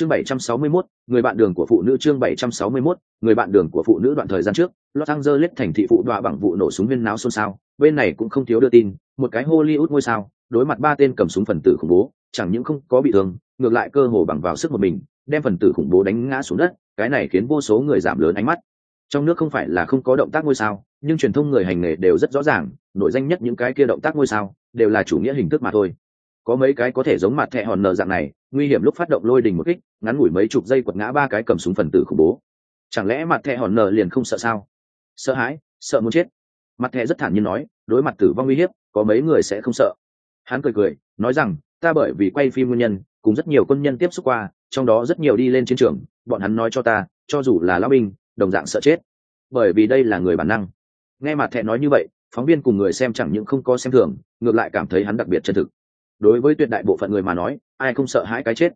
chương 761, người bạn đường của phụ nữ chương 761, người bạn đường của phụ nữ đoạn thời gian trước los angeles thành thị phụ đọa bằng vụ nổ súng viên náo xôn xao. Bên này cũng không thiếu đưa tin một cái hollywood ngôi sao đối mặt ba tên cầm súng phần tử khủng bố chẳng những không có bị thương ngược lại cơ hồ bằng vào sức một mình đem phần tử khủng bố đánh ngã xuống đất cái này khiến vô số người giảm lớn ánh mắt. Trong nước không phải là không có động tác ngôi sao nhưng truyền thông người hành nghề đều rất rõ ràng nổi danh nhất những cái kia động tác ngôi sao đều là chủ nghĩa hình thức mà thôi có mấy cái có thể giống mặt thẹ hòn nở dạng này, nguy hiểm lúc phát động lôi đình một kích, ngắn ngủi mấy chục giây quật ngã ba cái cầm súng phần tử khủng bố. Chẳng lẽ mặt thẹ hòn nở liền không sợ sao? Sợ hãi, sợ muốn chết. Mặt thẹ rất thản nhiên nói, đối mặt tử vong uy hiếp, có mấy người sẽ không sợ. Hắn cười cười, nói rằng, ta bởi vì quay phim nguyên nhân, cùng rất nhiều quân nhân tiếp xúc qua, trong đó rất nhiều đi lên chiến trường, bọn hắn nói cho ta, cho dù là lão binh, đồng dạng sợ chết. Bởi vì đây là người bản năng. Nghe mặt thẹ nói như vậy, phóng viên cùng người xem chẳng những không có xem thường, ngược lại cảm thấy hắn đặc biệt chân thực đối với tuyệt đại bộ phận người mà nói, ai không sợ hãi cái chết.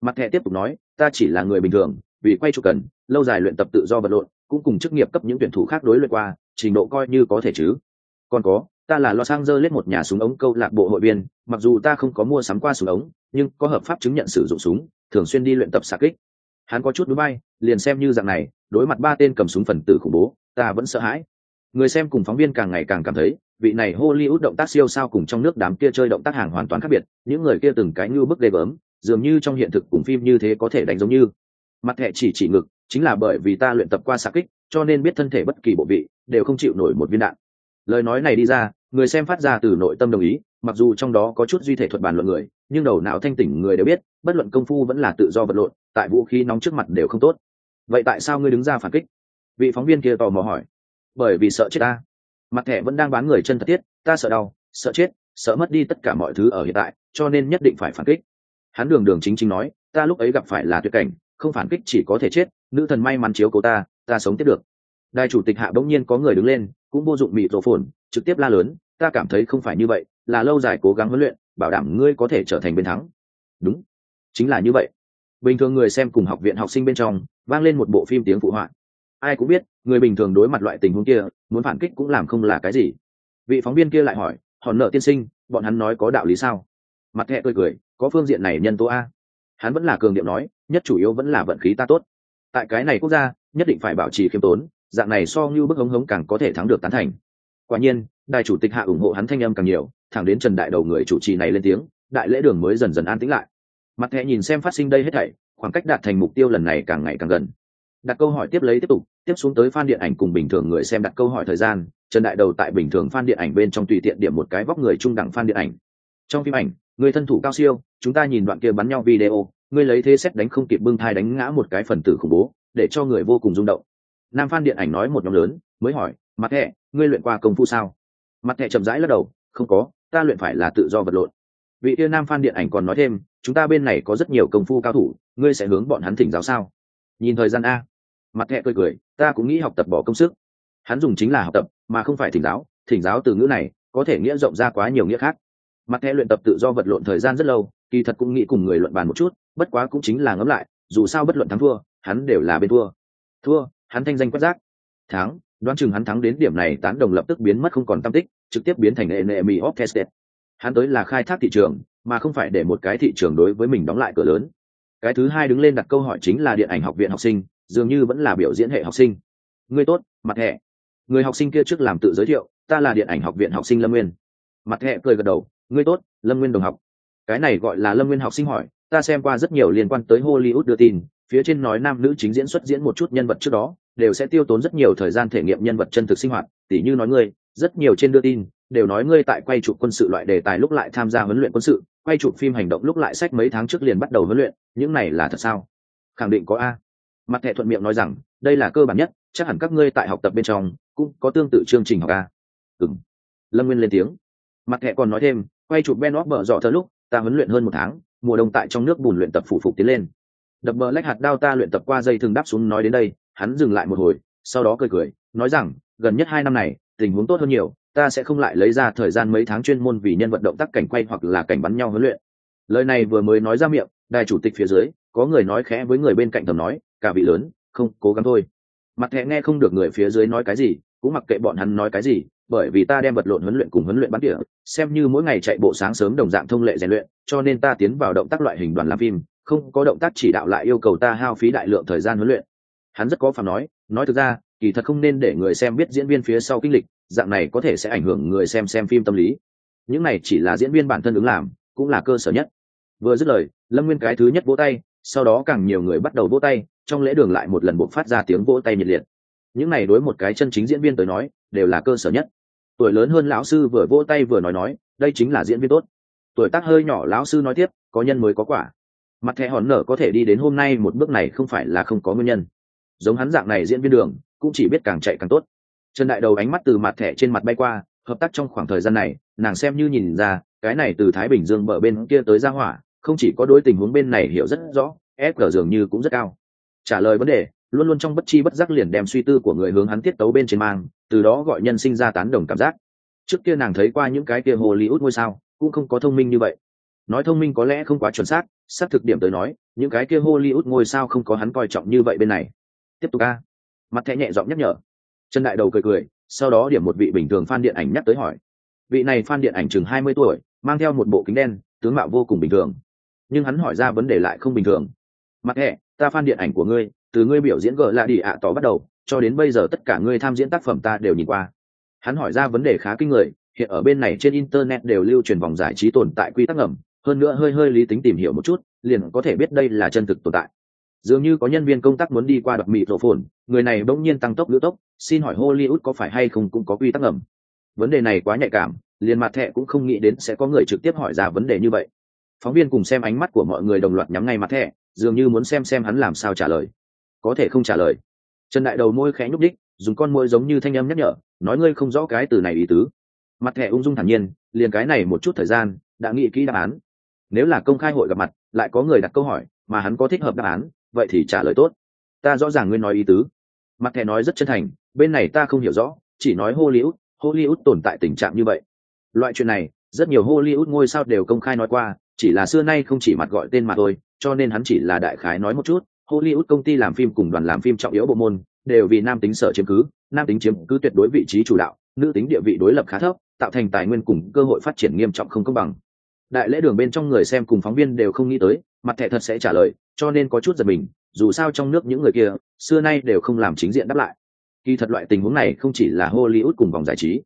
Mặt thẻ tiếp tục nói, ta chỉ là người bình thường, vì quay chụp cần, lâu dài luyện tập tự do vật lộn, cũng cùng chức nghiệp cấp những tuyển thủ khác đối luyện qua, trình độ coi như có thể chứ. Còn có, ta là lo sang dơ lên một nhà súng ống câu lạc bộ hội viên, mặc dù ta không có mua sắm qua súng ống, nhưng có hợp pháp chứng nhận sử dụng súng, thường xuyên đi luyện tập xạ kích. Hắn có chút núi bay, liền xem như dạng này, đối mặt ba tên cầm súng phần tử khủng bố, ta vẫn sợ hãi. Người xem cùng phóng viên càng ngày càng cảm thấy vị này hollywood động tác siêu sao cùng trong nước đám kia chơi động tác hàng hoàn toàn khác biệt, những người kia từng cái như bức ghê bớm dường như trong hiện thực cùng phim như thế có thể đánh giống như. Mặt thẻ chỉ chỉ ngực, chính là bởi vì ta luyện tập qua xạ kích, cho nên biết thân thể bất kỳ bộ vị, đều không chịu nổi một viên đạn. Lời nói này đi ra, người xem phát ra từ nội tâm đồng ý, mặc dù trong đó có chút duy thể thuật bàn luận người, nhưng đầu não thanh tỉnh người đều biết, bất luận công phu vẫn là tự do vật lộn, tại vũ khí nóng trước mặt đều không tốt. Vậy tại sao ngươi đứng ra phản kích? Vị phóng viên kia tò mò hỏi. Bởi vì sợ chết ta mặt thẻ vẫn đang bán người chân thật tiết ta sợ đau, sợ chết, sợ mất đi tất cả mọi thứ ở hiện tại, cho nên nhất định phải phản kích. Hắn đường đường chính chính nói, ta lúc ấy gặp phải là tuyệt cảnh, không phản kích chỉ có thể chết, nữ thần may mắn chiếu cố ta ta sống tiếp được. Đại chủ tịch hạ bỗng nhiên có người đứng lên, cũng vô dụng bị rổ phồn, trực tiếp la lớn, ta cảm thấy không phải như vậy, là lâu dài cố gắng huấn luyện, bảo đảm ngươi có thể trở thành bên thắng. Đúng, chính là như vậy. Bình thường người xem cùng học viện học sinh bên trong, vang lên một bộ phim tiếng phụ họa. Ai cũng biết người bình thường đối mặt loại tình huống kia, muốn phản kích cũng làm không là cái gì. Vị phóng viên kia lại hỏi hòn nợ tiên sinh, bọn hắn nói có đạo lý sao? Mặt thẹ cười cười, có phương diện này nhân tố a? Hắn vẫn là cường điệu nói, nhất chủ yếu vẫn là vận khí ta tốt. Tại cái này quốc gia, nhất định phải bảo trì khiêm tốn, dạng này so như bức hống hống càng có thể thắng được tán thành. Quả nhiên đại chủ tịch hạ ủng hộ hắn thanh âm càng nhiều, thẳng đến trần đại đầu người chủ trì này lên tiếng, đại lễ đường mới dần dần an tĩnh lại. Mặt thẹ nhìn xem phát sinh đây hết thảy, khoảng cách đạt thành mục tiêu lần này càng ngày càng gần. Đặt câu hỏi tiếp lấy tiếp tục tiếp xuống tới fan điện ảnh cùng bình thường người xem đặt câu hỏi thời gian, trần đại đầu tại bình thường fan điện ảnh bên trong tùy tiện điểm một cái vóc người trung đẳng fan điện ảnh. Trong phim ảnh, người thân thủ cao siêu, chúng ta nhìn đoạn kia bắn nhau video ngươi lấy thế xét đánh không kịp bưng thai đánh ngã một cái phần tử khủng bố, để cho người vô cùng rung động. Nam fan điện ảnh nói một nhóm lớn, mới hỏi, mặt thẹ ngươi luyện qua công phu sao? Mặt thẹ chậm rãi lắc đầu, không có, ta luyện phải là tự do vật lộn. Vị yêu nam fan điện ảnh còn nói thêm, chúng ta bên này có rất nhiều công phu cao thủ, ngươi sẽ hướng bọn hắn thỉnh giáo sao? Nhìn thời gian a mặt thẹ cười cười, ta cũng nghĩ học tập bỏ công sức. Hắn dùng chính là học tập, mà không phải thỉnh giáo thỉnh giáo từ ngữ này có thể nghĩa rộng ra quá nhiều nghĩa khác. Mặt thẹ luyện tập tự do vật lộn thời gian rất lâu, kỳ thật cũng nghĩ cùng người luận bàn một chút, bất quá cũng chính là ngẫm lại, dù sao bất luận thắng thua, hắn đều là bên thua. Thua, hắn thanh danh quất giác thắng, đoán chừng hắn thắng đến điểm này tán đồng lập tức biến mất không còn tam tích, trực tiếp biến thành enemy of tested hắn tới là khai thác thị trường, mà không phải để một cái thị trường đối với mình đóng lại cửa lớn. Cái thứ hai đứng lên đặt câu hỏi chính là điện ảnh học viện học sinh dường như vẫn là biểu diễn hệ học sinh. Ngươi tốt, mặt hệ người học sinh kia trước làm tự giới thiệu, ta là điện ảnh học viện học sinh lâm nguyên. Mặt hệ cười gật đầu, ngươi tốt, lâm nguyên đồng học. Cái này gọi là lâm nguyên học sinh hỏi, ta xem qua rất nhiều liên quan tới hollywood đưa tin, phía trên nói nam nữ chính diễn xuất diễn một chút nhân vật trước đó, đều sẽ tiêu tốn rất nhiều thời gian thể nghiệm nhân vật chân thực sinh hoạt, tỉ như nói ngươi, rất nhiều trên đưa tin, đều nói ngươi tại quay chụp quân sự loại đề tài lúc lại tham gia huấn luyện quân sự, quay chụp phim hành động lúc lại sách mấy tháng trước liền bắt đầu huấn luyện, những này là thật sao? Khẳng định có a mặt thẻ thuận miệng nói rằng, đây là cơ bản nhất, chắc hẳn các ngươi tại học tập bên trong cũng có tương tự chương trình học a. Ừ m lâm nguyên lên tiếng. Mặt thẻ còn nói thêm, quay chụp ben óp bở dọ thơ lúc, ta huấn luyện hơn một tháng, mùa đông tại trong nước bùn luyện tập phủ phục tiến lên. Đập bờ lách hạt đao ta luyện tập qua dây thường đáp xuống nói đến đây, hắn dừng lại một hồi, sau đó cười cười, nói rằng, gần nhất hai năm này, tình huống tốt hơn nhiều, ta sẽ không lại lấy ra thời gian mấy tháng chuyên môn vì nhân vận động tác cảnh quay hoặc là cảnh bắn nhau huấn luyện. Lời này vừa mới nói ra miệng, đài chủ tịch phía dưới, có người nói khẽ với người bên cạnh thầm nói cả vị lớn, không, cố gắng thôi. Mặt thẹ nghe không được người phía dưới nói cái gì, cũng mặc kệ bọn hắn nói cái gì, bởi vì ta đem vật lộn huấn luyện cùng huấn luyện bắn tỉa, xem như mỗi ngày chạy bộ sáng sớm đồng dạng thông lệ rèn luyện, cho nên ta tiến vào động tác loại hình đoàn làm phim, không có động tác chỉ đạo lại yêu cầu ta hao phí đại lượng thời gian huấn luyện. Hắn rất có phản nói nói thực ra, kỳ thật không nên để người xem biết diễn viên phía sau kinh lịch, dạng này có thể sẽ ảnh hưởng người xem xem phim tâm lý. Những này chỉ là diễn viên bản thân ứng làm, cũng là cơ sở nhất. Vừa dứt lời, lâm nguyên cái thứ nhất vỗ tay, sau đó càng nhiều người bắt đầu vỗ tay trong lễ đường lại một lần buộc phát ra tiếng vỗ tay nhiệt liệt. Những này đối một cái chân chính diễn viên tới nói, đều là cơ sở nhất. Tuổi lớn hơn lão sư vừa vỗ tay vừa nói nói, đây chính là diễn viên tốt. Tuổi tác hơi nhỏ lão sư nói tiếp, có nhân mới có quả. Mặt thẻ hòn nở có thể đi đến hôm nay một bước này không phải là không có nguyên nhân. Giống hắn dạng này diễn viên đường, cũng chỉ biết càng chạy càng tốt. Trần đại đầu ánh mắt từ mặt thẻ trên mặt bay qua, hợp tác trong khoảng thời gian này, nàng xem như nhìn ra, cái này từ thái bình dương bờ bên kia tới ra hỏa, không chỉ có đối tình huống bên này hiểu rất rõ ép cờ dường như cũng rất cao trả lời vấn đề, luôn luôn trong bất chi bất giác liền đem suy tư của người hướng hắn tiết tấu bên trên mang, từ đó gọi nhân sinh ra tán đồng cảm giác. Trước kia nàng thấy qua những cái kia hồ ly út ngôi sao, cũng không có thông minh như vậy. Nói thông minh có lẽ không quá chuẩn xác xác thực điểm tới nói, những cái kia hollywood ngôi sao không có hắn coi trọng như vậy bên này. Tiếp tục a. Mặt thẻ nhẹ giọng nhắc nhở. Trần đại đầu cười cười, sau đó điểm một vị bình thường fan điện ảnh nhắc tới hỏi. Vị này fan điện ảnh chừng hai mươi tuổi, mang theo một bộ kính đen, tướng mạo vô cùng bình thường. Nhưng hắn hỏi ra vấn đề lại không bình thường. Mặt thẻ ta fan điện ảnh của ngươi, từ ngươi biểu diễn gở lạ đi ạ, tỏ bắt đầu, cho đến bây giờ tất cả ngươi tham diễn tác phẩm ta đều nhìn qua. Hắn hỏi ra vấn đề khá kinh người, hiện ở bên này trên internet đều lưu truyền vòng giải trí tồn tại quy tắc ngầm, hơn nữa hơi hơi lý tính tìm hiểu một chút, liền có thể biết đây là chân thực tồn tại. Dường như có nhân viên công tác muốn đi qua đập mịt rổ phồn người này bỗng nhiên tăng tốc ngữ tốc, xin hỏi hollywood có phải hay không cũng có quy tắc ngầm? Vấn đề này quá nhạy cảm, liền mặt thẹ cũng không nghĩ đến sẽ có người trực tiếp hỏi ra vấn đề như vậy. Phóng viên cùng xem ánh mắt của mọi người đồng loạt nhắm ngay mặt thẹ dường như muốn xem xem hắn làm sao trả lời. Có thể không trả lời. Trần đại đầu môi khẽ nhúc đích dùng con môi giống như thanh âm nhắc nhở, nói ngươi không rõ cái từ này ý tứ. Mặt thẻ ung dung thản nhiên, liền cái này một chút thời gian, đã nghĩ kỹ đáp án. Nếu là công khai hội gặp mặt, lại có người đặt câu hỏi, mà hắn có thích hợp đáp án, vậy thì trả lời tốt. Ta rõ ràng ngươi nói ý tứ. Mặt thẻ nói rất chân thành, bên này ta không hiểu rõ, chỉ nói hollywood hollywood tồn tại tình trạng như vậy. Loại chuyện này, rất nhiều hollywood ngôi sao đều công khai nói qua chỉ là xưa nay không chỉ mặt gọi tên mà thôi, cho nên hắn chỉ là đại khái nói một chút. Hollywood công ty làm phim cùng đoàn làm phim trọng yếu bộ môn, đều vì nam tính sở chiếm cứ, nam tính chiếm cứ tuyệt đối vị trí chủ đạo, nữ tính địa vị đối lập khá thấp, tạo thành tài nguyên cùng cơ hội phát triển nghiêm trọng không công bằng. Đại lễ đường bên trong người xem cùng phóng viên đều không nghĩ tới, mặt thẻ thật sẽ trả lời, cho nên có chút giật mình, dù sao trong nước những người kia, xưa nay đều không làm chính diện đáp lại. Kỳ thật loại tình huống này không chỉ là hollywood cùng vòng giải trí.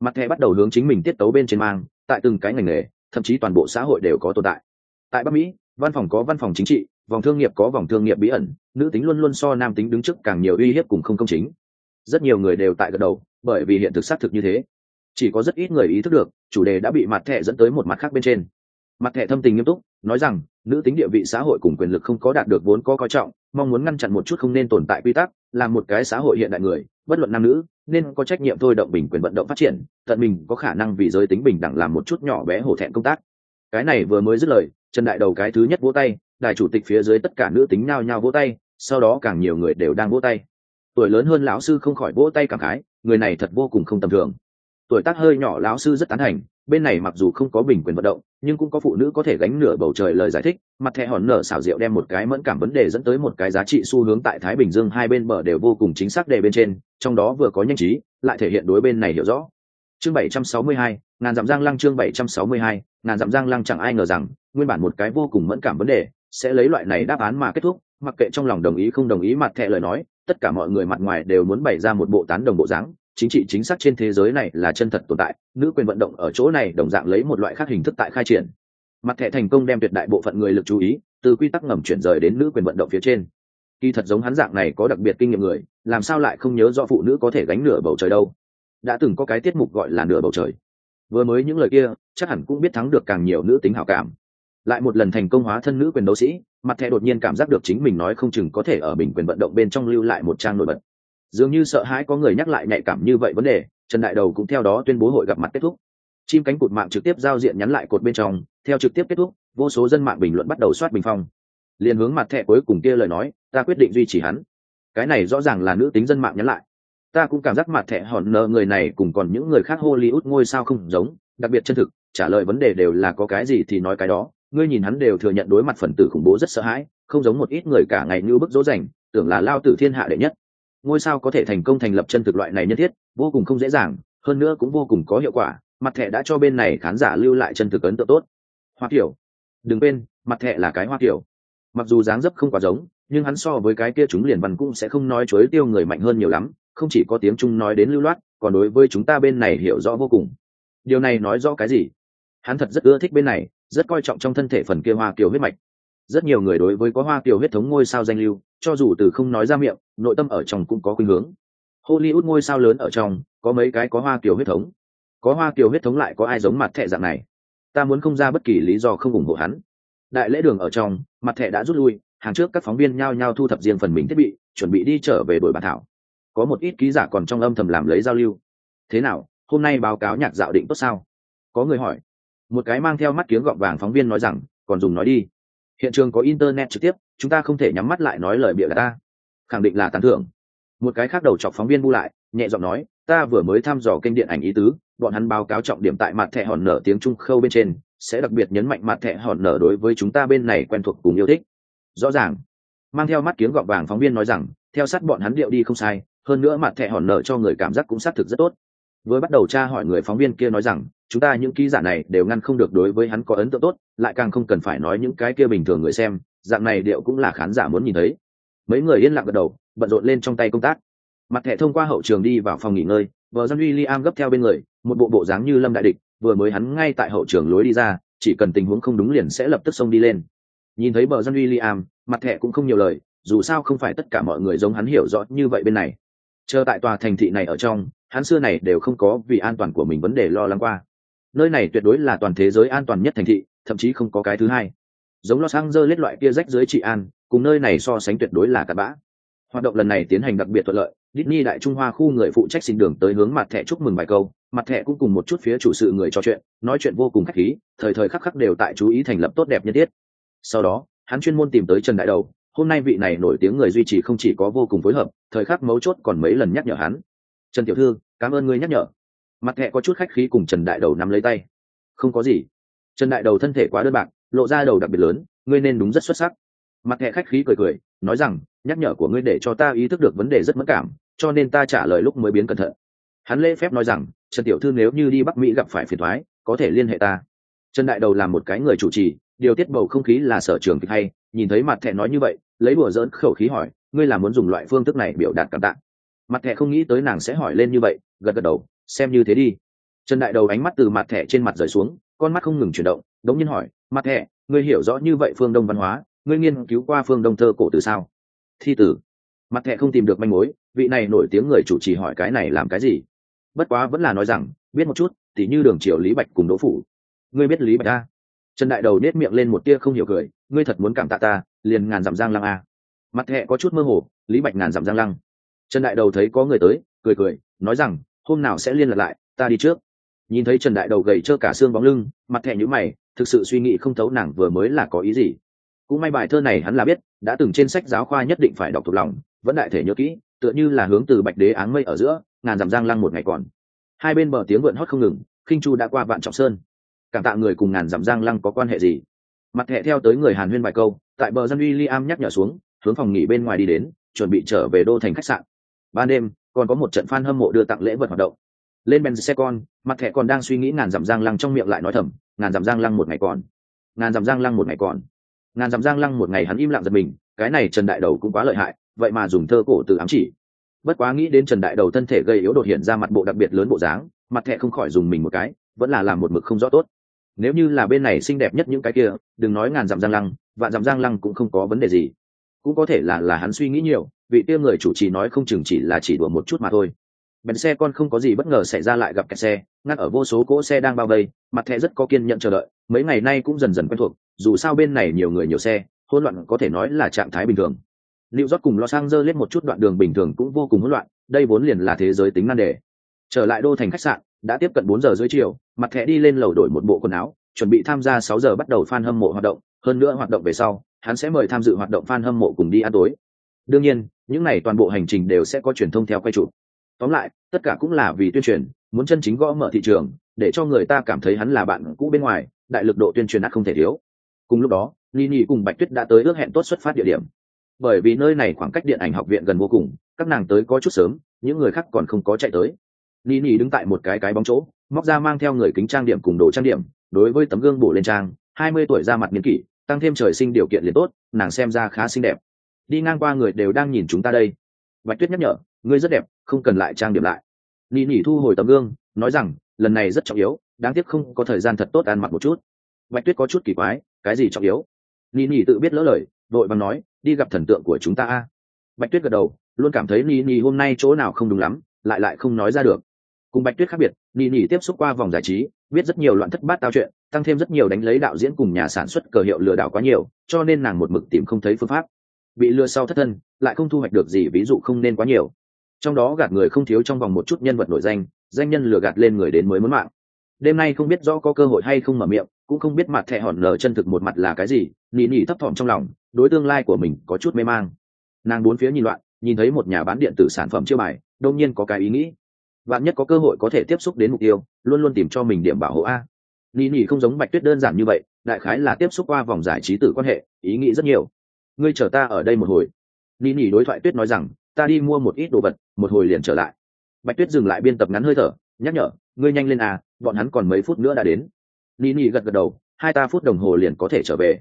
Mặt thẻ bắt đầu hướng chính mình tiết tấu bên trên mang, tại từng cái ngành nghề thậm chí toàn bộ xã hội đều có tồn tại. Tại bắc mỹ, văn phòng có văn phòng chính trị, vòng thương nghiệp có vòng thương nghiệp bí ẩn, nữ tính luôn luôn so nam tính đứng trước càng nhiều uy hiếp cùng không công chính. Rất nhiều người đều tại gật đầu, bởi vì hiện thực xác thực như thế. Chỉ có rất ít người ý thức được, chủ đề đã bị mặt thẻ dẫn tới một mặt khác bên trên. Mặt thẻ thâm tình nghiêm túc, nói rằng, nữ tính địa vị xã hội cùng quyền lực không có đạt được vốn có coi trọng, mong muốn ngăn chặn một chút không nên tồn tại quy tắc là một cái xã hội hiện đại người, bất luận nam nữ, nên có trách nhiệm thôi động bình quyền vận động phát triển, tận mình có khả năng vì giới tính bình đẳng làm một chút nhỏ bé hổ thẹn công tác. Cái này vừa mới dứt lời, trần đại đầu cái thứ nhất vỗ tay đại chủ tịch phía dưới tất cả nữ tính nhao nhao vỗ tay, sau đó càng nhiều người đều đang vỗ tay. Tuổi lớn hơn lão sư không khỏi vỗ tay cảm khái, người này thật vô cùng không tầm thường. Tuổi tác hơi nhỏ lão sư rất tán thành bên này mặc dù không có bình quyền vận động nhưng cũng có phụ nữ có thể gánh nửa bầu trời lời giải thích mặt thẻ hòn nở xảo diệu đem một cái mẫn cảm vấn đề dẫn tới một cái giá trị xu hướng tại thái bình dương hai bên bờ đều vô cùng chính xác đề bên trên trong đó vừa có nhanh trí lại thể hiện đối bên này hiểu rõ. Chương 762, ngàn dặm giang lăng chương 762, ngàn dặm giang lăng chẳng ai ngờ rằng nguyên bản một cái vô cùng mẫn cảm vấn đề sẽ lấy loại này đáp án mà kết thúc mặc kệ trong lòng đồng ý không đồng ý mặt thẻ lời nói tất cả mọi người mặt ngoài đều muốn bày ra một bộ tán đồng bộ dáng chính trị chính xác trên thế giới này là chân thật tồn tại, nữ quyền vận động ở chỗ này đồng dạng lấy một loại khác hình thức tại khai triển. Mặt thẻ thành công đem tuyệt đại bộ phận người lực chú ý, từ quy tắc ngầm chuyển rời đến nữ quyền vận động phía trên. Kỳ thật giống hắn dạng này có đặc biệt kinh nghiệm người, làm sao lại không nhớ rõ phụ nữ có thể gánh nửa bầu trời đâu? Đã từng có cái tiết mục gọi là nửa bầu trời. Vừa mới những lời kia, chắc hẳn cũng biết thắng được càng nhiều nữ tính hảo cảm. Lại một lần thành công hóa thân nữ quyền đấu sĩ, mặt thẻ đột nhiên cảm giác được chính mình nói không chừng có thể ở bình quyền vận động bên trong lưu lại một trang nổi bật dường như sợ hãi có người nhắc lại nhạy cảm như vậy vấn đề, trần đại đầu cũng theo đó tuyên bố hội gặp mặt kết thúc. Chim cánh cụt mạng trực tiếp giao diện nhắn lại cột bên trong, theo trực tiếp kết thúc, vô số dân mạng bình luận bắt đầu soát bình phong. Liền hướng mặt thẻ cuối cùng kia lời nói, ta quyết định duy trì hắn. Cái này rõ ràng là nữ tính dân mạng nhắn lại. Ta cũng cảm giác mặt thẻ hòn nợ người này cùng còn những người khác hollywood ngôi sao không giống, đặc biệt chân thực, trả lời vấn đề đều là có cái gì thì nói cái đó. Ngươi nhìn hắn đều thừa nhận đối mặt phần tử khủng bố rất sợ hãi, không giống một ít người cả ngày như bức dỗ dành tưởng là lao tử thiên hạ đệ nhất ngôi sao có thể thành công thành lập chân thực loại này nhân thiết, vô cùng không dễ dàng, hơn nữa cũng vô cùng có hiệu quả, mặt thẻ đã cho bên này khán giả lưu lại chân thực ấn tượng tốt. Hoa kiểu đừng quên, mặt thẻ là cái hoa kiểu mặc dù dáng dấp không quá giống, nhưng hắn so với cái kia chúng liền văn cũng sẽ không nói chối tiêu người mạnh hơn nhiều lắm, không chỉ có tiếng trung nói đến lưu loát, còn đối với chúng ta bên này hiểu rõ vô cùng. Điều này nói rõ cái gì? Hắn thật rất ưa thích bên này, rất coi trọng trong thân thể phần kia hoa kiều huyết mạch. Rất nhiều người đối với có hoa kiều huyết thống ngôi sao danh lưu cho dù từ không nói ra miệng, nội tâm ở trong cũng có khuynh hướng. Hollywood ngôi sao lớn ở trong, có mấy cái có hoa kiều huyết thống. Có hoa kiều huyết thống lại có ai giống mặt thẻ dạng này? Ta muốn không ra bất kỳ lý do không ủng hộ hắn. Đại lễ đường ở trong, mặt thẻ đã rút lui, hàng trước các phóng viên nhao nhao thu thập riêng phần mình thiết bị, chuẩn bị đi trở về đội bản thảo. Có một ít ký giả còn trong âm thầm làm lấy giao lưu. Thế nào, hôm nay báo cáo nhạc dạo định tốt sao? Có người hỏi. Một cái mang theo mắt kiếng gọng vàng phóng viên nói rằng, còn dùng nói đi. Hiện trường có internet trực tiếp chúng ta không thể nhắm mắt lại nói lời bịa đặt ta. Khẳng định là tán thưởng. Một cái khác đầu chọc phóng viên bu lại, nhẹ giọng nói, ta vừa mới thăm dò kênh điện ảnh ý tứ, bọn hắn báo cáo trọng điểm tại mặt thẻ hòn nở tiếng trung khâu bên trên, sẽ đặc biệt nhấn mạnh mặt thẻ hòn nở đối với chúng ta bên này quen thuộc cùng yêu thích. Rõ ràng. Mang theo mắt kiếng gọng vàng phóng viên nói rằng, theo sát bọn hắn điệu đi không sai, hơn nữa mặt thẻ hòn nở cho người cảm giác cũng xác thực rất tốt. Với bắt đầu tra hỏi người phóng viên kia nói rằng, chúng ta những ký giả này đều ngăn không được đối với hắn có ấn tượng tốt, lại càng không cần phải nói những cái kia bình thường người xem dạng này điệu cũng là khán giả muốn nhìn thấy. Mấy người yên lặng gật đầu, bận rộn lên trong tay công tác. Mặt thẻ thông qua hậu trường đi vào phòng nghỉ ngơi, vợ dân uy liam gấp theo bên người, một bộ bộ dáng như lâm đại địch, vừa mới hắn ngay tại hậu trường lối đi ra, chỉ cần tình huống không đúng liền sẽ lập tức xông đi lên. Nhìn thấy bờ dân uy liam mặt thẻ cũng không nhiều lời, dù sao không phải tất cả mọi người giống hắn hiểu rõ như vậy bên này. Chờ tại tòa thành thị này ở trong, hắn xưa này đều không có vì an toàn của mình vấn đề lo lắng qua. Nơi này tuyệt đối là toàn thế giới an toàn nhất thành thị, thậm chí không có cái thứ hai giống los angeles loại kia rách dưới trị an, cùng nơi này so sánh tuyệt đối là cặn bã. Hoạt động lần này tiến hành đặc biệt thuận lợi, Disney đại trung hoa khu người phụ trách xin đường tới hướng mặt thẻ chúc mừng bài câu, mặt thẻ cũng cùng một chút phía chủ sự người trò chuyện, nói chuyện vô cùng khách khí, thời thời khắc khắc đều tại chú ý thành lập tốt đẹp nhất thiết sau đó, hắn chuyên môn tìm tới trần đại đầu, hôm nay vị này nổi tiếng người duy trì không chỉ có vô cùng phối hợp, thời khắc mấu chốt còn mấy lần nhắc nhở hắn. Trần tiểu thư, cảm ơn ngươi nhắc nhở. Mặt thẻ có chút khách khí cùng trần đại đầu nắm lấy tay. Không có gì. Trần đại đầu thân thể quá đơn bạc lộ ra đầu đặc biệt lớn, ngươi nên đúng rất xuất sắc. Mặt thẹ khách khí cười cười, nói rằng, nhắc nhở của ngươi để cho ta ý thức được vấn đề rất mất cảm, cho nên ta trả lời lúc mới biến cẩn thận. Hắn lễ phép nói rằng, trần tiểu thư nếu như đi bắc mỹ gặp phải phiền thoái có thể liên hệ ta. Trần đại đầu là một cái người chủ trì, điều tiết bầu không khí là sở trường kịch hay, nhìn thấy mặt thẹ nói như vậy, lấy bùa dỡn khẩu khí hỏi, ngươi là muốn dùng loại phương thức này biểu đạt cảm tạ. Mặt thẻ không nghĩ tới nàng sẽ hỏi lên như vậy, gật gật đầu, xem như thế đi. Trần đại đầu ánh mắt từ mặt thẻ trên mặt rời xuống, con mắt không ngừng chuyển động đống nhiên hỏi mặt hệ, ngươi hiểu rõ như vậy phương đông văn hóa ngươi nghiên cứu qua phương đông thơ cổ từ sao? Thi tử. Mặt hệ không tìm được manh mối vị này nổi tiếng người chủ trì hỏi cái này làm cái gì? Bất quá vẫn là nói rằng biết một chút tỉ như đường triều lý bạch cùng đỗ phủ. Ngươi biết lý bạch ta trần đại đầu nết miệng lên một tia không hiểu cười ngươi thật muốn cảm tạ ta liền ngàn dặm giang lăng à? a mặt hệ có chút mơ hồ lý bạch ngàn dặm giang lăng. Trần đại đầu thấy có người tới cười cười nói rằng hôm nào sẽ liên lạc lại ta đi trước nhìn thấy trần đại đầu gầy trơ cả xương bóng lưng, mặt thẹn nhữ mày, thực sự suy nghĩ không thấu nàng vừa mới là có ý gì. Cũng may bài thơ này hắn là biết, đã từng trên sách giáo khoa nhất định phải đọc thuộc lòng, vẫn đại thể nhớ kỹ, tựa như là hướng từ bạch đế áng mây ở giữa, ngàn dặm giang lăng một ngày còn. Hai bên bờ tiếng vượn hót không ngừng khinh chu đã qua vạn trọng sơn. Cảm tạ người cùng ngàn dặm giang lăng có quan hệ gì? Mặt thẹ theo tới người hàn huyên bài câu, tại bờ dân uy liam nhắc nhở xuống, hướng phòng nghỉ bên ngoài đi đến, chuẩn bị trở về đô thành khách sạn. Ban đêm, còn có một trận fan hâm mộ đưa tặng lễ vật hoạt động lên ben xe con, mặt thẻ còn đang suy nghĩ ngàn dặm giang lăng trong miệng lại nói thầm, ngàn dặm giang lăng một ngày còn, ngàn dặm giang lăng một ngày còn. Ngàn dặm giang lăng một ngày hắn im lặng giật mình, cái này trần đại đầu cũng quá lợi hại, vậy mà dùng thơ cổ từ ám chỉ. Bất quá nghĩ đến trần đại đầu thân thể gây yếu đột hiện ra mặt bộ đặc biệt lớn bộ dáng, mặt thẻ không khỏi dùng mình một cái, vẫn là làm một mực không rõ tốt. Nếu như là bên này xinh đẹp nhất những cái kia, đừng nói ngàn dặm giang lăng, vạn dặm giang lăng cũng không có vấn đề gì. Cũng có thể là là hắn suy nghĩ nhiều, vị tiêu người chủ trì nói không chừng chỉ là chỉ đùa một chút mà thôi bèn xe con không có gì bất ngờ xảy ra lại gặp kẹt xe ngắt ở vô số cỗ xe đang bao vây mặt thẻ rất có kiên nhận chờ đợi mấy ngày nay cũng dần dần quen thuộc dù sao bên này nhiều người nhiều xe hỗn loạn có thể nói là trạng thái bình thường New York cùng Los Angeles một chút đoạn đường bình thường cũng vô cùng hỗn loạn, đây vốn liền là thế giới tính nan đề. Trở lại đô thành khách sạn, đã tiếp cận bốn giờ dưới chiều, mặt thẻ đi lên lầu đổi một bộ quần áo, chuẩn bị tham gia sáu giờ bắt đầu fan hâm mộ hoạt động, hơn nữa hoạt động về sau, hắn sẽ mời tham dự hoạt động fan hâm mộ cùng đi ăn tối. Đương nhiên, những này toàn bộ hành trình đều sẽ có truyền thông theo quay chụp. Tóm lại, tất cả cũng là vì tuyên truyền, muốn chân chính gõ mở thị trường, để cho người ta cảm thấy hắn là bạn cũ bên ngoài, đại lực độ tuyên truyền ắt không thể thiếu. Cùng lúc đó, Nini cùng Bạch Tuyết đã tới ước hẹn tốt xuất phát địa điểm. Bởi vì nơi này khoảng cách điện ảnh học viện gần vô cùng, các nàng tới có chút sớm, những người khác còn không có chạy tới. Nini đứng tại một cái cái bóng chỗ, móc ra mang theo người kính trang điểm cùng đồ trang điểm, đối với tấm gương bổ lên trang, hai mươi tuổi ra mặt niên kỷ, tăng thêm trời sinh điều kiện liền tốt nàng xem ra khá xinh đẹp đi ngang qua người đều đang nhìn chúng ta đây bạch tuyết nhắc nhở, ngươi rất đẹp, không cần lại trang điểm lại. Nỉ nỉ thu hồi tấm gương, nói rằng, lần này rất trọng yếu, đáng tiếc không có thời gian thật tốt ăn mặc một chút. Bạch tuyết có chút kỳ quái, cái gì trọng yếu? Nỉ nỉ tự biết lỡ lời, đội bằng nói, đi gặp thần tượng của chúng ta a. Bạch tuyết gật đầu, luôn cảm thấy nỉ nỉ hôm nay chỗ nào không đúng lắm, lại lại không nói ra được. Cùng bạch tuyết khác biệt, nỉ nỉ tiếp xúc qua vòng giải trí, biết rất nhiều loạn thất bát tao chuyện, tăng thêm rất nhiều đánh lấy đạo diễn cùng nhà sản xuất cờ hiệu lừa đảo quá nhiều, cho nên nàng một mực tìm không thấy phương pháp bị lừa sau thất thân, lại không thu hoạch được gì, ví dụ không nên quá nhiều. Trong đó gạt người không thiếu trong vòng một chút nhân vật nổi danh danh nhân lừa gạt lên người đến mới muốn mạng. Đêm nay không biết rõ có cơ hội hay không mở miệng, cũng không biết mặt thẹ hòn lờ chân thực một mặt là cái gì, nỉ nỉ thấp thỏm trong lòng, đối tương lai của mình có chút mê mang. Nàng bốn phía nhìn loạn, nhìn thấy một nhà bán điện tử sản phẩm chưa bài đông nhiên có cái ý nghĩ. Bạn nhất có cơ hội có thể tiếp xúc đến mục tiêu, luôn luôn tìm cho mình điểm bảo hộ a. Nỉ nỉ không giống bạch tuyết đơn giản như vậy, đại khái là tiếp xúc qua vòng giải trí tử quan hệ, ý nghĩ rất nhiều ngươi chờ ta ở đây một hồi. Nỉ nỉ đối thoại tuyết nói rằng, ta đi mua một ít đồ vật, một hồi liền trở lại. Bạch tuyết dừng lại biên tập ngắn hơi thở, nhắc nhở, ngươi nhanh lên à bọn hắn còn mấy phút nữa đã đến. Ni ni gật gật đầu, hai ta phút đồng hồ liền có thể trở về.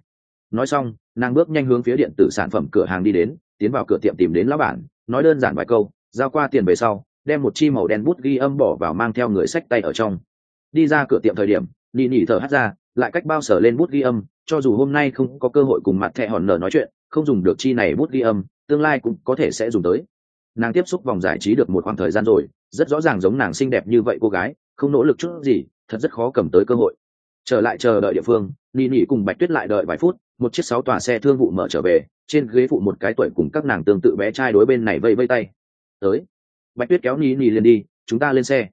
Nói xong, nàng bước nhanh hướng phía điện tử sản phẩm cửa hàng đi đến, tiến vào cửa tiệm tìm đến lão bản, nói đơn giản vài câu, giao qua tiền về sau, đem một chi màu đen bút ghi âm bỏ vào mang theo người sách tay ở trong. Đi ra cửa tiệm thời điểm ni ni thở hắt ra, lại cách bao sở lên bút ghi âm, cho dù hôm nay không có cơ hội cùng mặt thẹ hòn nở nói chuyện không dùng được chi này bút ghi âm, tương lai cũng có thể sẽ dùng tới. Nàng tiếp xúc vòng giải trí được một khoảng thời gian rồi, rất rõ ràng giống nàng xinh đẹp như vậy cô gái, không nỗ lực chút gì, thật rất khó cầm tới cơ hội. Trở lại chờ đợi địa phương nỉ nỉ cùng bạch tuyết lại đợi vài phút, một chiếc sáu tòa xe thương vụ mở trở về, trên ghế phụ một cái tuổi cùng các nàng tương tự bé trai đối bên này vây vây tay. Tới. Bạch tuyết kéo nỉ nỉ liền đi, chúng ta lên xe.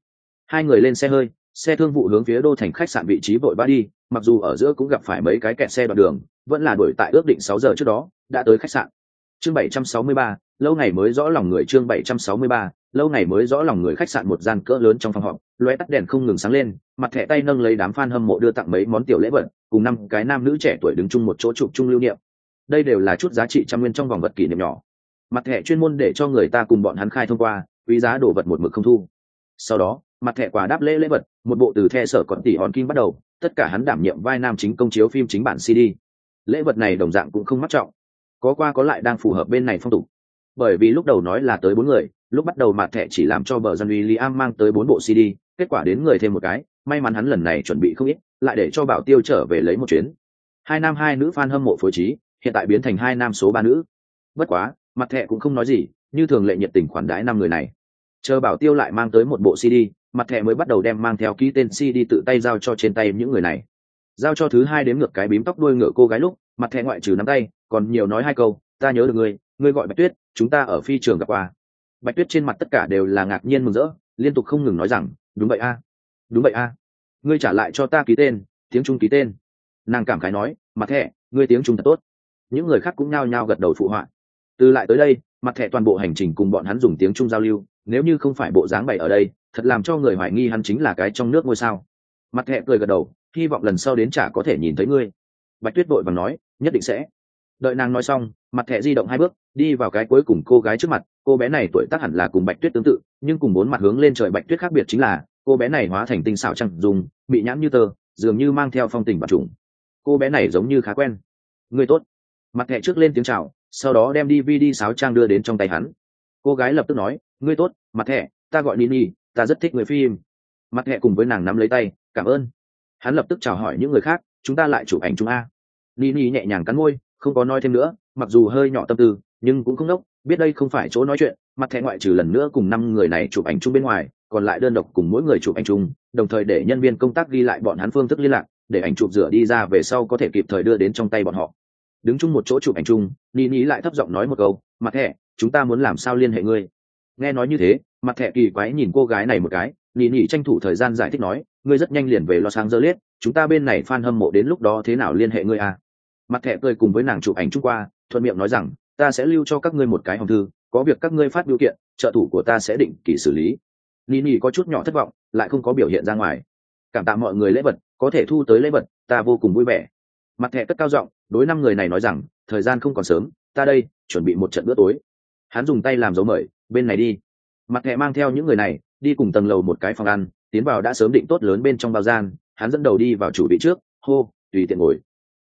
Hai người lên xe hơi xe thương vụ hướng phía đô thành khách sạn vị trí vội vã đi mặc dù ở giữa cũng gặp phải mấy cái kẹt xe đoạn đường vẫn là đuổi tại ước định sáu giờ trước đó đã tới khách sạn chương 763, lâu ngày mới rõ lòng người chương 763, lâu ngày mới rõ lòng người khách sạn một gian cỡ lớn trong phòng họp, lóe tắt đèn không ngừng sáng lên, mặt thẻ tay nâng lấy đám fan hâm mộ đưa tặng mấy món tiểu lễ vật, cùng năm cái nam nữ trẻ tuổi đứng chung một chỗ chụp chung lưu niệm. Đây đều là chút giá trị trăm nguyên trong vòng vật kỷ niệm nhỏ. Mặt thẻ chuyên môn để cho người ta cùng bọn hắn khai thông qua, quý giá đồ vật một mực không thu. Sau đó, mặt thẻ quà đáp lễ lễ vật, một bộ từ the sở còn tỷ hòn kim bắt đầu, tất cả hắn đảm nhiệm vai nam chính công chiếu phim chính bản CD. Lễ vật này đồng dạng cũng không mắc trọng có qua có lại đang phù hợp bên này phong tục. Bởi vì lúc đầu nói là tới bốn người lúc bắt đầu mặt thẻ chỉ làm cho bờ dân uy liam mang tới bốn bộ cd kết quả đến người thêm một cái may mắn hắn lần này chuẩn bị không ít lại để cho bảo tiêu trở về lấy một chuyến. Hai nam hai nữ fan hâm mộ phối trí hiện tại biến thành hai nam số ba nữ. Bất quá mặt thẻ cũng không nói gì như thường lệ nhiệt tình khoản đãi năm người này. Chờ bảo tiêu lại mang tới một bộ cd mặt thẻ mới bắt đầu đem mang theo ký tên cd tự tay giao cho trên tay những người này. Giao cho thứ hai đếm ngược cái bím tóc đuôi ngựa cô gái lúc, mặt thẻ ngoại trừ nắm tay, còn nhiều nói hai câu, ta nhớ được ngươi ngươi gọi bạch tuyết, chúng ta ở phi trường gặp qua. Bạch tuyết trên mặt tất cả đều là ngạc nhiên mừng rỡ, liên tục không ngừng nói rằng, đúng vậy a, đúng vậy a, ngươi trả lại cho ta ký tên, tiếng trung ký tên. Nàng cảm khái nói, mặt thẻ, ngươi tiếng trung thật tốt. Những người khác cũng nhao nhao gật đầu phụ họa. Từ lại tới đây, mặt thẻ toàn bộ hành trình cùng bọn hắn dùng tiếng trung giao lưu, nếu như không phải bộ dáng bày ở đây thật làm cho người hoài nghi hắn chính là cái trong nước ngôi sao. Mặt hẹ cười gật đầu, hy vọng lần sau đến chả có thể nhìn thấy ngươi. Bạch tuyết vội và nói, nhất định sẽ. Đợi nàng nói xong, mặt hẹ di động hai bước, đi vào cái cuối cùng cô gái trước mặt. Cô bé này tuổi tác hẳn là cùng bạch tuyết tương tự, nhưng cùng bốn mặt hướng lên trời bạch tuyết khác biệt chính là, cô bé này hóa thành tinh xảo trăng dùng bị nhãn như tơ, dường như mang theo phong tình bạc trùng. Cô bé này giống như khá quen. Người tốt. Mặt hẹ trước lên tiếng chào, sau đó đem đi video sáo trang đưa đến trong tay hắn. Cô gái lập tức nói, ngươi tốt, mặt thẻ ta gọi nini ta rất thích người phim. Mặt thẻ cùng với nàng nắm lấy tay, cảm ơn. Hắn lập tức chào hỏi những người khác, chúng ta lại chụp ảnh chúng a. Nini nhẹ nhàng cắn môi, không có nói thêm nữa, mặc dù hơi nhỏ tâm tư, nhưng cũng không đốc biết đây không phải chỗ nói chuyện. Mặt thẻ ngoại trừ lần nữa cùng năm người này chụp ảnh chung bên ngoài, còn lại đơn độc cùng mỗi người chụp ảnh chung, đồng thời để nhân viên công tác ghi lại bọn hắn phương thức liên lạc, để ảnh chụp rửa đi ra về sau có thể kịp thời đưa đến trong tay bọn họ. Đứng chung một chỗ chụp ảnh chung ni ni lại thấp giọng nói một câu, mặt thẻ, chúng ta muốn làm sao liên hệ ngươi? Nghe nói như thế mặt thẻ kỳ quái nhìn cô gái này một cái nhị nhị tranh thủ thời gian giải thích nói, ngươi rất nhanh liền về lo sáng dơ liết chúng ta bên này fan hâm mộ đến lúc đó thế nào liên hệ ngươi à? Mặt thẻ cười cùng với nàng chụp ảnh chung qua, thuận miệng nói rằng, ta sẽ lưu cho các ngươi một cái hòm thư, có việc các ngươi phát biểu kiện, trợ thủ của ta sẽ định kỳ xử lý. Nini có chút nhỏ thất vọng, lại không có biểu hiện ra ngoài. Cảm tạ mọi người lễ vật, có thể thu tới lễ vật, ta vô cùng vui vẻ. Mặt thẻ cất cao giọng, đối năm người này nói rằng, thời gian không còn sớm, ta đây, chuẩn bị một trận bữa tối. Hắn dùng tay làm dấu mời, bên này đi mặt thẻ mang theo những người này, đi cùng tầng lầu một cái phòng ăn, tiến vào đã sớm định tốt lớn bên trong bao gian, hắn dẫn đầu đi vào chủ vị trước, hô, tùy tiện ngồi.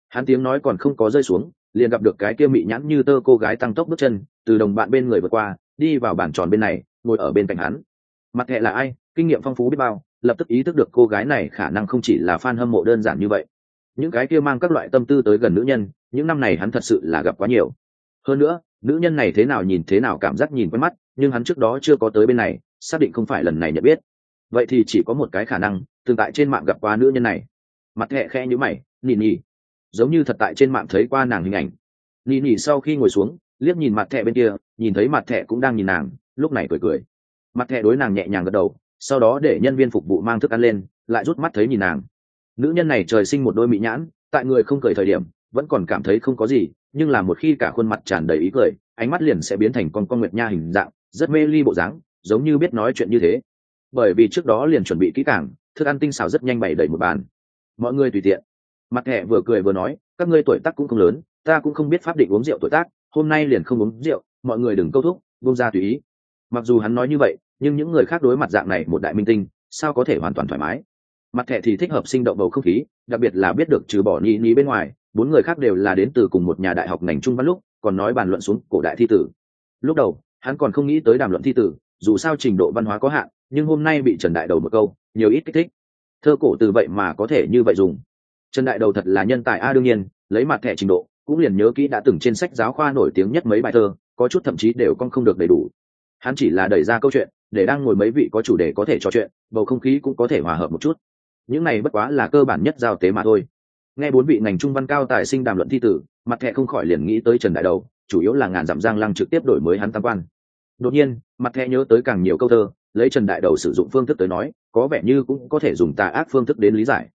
Hắn tiếng nói còn không có rơi xuống, liền gặp được cái kia mị nhãn như tơ cô gái tăng tốc bước chân, từ đồng bạn bên người vượt qua, đi vào bàn tròn bên này, ngồi ở bên cạnh hắn. Mặt hệ là ai? Kinh nghiệm phong phú biết bao, lập tức ý thức được cô gái này khả năng không chỉ là fan hâm mộ đơn giản như vậy. Những cái kia mang các loại tâm tư tới gần nữ nhân, những năm này hắn thật sự là gặp quá nhiều. Hơn nữa, nữ nhân này thế nào nhìn thế nào cảm giác nhìn quen mắt nhưng hắn trước đó chưa có tới bên này, xác định không phải lần này nhận biết. Vậy thì chỉ có một cái khả năng, tương tại trên mạng gặp qua nữ nhân này. Mặt thẹ khẽ nhữ mày nỉ nỉ giống như thật tại trên mạng thấy qua nàng hình ảnh. Nỉ nỉ sau khi ngồi xuống, liếc nhìn mặt thẹ bên kia, nhìn thấy mặt thẹ cũng đang nhìn nàng, lúc này cười cười. Mặt thẹ đối nàng nhẹ nhàng gật đầu, sau đó để nhân viên phục vụ mang thức ăn lên, lại rút mắt thấy nhìn nàng. Nữ nhân này trời sinh một đôi mỹ nhãn, tại người không cười thời điểm, vẫn còn cảm thấy không có gì, nhưng là một khi cả khuôn mặt tràn đầy ý cười, ánh mắt liền sẽ biến thành con con nguyệt nha hình dạng rất mê ly bộ dáng, giống như biết nói chuyện như thế. Bởi vì trước đó liền chuẩn bị kỹ càng, thức ăn tinh xảo rất nhanh bày đầy một bàn. Mọi người tùy tiện. Mặt thẻ vừa cười vừa nói, các ngươi tuổi tác cũng không lớn, ta cũng không biết pháp định uống rượu tuổi tác, hôm nay liền không uống rượu, mọi người đừng câu thúc, buông ra tùy ý. Mặc dù hắn nói như vậy, nhưng những người khác đối mặt dạng này một đại minh tinh, sao có thể hoàn toàn thoải mái? Mặt thẻ thì thích hợp sinh động bầu không khí, đặc biệt là biết được trừ bỏ ni ni bên ngoài, bốn người khác đều là đến từ cùng một nhà đại học ngành trung văn lúc, còn nói bàn luận xuống cổ đại thi tử. Lúc đầu hắn còn không nghĩ tới đàm luận thi tử, dù sao trình độ văn hóa có hạn, nhưng hôm nay bị trần đại đầu một câu, nhiều ít kích thích. Thơ cổ từ vậy mà có thể như vậy dùng. Trần đại đầu thật là nhân tài a đương nhiên, lấy mặt thẻ trình độ, cũng liền nhớ kỹ đã từng trên sách giáo khoa nổi tiếng nhất mấy bài thơ, có chút thậm chí đều con không được đầy đủ. Hắn chỉ là đẩy ra câu chuyện, để đang ngồi mấy vị có chủ đề có thể trò chuyện, bầu không khí cũng có thể hòa hợp một chút. Những này bất quá là cơ bản nhất giao tế mà thôi. Nghe bốn vị ngành trung văn cao tài sinh đàm luận thi tử, mặt thẻ không khỏi liền nghĩ tới trần đại đầu, chủ yếu là ngàn dặm giang lăng trực tiếp đổi mới hắn tam quan đột nhiên, mặt thẹ nhớ tới càng nhiều câu thơ, lấy trần đại đầu sử dụng phương thức tới nói, có vẻ như cũng có thể dùng tà ác phương thức đến lý giải.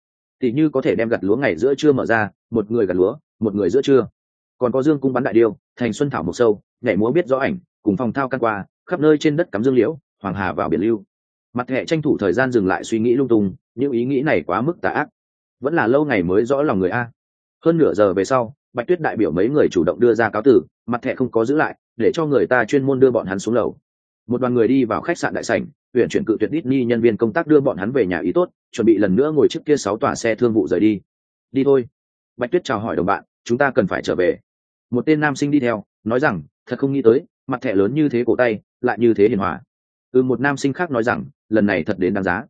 Thì như có thể đem gặt lúa ngày giữa trưa mở ra, một người gặt lúa, một người giữa trưa. Còn có dương cung bắn đại điêu, thành xuân thảo một sâu, nhảy múa biết rõ ảnh, cùng phòng thao căn qua, khắp nơi trên đất cắm dương liễu, hoàng hà vào biển lưu. Mặt thẹ tranh thủ thời gian dừng lại suy nghĩ lung tung, những ý nghĩ này quá mức tà ác. Vẫn là lâu ngày mới rõ lòng người a. Hơn nửa giờ về sau, bạch tuyết đại biểu mấy người chủ động đưa ra cáo tử, mặt thẹ không có giữ lại để cho người ta chuyên môn đưa bọn hắn xuống lầu. Một đoàn người đi vào khách sạn đại sảnh, huyện chuyển cự tuyệt Disney nhân viên công tác đưa bọn hắn về nhà ý tốt, chuẩn bị lần nữa ngồi trước kia sáu tòa xe thương vụ rời đi. Đi thôi. Bạch tuyết chào hỏi đồng bạn, chúng ta cần phải trở về. Một tên nam sinh đi theo, nói rằng, thật không nghĩ tới, mặt thẻ lớn như thế cổ tay, lại như thế hiền hòa. Ừ một nam sinh khác nói rằng, lần này thật đến đáng giá.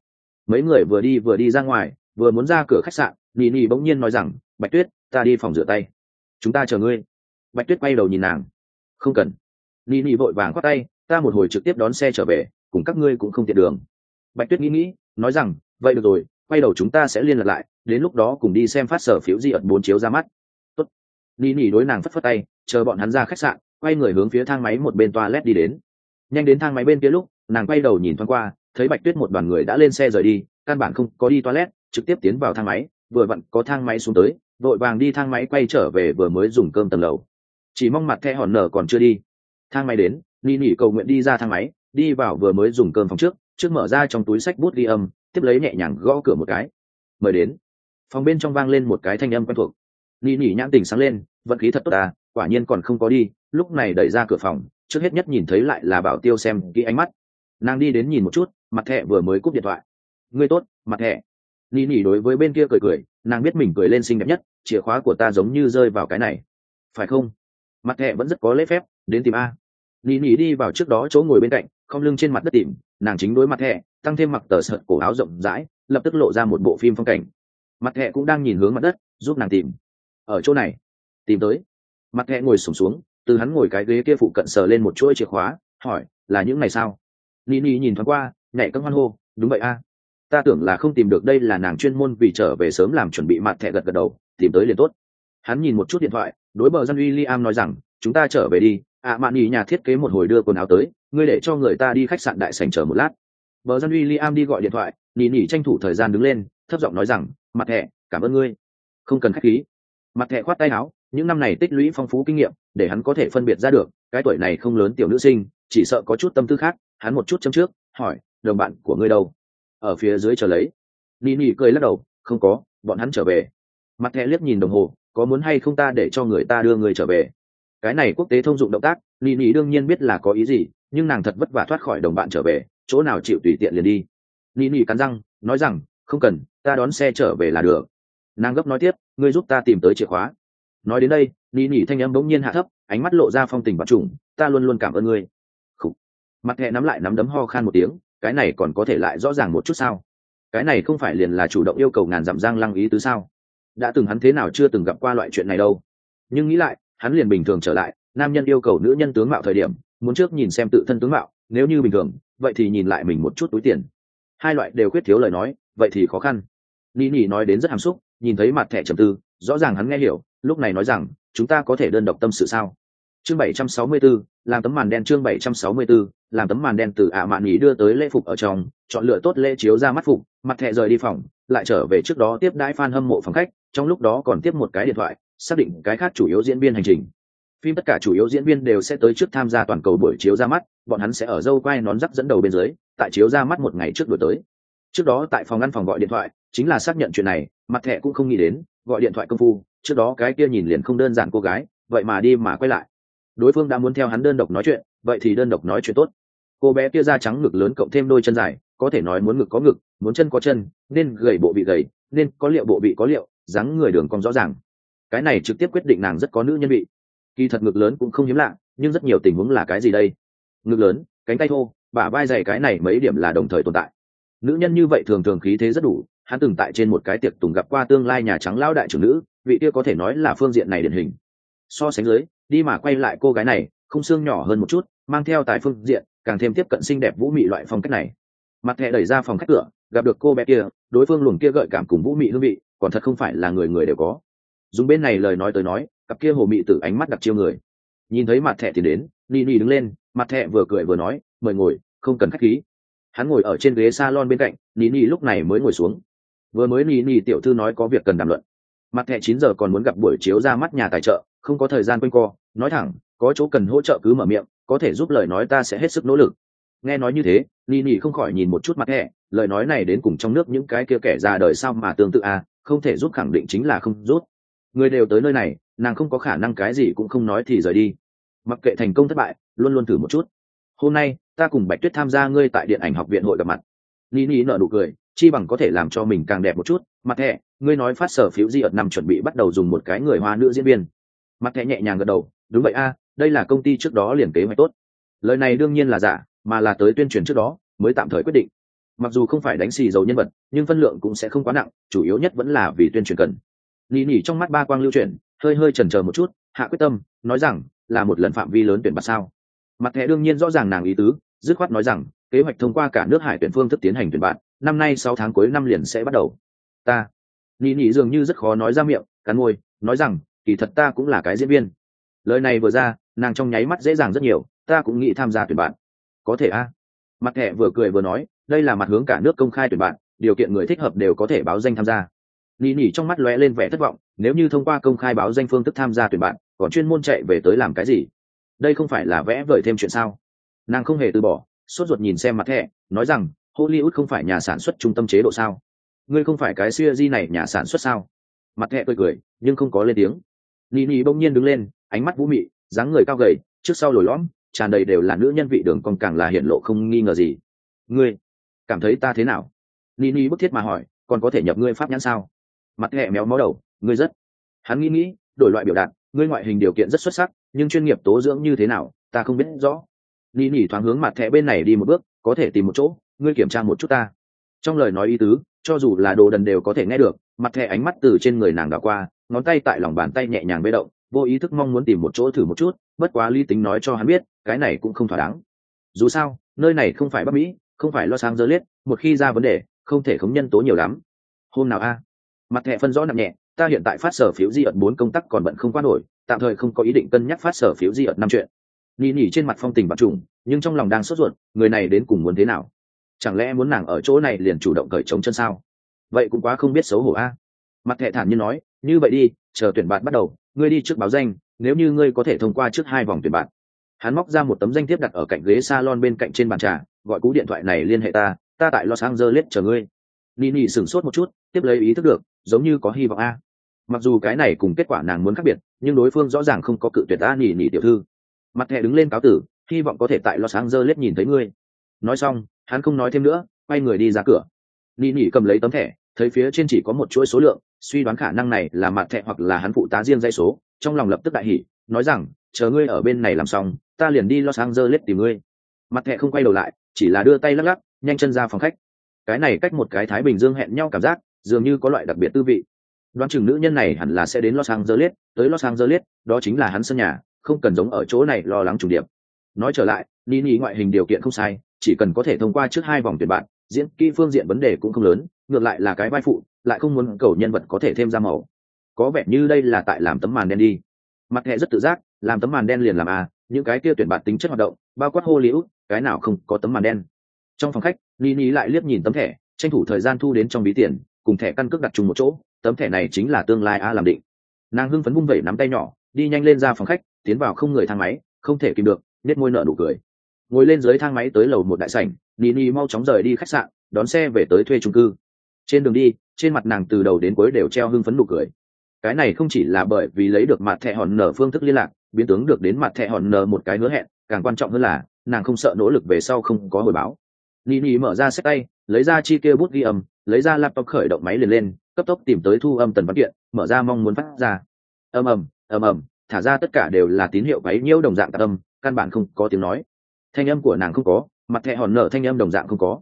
Mấy người vừa đi vừa đi ra ngoài, vừa muốn ra cửa khách sạn nỉ nỉ bỗng nhiên nói rằng, bạch tuyết, ta đi phòng rửa tay. Chúng ta chờ ngươi. Bạch tuyết quay đầu nhìn nàng không cần. Ni ni vội vàng khoác tay, ta một hồi trực tiếp đón xe trở về, cùng các ngươi cũng không tiện đường. Bạch tuyết nghĩ nghĩ, nói rằng, vậy được rồi, quay đầu chúng ta sẽ liên lạc lại, đến lúc đó cùng đi xem phát sở phiếu di ẩn bốn chiếu ra mắt. Tốt. ni ni đối nàng phất phất tay, chờ bọn hắn ra khách sạn, quay người hướng phía thang máy một bên toilet đi đến. Nhanh đến thang máy bên kia lúc, nàng quay đầu nhìn thoáng qua, thấy bạch tuyết một đoàn người đã lên xe rời đi, căn bản không có đi toilet, trực tiếp tiến vào thang máy, vừa vặn có thang máy xuống tới, vội vàng đi thang máy quay trở về vừa mới dùng cơm tầng lầu chỉ mong mặt the hòn nở còn chưa đi. Thang máy đến ni nỉ cầu nguyện đi ra thang máy, đi vào vừa mới dùng cơm phòng trước trước mở ra trong túi sách bút ghi âm, tiếp lấy nhẹ nhàng gõ cửa một cái. Mời đến. Phòng bên trong vang lên một cái thanh âm quen thuộc. Ni nỉ nhãn tình sáng lên, vận khí thật tốt à quả nhiên còn không có đi, lúc này đẩy ra cửa phòng, trước hết nhất nhìn thấy lại là bảo tiêu xem kỹ ánh mắt. Nàng đi đến nhìn một chút, mặt thẹ vừa mới cúp điện thoại. Ngươi tốt, mặt thẹ ni nỉ đối với bên kia cười cười, nàng biết mình cười lên xinh đẹp nhất, chìa khóa của ta giống như rơi vào cái này. Phải không? Mặt thẹ vẫn rất có lễ phép đến tìm a. Ni nỉ đi vào trước đó chỗ ngồi bên cạnh không lưng trên mặt đất tìm nàng chính đối mặt thẹ tăng thêm mặc tờ sợt cổ áo rộng rãi lập tức lộ ra một bộ phim phong cảnh. Mặt thẹ cũng đang nhìn hướng mặt đất giúp nàng tìm. Ở chỗ này tìm tới. Mặt thẹ ngồi sùng xuống, xuống từ hắn ngồi cái ghế kia phụ cận sờ lên một chuỗi chìa khóa hỏi là những ngày sao? Ni ni nhìn thoáng qua nhảy cân hoan hô đúng vậy a. Ta tưởng là không tìm được đây là nàng chuyên môn vì trở về sớm làm chuẩn bị mặt thẹ gật gật đầu tìm tới liền tốt hắn nhìn một chút điện thoại đối bờ dân uy liam nói rằng chúng ta trở về đi. Ạ à, mạn ý nhà thiết kế một hồi đưa quần áo tới ngươi để cho người ta đi khách sạn đại sành chờ một lát. Bờ dân uy liam đi gọi điện thoại nỉ nỉ tranh thủ thời gian đứng lên thấp giọng nói rằng mặt thẻ cảm ơn ngươi. Không cần khách khí. Mặt thẻ khoát tay áo những năm này tích lũy phong phú kinh nghiệm để hắn có thể phân biệt ra được cái tuổi này không lớn tiểu nữ sinh chỉ sợ có chút tâm tư khác. Hắn một chút châm trước hỏi đồng bạn của ngươi đâu? Ở phía dưới chờ lấy. Nỉ nỉ cười lắc đầu không có bọn hắn trở về. Mặt thẻ liếc nhìn đồng hồ có muốn hay không ta để cho người ta đưa người trở về? Cái này quốc tế thông dụng động tác nỉ nỉ đương nhiên biết là có ý gì, nhưng nàng thật vất vả thoát khỏi đồng bạn trở về, chỗ nào chịu tùy tiện liền đi. Nỉ nỉ cắn răng, nói rằng, không cần, ta đón xe trở về là được. Nàng gấp nói tiếp, ngươi giúp ta tìm tới chìa khóa. Nói đến đây nỉ nỉ thanh âm bỗng nhiên hạ thấp, ánh mắt lộ ra phong tình và trùng, ta luôn luôn cảm ơn ngươi. Khủ. mặt hẹ nắm lại nắm đấm ho khan một tiếng, cái này còn có thể lại rõ ràng một chút sao? Cái này không phải liền là chủ động yêu cầu ngàn dặm giang lăng ý tứ sao? Đã từng hắn thế nào chưa từng gặp qua loại chuyện này đâu. Nhưng nghĩ lại hắn liền bình thường trở lại nam nhân yêu cầu nữ nhân tướng mạo thời điểm muốn trước nhìn xem tự thân tướng mạo nếu như bình thường vậy thì nhìn lại mình một chút túi tiền. Hai loại đều khuyết thiếu lời nói vậy thì khó khăn. Ni ni nói đến rất hàm xúc nhìn thấy mặt thẻ trầm tư rõ ràng hắn nghe hiểu lúc này nói rằng chúng ta có thể đơn độc tâm sự sao? Chương 764, làm tấm màn đen chương 764, làm tấm màn đen từ ạ mạn nhí đưa tới lễ phục ở trong chọn lựa tốt lễ chiếu ra mắt phục mặt thẻ rời đi phòng lại trở về trước đó tiếp đãi fan hâm mộ phòng khách trong lúc đó còn tiếp một cái điện thoại, xác định cái khác chủ yếu diễn viên hành trình. Phim tất cả chủ yếu diễn viên đều sẽ tới trước tham gia toàn cầu buổi chiếu ra mắt, bọn hắn sẽ ở dâu quai nón rắc dẫn đầu bên dưới, tại chiếu ra mắt một ngày trước buổi tới. Trước đó tại phòng ngăn phòng gọi điện thoại, chính là xác nhận chuyện này, mặt thẻ cũng không nghĩ đến, gọi điện thoại công phu, trước đó cái kia nhìn liền không đơn giản cô gái, vậy mà đi mà quay lại. Đối phương đã muốn theo hắn đơn độc nói chuyện, vậy thì đơn độc nói chuyện tốt. Cô bé kia da trắng ngực lớn cộng thêm đôi chân dài, có thể nói muốn ngực có ngực, muốn chân có chân, nên gầy bộ bị gầy, nên có liệu bộ bị có liệu dáng người đường cong rõ ràng. Cái này trực tiếp quyết định nàng rất có nữ nhân vị. Kỳ thật ngực lớn cũng không hiếm lạ, nhưng rất nhiều tình huống là cái gì đây? Ngực lớn, cánh tay thô, bả vai dày cái này mấy điểm là đồng thời tồn tại. Nữ nhân như vậy thường thường khí thế rất đủ, hắn từng tại trên một cái tiệc tùng gặp qua tương lai nhà trắng lao đại trưởng nữ, vị kia có thể nói là phương diện này điển hình. So sánh dưới, đi mà quay lại cô gái này không xương nhỏ hơn một chút, mang theo tài phương diện, càng thêm tiếp cận xinh đẹp vũ mị loại phong cách này. Mặt thẻ đẩy ra phòng khách cửa, gặp được cô bé kia, đối phương luồng kia gợi cảm cùng vũ mị hương vị còn thật không phải là người người đều có. Dùng bên này lời nói tới nói cặp kia hồ mị tử ánh mắt đặc chiêu người. Nhìn thấy mặt thẹ thì đến ni ni đứng lên mặt thẹ vừa cười vừa nói mời ngồi không cần khách khí. Hắn ngồi ở trên ghế salon bên cạnh ni ni lúc này mới ngồi xuống. Vừa mới ni ni tiểu thư nói có việc cần đàm luận. Mặt thẹ chín giờ còn muốn gặp buổi chiếu ra mắt nhà tài trợ không có thời gian quanh co nói thẳng có chỗ cần hỗ trợ cứ mở miệng có thể giúp lời nói ta sẽ hết sức nỗ lực. Nghe nói như thế ni ni không khỏi nhìn một chút mặt thẹ, lời nói này đến cùng trong nước những cái kia kẻ ra đời sao mà tương tự à không thể giúp khẳng định chính là không rút. Người đều tới nơi này, nàng không có khả năng cái gì cũng không nói thì rời đi. Mặc kệ thành công thất bại, luôn luôn thử một chút. Hôm nay, ta cùng bạch tuyết tham gia ngươi tại điện ảnh học viện hội gặp mặt. Ni ni nợ nụ cười, chi bằng có thể làm cho mình càng đẹp một chút. Mặt thẻ ngươi nói phát sở phiếu di ợt nằm chuẩn bị bắt đầu dùng một cái người hoa nữ diễn viên. Mặt thẻ nhẹ nhàng gật đầu, đúng vậy a, đây là công ty trước đó liền kế hoạch tốt. Lời này đương nhiên là giả, mà là tới tuyên truyền trước đó, mới tạm thời quyết định mặc dù không phải đánh xì dầu nhân vật, nhưng phân lượng cũng sẽ không quá nặng, chủ yếu nhất vẫn là vì tuyên truyền cần. Nỉ nỉ trong mắt ba quang lưu chuyển, hơi hơi chần chờ một chút, hạ quyết tâm, nói rằng, là một lần phạm vi lớn tuyển bạt sao? Mặt thẻ đương nhiên rõ ràng nàng ý tứ, dứt khoát nói rằng, kế hoạch thông qua cả nước hải tuyển phương thức tiến hành tuyển bạn năm nay sáu tháng cuối năm liền sẽ bắt đầu. Ta? Nỉ nỉ dường như rất khó nói ra miệng, cắn môi, nói rằng, kỳ thật ta cũng là cái diễn viên. Lời này vừa ra, nàng trong nháy mắt dễ dàng rất nhiều, ta cũng nghĩ tham gia tuyển bạn có thể a mặt thẻ vừa cười vừa nói, đây là mặt hướng cả nước công khai tuyển bạn, điều kiện người thích hợp đều có thể báo danh tham gia. Nỉ nỉ trong mắt lóe lên vẻ thất vọng, nếu như thông qua công khai báo danh phương thức tham gia tuyển bạn, còn chuyên môn chạy về tới làm cái gì? Đây không phải là vẽ vời thêm chuyện sao? Nàng không hề từ bỏ, sốt ruột nhìn xem mặt thẻ, nói rằng, hollywood không phải nhà sản xuất trung tâm chế độ sao? Ngươi không phải cái siêu di này nhà sản xuất sao? Mặt thẻ cười cười, nhưng không có lên tiếng. Nỉ nỉ bỗng nhiên đứng lên, ánh mắt vũ mị, dáng người cao gầy, trước sau lồi lõm tràn đầy đều là nữ nhân vị đường còn càng là hiện lộ không nghi ngờ gì. Ngươi, cảm thấy ta thế nào? Nini bức thiết mà hỏi, còn có thể nhập ngươi pháp nhãn sao? Mặt hẹ méo mó đầu, ngươi rất. Hắn nghĩ nghĩ, đổi loại biểu đạt, ngươi ngoại hình điều kiện rất xuất sắc, nhưng chuyên nghiệp tố dưỡng như thế nào, ta không biết rõ. Nini thoáng hướng mặt thẻ bên này đi một bước, có thể tìm một chỗ, ngươi kiểm tra một chút ta. Trong lời nói ý tứ, cho dù là đồ đần đều có thể nghe được, mặt thẻ ánh mắt từ trên người nàng đảo qua, ngón tay tại lòng bàn tay nhẹ nhàng bê động vô ý thức mong muốn tìm một chỗ thử một chút, bất quá lý tính nói cho hắn biết, cái này cũng không thỏa đáng. Dù sao, nơi này không phải bắc mỹ, không phải lo sang dơ liết một khi ra vấn đề, không thể khống nhân tố nhiều lắm. Hôm nào a? Mặt thẻ phân rõ nặng nhẹ, ta hiện tại phát sở phiếu di ợt bốn công tác còn bận không qua nổi, tạm thời không có ý định cân nhắc phát sở phiếu di ợt năm chuyện. Nỉ nỉ trên mặt phong tình bạc trùng, nhưng trong lòng đang sốt ruột, người này đến cùng muốn thế nào? Chẳng lẽ muốn nàng ở chỗ này liền chủ động cởi trống chân sao? Vậy cũng quá không biết xấu hổ a. Mặt thẻ thản nhiên nói, như vậy đi, chờ tuyển bạn bắt đầu ngươi đi trước báo danh, nếu như ngươi có thể thông qua trước hai vòng tuyển bạn. Hắn móc ra một tấm danh thiếp đặt ở cạnh ghế salon bên cạnh trên bàn trà, gọi cú điện thoại này liên hệ ta ta tại los angeles chờ ngươi. Nini sửng sốt một chút, tiếp lấy ý thức được, giống như có hy vọng a. Mặc dù cái này cùng kết quả nàng muốn khác biệt, nhưng đối phương rõ ràng không có cự tuyệt ta nỉ nỉ tiểu thư. Mặt thẻ đứng lên cáo tử, hy vọng có thể tại los angeles nhìn thấy ngươi. Nói xong, hắn không nói thêm nữa, quay người đi ra cửa. Nỉ nỉ cầm lấy tấm thẻ, thấy phía trên chỉ có một chuỗi số lượng suy đoán khả năng này là mặt thẹ hoặc là hắn phụ tá riêng dây số, trong lòng lập tức đại hỉ, nói rằng, chờ ngươi ở bên này làm xong, ta liền đi los angeles tìm ngươi. Mặt thẹ không quay đầu lại, chỉ là đưa tay lắc lắc, nhanh chân ra phòng khách. Cái này cách một cái thái bình dương hẹn nhau cảm giác, dường như có loại đặc biệt tư vị. Đoán chừng nữ nhân này hẳn là sẽ đến los angeles, tới los angeles, đó chính là hắn sân nhà, không cần giống ở chỗ này lo lắng chủ điệp. Nói trở lại ni ni ngoại hình điều kiện không sai, chỉ cần có thể thông qua trước hai vòng tuyển bạn, diễn kỹ phương diện vấn đề cũng không lớn ngược lại là cái vai phụ, lại không muốn cầu nhân vật có thể thêm ra màu. Có vẻ như đây là tại làm tấm màn đen đi. Mặt hệ rất tự giác, làm tấm màn đen liền làm a những cái kia tuyển bạt tính chất hoạt động, bao quát hollywood, cái nào không có tấm màn đen. Trong phòng khách ni ni lại liếc nhìn tấm thẻ, tranh thủ thời gian thu đến trong ví tiền, cùng thẻ căn cước đặt chung một chỗ, tấm thẻ này chính là tương lai a làm định. Nàng hưng phấn vung vẩy nắm tay nhỏ, đi nhanh lên ra phòng khách, tiến vào không người thang máy, không thể kìm được nết môi nợ nụ cười. Ngồi lên dưới thang máy tới lầu một đại sảnh ni ni mau chóng rời đi khách sạn, đón xe về tới thuê trung cư trên đường đi, trên mặt nàng từ đầu đến cuối đều treo hưng phấn nụ cười. Cái này không chỉ là bởi vì lấy được mặt thẻ hòn nở phương thức liên lạc, biến tướng được đến mặt thẻ hòn nở một cái hứa hẹn, càng quan trọng hơn là, nàng không sợ nỗ lực về sau không có hồi báo. Nini mở ra sách tay, lấy ra chi kia bút ghi âm, lấy ra laptop khởi động máy liền lên, cấp tốc tìm tới thu âm tần văn kiện, mở ra mong muốn phát ra. Ầm ầm ầm ầm, thả ra tất cả đều là tín hiệu váy nhiễu đồng dạng tạc âm, căn bản không có tiếng nói. Thanh âm của nàng không có, mặt thẻ hòn nở thanh âm đồng dạng không có.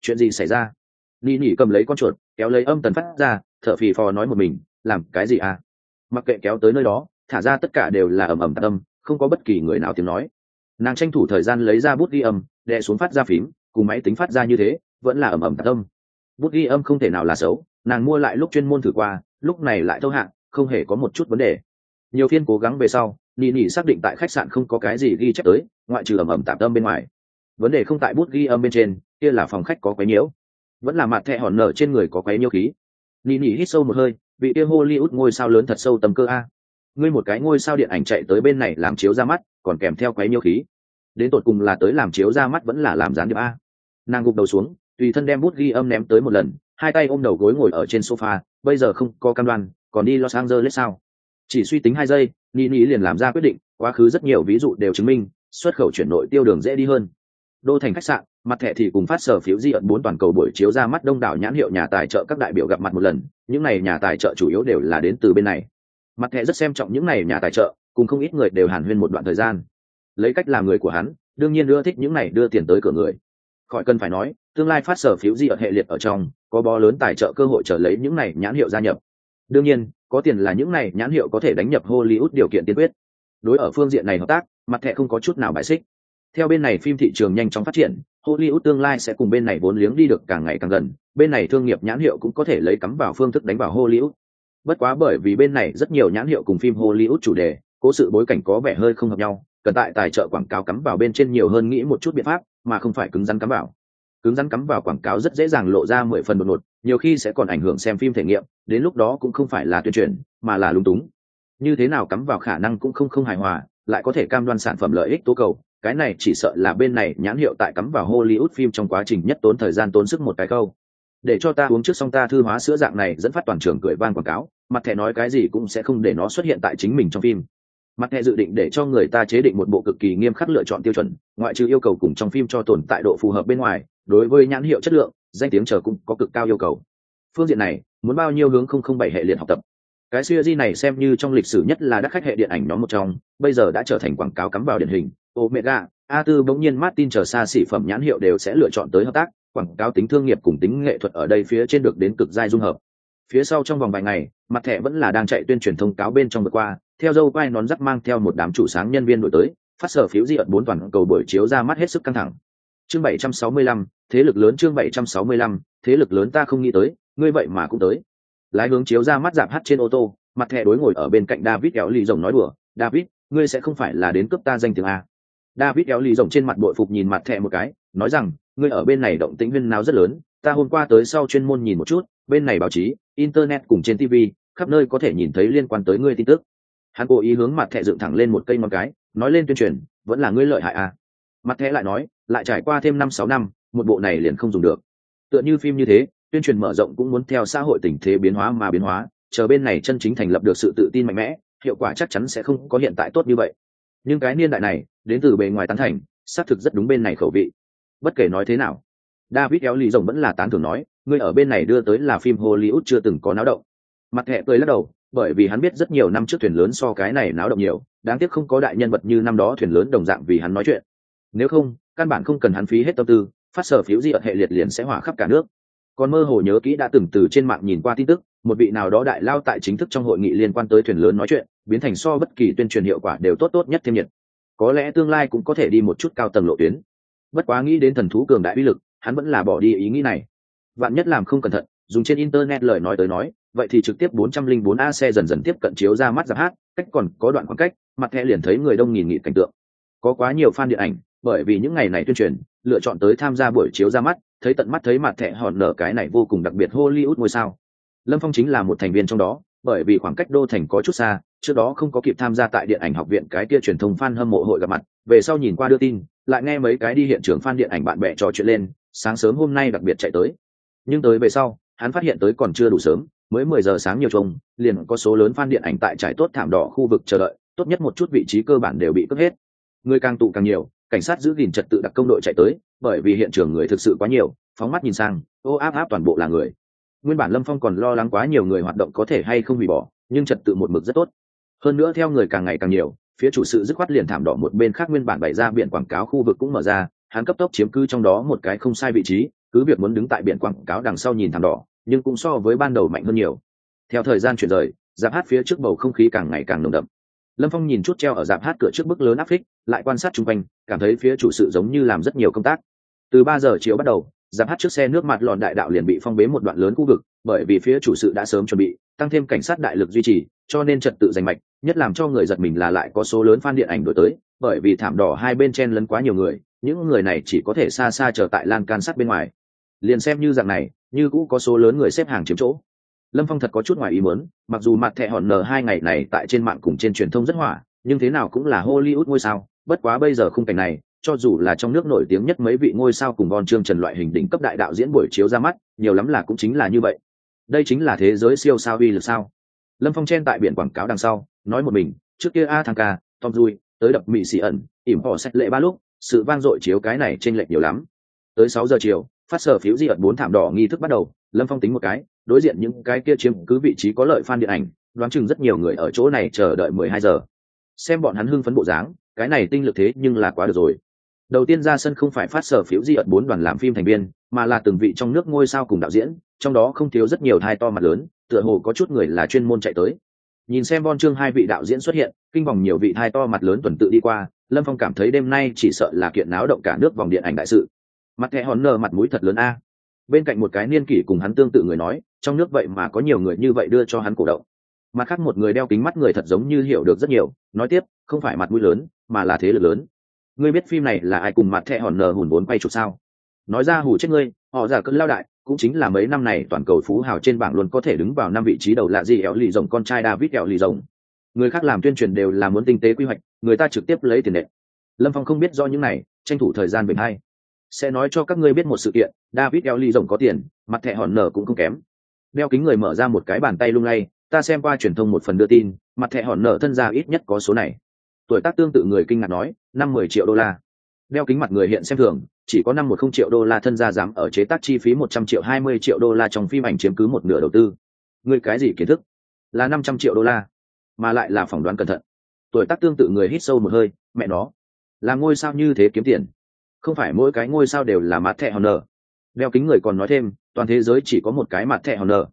Chuyện gì xảy ra? Nini cầm lấy con chuột kéo lấy âm tần phát ra thở phì phò nói một mình làm cái gì à? Mặc kệ kéo tới nơi đó thả ra tất cả đều là ầm ầm tạc âm không có bất kỳ người nào tiếng nói. Nàng tranh thủ thời gian lấy ra bút ghi âm đè xuống phát ra phím cùng máy tính phát ra như thế vẫn là ầm ầm tạc âm. Bút ghi âm không thể nào là xấu nàng mua lại lúc chuyên môn thử qua lúc này lại thâu hạng, không hề có một chút vấn đề. Nhiều phiên cố gắng về sau nỉ nỉ xác định tại khách sạn không có cái gì ghi chép tới ngoại trừ ầm ầm tạm âm bên ngoài. Vấn đề không tại bút ghi âm bên trên kia là phòng khách có quấy nhiễu vẫn là mặt thẹ hòn nở trên người có quấy nhiêu khí. Nỉ nỉ hít sâu một hơi, vị kia hollywood ngôi sao lớn thật sâu tầm cơ a. Ngươi một cái ngôi sao điện ảnh chạy tới bên này làm chiếu ra mắt, còn kèm theo quấy nhiêu khí. Đến tột cùng là tới làm chiếu ra mắt vẫn là làm gián điệp a. Nàng gục đầu xuống, tùy thân đem bút ghi âm ném tới một lần, hai tay ôm đầu gối ngồi ở trên sofa, bây giờ không có cam đoan, còn đi los angeles sao? Chỉ suy tính hai giây ni ni liền làm ra quyết định, quá khứ rất nhiều ví dụ đều chứng minh, xuất khẩu chuyển nội tiêu đường dễ đi hơn đô thành khách sạn, mặt thẻ thì cùng phát sở phiếu di ẩn bốn toàn cầu buổi chiếu ra mắt đông đảo nhãn hiệu nhà tài trợ các đại biểu gặp mặt một lần, những này nhà tài trợ chủ yếu đều là đến từ bên này. Mặt thẻ rất xem trọng những này nhà tài trợ, cùng không ít người đều hàn huyên một đoạn thời gian. Lấy cách làm người của hắn, đương nhiên ưa thích những này đưa tiền tới cửa người. Khỏi cần phải nói, tương lai phát sở phiếu di ở hệ liệt ở trong, có bó lớn tài trợ cơ hội trở lấy những này nhãn hiệu gia nhập. Đương nhiên, có tiền là những này nhãn hiệu có thể đánh nhập hollywood điều kiện tiên quyết. Đối ở phương diện này hợp tác, mặt thẻ không có chút nào bài xích theo bên này phim thị trường nhanh chóng phát triển, hollywood tương lai sẽ cùng bên này vốn liếng đi được càng ngày càng gần, bên này thương nghiệp nhãn hiệu cũng có thể lấy cắm vào phương thức đánh vào hollywood. Bất quá bởi vì bên này rất nhiều nhãn hiệu cùng phim hollywood chủ đề, cố sự bối cảnh có vẻ hơi không hợp nhau, cần tại tài trợ quảng cáo cắm vào bên trên nhiều hơn nghĩ một chút biện pháp, mà không phải cứng rắn cắm vào. Cứng rắn cắm vào quảng cáo rất dễ dàng lộ ra mười phần đột ngột, nhiều khi sẽ còn ảnh hưởng xem phim thể nghiệm, đến lúc đó cũng không phải là tuyên truyền, mà là lúng túng. Như thế nào cắm vào khả năng cũng không không hài hòa, lại có thể cam đoan sản phẩm lợi ích tố cầu cái này chỉ sợ là bên này nhãn hiệu tại cắm vào hollywood phim trong quá trình nhất tốn thời gian tốn sức một cái câu. Để cho ta uống trước xong ta thư hóa sữa dạng này dẫn phát toàn trường cười vang quảng cáo, mặt thẻ nói cái gì cũng sẽ không để nó xuất hiện tại chính mình trong phim. Mặt thẻ dự định để cho người ta chế định một bộ cực kỳ nghiêm khắc lựa chọn tiêu chuẩn, ngoại trừ yêu cầu cùng trong phim cho tồn tại độ phù hợp bên ngoài, đối với nhãn hiệu chất lượng, danh tiếng chờ cũng có cực cao yêu cầu. Phương diện này, muốn bao nhiêu hướng không không bảy hệ liệt học tập. Cái siêu di này xem như trong lịch sử nhất là đắt khách hệ điện ảnh nhóm một trong, bây giờ đã trở thành quảng cáo cắm vào điển hình omega a tư bỗng nhiên martin chờ xa xỉ phẩm nhãn hiệu đều sẽ lựa chọn tới hợp tác quảng cáo tính thương nghiệp cùng tính nghệ thuật ở đây phía trên được đến cực giai dung hợp. Phía sau trong vòng vài ngày mặt thẻ vẫn là đang chạy tuyên truyền thông cáo bên trong vừa qua theo dâu quai nón rắc mang theo một đám chủ sáng nhân viên đổi tới phát sở phiếu di ợt bốn toàn cầu buổi chiếu ra mắt hết sức căng thẳng. Chương 765, thế lực lớn chương 765, thế lực lớn ta không nghĩ tới ngươi vậy mà cũng tới. Lái hướng chiếu ra mắt giảm hắt trên ô tô mặt thẻ đối ngồi ở bên cạnh david kéo lì rồng nói đùa david ngươi sẽ không phải là đến cướp ta danh tiếng a david kéo lì rồng trên mặt bội phục nhìn mặt thẻ một cái, nói rằng, ngươi ở bên này động tĩnh viên nào rất lớn, ta hôm qua tới sau chuyên môn nhìn một chút, bên này báo chí, internet cùng trên tv khắp nơi có thể nhìn thấy liên quan tới ngươi tin tức. Hắn cố ý hướng mặt thẻ dựng thẳng lên một cây ngón cái, nói lên tuyên truyền, vẫn là ngươi lợi hại à? Mặt thẻ lại nói, lại trải qua thêm năm, sáu năm, một bộ này liền không dùng được. Tựa như phim như thế, tuyên truyền mở rộng cũng muốn theo xã hội tình thế biến hóa mà biến hóa, chờ bên này chân chính thành lập được sự tự tin mạnh mẽ, hiệu quả chắc chắn sẽ không có hiện tại tốt như vậy. Nhưng cái niên đại này đến từ bề ngoài tán thành, xác thực rất đúng bên này khẩu vị. Bất kể nói thế nào, david éo lì rồng vẫn là tán thưởng nói, ngươi ở bên này đưa tới là phim hollywood chưa từng có náo động. Mặt hẹ cười lắc đầu, bởi vì hắn biết rất nhiều năm trước thuyền lớn so cái này náo động nhiều, đáng tiếc không có đại nhân vật như năm đó thuyền lớn đồng dạng vì hắn nói chuyện. Nếu không, căn bản không cần hắn phí hết tâm tư, phát sở phiếu di ở hệ liệt liền sẽ hỏa khắp cả nước. Còn mơ hồ nhớ kỹ đã từng từ trên mạng nhìn qua tin tức, một vị nào đó đại lao tại chính thức trong hội nghị liên quan tới thuyền lớn nói chuyện, biến thành so bất kỳ tuyên truyền hiệu quả đều tốt tốt nhất thêm nhiệt có lẽ tương lai cũng có thể đi một chút cao tầng lộ tuyến. Bất quá nghĩ đến thần thú cường đại uy lực, hắn vẫn là bỏ đi ý nghĩ này. Vạn nhất làm không cẩn thận, dùng trên internet lời nói tới nói, vậy thì trực tiếp 404 a xe dần dần tiếp cận chiếu ra mắt giáp hát, cách còn có đoạn khoảng cách, mặt thẻ liền thấy người đông nghìn nghị cảnh tượng. Có quá nhiều fan điện ảnh, bởi vì những ngày này tuyên truyền, lựa chọn tới tham gia buổi chiếu ra mắt, thấy tận mắt thấy mặt thẻ hòn nở cái này vô cùng đặc biệt hollywood ngôi sao. Lâm phong chính là một thành viên trong đó, bởi vì khoảng cách đô thành có chút xa trước đó không có kịp tham gia tại điện ảnh học viện cái kia truyền thông fan hâm mộ hội gặp mặt, về sau nhìn qua đưa tin, lại nghe mấy cái đi hiện trường fan điện ảnh bạn bè trò chuyện lên, sáng sớm hôm nay đặc biệt chạy tới. Nhưng tới về sau, hắn phát hiện tới còn chưa đủ sớm, mới mười giờ sáng nhiều trông, liền có số lớn fan điện ảnh tại trải tốt thảm đỏ khu vực chờ đợi, tốt nhất một chút vị trí cơ bản đều bị cướp hết. Người càng tụ càng nhiều, cảnh sát giữ gìn trật tự đặc công đội chạy tới, bởi vì hiện trường người thực sự quá nhiều, phóng mắt nhìn sang, ô áp áp toàn bộ là người. Nguyên bản lâm phong còn lo lắng quá nhiều người hoạt động có thể hay không hủy bỏ, nhưng trật tự một mực rất tốt hơn nữa theo người càng ngày càng nhiều, phía chủ sự dứt khoát liền thảm đỏ một bên khác nguyên bản bày ra biển quảng cáo khu vực cũng mở ra, hắn cấp tốc chiếm cứ trong đó một cái không sai vị trí, cứ việc muốn đứng tại biển quảng cáo đằng sau nhìn thảm đỏ, nhưng cũng so với ban đầu mạnh hơn nhiều. Theo thời gian chuyển rời giáp hát phía trước bầu không khí càng ngày càng nồng đậm. Lâm phong nhìn chút treo ở giáp hát cửa trước bức lớn áp phích, lại quan sát chung quanh, cảm thấy phía chủ sự giống như làm rất nhiều công tác. Từ ba giờ chiều bắt đầu giáp hát trước xe nước mặt lòn đại đạo liền bị phong bế một đoạn lớn khu vực, bởi vì phía chủ sự đã sớm chuẩn bị tăng thêm cảnh sát đại lực duy trì, cho nên trật tự giành mạch, nhất làm cho người giật mình là lại có số lớn fan điện ảnh đổi tới, bởi vì thảm đỏ hai bên chen lấn quá nhiều người, những người này chỉ có thể xa xa chờ tại lan can sát bên ngoài. Liền xem như dạng này, như cũ có số lớn người xếp hàng chiếm chỗ. Lâm phong thật có chút ngoài ý muốn, mặc dù mặt thẹ hòn nở hai ngày này tại trên mạng cùng trên truyền thông rất hỏa, nhưng thế nào cũng là hollywood ngôi sao, bất quá bây giờ khung cảnh này, cho dù là trong nước nổi tiếng nhất mấy vị ngôi sao cùng bon trương trần loại hình đỉnh cấp đại đạo diễn buổi chiếu ra mắt, nhiều lắm là cũng chính là như vậy đây chính là thế giới siêu sao uy lực sao? Lâm phong chen tại biển quảng cáo đằng sau, nói một mình, trước kia a thằng ca, tom dui tới đập mỹ xì ẩn, ỉm họ sách lệ ba lúc, sự vang dội chiếu cái này t r ê n lệch nhiều lắm. Tới sáu giờ chiều, phát sở phiếu di ẩn bốn thảm đỏ nghi thức bắt đầu, lâm phong tính một cái, đối diện những cái kia chiếm cứ vị trí có lợi f điện ảnh, đoán chừng rất nhiều người ở chỗ này chờ đợi mười hai giờ. Xem bọn hắn hưng phấn bộ dáng, cái này tinh lực thế nhưng là quá được rồi. Đầu tiên ra sân không phải phát sở phiếu di ẩn bốn đoàn làm phim thành viên, mà là từng vị trong nước ngôi sao cùng đạo diễn trong đó không thiếu rất nhiều thai to mặt lớn, tựa hồ có chút người là chuyên môn chạy tới. Nhìn xem bon chương hai vị đạo diễn xuất hiện, kinh vòng nhiều vị thai to mặt lớn tuần tự đi qua, lâm phong cảm thấy đêm nay chỉ sợ là kiện náo động cả nước vòng điện ảnh đại sự. Mặt thẻ hòn nờ mặt mũi thật lớn a. Bên cạnh một cái niên kỷ cùng hắn tương tự người nói, trong nước vậy mà có nhiều người như vậy đưa cho hắn cổ động. Mặt khác một người đeo kính mắt người thật giống như hiểu được rất nhiều, nói tiếp, không phải mặt mũi lớn, mà là thế lực lớn. Ngươi biết phim này là ai cùng mặt thẹ hòn nờ hùn vốn quay chụp sao? Nói ra hù chết ngươi, họ giả cơn lao đại cũng chính là mấy năm này toàn cầu phú hào trên bảng luôn có thể đứng vào năm vị trí đầu lạ gì éo lì rồng, con trai david éo lì rồng. Người khác làm tuyên truyền đều là muốn tinh tế quy hoạch, người ta trực tiếp lấy tiền nệ. Lâm phong không biết do những này, tranh thủ thời gian bình hay sẽ nói cho các ngươi biết một sự kiện, david éo lì rồng có tiền, mặt thẻ hòn nở cũng không kém. Đeo kính người mở ra một cái bàn tay lung lay, ta xem qua truyền thông một phần đưa tin, mặt thẻ hòn nở thân ra ít nhất có số này. Tuổi tác tương tự người kinh ngạc nói, năm mười triệu đô la. Đeo kính mặt người hiện xem thường chỉ có năm một không triệu đô la thân gia dám ở chế tác chi phí một trăm triệu, hai mươi triệu đô la trong phim ảnh chiếm cứ một nửa đầu tư. Người cái gì kiến thức? Là năm trăm triệu đô la, mà lại là phỏng đoán cẩn thận. Tuổi tác tương tự người hít sâu một hơi, mẹ nó. Là ngôi sao như thế kiếm tiền. Không phải mỗi cái ngôi sao đều là mặt thẻ hòn nở đeo kính người còn nói thêm, toàn thế giới chỉ có một cái mặt thẻ hòn nở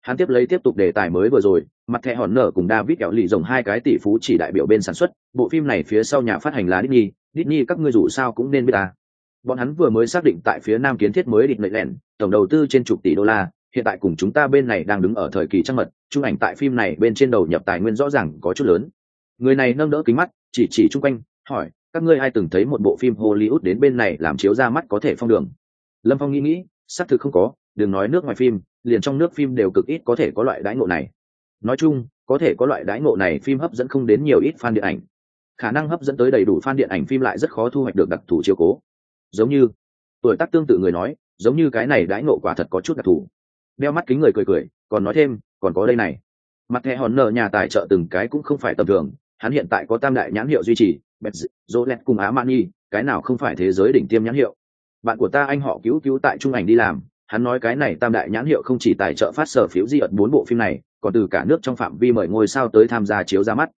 hắn tiếp lấy tiếp tục đề tài mới vừa rồi mặt thẻ hòn nở cùng david kẹo lì rồng hai cái tỷ phú chỉ đại biểu bên sản xuất. Bộ phim này phía sau nhà phát hành là Disney. Disney, các ngươi dù sao cũng nên biết ta bọn hắn vừa mới xác định tại phía nam kiến thiết mới định lệ lẻn tổng đầu tư trên chục tỷ đô la, hiện tại cùng chúng ta bên này đang đứng ở thời kỳ trăng mật, chung ảnh tại phim này bên trên đầu nhập tài nguyên rõ ràng có chút lớn. Người này nâng đỡ kính mắt, chỉ chỉ chung quanh, hỏi, các ngươi ai từng thấy một bộ phim hollywood đến bên này làm chiếu ra mắt có thể phong đường? Lâm phong nghĩ nghĩ, xác thực không có, đừng nói nước ngoài phim, liền trong nước phim đều cực ít có thể có loại đãi ngộ này. Nói chung, có thể có loại đãi ngộ này phim hấp dẫn không đến nhiều ít fan điện ảnh. Khả năng hấp dẫn tới đầy đủ fan điện ảnh phim lại rất khó thu hoạch được đặc thù chiếu cố giống như tuổi tác tương tự người nói giống như cái này đãi ngộ quả thật có chút đặc thù. Đeo mắt kính người cười cười còn nói thêm còn có đây này. Mặt thẻ hòn nợ nhà tài trợ từng cái cũng không phải tầm thường hắn hiện tại có tam đại nhãn hiệu duy trì bẹt dỗ lẹt cùng Á Mani, cái nào không phải thế giới đỉnh tiêm nhãn hiệu. Bạn của ta anh họ cứu cứu tại trung ảnh đi làm, hắn nói cái này tam đại nhãn hiệu không chỉ tài trợ phát sở phiếu di ẩn bốn bộ phim này, còn từ cả nước trong phạm vi mời ngôi sao tới tham gia chiếu ra mắt.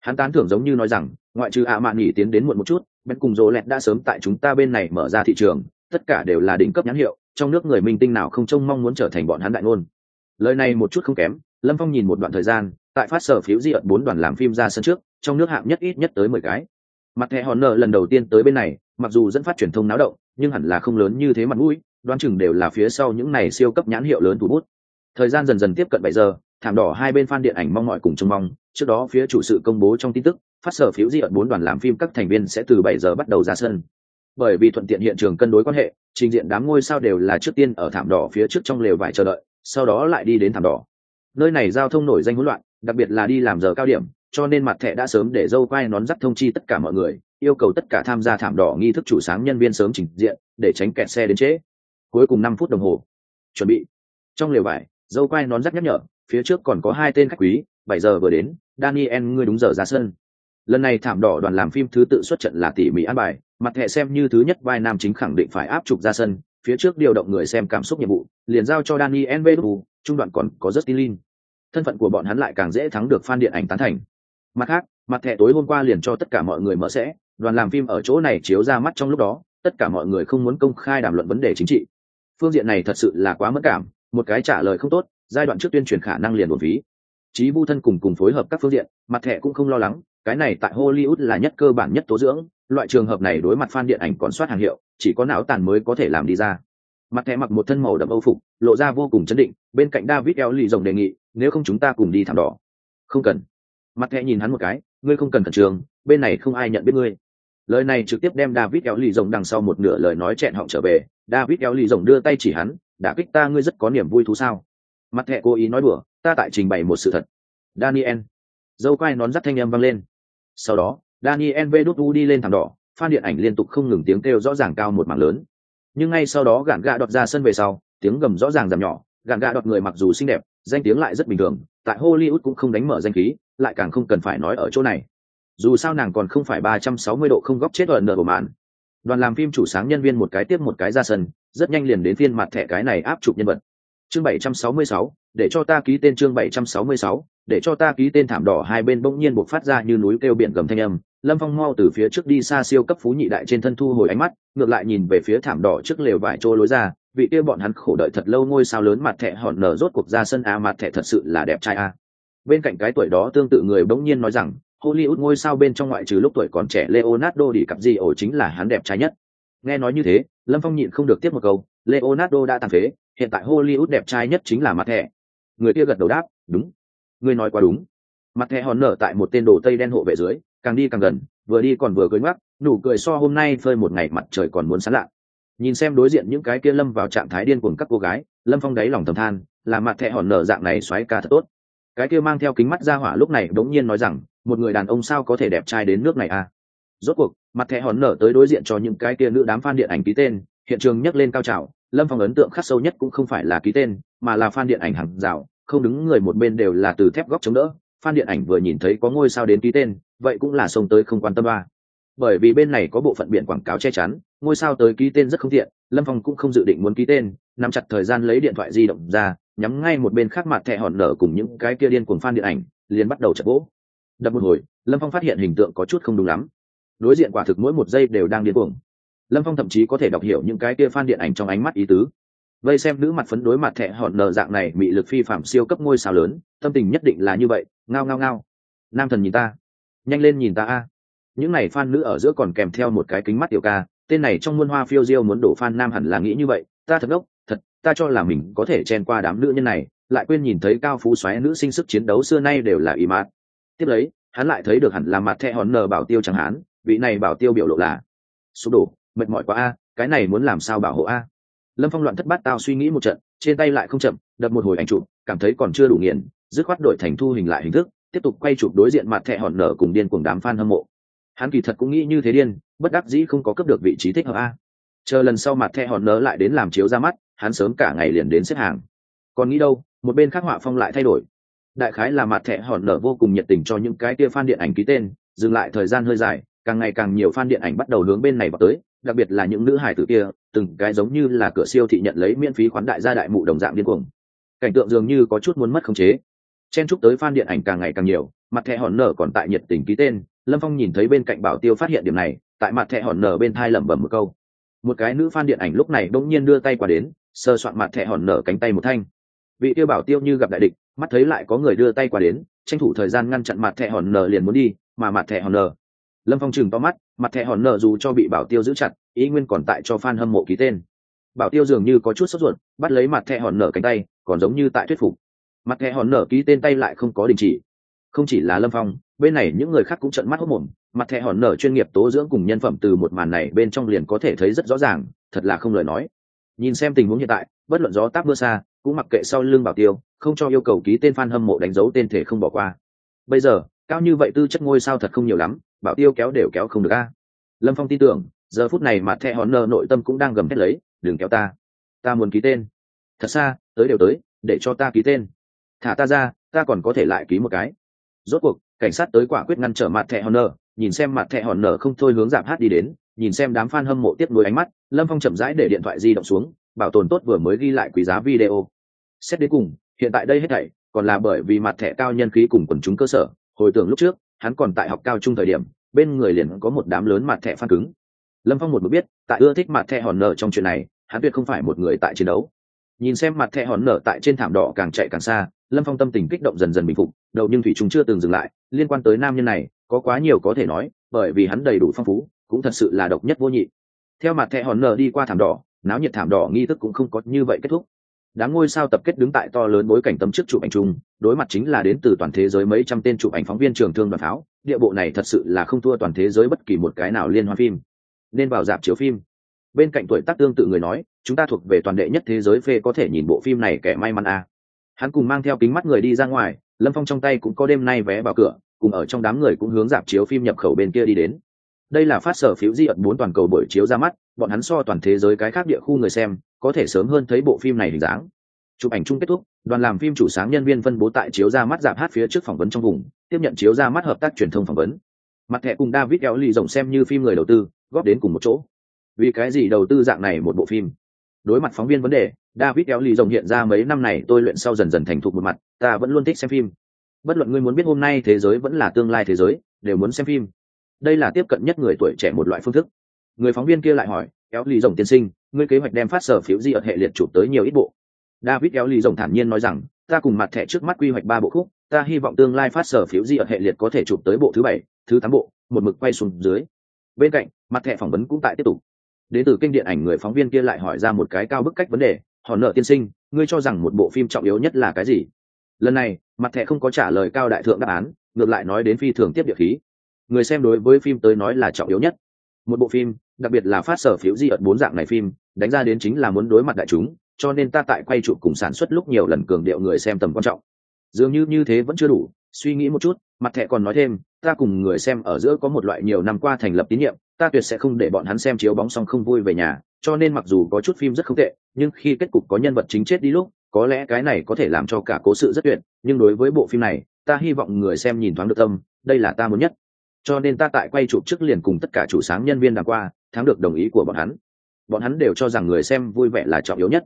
Hắn tán thưởng giống như nói rằng ngoại trừ ạ mạn nghỉ tiến đến muộn một chút bên cùng rô lẹt đã sớm tại chúng ta bên này mở ra thị trường, tất cả đều là đỉnh cấp nhãn hiệu, trong nước người minh tinh nào không trông mong muốn trở thành bọn hắn đại ngôn. Lời này một chút không kém, lâm phong nhìn một đoạn thời gian, tại phát sở phiếu di ợt bốn đoàn làm phim ra sân trước, trong nước hạng nhất ít nhất tới mười cái. Mặt thẻ hòn nợ lần đầu tiên tới bên này, mặc dù dẫn phát truyền thông náo động, nhưng hẳn là không lớn như thế mặt mũi, đoán chừng đều là phía sau những này siêu cấp nhãn hiệu lớn thủ bút. Thời gian dần dần tiếp cận bảy giờ thảm đỏ hai bên fan điện ảnh mong mọi cùng trông mong. Trước đó, phía chủ sự công bố trong tin tức, phát sở phiếu di ợt bốn đoàn làm phim các thành viên sẽ từ bảy giờ bắt đầu ra sân. Bởi vì thuận tiện hiện trường cân đối quan hệ, trình diện đám ngôi sao đều là trước tiên ở thảm đỏ phía trước trong lều vải chờ đợi, sau đó lại đi đến thảm đỏ. Nơi này giao thông nổi danh hỗn loạn, đặc biệt là đi làm giờ cao điểm, cho nên mặt thẻ đã sớm để dâu quai nón dắt thông chi tất cả mọi người, yêu cầu tất cả tham gia thảm đỏ nghi thức chủ sáng nhân viên sớm trình diện, để tránh kẹt xe đến trễ. Cuối cùng năm phút đồng hồ, chuẩn bị. Trong lều vải, dâu quai nón dắt nhắc nhở phía trước còn có hai tên khách quý, bảy giờ vừa đến, daniel, ngươi đúng giờ ra sân. Lần này thảm đỏ đoàn làm phim thứ tự xuất trận là tỉ mỉ an bài, mặt thẻ xem như thứ nhất, vai nam chính khẳng định phải áp trục ra sân, phía trước điều động người xem cảm xúc nhiệm vụ, liền giao cho daniel vdu trung đoạn còn có rất tin thân phận của bọn hắn lại càng dễ thắng được fan điện ảnh tán thành. Mặt khác, mặt thẻ tối hôm qua liền cho tất cả mọi người mở sẽ, đoàn làm phim ở chỗ này chiếu ra mắt trong lúc đó, tất cả mọi người không muốn công khai đàm luận vấn đề chính trị. Phương diện này thật sự là quá mất cảm, một cái trả lời không tốt giai đoạn trước tuyên truyền khả năng liền một phí. Chí vu thân cùng cùng phối hợp các phương diện, mặt thẻ cũng không lo lắng, cái này tại hollywood là nhất cơ bản nhất tố dưỡng, loại trường hợp này đối mặt fan điện ảnh còn soát hàng hiệu, chỉ có não tàn mới có thể làm đi ra. Mặt thẻ mặc một thân màu đậm âu phục, lộ ra vô cùng chấn định, bên cạnh david eo lì rồng đề nghị, nếu không chúng ta cùng đi thảm đỏ. Không cần. Mặt thẻ nhìn hắn một cái, ngươi không cần khẩn trường bên này không ai nhận biết ngươi. Lời này trực tiếp đem david eo lì rồng đằng sau một nửa lời nói chẹn họng trở về. David eo lì rồng đưa tay chỉ hắn, đã kích ta ngươi rất có niềm vui thú sao? Mặt thẹ cố ý nói đùa, ta tại trình bày một sự thật. Daniel. Dâu quai nón dắt thanh âm vang lên. Sau đó, daniel vê đốt u đi lên thảm đỏ, phan điện ảnh liên tục không ngừng tiếng kêu rõ ràng cao một mảng lớn. Nhưng ngay sau đó gạn gạ đọt ra sân về sau, tiếng gầm rõ ràng giảm nhỏ, gạn gạ đọt người mặc dù xinh đẹp, danh tiếng lại rất bình thường, tại hollywood cũng không đánh mở danh khí, lại càng không cần phải nói ở chỗ này. Dù sao nàng còn không phải ba trăm sáu mươi độ không góc chết ở nợ của mạn. Đoàn làm phim chủ sáng nhân viên một cái tiếp một cái ra sân, rất nhanh liền đến phiên mặt thẻ cái này áp chụp nhân vật chương bảy trăm sáu mươi sáu, để cho ta ký tên chương bảy trăm sáu mươi sáu, để cho ta ký tên thảm đỏ hai bên bỗng nhiên buộc phát ra như núi kêu biển gầm thanh âm. Lâm phong mau từ phía trước đi xa siêu cấp phú nhị đại trên thân thu hồi ánh mắt, ngược lại nhìn về phía thảm đỏ trước lều vải trôi lối ra. Vị kia bọn hắn khổ đợi thật lâu ngôi sao lớn mặt thẻ hòn nở rốt cuộc ra sân a, mặt thẻ thật sự là đẹp trai a. Bên cạnh cái tuổi đó tương tự người bỗng nhiên nói rằng, hollywood ngôi sao bên trong ngoại trừ lúc tuổi còn trẻ leonardo đi cặp gì ổ chính là hắn đẹp trai nhất. Nghe nói như thế, lâm phong nhịn không được tiếp một câu, leonardo đã tàn phế hiện tại hollywood đẹp trai nhất chính là mặt thẻ. Người kia gật đầu đáp, đúng. Người nói quá đúng. Mặt thẻ hòn nở tại một tên đồ tây đen hộ vệ dưới, càng đi càng gần, vừa đi còn vừa cưới ngoắc, nụ cười so hôm nay phơi một ngày mặt trời còn muốn sán lạ. Nhìn xem đối diện những cái kia lâm vào trạng thái điên cuồng các cô gái, lâm phong đáy lòng thầm than, là mặt thẹ hòn nở dạng này xoáy ca thật tốt. Cái kia mang theo kính mắt ra hỏa lúc này đống nhiên nói rằng, một người đàn ông sao có thể đẹp trai đến nước này à? Rốt cuộc, mặt thẹ hòn nở tới đối diện cho những cái kia nữ đám fan điện ảnh ký tên hiện trường nhắc lên cao trào, lâm phong ấn tượng khắc sâu nhất cũng không phải là ký tên, mà là phan điện ảnh hàng rào, không đứng người một bên đều là từ thép góc chống đỡ. Phan điện ảnh vừa nhìn thấy có ngôi sao đến ký tên, vậy cũng là xông tới không quan tâm ba bởi vì bên này có bộ phận biển quảng cáo che chắn, ngôi sao tới ký tên rất không tiện, lâm phong cũng không dự định muốn ký tên, nắm chặt thời gian lấy điện thoại di động ra, nhắm ngay một bên khác mặt thẹ hòn nở cùng những cái kia điên cuồng phan điện ảnh, liền bắt đầu chặt gỗ đập một hồi, lâm phong phát hiện hình tượng có chút không đúng lắm. Đối diện quả thực mỗi một giây đều đang điên cuồng lâm phong thậm chí có thể đọc hiểu những cái kia phan điện ảnh trong ánh mắt ý tứ. Vây xem nữ mặt phấn đối mặt thẹ hòn nở dạng này bị lực phi phạm siêu cấp ngôi sao lớn, tâm tình nhất định là như vậy, ngao ngao ngao. Nam thần nhìn ta. Nhanh lên nhìn ta a. Những này fan nữ ở giữa còn kèm theo một cái kính mắt tiểu ca, tên này trong muôn hoa phiêu diêu muốn đổ fan nam hẳn là nghĩ như vậy, ta thật ngốc, thật, ta cho là mình có thể chen qua đám nữ nhân này. Lại quên nhìn thấy cao phú xoáy nữ sinh sức chiến đấu xưa nay đều là y mát tiếp lấy, hắn lại thấy được hẳn là mặt thẹ hòn nờ bảo tiêu chẳng hắn vị này bảo tiêu biểu lộ là sụp đổ mệt mỏi quá a, cái này muốn làm sao bảo hộ a? Lâm phong loạn thất bát tao suy nghĩ một trận, trên tay lại không chậm, đập một hồi ảnh chụp, cảm thấy còn chưa đủ nghiền, dứt khoát đổi thành thu hình lại hình thức, tiếp tục quay chụp đối diện mặt thẹ hòn nở cùng điên cuồng đám fan hâm mộ. Hắn kỳ thật cũng nghĩ như thế điên, bất đắc dĩ không có cấp được vị trí thích hợp a. Chờ lần sau mặt thẹ hòn nở lại đến làm chiếu ra mắt, hắn sớm cả ngày liền đến xếp hàng. Còn nghĩ đâu, một bên khác họa phong lại thay đổi. Đại khái là mặt thẹ hòn nở vô cùng nhiệt tình cho những cái kia fan điện ảnh ký tên, dừng lại thời gian hơi dài, càng ngày càng nhiều fan điện ảnh bắt đầu hướng bên này vào tới đặc biệt là những nữ hài tử kia, từng cái giống như là cửa siêu thị nhận lấy miễn phí khoán đại gia đại mụ đồng dạng điên cuồng. Cảnh tượng dường như có chút muốn mất khống chế. Chen chúc tới fan điện ảnh càng ngày càng nhiều, mặt thẻ hòn nở còn tại nhiệt tình ký tên, lâm phong nhìn thấy bên cạnh bảo tiêu phát hiện điểm này, tại mặt thẻ hòn nở bên thai lẩm bẩm một câu. Một cái nữ fan điện ảnh lúc này đông nhiên đưa tay qua đến sơ soạn mặt thẻ hòn nở cánh tay một thanh. Vị tiêu bảo tiêu như gặp đại địch, mắt thấy lại có người đưa tay qua đến, tranh thủ thời gian ngăn chặn mặt thẻ hòn nở liền muốn đi, mà mặt thẻ hòn nở lâm phong chừng to mắt, mặt thẻ hòn nở dù cho bị bảo tiêu giữ chặt, ý nguyên còn tại cho fan hâm mộ ký tên. Bảo tiêu dường như có chút sốt ruột, bắt lấy mặt thẻ hòn nở cánh tay, còn giống như tại thuyết phục. Mặt thẻ hòn nở ký tên tay lại không có đình chỉ. Không chỉ là lâm phong, bên này những người khác cũng trận mắt hốc mồm, mặt thẻ hòn nở chuyên nghiệp tố dưỡng cùng nhân phẩm từ một màn này bên trong liền có thể thấy rất rõ ràng, thật là không lời nói. Nhìn xem tình huống hiện tại, bất luận gió táp mưa xa, cũng mặc kệ sau lưng bảo tiêu, không cho yêu cầu ký tên f a n hâm mộ đánh dấu tên thể không bỏ qua. Bây giờ, cao như vậy tư chất ngôi sao thật không nhiều lắm bảo tiêu kéo đều kéo không được a. Lâm phong tin tưởng, giờ phút này mặt thẹ hòn nở nội tâm cũng đang gầm thét lấy, đừng kéo ta ta muốn ký tên. Thật xa, tới đều tới, để cho ta ký tên. Thả ta ra, ta còn có thể lại ký một cái. Rốt cuộc, cảnh sát tới quả quyết ngăn trở mặt thẹ hòn nở nhìn xem mặt thẹ hòn nở không thôi hướng giảm hát đi đến, nhìn xem đám fan hâm mộ tiếp nối ánh mắt, lâm phong chậm rãi để điện thoại di động xuống, bảo tồn tốt vừa mới ghi lại quý giá video. Xét đến cùng, hiện tại đây hết thảy, còn là bởi vì mặt thẻ cao nhân khí cùng quần chúng cơ sở, hồi tưởng lúc trước hắn còn tại học cao trung thời điểm, bên người liền có một đám lớn mặt thẻ phan cứng. Lâm phong một mực biết, tại ưa thích mặt thẻ hòn nở trong chuyện này, hắn tuyệt không phải một người tại chiến đấu. Nhìn xem mặt thẻ hòn nở tại trên thảm đỏ càng chạy càng xa, lâm phong tâm tình kích động dần dần bình phục, đầu nhưng thủy chúng chưa từng dừng lại, liên quan tới nam nhân này, có quá nhiều có thể nói, bởi vì hắn đầy đủ phong phú, cũng thật sự là độc nhất vô nhị. Theo mặt thẻ hòn nở đi qua thảm đỏ, náo nhiệt thảm đỏ nghi thức cũng không có như vậy kết thúc đám ngôi sao tập kết đứng tại to lớn bối cảnh tấm trước chụp ảnh chung, đối mặt chính là đến từ toàn thế giới mấy trăm tên chụp ảnh phóng viên trường thương đoàn pháo. Địa bộ này thật sự là không thua toàn thế giới bất kỳ một cái nào liên hoan phim. Nên vào dạp chiếu phim. Bên cạnh tuổi tác tương tự người nói, chúng ta thuộc về toàn đệ nhất thế giới phê có thể nhìn bộ phim này kẻ may mắn à. hắn cùng mang theo kính mắt người đi ra ngoài, lâm phong trong tay cũng có đêm nay vé vào cửa, cùng ở trong đám người cũng hướng dạp chiếu phim nhập khẩu bên kia đi đến đây là phát sở phiếu di ẩn bốn toàn cầu buổi chiếu ra mắt, bọn hắn so toàn thế giới cái khác địa khu người xem, có thể sớm hơn thấy bộ phim này hình dáng. Chụp ảnh chung kết thúc, đoàn làm phim chủ sáng nhân viên phân bố tại chiếu ra mắt giảm hát phía trước phỏng vấn trong vùng, tiếp nhận chiếu ra mắt hợp tác truyền thông phỏng vấn. Mặt thẻ cùng david kéo lì rộng xem như phim người đầu tư, góp đến cùng một chỗ. Vì cái gì đầu tư dạng này một bộ phim? Đối mặt phóng viên vấn đề, david kéo lì rộng hiện ra mấy năm này, tôi luyện sau dần dần thành thục một mặt, ta vẫn luôn thích xem phim. Bất luận ngươi muốn biết hôm nay thế giới vẫn là tương lai thế giới, đều muốn xem phim đây là tiếp cận nhất người tuổi trẻ một loại phương thức. Người phóng viên kia lại hỏi, kéo lì rồng tiên sinh, ngươi kế hoạch đem phát sở phiếu di ở hệ liệt chụp tới nhiều ít bộ? David kéo lì rồng thản nhiên nói rằng, ta cùng mặt thẻ trước mắt quy hoạch ba bộ khúc, ta hy vọng tương lai phát sở phiếu di ở hệ liệt có thể chụp tới bộ thứ bảy, thứ tám bộ, một mực quay xuống dưới. Bên cạnh, mặt thẻ phỏng vấn cũng tại tiếp tục. Đến từ kinh điện ảnh người phóng viên kia lại hỏi ra một cái cao bức cách vấn đề họ nợ tiên sinh, ngươi cho rằng một bộ phim trọng yếu nhất là cái gì? Lần này, mặt thẻ không có trả lời cao đại thượng đáp án, ngược lại nói đến phi thường tiếp địa khí người xem đối với phim tới nói là trọng yếu nhất. Một bộ phim, đặc biệt là phát sở phiếu di ợt bốn dạng này phim, đánh ra đến chính là muốn đối mặt đại chúng, cho nên ta tại quay chụp cùng sản xuất lúc nhiều lần cường điệu người xem tầm quan trọng. Dường như như thế vẫn chưa đủ, suy nghĩ một chút, mặt thẻ còn nói thêm, ta cùng người xem ở giữa có một loại nhiều năm qua thành lập tín nhiệm, ta tuyệt sẽ không để bọn hắn xem chiếu bóng xong không vui về nhà, cho nên mặc dù có chút phim rất không tệ, nhưng khi kết cục có nhân vật chính chết đi lúc, có lẽ cái này có thể làm cho cả cố sự rất tuyệt, nhưng đối với bộ phim này, ta hy vọng người xem nhìn thoáng được tâm, đây là ta muốn nhất cho nên ta tại quay chụp trước liền cùng tất cả chủ sáng nhân viên đàng qua, thắng được đồng ý của bọn hắn. Bọn hắn đều cho rằng người xem vui vẻ là trọng yếu nhất.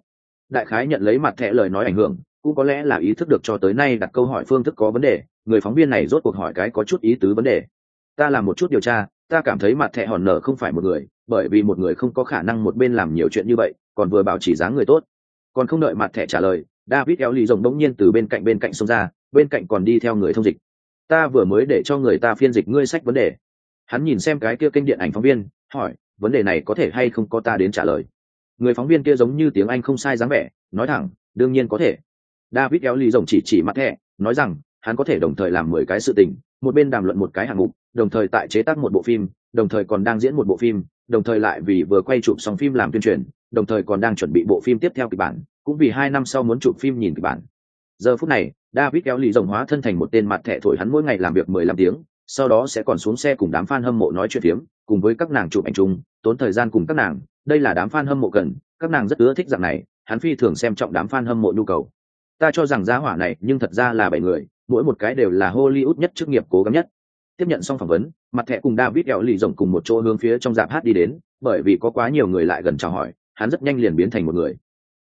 Đại khái nhận lấy mặt thẻ lời nói ảnh hưởng, cũng có lẽ là ý thức được cho tới nay đặt câu hỏi phương thức có vấn đề, người phóng viên này rốt cuộc hỏi cái có chút ý tứ vấn đề. Ta làm một chút điều tra, ta cảm thấy mặt thẻ hòn nở không phải một người, bởi vì một người không có khả năng một bên làm nhiều chuyện như vậy, còn vừa bảo chỉ dáng người tốt. Còn không đợi mặt thẻ trả lời, david eo lì rồng đống nhiên từ bên cạnh bên cạnh xông ra, bên cạnh còn đi theo người thông dịch ta vừa mới để cho người ta phiên dịch ngươi sách vấn đề. Hắn nhìn xem cái kia kênh điện ảnh phóng viên, hỏi, vấn đề này có thể hay không có ta đến trả lời? Người phóng viên kia giống như tiếng anh không sai dáng vẻ, nói thẳng, đương nhiên có thể. David kéo lì rồng chỉ chỉ mặt thẻ, nói rằng, hắn có thể đồng thời làm mười cái sự tình, một bên đàm luận một cái hạng mục, đồng thời tại chế tác một bộ phim, đồng thời còn đang diễn một bộ phim, đồng thời lại vì vừa quay chụp xong phim làm tuyên truyền, đồng thời còn đang chuẩn bị bộ phim tiếp theo kịch bản, cũng vì hai năm sau muốn chụp phim nhìn kịch bản giờ phút này, david kéo lì rồng hóa thân thành một tên mặt thẻ thổi hắn mỗi ngày làm việc mười lăm tiếng, sau đó sẽ còn xuống xe cùng đám fan hâm mộ nói chuyện phiếm, cùng với các nàng chụp ảnh chung, tốn thời gian cùng các nàng. Đây là đám fan hâm mộ cần các nàng rất ưa thích dạng này, hắn phi thường xem trọng đám fan hâm mộ nhu cầu. Ta cho rằng giá hỏa này, nhưng thật ra là bảy người, mỗi một cái đều là hollywood nhất chức nghiệp cố gắng nhất. Tiếp nhận xong phỏng vấn, mặt thẻ cùng david kéo lì rồng cùng một chỗ hướng phía trong dạp hát đi đến, bởi vì có quá nhiều người lại gần chào hỏi, hắn rất nhanh liền biến thành một người.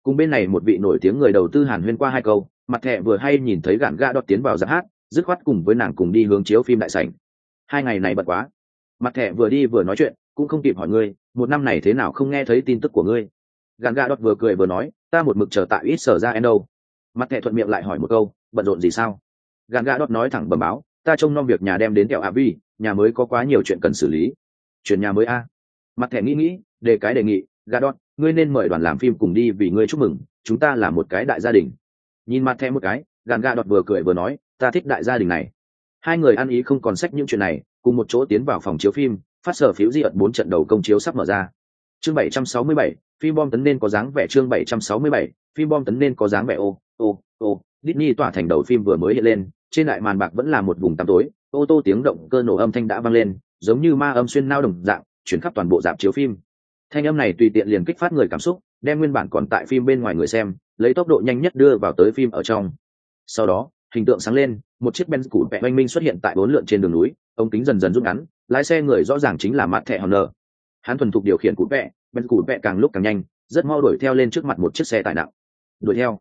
Cùng bên này một vị nổi tiếng người đầu tư hàn huyên qua hai câu mặt thẻ vừa hay nhìn thấy gạn gạ đọt tiến vào giáp hát, dứt khoát cùng với nàng cùng đi hướng chiếu phim đại sảnh. Hai ngày này bật quá. Mặt thẻ vừa đi vừa nói chuyện, cũng không kịp hỏi ngươi, một năm này thế nào không nghe thấy tin tức của ngươi? Gạn gạ đọt vừa cười vừa nói, ta một mực chờ tại ít sở ra en đâu mặt thẻ thuận miệng lại hỏi một câu, bận rộn gì sao? Gạn gạ đọt nói thẳng bẩm báo, ta trông nom việc nhà đem đến kẹo a vi nhà mới có quá nhiều chuyện cần xử lý. Chuyển nhà mới a. Mặt thẻ nghĩ nghĩ, đề cái đề nghị gạ đọt, ngươi nên mời đoàn làm phim cùng đi vì ngươi chúc mừng, chúng ta là một cái đại gia đình nhìn mặt thẻ một cái gàn ga đọt vừa cười vừa nói ta thích đại gia đình này. Hai người ăn ý không còn sách những chuyện này cùng một chỗ tiến vào phòng chiếu phim phát sở phiếu di ẩn bốn trận đầu công chiếu sắp mở ra. Chương 767, phim bom tấn nên có dáng vẻ chương 767, phim bom tấn nên có dáng vẻ ô ô ô. Disney tỏa thành đầu phim vừa mới hiện lên trên đại màn bạc vẫn là một vùng tăm tối ô tô tiếng động cơ nổ âm thanh đã vang lên giống như ma âm xuyên nao đồng dạng chuyển khắp toàn bộ dạp chiếu phim. Thanh âm này tùy tiện liền kích phát người cảm xúc đem nguyên bản còn tại phim bên ngoài người xem lấy tốc độ nhanh nhất đưa vào tới phim ở trong. Sau đó hình tượng sáng lên một chiếc benz củ vẹ oanh minh xuất hiện tại bốn lượn trên đường núi ống kính dần dần rút ngắn lái xe người rõ ràng chính là mặt thẻ hòn nở hắn thuần thục điều khiển củ vẹ benz củ vẹ càng lúc càng nhanh rất mau đuổi theo lên trước mặt một chiếc xe tải nặng. Đuổi theo.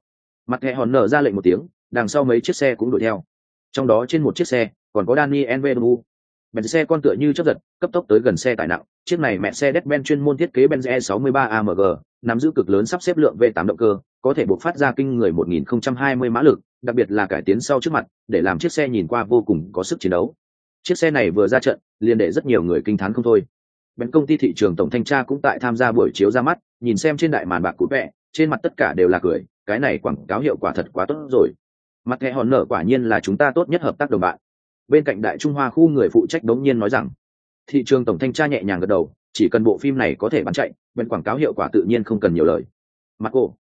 Mặt thẻ hòn nở ra lệnh một tiếng đằng sau mấy chiếc xe cũng đuổi theo. Trong đó trên một chiếc xe còn có Daniel Nvu. Bèn xe con tựa như chớp giật, cấp tốc tới gần xe tải nặng, chiếc này mẹ xe Mercedes-Benz chuyên môn thiết kế Benz E63 AMG, nắm giữ cực lớn sắp xếp lượng V8 động cơ, có thể bộc phát ra kinh người 1020 mã lực, đặc biệt là cải tiến sau trước mặt, để làm chiếc xe nhìn qua vô cùng có sức chiến đấu. Chiếc xe này vừa ra trận, liền để rất nhiều người kinh thán không thôi. Bên công ty thị trường tổng thanh tra cũng tại tham gia buổi chiếu ra mắt, nhìn xem trên đại màn bạc cũ vẽ, trên mặt tất cả đều là cười, cái này quảng cáo hiệu quả thật quá tốt rồi mặt thẻ hòn nở quả nhiên là chúng ta tốt nhất hợp tác đồng bạn bên cạnh đại trung hoa khu người phụ trách đống nhiên nói rằng thị trường tổng thanh tra nhẹ nhàng gật đầu chỉ cần bộ phim này có thể bán chạy bên quảng cáo hiệu quả tự nhiên không cần nhiều lời mặt cô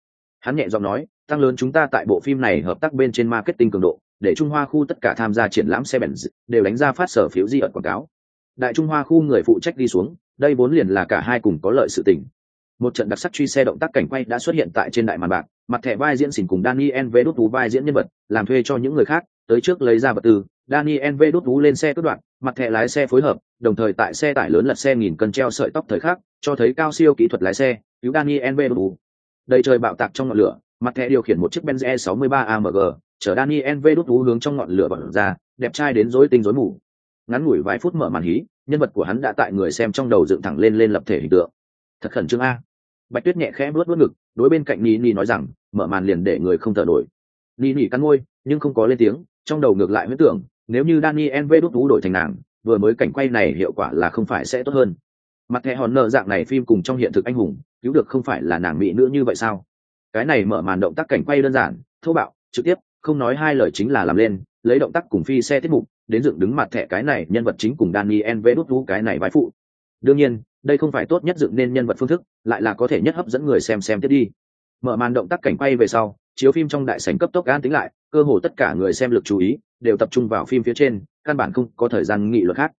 hắn nhẹ giọng nói, tăng lớn chúng ta tại bộ phim này hợp tác bên trên marketing cường độ, để trung hoa khu tất cả tham gia triển lãm xe bèn đều đánh ra phát sở phiếu di ẩn quảng cáo. Đại trung hoa khu người phụ trách đi xuống, đây vốn liền là cả hai cùng có lợi sự tình. Một trận đặc sắc truy xe động tác cảnh quay đã xuất hiện tại trên đại màn bạc, mặt thẻ vai diễn xỉn cùng daniel v đốt tú vai diễn nhân vật, làm thuê cho những người khác, tới trước lấy ra vật tư, daniel v đốt tú lên xe cướp đoạn mặt thẻ lái xe phối hợp, đồng thời tại xe tải lớn lật xe nghìn cân treo sợi tóc thời khắc, cho thấy cao siêu kỹ thuật lái xe, cứu daniel v đốt tú đầy trời bạo tạc trong ngọn lửa, mặt thẻ điều khiển một chiếc benz e 63 amg chở daniel v đút vú hướng trong ngọn lửa bẩn ra, đẹp trai đến rối tinh rối mù. Ngắn ngủi vài phút mở màn hí, nhân vật của hắn đã tại người xem trong đầu dựng thẳng lên lên lập thể hình tượng. Thật khẩn trương a. Bạch tuyết nhẹ khẽ bước bước ngực, đối bên cạnh ni ni nói rằng, mở màn liền để người không thở nổi. Ni ni cắn môi, nhưng không có lên tiếng, trong đầu ngược lại huyết tưởng, nếu như daniel v đút vú đổi thành nàng, vừa mới cảnh quay này hiệu quả là không phải sẽ tốt hơn. Mặt thẻ hòn nợ dạng này phim cùng trong hiện thực anh hùng cứu được không phải là nàng mỹ nữ như vậy sao? Cái này mở màn động tác cảnh quay đơn giản, thô bạo, trực tiếp, không nói hai lời chính là làm lên, lấy động tác cùng phi xe tiết mục, đến dựng đứng mặt thẻ cái này nhân vật chính cùng daniel vê đút vũ cái này vai phụ. Đương nhiên, đây không phải tốt nhất dựng nên nhân vật phương thức, lại là có thể nhất hấp dẫn người xem xem tiếp đi. Mở màn động tác cảnh quay về sau, chiếu phim trong đại sảnh cấp tốc an tính lại, cơ hồ tất cả người xem lực chú ý đều tập trung vào phim phía trên, căn bản không có thời gian nghị luật khác.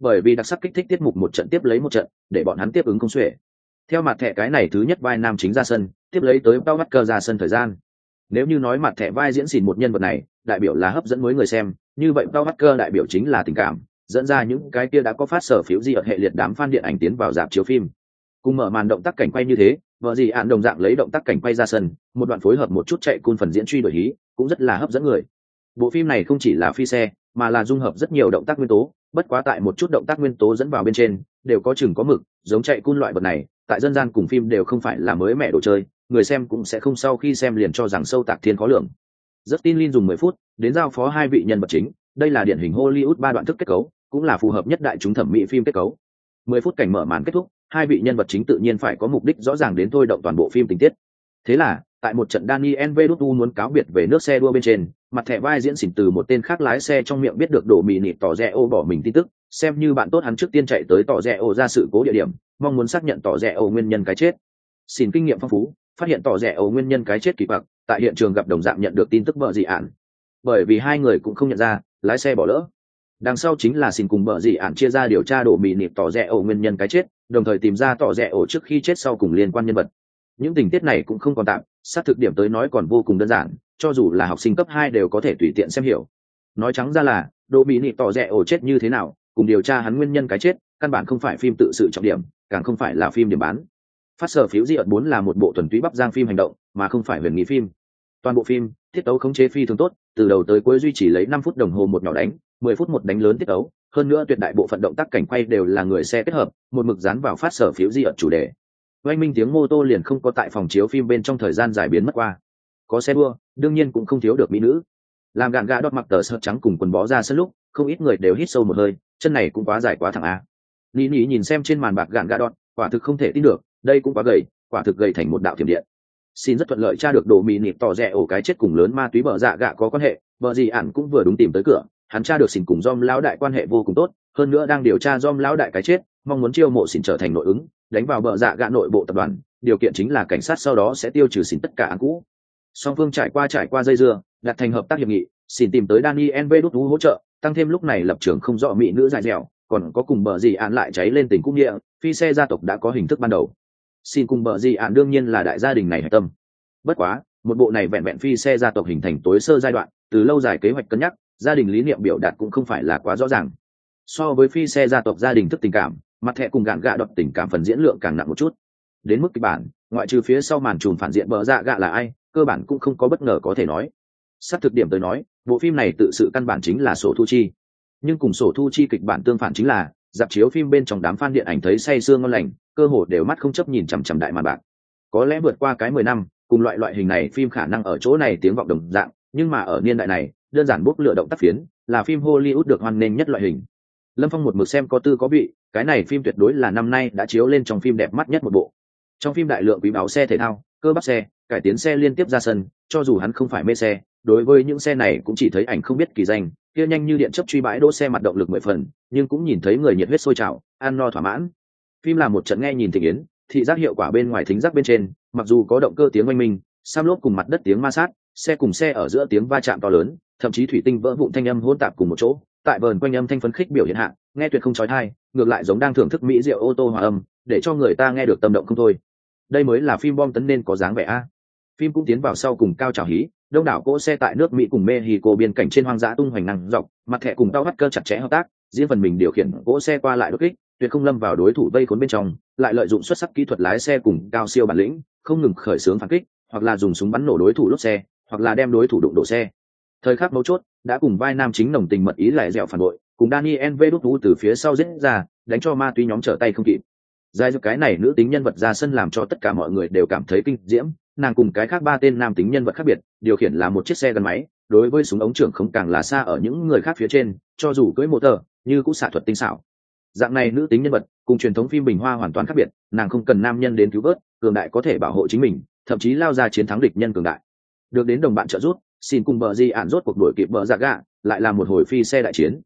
Bởi vì đặc sắc kích thích tiết mục một trận tiếp lấy một trận, để bọn hắn tiếp ứng không xuể theo mặt thẻ cái này thứ nhất vai nam chính ra sân, tiếp lấy tới bao mắt cơ ra sân thời gian. Nếu như nói mặt thẻ vai diễn xỉn một nhân vật này, đại biểu là hấp dẫn mới người xem, như vậy bao mắt cơ đại biểu chính là tình cảm, dẫn ra những cái kia đã có phát sở phiếu gì ở hệ liệt đám fan điện ảnh tiến vào dạp chiếu phim. Cùng mở màn động tác cảnh quay như thế, vợ gì ạn đồng dạng lấy động tác cảnh quay ra sân, một đoạn phối hợp một chút chạy cun phần diễn truy đổi hí, cũng rất là hấp dẫn người. Bộ phim này không chỉ là phi xe, mà là dung hợp rất nhiều động tác nguyên tố, bất quá tại một chút động tác nguyên tố dẫn vào bên trên, đều có chừng có mực, giống chạy cun loại vật này tại dân gian cùng phim đều không phải là mới mẹ đồ chơi người xem cũng sẽ không sau khi xem liền cho rằng sâu tạc thiên khó lường. rất tin Lin dùng mười phút đến giao phó hai vị nhân vật chính đây là điển hình hollywood ba đoạn thức kết cấu cũng là phù hợp nhất đại chúng thẩm mỹ phim kết cấu mười phút cảnh mở màn kết thúc hai vị nhân vật chính tự nhiên phải có mục đích rõ ràng đến thôi động toàn bộ phim tình tiết thế là tại một trận Daniel Vedutu muốn cáo biệt về nước xe đua bên trên, mặt thẻ vai diễn xỉn từ một tên khác lái xe trong miệng biết được đổ mì nịt tỏ rẽ ô bỏ mình tin tức, xem như bạn tốt hắn trước tiên chạy tới tỏ rẽ ô ra sự cố địa điểm, mong muốn xác nhận tỏ rẽ ấu nguyên nhân cái chết. Xin kinh nghiệm phong phú, phát hiện tỏ rẽ ấu nguyên nhân cái chết kỳ bạc tại hiện trường gặp đồng dạng nhận được tin tức vợ dị ản, Bởi vì hai người cũng không nhận ra, lái xe bỏ lỡ. Đằng sau chính là xin cùng bợ dị ản chia ra điều tra đổ mì nịp tỏ rẽ ổ nguyên nhân cái chết đồng thời tìm ra tỏ rẽ ổ trước khi chết sau cùng liên quan nhân vật. Những tình tiết này cũng không còn tạm sát thực điểm tới nói còn vô cùng đơn giản cho dù là học sinh cấp hai đều có thể tùy tiện xem hiểu. Nói trắng ra là đổ mỹ nịp tỏ rẽ ổ chết như thế nào cùng điều tra hắn nguyên nhân cái chết căn bản không phải phim tự sự trọng điểm càng không phải là phim điểm bán. Phát sở phiếu di ợt bốn là một bộ thuần túy bắp giang phim hành động, mà không phải huyền nghị phim. Toàn bộ phim, tiết tấu khống chế phi thường tốt, từ đầu tới cuối duy trì lấy năm phút đồng hồ một nhỏ đánh, mười phút một đánh lớn tiết tấu, hơn nữa tuyệt đại bộ phận động tác cảnh quay đều là người xe kết hợp, một mực dán vào phát sở phiếu di ẩn chủ đề. Oanh minh tiếng mô tô liền không có tại phòng chiếu phim bên trong thời gian dài biến mất qua. Có xe đua, đương nhiên cũng không thiếu được mỹ nữ. Làm gạn gà đọt mặc tờ sơ trắng cùng quần bó ra sân lúc, không ít người đều hít sâu một hơi, chân này cũng quá dài quá thẳng a nỉ nỉ nhìn xem trên màn bạc gạn gạ đọt, quả thực không thể tin được, đây cũng quá gầy, quả thực gầy thành một đạo thiểm điện. Xin rất thuận lợi tra được đồ mì nịp tỏ rẻ ổ cái chết cùng lớn ma túy bờ dạ gạ có quan hệ, bờ gì ản cũng vừa đúng tìm tới cửa, hắn tra được xin cùng dom lão đại quan hệ vô cùng tốt, hơn nữa đang điều tra dom lão đại cái chết, mong muốn chiêu mộ xin trở thành nội ứng, đánh vào bờ dạ gạ nội bộ tập đoàn, điều kiện chính là cảnh sát sau đó sẽ tiêu trừ xin tất cả án cũ. Song phương trải qua trải qua dây dưa, đặt thành hợp tác hiệp nghị, xin tìm tới daniel v đút hỗ trợ, tăng thêm lúc này lập trường không rõ mỹ nữ dài dẻo còn có cùng bờ gì án lại cháy lên tình cung địa phi xe gia tộc đã có hình thức ban đầu. Xin cùng bờ gì án đương nhiên là đại gia đình này hạch tâm. Bất quá, một bộ này vẹn vẹn phi xe gia tộc hình thành tối sơ giai đoạn, từ lâu dài kế hoạch cân nhắc, gia đình lý niệm biểu đạt cũng không phải là quá rõ ràng. So với phi xe gia tộc gia đình thức tình cảm, mặt thẹ cùng gạn gạ đọc tình cảm phần diễn lượng càng nặng một chút. Đến mức kịch bản, ngoại trừ phía sau màn trùm phản diện bờ dạ gạ là ai, cơ bản cũng không có bất ngờ có thể nói. Sắp thực điểm tới nói, bộ phim này tự sự căn bản chính là sổ thu chi nhưng cùng sổ thu chi kịch bản tương phản chính là, dạp chiếu phim bên trong đám fan điện ảnh thấy say sương ngon lành, cơ hồ đều mắt không chấp nhìn chằm chằm đại màn bạc. Có lẽ vượt qua cái mười năm, cùng loại loại hình này phim khả năng ở chỗ này tiếng vọng đồng dạng, nhưng mà ở niên đại này, đơn giản bốc lựa động tác phiến, là phim hollywood được hoan nghênh nhất loại hình. Lâm phong một mực xem có tư có vị, cái này phim tuyệt đối là năm nay đã chiếu lên trong phim đẹp mắt nhất một bộ. Trong phim đại lượng quý báo xe thể thao, cơ bắp xe, cải tiến xe liên tiếp ra sân, cho dù hắn không phải mê xe, đối với những xe này cũng chỉ thấy ảnh không biết kỳ danh kia nhanh như điện chấp truy bãi đỗ xe mặt động lực mười phần, nhưng cũng nhìn thấy người nhiệt huyết sôi trào, ăn no thỏa mãn. Phim là một trận nghe nhìn thị yến, thị giác hiệu quả bên ngoài thính giác bên trên, mặc dù có động cơ tiếng oanh minh sam lốp cùng mặt đất tiếng ma sát, xe cùng xe ở giữa tiếng va chạm to lớn, thậm chí thủy tinh vỡ vụn thanh âm hỗn tạp cùng một chỗ, tại bờn quanh âm thanh phấn khích biểu hiện hạ, nghe tuyệt không trói thai, ngược lại giống đang thưởng thức mỹ rượu ô tô hòa âm, để cho người ta nghe được tâm động không thôi. Đây mới là phim bom tấn nên có dáng vẻ a. Phim cũng tiến vào sau cùng cao trào hí đông đảo cỗ xe tại nước mỹ cùng mexico biên cảnh trên hoang dã tung hoành năng dọc, mặt thẻ cùng tao bắt cơ chặt chẽ hợp tác, riêng phần mình điều khiển cỗ xe qua lại đột kích, tuyệt không lâm vào đối thủ vây khốn bên trong, lại lợi dụng xuất sắc kỹ thuật lái xe cùng cao siêu bản lĩnh, không ngừng khởi xướng phản kích, hoặc là dùng súng bắn nổ đối thủ lốp xe, hoặc là đem đối thủ đụng đổ xe. Thời khắc mấu chốt, đã cùng vai nam chính nồng tình mật ý lại dẻo phản bội, cùng daniel v đút từ phía sau giết ra, đánh cho ma túy nhóm trở tay không kịp dài cái này nữ tính nhân vật ra sân làm cho tất cả mọi người đều cảm thấy kinh diễm, nàng cùng cái khác ba tên nam tính nhân vật khác biệt, điều khiển là một chiếc xe gắn máy, đối với súng ống trưởng không càng là xa ở những người khác phía trên, cho dù cưới mô tờ, như cũng xạ thuật tinh xảo. Dạng này nữ tính nhân vật, cùng truyền thống phim bình hoa hoàn toàn khác biệt, nàng không cần nam nhân đến cứu vớt, cường đại có thể bảo hộ chính mình, thậm chí lao ra chiến thắng địch nhân cường đại. Được đến đồng bạn trợ giúp, xin cùng bờ di ạn rốt cuộc đuổi kịp bờ giả gạ, lại là một hồi phi xe đại chiến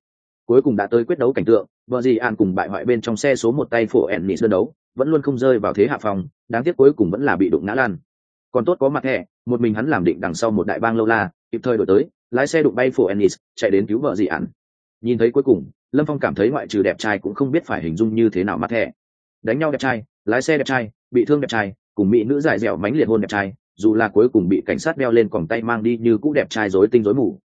cuối cùng đã tới quyết đấu cảnh tượng, vợ dì ạn cùng bại hoại bên trong xe số một tay phổ ẻn nị đơn đấu, vẫn luôn không rơi vào thế hạ phòng, đáng tiếc cuối cùng vẫn là bị đụng ngã lan. Còn tốt có mặt thẻ một mình hắn làm định đằng sau một đại bang lâu la, kịp thời đổi tới, lái xe đụng bay phổ ennis chạy đến cứu vợ dị ạn nhìn thấy cuối cùng, lâm phong cảm thấy ngoại trừ đẹp trai cũng không biết phải hình dung như thế nào mặt thẻ đánh nhau đẹp trai, lái xe đẹp trai, bị thương đẹp trai, cùng mỹ nữ giải dẻo mánh liệt hôn đẹp trai, dù là cuối cùng bị cảnh sát đeo lên còng tay mang đi như cũ đẹp trai rối tinh rối mù.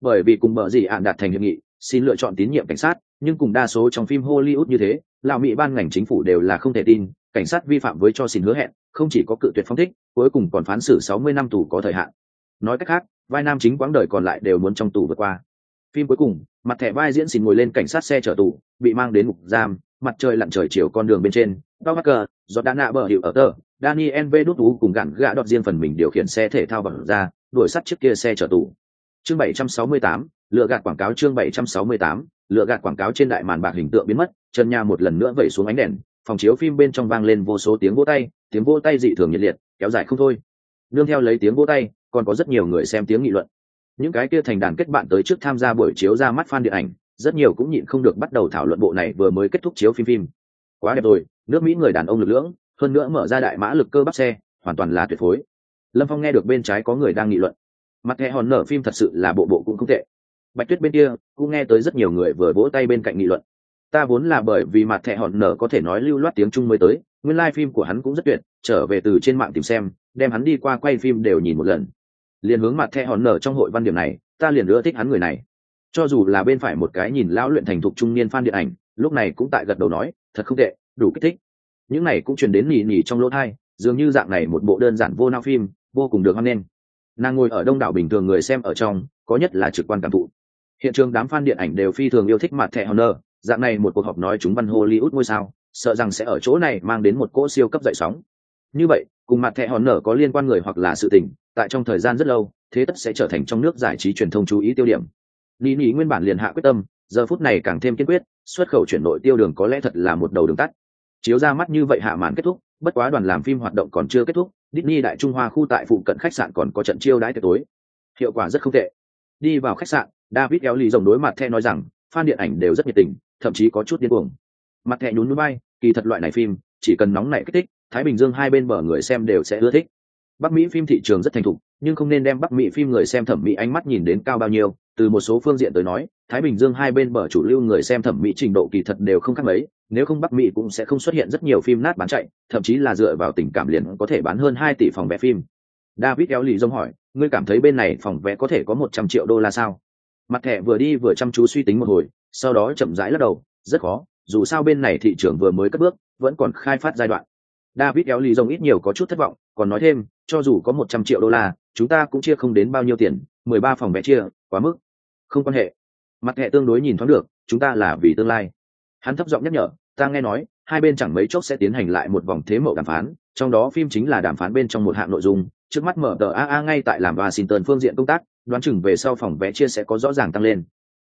Bởi vì cùng vợ dị ạn đạt thành hiệp nghị xin lựa chọn tín nhiệm cảnh sát nhưng cùng đa số trong phim hollywood như thế lào mỹ ban ngành chính phủ đều là không thể tin cảnh sát vi phạm với cho xin hứa hẹn không chỉ có cự tuyệt phong thích cuối cùng còn phán xử 60 năm tù có thời hạn nói cách khác vai nam chính quãng đời còn lại đều muốn trong tù vượt qua phim cuối cùng mặt thẻ vai diễn xin ngồi lên cảnh sát xe chở tù bị mang đến ngục giam mặt trời lặn trời chiều con đường bên trên Paul Walker, giọt đã nạ bờ hiệu ở tờ, Daniel V đốt tú cùng gạn gạ đọt riêng phần mình điều khiển xe thể thao bằng ra, đuổi sắt chiếc kia xe chở tù. Chương 768, lựa gạt quảng cáo chương 768, lựa gạt quảng cáo trên đại màn bạc hình tượng biến mất, chân nhà một lần nữa vẩy xuống ánh đèn, phòng chiếu phim bên trong vang lên vô số tiếng vỗ tay, tiếng vỗ tay dị thường nhiệt liệt, kéo dài không thôi. Nương theo lấy tiếng vỗ tay, còn có rất nhiều người xem tiếng nghị luận. Những cái kia thành đàn kết bạn tới trước tham gia buổi chiếu ra mắt fan điện ảnh, rất nhiều cũng nhịn không được bắt đầu thảo luận bộ này vừa mới kết thúc chiếu phim phim. Quá đẹp rồi, nước Mỹ người đàn ông lực lưỡng, hơn nữa mở ra đại mã lực cơ bắp xe, hoàn toàn là tuyệt phối. Lâm Phong nghe được bên trái có người đang nghị luận. Mặt thẻ hòn nở phim thật sự là bộ bộ cũng không tệ. Bạch Tuyết bên kia cũng nghe tới rất nhiều người vừa vỗ tay bên cạnh nghị luận. Ta vốn là bởi vì mặt thẻ hòn nở có thể nói lưu loát tiếng Trung mới tới, nguyên lai phim của hắn cũng rất tuyệt, trở về từ trên mạng tìm xem, đem hắn đi qua quay phim đều nhìn một lần. Liền hướng mặt thẻ hòn nở trong hội văn điểm này, ta liền ưa thích hắn người này. Cho dù là bên phải một cái nhìn lão luyện thành thục trung niên fan điện ảnh, lúc này cũng tại gật đầu nói, thật không tệ, đủ kích thích những này cũng truyền đến nhì nhì trong lỗ thai dường như dạng này một bộ đơn giản vô nao phim vô cùng được hoan nghênh nàng ngồi ở đông đảo bình thường người xem ở trong có nhất là trực quan cảm thụ. Hiện trường đám fan điện ảnh đều phi thường yêu thích mặt thẻ honor dạng này một cuộc họp nói chúng văn hollywood ngôi sao sợ rằng sẽ ở chỗ này mang đến một cỗ siêu cấp dậy sóng. Như vậy cùng mặt thẻ honor có liên quan người hoặc là sự tình tại trong thời gian rất lâu thế tất sẽ trở thành trong nước giải trí truyền thông chú ý tiêu điểm. Lý Nhĩ nguyên bản liền hạ quyết tâm, giờ phút này càng thêm kiên quyết, xuất khẩu chuyển nội tiêu đường có lẽ thật là một đầu đường tắt. Chiếu ra mắt như vậy hạ màn kết thúc, bất quá đoàn làm phim hoạt động còn chưa kết thúc, Disney Đại Trung Hoa khu tại phụ cận khách sạn còn có trận chiêu đãi tối. Hiệu quả rất không tệ. Đi vào khách sạn, David kéo lì rồng đối mặt The nói rằng, fan điện ảnh đều rất nhiệt tình, thậm chí có chút điên cuồng. Mặt The nhún nhún bay, kỳ thật loại này phim, chỉ cần nóng nảy kích thích, Thái Bình Dương hai bên bờ người xem đều sẽ ưa thích. Bắc Mỹ phim thị trường rất thành thục, nhưng không nên đem Bắc Mỹ phim người xem thẩm mỹ ánh mắt nhìn đến cao bao nhiêu, từ một số phương diện tới nói thái bình dương hai bên bờ chủ lưu người xem thẩm mỹ trình độ kỳ thật đều không khác mấy nếu không bắc mỹ cũng sẽ không xuất hiện rất nhiều phim nát bán chạy, thậm chí là dựa vào tình cảm liền có thể bán hơn hai tỷ phòng vé phim. David kéo lì dông hỏi, ngươi cảm thấy bên này phòng vé có thể có một trăm triệu đô la sao? Mặt thẻ vừa đi vừa chăm chú suy tính một hồi, sau đó chậm rãi lắc đầu, rất khó, dù sao bên này thị trường vừa mới cất bước, vẫn còn khai phát giai đoạn. David kéo lì dông ít nhiều có chút thất vọng, còn nói thêm, cho dù có một trăm triệu đô la, chúng ta cũng chia không đến bao nhiêu tiền, mười ba phòng vé chia, quá mức, không quan hệ. Mặt hệ tương đối nhìn thoáng được, chúng ta là vì tương lai hắn thấp giọng nhắc nhở, ta nghe nói, hai bên chẳng mấy chốc sẽ tiến hành lại một vòng thế mậu đàm phán, trong đó phim chính là đàm phán bên trong một hạng nội dung, trước mắt mở tờ aa ngay tại làm washington phương diện công tác, đoán chừng về sau phòng vé chia sẽ có rõ ràng tăng lên.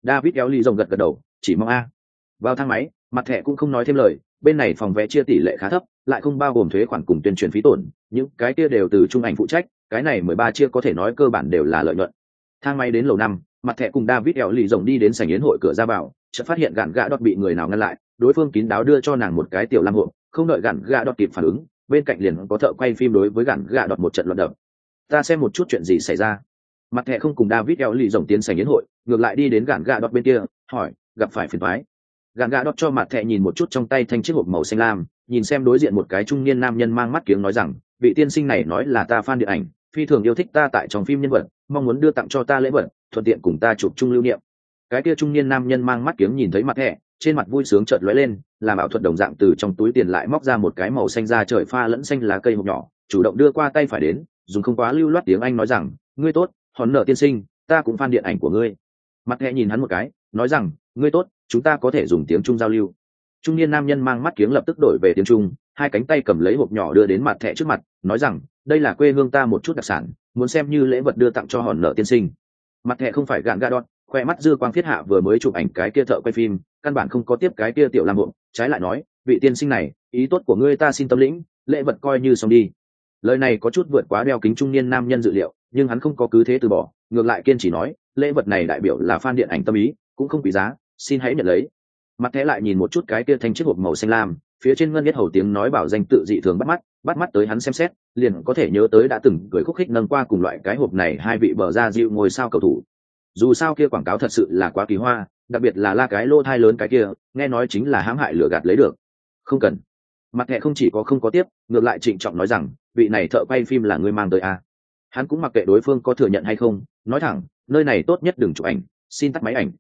David kéo ly rồng gật gật đầu, chỉ mong a. Vào thang máy, mặt thẻ cũng không nói thêm lời, bên này phòng vé chia tỷ lệ khá thấp, lại không bao gồm thuế khoản cùng tuyên truyền phí tổn, những cái kia đều từ trung ảnh phụ trách, cái này mười ba chia có thể nói cơ bản đều là lợi nhuận. Thang máy đến lầu năm mặt thẻ cùng david eo lì rồng đi đến sảnh yến hội cửa ra vào, chợt phát hiện gạn gạ đọt bị người nào ngăn lại, đối phương kín đáo đưa cho nàng một cái tiểu lam hộp không đợi gạn gạ đọt kịp phản ứng, bên cạnh liền có thợ quay phim đối với gạn gạ đọt một trận luận đập. Ta xem một chút chuyện gì xảy ra. Mặt thẻ không cùng david eo lì rồng tiến sảnh yến hội, ngược lại đi đến gạn gạ đọt bên kia, hỏi, gặp phải phiền thoái gạn gạ đọt cho mặt thẻ nhìn một chút trong tay thanh chiếc hộp màu xanh lam, nhìn xem đối diện một cái trung niên nam nhân mang mắt kiếng nói rằng, vị tiên sinh này nói là ta fan điện ảnh, phi thường yêu thích ta tại trong phim nhân vật mong muốn đưa tặng cho ta lễ vật, thuận tiện cùng ta chụp chung lưu niệm. Cái kia trung niên nam nhân mang mắt kiếng nhìn thấy mặt thẻ trên mặt vui sướng chợt lóe lên, làm ảo thuật đồng dạng từ trong túi tiền lại móc ra một cái màu xanh da trời pha lẫn xanh lá cây hộp nhỏ, chủ động đưa qua tay phải đến, dùng không quá lưu loát tiếng anh nói rằng, ngươi tốt, hòn nợ tiên sinh, ta cũng phan điện ảnh của ngươi. Mặt thẻ nhìn hắn một cái, nói rằng, ngươi tốt, chúng ta có thể dùng tiếng trung giao lưu. Trung niên nam nhân mang mắt kiếng lập tức đổi về tiếng trung, hai cánh tay cầm lấy hộp nhỏ đưa đến mặt thẻ trước mặt, nói rằng, đây là quê hương ta một chút đặc sản muốn xem như lễ vật đưa tặng cho hòn nợ tiên sinh. Mặt thẻ không phải gạn ga đọt, khoe mắt dư quang thiết hạ vừa mới chụp ảnh cái kia thợ quay phim, căn bản không có tiếp cái kia tiểu làm bụng trái lại nói, vị tiên sinh này, ý tốt của ngươi ta xin tâm lĩnh, lễ vật coi như xong đi. Lời này có chút vượt quá đeo kính trung niên nam nhân dự liệu, nhưng hắn không có cứ thế từ bỏ, ngược lại kiên chỉ nói, lễ vật này đại biểu là fan điện ảnh tâm ý, cũng không quý giá, xin hãy nhận lấy. Mặt thẻ lại nhìn một chút cái kia thanh chiếc hộp màu xanh lam phía trên ngân biết hầu tiếng nói bảo danh tự dị thường bắt mắt bắt mắt tới hắn xem xét, liền có thể nhớ tới đã từng cười khúc khích nâng qua cùng loại cái hộp này hai vị bờ ra dịu ngồi sao cầu thủ. Dù sao kia quảng cáo thật sự là quá kỳ hoa, đặc biệt là la cái lô thai lớn cái kia, nghe nói chính là hãm hại lừa gạt lấy được. Không cần. Mặt thẻ không chỉ có không có tiếp, ngược lại trịnh trọng nói rằng, vị này thợ quay phim là người mang tới a. À. hắn cũng mặc kệ đối phương có thừa nhận hay không, nói thẳng, nơi này tốt nhất đừng chụp ảnh, xin tắt máy ảnh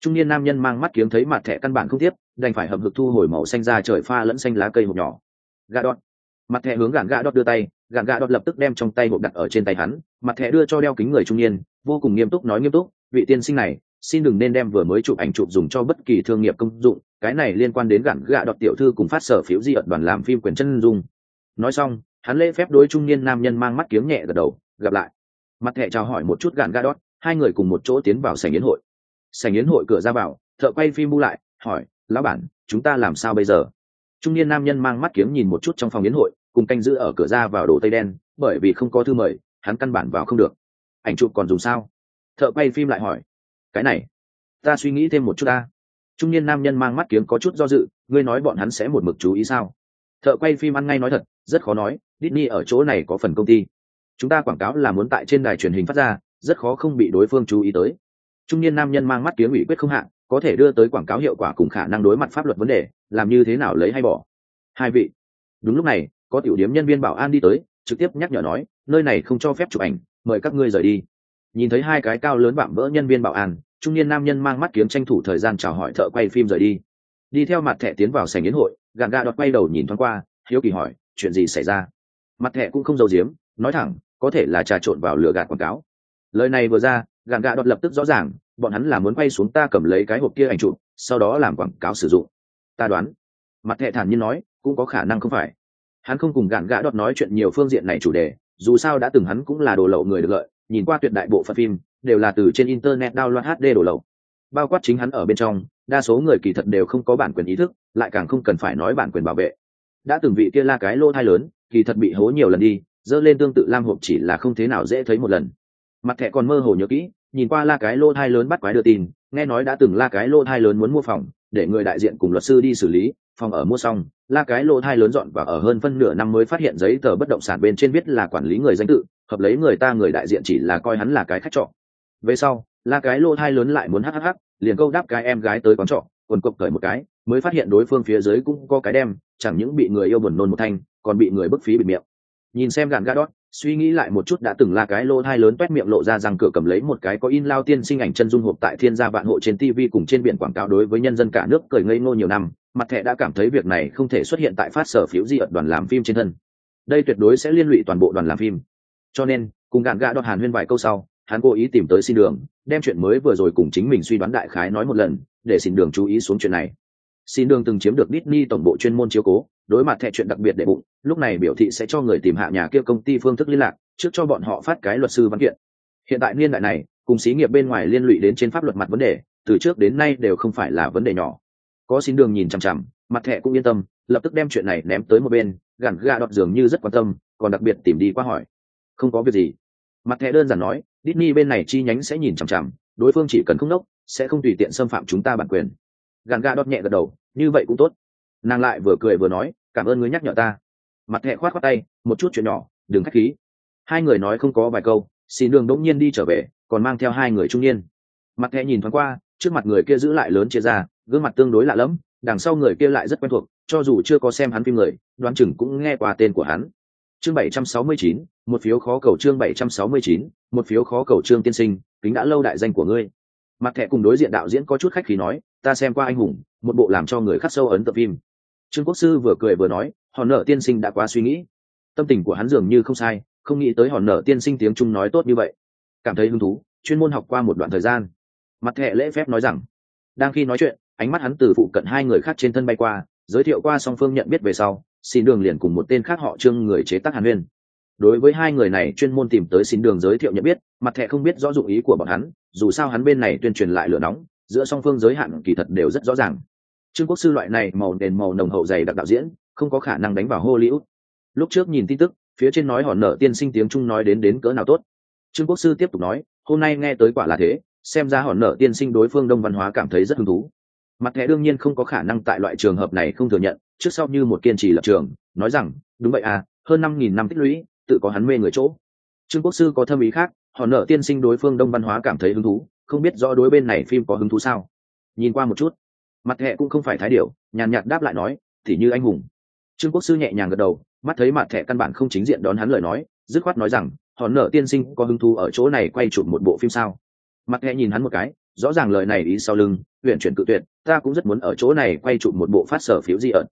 trung niên nam nhân mang mắt kiếm thấy mặt thẻ căn bản không tiếp, đành phải hầm hực thu hồi màu xanh ra trời pha lẫn xanh lá cây hộp nhỏ. Gà đọt. Mặt thẻ hướng gạn gà đọt đưa tay, gạn gà đọt lập tức đem trong tay hộp đặt ở trên tay hắn, mặt thẻ đưa cho đeo kính người trung niên, vô cùng nghiêm túc nói nghiêm túc, vị tiên sinh này, xin đừng nên đem vừa mới chụp ảnh chụp dùng cho bất kỳ thương nghiệp công dụng, cái này liên quan đến gạn gà đọt tiểu thư cùng phát sở phiếu di ợt đoàn làm phim quyền chân dung. Nói xong, hắn lễ phép đối trung niên nam nhân mang mắt kiếm nhẹ gật đầu, gặp lại. Mặt thẻ chào hỏi một chút gạn gà đọt, hai người cùng một chỗ tiến vào sảnh yến hội sảnh yến hội cửa ra vào, thợ quay phim bu lại, hỏi, lão bản, chúng ta làm sao bây giờ? Trung niên nam nhân mang mắt kiếm nhìn một chút trong phòng yến hội, cùng canh giữ ở cửa ra vào đồ tây đen, bởi vì không có thư mời, hắn căn bản vào không được. Ảnh chụp còn dùng sao? Thợ quay phim lại hỏi. Cái này, ta suy nghĩ thêm một chút ta. Trung niên nam nhân mang mắt kiếm có chút do dự, ngươi nói bọn hắn sẽ một mực chú ý sao? Thợ quay phim ăn ngay nói thật, rất khó nói, Disney ở chỗ này có phần công ty. Chúng ta quảng cáo là muốn tại trên đài truyền hình phát ra, rất khó không bị đối phương chú ý tới trung niên nam nhân mang mắt kiếm ủy quyết không hạn có thể đưa tới quảng cáo hiệu quả cùng khả năng đối mặt pháp luật vấn đề, làm như thế nào lấy hay bỏ. Hai vị. Đúng lúc này, có tiểu điếm nhân viên bảo an đi tới, trực tiếp nhắc nhở nói, nơi này không cho phép chụp ảnh, mời các ngươi rời đi. Nhìn thấy hai cái cao lớn vạm vỡ nhân viên bảo an, trung niên nam nhân mang mắt kiếm tranh thủ thời gian chào hỏi thợ quay phim rời đi. Đi theo mặt thẻ tiến vào sảnh yến hội, gạn gà đọt quay đầu nhìn thoáng qua, hiếu kỳ hỏi, chuyện gì xảy ra? Mặt thẻ cũng không giấu giếm, nói thẳng, có thể là trà trộn vào lửa gạt quảng cáo lời này vừa ra, gạn gạ đọt lập tức rõ ràng, bọn hắn là muốn quay xuống ta cầm lấy cái hộp kia ảnh chụp, sau đó làm quảng cáo sử dụng. Ta đoán, mặt thẹ thản nhiên nói, cũng có khả năng không phải. Hắn không cùng gạn gạ đọt nói chuyện nhiều phương diện này chủ đề, dù sao đã từng hắn cũng là đồ lậu người được lợi, nhìn qua tuyệt đại bộ phận phim, đều là từ trên internet download hd đồ lậu. Bao quát chính hắn ở bên trong, đa số người kỳ thật đều không có bản quyền ý thức, lại càng không cần phải nói bản quyền bảo vệ. Đã từng vị kia la cái lô thai lớn, kỳ thật bị hố nhiều lần đi, dơ lên tương tự lam hộp chỉ là không thế nào dễ thấy một lần mặt thẻ còn mơ hồ nhớ kỹ, nhìn qua la cái lô thai lớn bắt quái đưa tin, nghe nói đã từng la cái lô thai lớn muốn mua phòng, để người đại diện cùng luật sư đi xử lý, phòng ở mua xong, la cái lô thai lớn dọn và ở hơn phân nửa năm mới phát hiện giấy tờ bất động sản bên trên viết là quản lý người danh tự, hợp lấy người ta người đại diện chỉ là coi hắn là cái khách trọ. Về sau, la cái lô thai lớn lại muốn hhh liền câu đáp cái em gái tới quán trọ, quần cộc cởi một cái, mới phát hiện đối phương phía dưới cũng có cái đem, chẳng những bị người yêu buồn nôn một thanh, còn bị người bức phí bịt miệng. Nhìn xem gạn ga đót suy nghĩ lại một chút đã từng là cái lô thai lớn quét miệng lộ ra rằng cửa cầm lấy một cái có in lao tiên sinh ảnh chân dung hộp tại thiên gia vạn hộ trên tv cùng trên biển quảng cáo đối với nhân dân cả nước cười ngây ngô nhiều năm, mặt thẻ đã cảm thấy việc này không thể xuất hiện tại phát sở phiếu di ợt đoàn làm phim trên thân. Đây tuyệt đối sẽ liên lụy toàn bộ đoàn làm phim. Cho nên, cùng gạn gạ đọt hàn huyên vài câu sau, hắn cố ý tìm tới xin đường, đem chuyện mới vừa rồi cùng chính mình suy đoán đại khái nói một lần, để xin đường chú ý xuống chuyện này xin đường từng chiếm được Disney tổng bộ chuyên môn chiếu cố, đối mặt thẻ chuyện đặc biệt để bụng, lúc này biểu thị sẽ cho người tìm hạ nhà kia công ty phương thức liên lạc, trước cho bọn họ phát cái luật sư văn kiện. Hiện tại niên đại này, cùng xí nghiệp bên ngoài liên lụy đến trên pháp luật mặt vấn đề, từ trước đến nay đều không phải là vấn đề nhỏ. Có xin đường nhìn chằm chằm, mặt thẻ cũng yên tâm, lập tức đem chuyện này ném tới một bên gằn gà đọt dường như rất quan tâm, còn đặc biệt tìm đi qua hỏi. Không có việc gì. Mặt thẻ đơn giản nói, Disney bên này chi nhánh sẽ nhìn chằm chằm, đối phương chỉ cần không nốc sẽ không tùy tiện xâm phạm chúng ta bản quyền gàn ga đót nhẹ gật đầu như vậy cũng tốt. Nàng lại vừa cười vừa nói cảm ơn ngươi nhắc nhở ta. Mặt thẹ khoát khoát tay một chút chuyện nhỏ đừng k h á c h khí. Hai người nói không có vài câu xin đường đỗng nhiên đi trở về còn mang theo hai người trung niên. Mặt thẹ nhìn thoáng qua trước mặt người kia giữ lại lớn chia ra gương mặt tương đối lạ lẫm đằng sau người kia lại rất quen thuộc cho dù chưa có xem hắn phim người đoán chừng cũng nghe qua tên của hắn. Chương 769, một phiếu khó cầu chương 769, một phiếu khó cầu trương tiên sinh kính đã lâu đại danh của ngươi mặt thẻ cùng đối diện đạo diễn có chút khách khí nói, ta xem qua anh hùng, một bộ làm cho người khắc sâu ấn tượng phim. Trương quốc sư vừa cười vừa nói hòn nợ tiên sinh đã quá suy nghĩ. Tâm tình của hắn dường như không sai, không nghĩ tới hòn nợ tiên sinh tiếng trung nói tốt như vậy. Cảm thấy hứng thú, chuyên môn học qua một đoạn thời gian. Mặt thẻ lễ phép nói rằng, đang khi nói chuyện, ánh mắt hắn từ phụ cận hai người khác trên thân bay qua, giới thiệu qua song phương nhận biết về sau, xin đường liền cùng một tên khác họ trương người chế tác hàn huyên đối với hai người này chuyên môn tìm tới xin đường giới thiệu nhận biết, mặt thẻ không biết rõ dụng ý của bọn hắn, dù sao hắn bên này tuyên truyền lại lửa nóng, giữa song phương giới hạn kỳ thật đều rất rõ ràng. Trương quốc sư loại này màu đền màu nồng hậu dày đặc đạo diễn, không có khả năng đánh vào hollywood. Lúc trước nhìn tin tức, phía trên nói hòn nở tiên sinh tiếng trung nói đến đến cỡ nào tốt. Trương quốc sư tiếp tục nói, hôm nay nghe tới quả là thế, xem ra hòn nở tiên sinh đối phương đông văn hóa cảm thấy rất hứng thú. Mặt thẻ đương nhiên không có khả năng tại loại trường hợp này không thừa nhận, trước sau như một kiên trì lập trường, nói rằng, đúng vậy à hơn năm nghìn năm tích lũy tự có hắn mê người chỗ. Trương quốc sư có thâm ý khác, họ nợ tiên sinh đối phương đông văn hóa cảm thấy hứng thú, không biết rõ đối bên này phim có hứng thú sao. Nhìn qua một chút, mặt thẹ cũng không phải thái điệu nhàn nhạt đáp lại nói, thì như anh hùng. Trương quốc sư nhẹ nhàng gật đầu, mắt thấy mặt thẹ căn bản không chính diện đón hắn lời nói, dứt khoát nói rằng, họ nợ tiên sinh có hứng thú ở chỗ này quay chụp một bộ phim sao? Mặt thẹ nhìn hắn một cái, rõ ràng lời này ý sau lưng huyện chuyển cự tuyệt, ta cũng rất muốn ở chỗ này quay chụp một bộ phát sở phiếu di ẩn.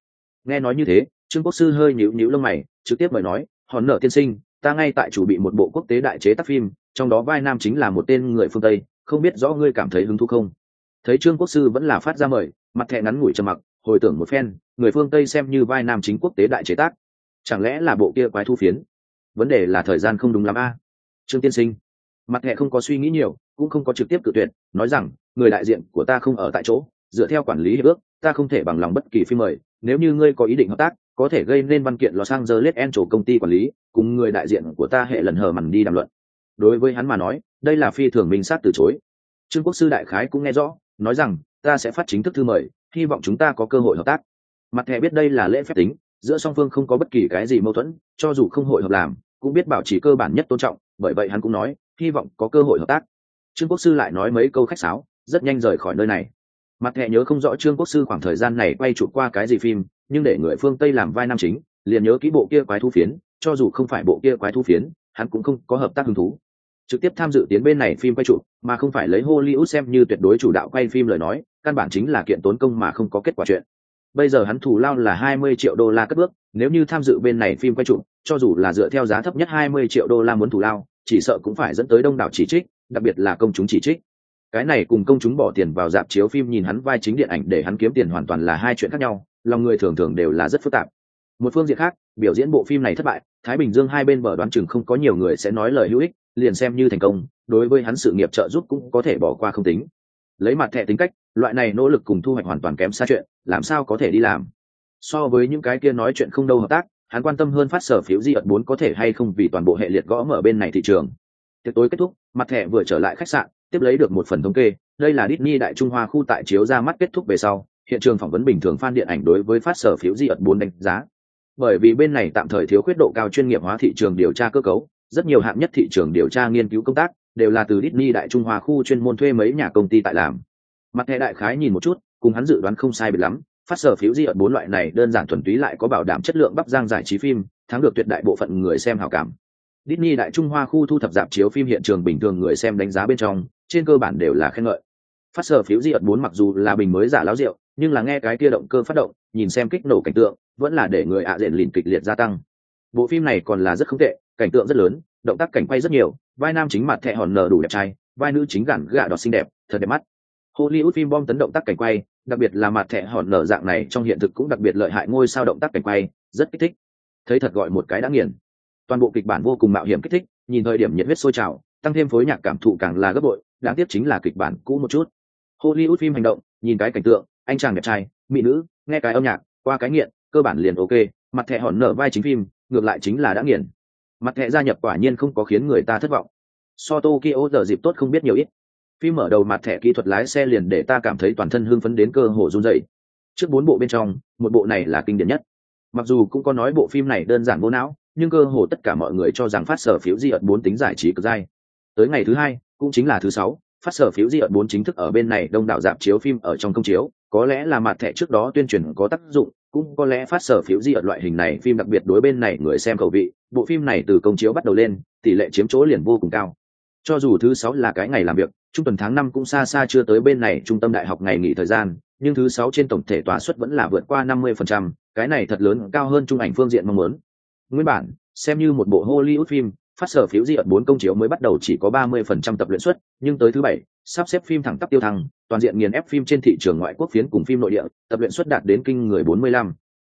Nghe nói như thế, trương quốc sư hơi nhíu nhíu lông mày, trực tiếp mời nói hòn nở tiên sinh, ta ngay tại chủ bị một bộ quốc tế đại chế tác phim, trong đó vai nam chính là một tên người phương tây, không biết rõ ngươi cảm thấy hứng thú không? Thấy trương quốc sư vẫn là phát ra mời, mặt thẹ ngắn ngủi trầm mặc, hồi tưởng một phen, người phương tây xem như vai nam chính quốc tế đại chế tác. Chẳng lẽ là bộ kia quái thu phiến? Vấn đề là thời gian không đúng lắm a. Trương tiên sinh, mặt thẹ không có suy nghĩ nhiều, cũng không có trực tiếp cự tuyệt, nói rằng, người đại diện của ta không ở tại chỗ, dựa theo quản lý hiệp ước, ta không thể bằng lòng bất kỳ phim mời, nếu như ngươi có ý định hợp tác có thể gây nên văn kiện Los Angeles Angel công ty quản lý, cùng người đại diện của ta hệ lần hờ mằn đi đàm luận. Đối với hắn mà nói, đây là phi thường minh sát từ chối. Trương Quốc sư đại khái cũng nghe rõ, nói rằng, ta sẽ phát chính thức thư mời, hy vọng chúng ta có cơ hội hợp tác. Mặt thẻ biết đây là lễ phép tính, giữa song phương không có bất kỳ cái gì mâu thuẫn, cho dù không hội hợp làm, cũng biết bảo trì cơ bản nhất tôn trọng, bởi vậy hắn cũng nói, hy vọng có cơ hội hợp tác. Trương Quốc sư lại nói mấy câu khách sáo, rất nhanh rời khỏi nơi này. Mặt thẻ nhớ không rõ Trương Quốc sư khoảng thời gian này quay chụp qua cái gì phim, nhưng để người phương tây làm vai nam chính liền nhớ kỹ bộ kia quái thu phiến cho dù không phải bộ kia quái thu phiến hắn cũng không có hợp tác hứng thú. Trực tiếp tham dự tiến bên này phim quay chụp mà không phải lấy hollywood xem như tuyệt đối chủ đạo quay phim lời nói căn bản chính là kiện tốn công mà không có kết quả chuyện. Bây giờ hắn thù lao là hai mươi triệu đô la cất bước nếu như tham dự bên này phim quay chụp cho dù là dựa theo giá thấp nhất hai mươi triệu đô la muốn thù lao chỉ sợ cũng phải dẫn tới đông đảo chỉ trích đặc biệt là công chúng chỉ trích cái này cùng công chúng bỏ tiền vào dạp chiếu phim nhìn hắn vai chính điện ảnh để hắn kiếm tiền hoàn toàn là hai chuyện khác nhau, lòng người thường thường đều là rất phức tạp. Một phương diện khác, biểu diễn bộ phim này thất bại, thái bình dương hai bên bờ đoán chừng không có nhiều người sẽ nói lời hữu ích, liền xem như thành công, đối với hắn sự nghiệp trợ giúp cũng có thể bỏ qua không tính. Lấy mặt thẻ tính cách, loại này nỗ lực cùng thu hoạch hoàn toàn kém xa chuyện, làm sao có thể đi làm? So với những cái kia nói chuyện không đâu hợp tác, hắn quan tâm hơn phát sở phiếu di ẩn bốn có thể hay không vì toàn bộ hệ liệt gõ mở bên này thị trường. Tiệc tối kết thúc, mặt thẻ vừa trở lại khách sạn tiếp lấy được một phần thống kê, đây là Disney đại trung hoa khu tại chiếu ra mắt kết thúc về sau, hiện trường phỏng vấn bình thường fan điện ảnh đối với phát sở phiếu di ẩn bốn đánh giá. Bởi vì bên này tạm thời thiếu khuyết độ cao chuyên nghiệp hóa thị trường điều tra cơ cấu, rất nhiều hạng nhất thị trường điều tra nghiên cứu công tác đều là từ Disney đại trung hoa khu chuyên môn thuê mấy nhà công ty tại làm. Mặt hệ đại khái nhìn một chút, cùng hắn dự đoán không sai biệt lắm, phát sở phiếu di ẩn bốn loại này đơn giản thuần túy lại có bảo đảm chất lượng bắp giang giải trí phim, thắng được tuyệt đại bộ phận người xem hảo cảm. Disney đại trung hoa khu thu thập dạp chiếu phim hiện trường bình thường người xem đánh giá bên trong trên cơ bản đều là khen ngợi. Phát sở phiếu di ẩn bốn mặc dù là bình mới giả láo rượu nhưng là nghe cái kia động cơ phát động, nhìn xem kích nổ cảnh tượng, vẫn là để người ạ à diện lìn kịch liệt gia tăng. Bộ phim này còn là rất không tệ, cảnh tượng rất lớn, động tác cảnh quay rất nhiều, vai nam chính mặt thẹ hòn nở đủ đẹp trai, vai nữ chính gản gạ đọt xinh đẹp, thật đẹp mắt. Hollywood phim bom tấn động tác cảnh quay, đặc biệt là mặt thẹ hòn nở dạng này trong hiện thực cũng đặc biệt lợi hại ngôi sao động tác cảnh quay, rất kích thích. Thấy thật gọi một cái đã nghiền. Toàn bộ kịch bản vô cùng mạo hiểm kích thích, nhìn thời điểm nhiệt huyết sôi trào, tăng thêm phối nhạc cảm thụ càng là gấp bội đáng tiếc chính là kịch bản cũ một chút. Hollywood phim hành động, nhìn cái cảnh tượng, anh chàng đẹp trai, mỹ nữ, nghe cái âm nhạc, qua cái nghiện, cơ bản liền ok, mặt thẻ hòn nở vai chính phim, ngược lại chính là đã nghiền mặt thẻ gia nhập quả nhiên không có khiến người ta thất vọng. So tokyo giờ dịp tốt không biết nhiều ít. Phim mở đầu mặt thẻ kỹ thuật lái xe liền để ta cảm thấy toàn thân hưng phấn đến cơ hồ run dậy trước bốn bộ bên trong, một bộ này là kinh điển nhất. Mặc dù cũng có nói bộ phim này đơn giản vô não, nhưng cơ hồ tất cả mọi người cho rằng phát sở phiếu di ợt bốn tính giải trí cực dai. Tới ngày thứ hai cũng chính là thứ sáu phát sở phiếu di ợt bốn chính thức ở bên này đông đảo dạp chiếu phim ở trong công chiếu có lẽ là mặt thẻ trước đó tuyên truyền có tác dụng cũng có lẽ phát sở phiếu di ợt loại hình này phim đặc biệt đối bên này người xem khẩu vị bộ phim này từ công chiếu bắt đầu lên tỷ lệ chiếm chỗ liền vô cùng cao. Cho dù thứ sáu là cái ngày làm việc trung tuần tháng năm cũng xa xa chưa tới bên này trung tâm đại học ngày nghỉ thời gian nhưng thứ sáu trên tổng thể tòa suất vẫn là vượt qua năm mươi phần trăm, cái này thật lớn cao hơn trung ảnh phương diện mong muốn. Nguyên bản xem như một bộ hollywood phim phát sở phiếu di ẩn bốn công chiếu mới bắt đầu chỉ có ba mươi phần trăm tập luyện suất, nhưng tới thứ bảy, sắp xếp phim thẳng tắp tiêu thăng, toàn diện nghiền ép phim trên thị trường ngoại quốc phiến cùng phim nội địa, tập luyện suất đạt đến kinh người bốn mươi lăm.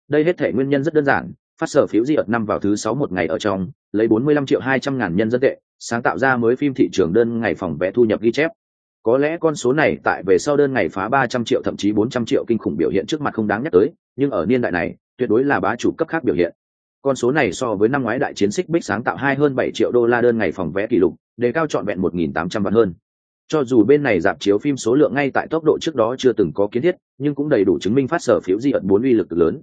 Đây hết thể nguyên nhân rất đơn giản, phát sở phiếu di ẩn năm vào thứ sáu một ngày ở trong, lấy bốn mươi lăm triệu hai trăm ngàn nhân dân tệ, sáng tạo ra mới phim thị trường đơn ngày phòng vé thu nhập ghi chép. Có lẽ con số này tại về sau đơn ngày phá ba trăm triệu thậm chí bốn trăm triệu kinh khủng biểu hiện trước mặt không đáng nhắc tới, nhưng ở niên đại này, tuyệt đối là bá chủ cấp khác biểu hiện con số này so với năm ngoái đại chiến xích bích sáng tạo hai hơn bảy triệu đô la đơn ngày phòng vé kỷ lục, đề cao trọn vẹn một nghìn tám trăm vạn hơn. Cho dù bên này dạp chiếu phim số lượng ngay tại tốc độ trước đó chưa từng có kiến thiết, nhưng cũng đầy đủ chứng minh phát sở phiếu di ẩn bốn uy lực lớn.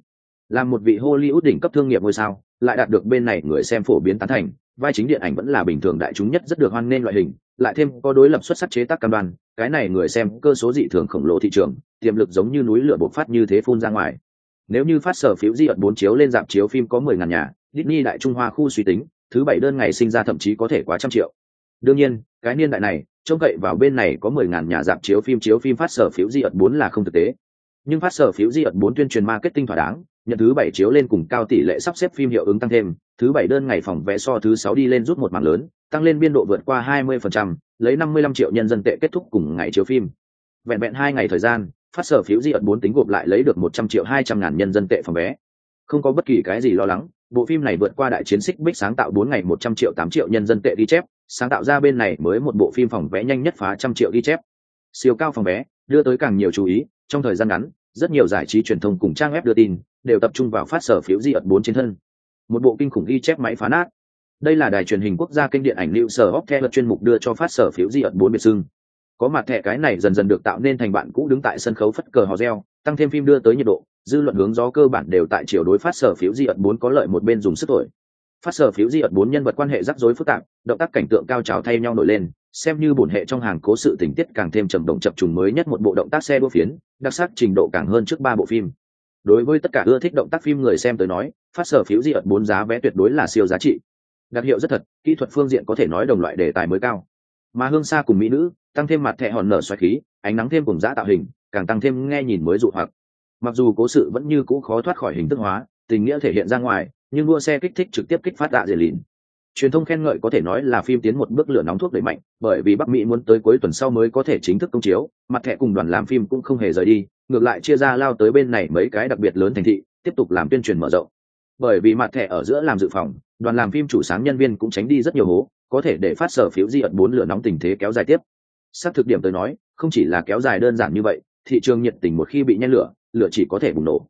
Là một vị hollywood đỉnh cấp thương nghiệp ngôi sao, lại đạt được bên này người xem phổ biến tán thành, vai chính điện ảnh vẫn là bình thường đại chúng nhất rất được hoan nghênh loại hình, lại thêm có đối lập xuất sắc chế tác cam đoan, cái này người xem cơ số dị thường khổng lồ thị trường, tiềm lực giống như núi lửa bộc phát như thế phun ra ngoài nếu như phát sở phiếu di ẩn bốn chiếu lên dạp chiếu phim có mười ngàn nhà Disney đại trung hoa khu suy tính thứ bảy đơn ngày sinh ra thậm chí có thể quá trăm triệu. Đương nhiên cái niên đại này trông cậy vào bên này có mười ngàn nhà dạp chiếu phim chiếu phim phát sở phiếu di ẩn bốn là không thực tế. Nhưng phát sở phiếu di ẩn bốn tuyên truyền marketing thỏa đáng nhận thứ bảy chiếu lên cùng cao tỷ lệ sắp xếp phim hiệu ứng tăng thêm thứ bảy đơn ngày phòng vé so thứ sáu đi lên rút một mảng lớn tăng lên biên độ vượt qua 20%, lấy 55 triệu nhân dân tệ kết thúc cùng ngày chiếu phim. Vẹn vẹn hai ngày thời gian phát sở phiếu di ẩn bốn tính gộp lại lấy được 100 triệu 200 ngàn nhân dân tệ phòng vé. Không có bất kỳ cái gì lo lắng, bộ phim này vượt qua đại chiến xích bích sáng tạo bốn ngày 100 triệu 8 triệu nhân dân tệ ghi chép, sáng tạo ra bên này mới một bộ phim phòng vé nhanh nhất phá trăm triệu ghi chép. Siêu cao phòng vé, đưa tới càng nhiều chú ý, trong thời gian ngắn, rất nhiều giải trí truyền thông cùng trang web đưa tin, đều tập trung vào phát sở phiếu di ẩn bốn trên thân. Một bộ kinh khủng ghi chép máy phá nát. Đây là đài truyền hình quốc gia kênh điện ảnh lưu sở hóc theo chuyên mục đưa cho phát sở phiếu di ẩn bốn biệt xưng có mặt thẻ cái này dần dần được tạo nên thành bạn cũ đứng tại sân khấu phất cờ hò reo, tăng thêm phim đưa tới nhiệt độ, dư luận hướng gió cơ bản đều tại chiều đối phát sở phiếu di ẩn bốn có lợi một bên dùng sức thổi. Phát sở phiếu di ẩn bốn nhân vật quan hệ rắc rối phức tạp, động tác cảnh tượng cao trào thay nhau nổi lên, xem như bổn hệ trong hàng cố sự tình tiết càng thêm trầm động chập trùng mới nhất một bộ động tác xe đua phiến, đặc sắc trình độ càng hơn trước ba bộ phim. Đối với tất cả ưa thích động tác phim người xem tới nói, phát sở phiếu di ẩn bốn giá vé tuyệt đối là siêu giá trị. Đặc hiệu rất thật, kỹ thuật phương diện có thể nói đồng loại đề tài mới cao. Mà hương xa cùng mỹ nữ tăng thêm mặt thẹ hòn nở xoáy khí, ánh nắng thêm cùng giã tạo hình, càng tăng thêm nghe nhìn mới dụ hoặc. Mặc dù cố sự vẫn như cũ khó thoát khỏi hình thức hóa, tình nghĩa thể hiện ra ngoài, nhưng đua xe kích thích trực tiếp kích phát đạ dệt lìn. Truyền thông khen ngợi có thể nói là phim tiến một bước lửa nóng thuốc đẩy mạnh, bởi vì bắc mỹ muốn tới cuối tuần sau mới có thể chính thức công chiếu, mặt thẻ cùng đoàn làm phim cũng không hề rời đi, ngược lại chia ra lao tới bên này mấy cái đặc biệt lớn thành thị, tiếp tục làm tuyên truyền mở rộng. Bởi vì mặt thẻ ở giữa làm dự phòng, đoàn làm phim chủ sáng nhân viên cũng tránh đi rất nhiều hố, có thể để phát sở phiếu di ẩn bốn lửa nóng tình thế kéo dài tiếp sắp thực điểm tới nói không chỉ là kéo dài đơn giản như vậy thị trường nhiệt tình một khi bị nhen lửa lửa chỉ có thể bùng nổ.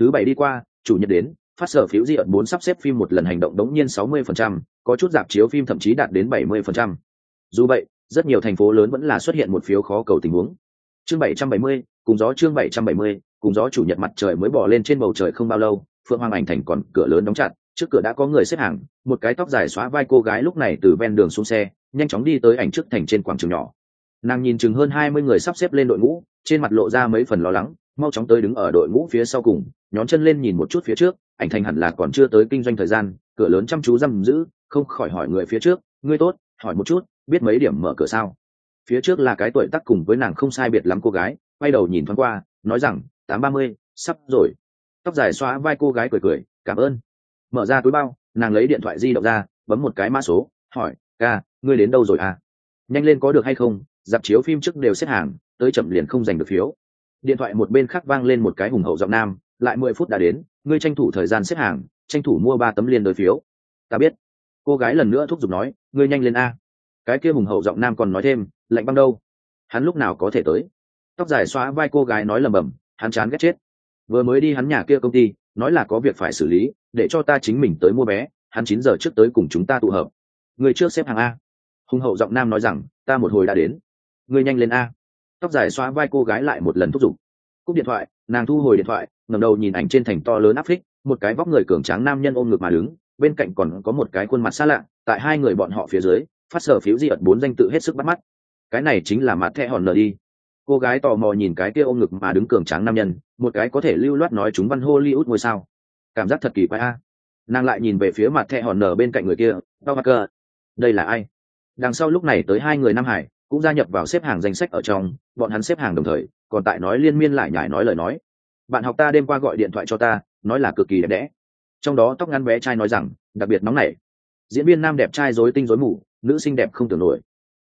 Thứ bảy đi qua chủ nhật đến phát sở phiếu di ẩn bốn sắp xếp phim một lần hành động đống nhiên 60%, có chút dạp chiếu phim thậm chí đạt đến 70%. dù vậy rất nhiều thành phố lớn vẫn là xuất hiện một phiếu khó cầu tình huống. Chương 770, cùng gió chương 770, cùng gió chủ nhật mặt trời mới bỏ lên trên bầu trời không bao lâu phượng hoàng ảnh thành còn cửa lớn đóng chặt trước cửa đã có người xếp hàng một cái tóc dài xóa vai cô gái lúc này từ ven đường xuống xe nhanh chóng đi tới ảnh trước thành trên quảng trường nhỏ nàng nhìn chừng hơn hai mươi người sắp xếp lên đội ngũ, trên mặt lộ ra mấy phần lo lắng, mau chóng tới đứng ở đội ngũ phía sau cùng, nhón chân lên nhìn một chút phía trước, ảnh thành hẳn là còn chưa tới kinh doanh thời gian, cửa lớn chăm chú giam giữ, không khỏi hỏi người phía trước, ngươi tốt, hỏi một chút, biết mấy điểm mở cửa sao? Phía trước là cái tuổi tác cùng với nàng không sai biệt lắm cô gái, quay đầu nhìn thoáng qua, nói rằng, tám ba mươi, sắp rồi. Tóc dài xóa vai cô gái cười cười, cảm ơn. Mở ra túi bao, nàng lấy điện thoại di động ra, bấm một cái mã số, hỏi, ca, ngươi đến đâu rồi à? Nhanh lên có được hay không? Dạp chiếu phim trước đều xếp hàng, tới chậm liền không giành được phiếu. Điện thoại một bên khác vang lên một cái hùng hậu giọng nam, lại mười phút đã đến, ngươi tranh thủ thời gian xếp hàng, tranh thủ mua ba tấm liên đối phiếu. Ta biết. Cô gái lần nữa thúc giục nói, ngươi nhanh lên a. Cái kia hùng hậu giọng nam còn nói thêm, lạnh băng đâu? Hắn lúc nào có thể tới? Tóc dài xóa vai cô gái nói lầm bầm hắn chán ghét chết. Vừa mới đi hắn nhà kia công ty, nói là có việc phải xử lý, để cho ta chính mình tới mua vé, hắn chín giờ trước tới cùng chúng ta tụ hợp. Người trước xếp hàng a. Hùng hậu giọng nam nói rằng, ta một hồi đã đến ngươi nhanh lên a. Tóc dài xóa vai cô gái lại một lần thúc giục. Cúp điện thoại, nàng thu hồi điện thoại, ngẩng đầu nhìn ảnh trên thành to lớn áp phích, một cái vóc người cường tráng nam nhân ôm ngực mà đứng, bên cạnh còn có một cái khuôn mặt xa lạ, tại hai người bọn họ phía dưới, phát sở phiếu di ẩn bốn danh tự hết sức bắt mắt. Cái này chính là mặt thẹ hòn nở đi. Cô gái tò mò nhìn cái kia ôm ngực mà đứng cường tráng nam nhân, một cái có thể lưu loát nói chúng văn hollywood ngôi sao. Cảm giác thật kỳ quái a. Nàng lại nhìn về phía mặt thẹ hòn nở bên cạnh người kia đau mặt cơ đây là ai? Đằng sau lúc này tới hai người nam hải cũng gia nhập vào xếp hàng danh sách ở trong, bọn hắn xếp hàng đồng thời, còn tại nói liên miên lại nhải nói lời nói. Bạn học ta đêm qua gọi điện thoại cho ta, nói là cực kỳ đẹp đẽ. Trong đó tóc ngắn bé trai nói rằng, đặc biệt nóng nảy. Diễn viên nam đẹp trai dối tinh dối mù, nữ xinh đẹp không tưởng nổi.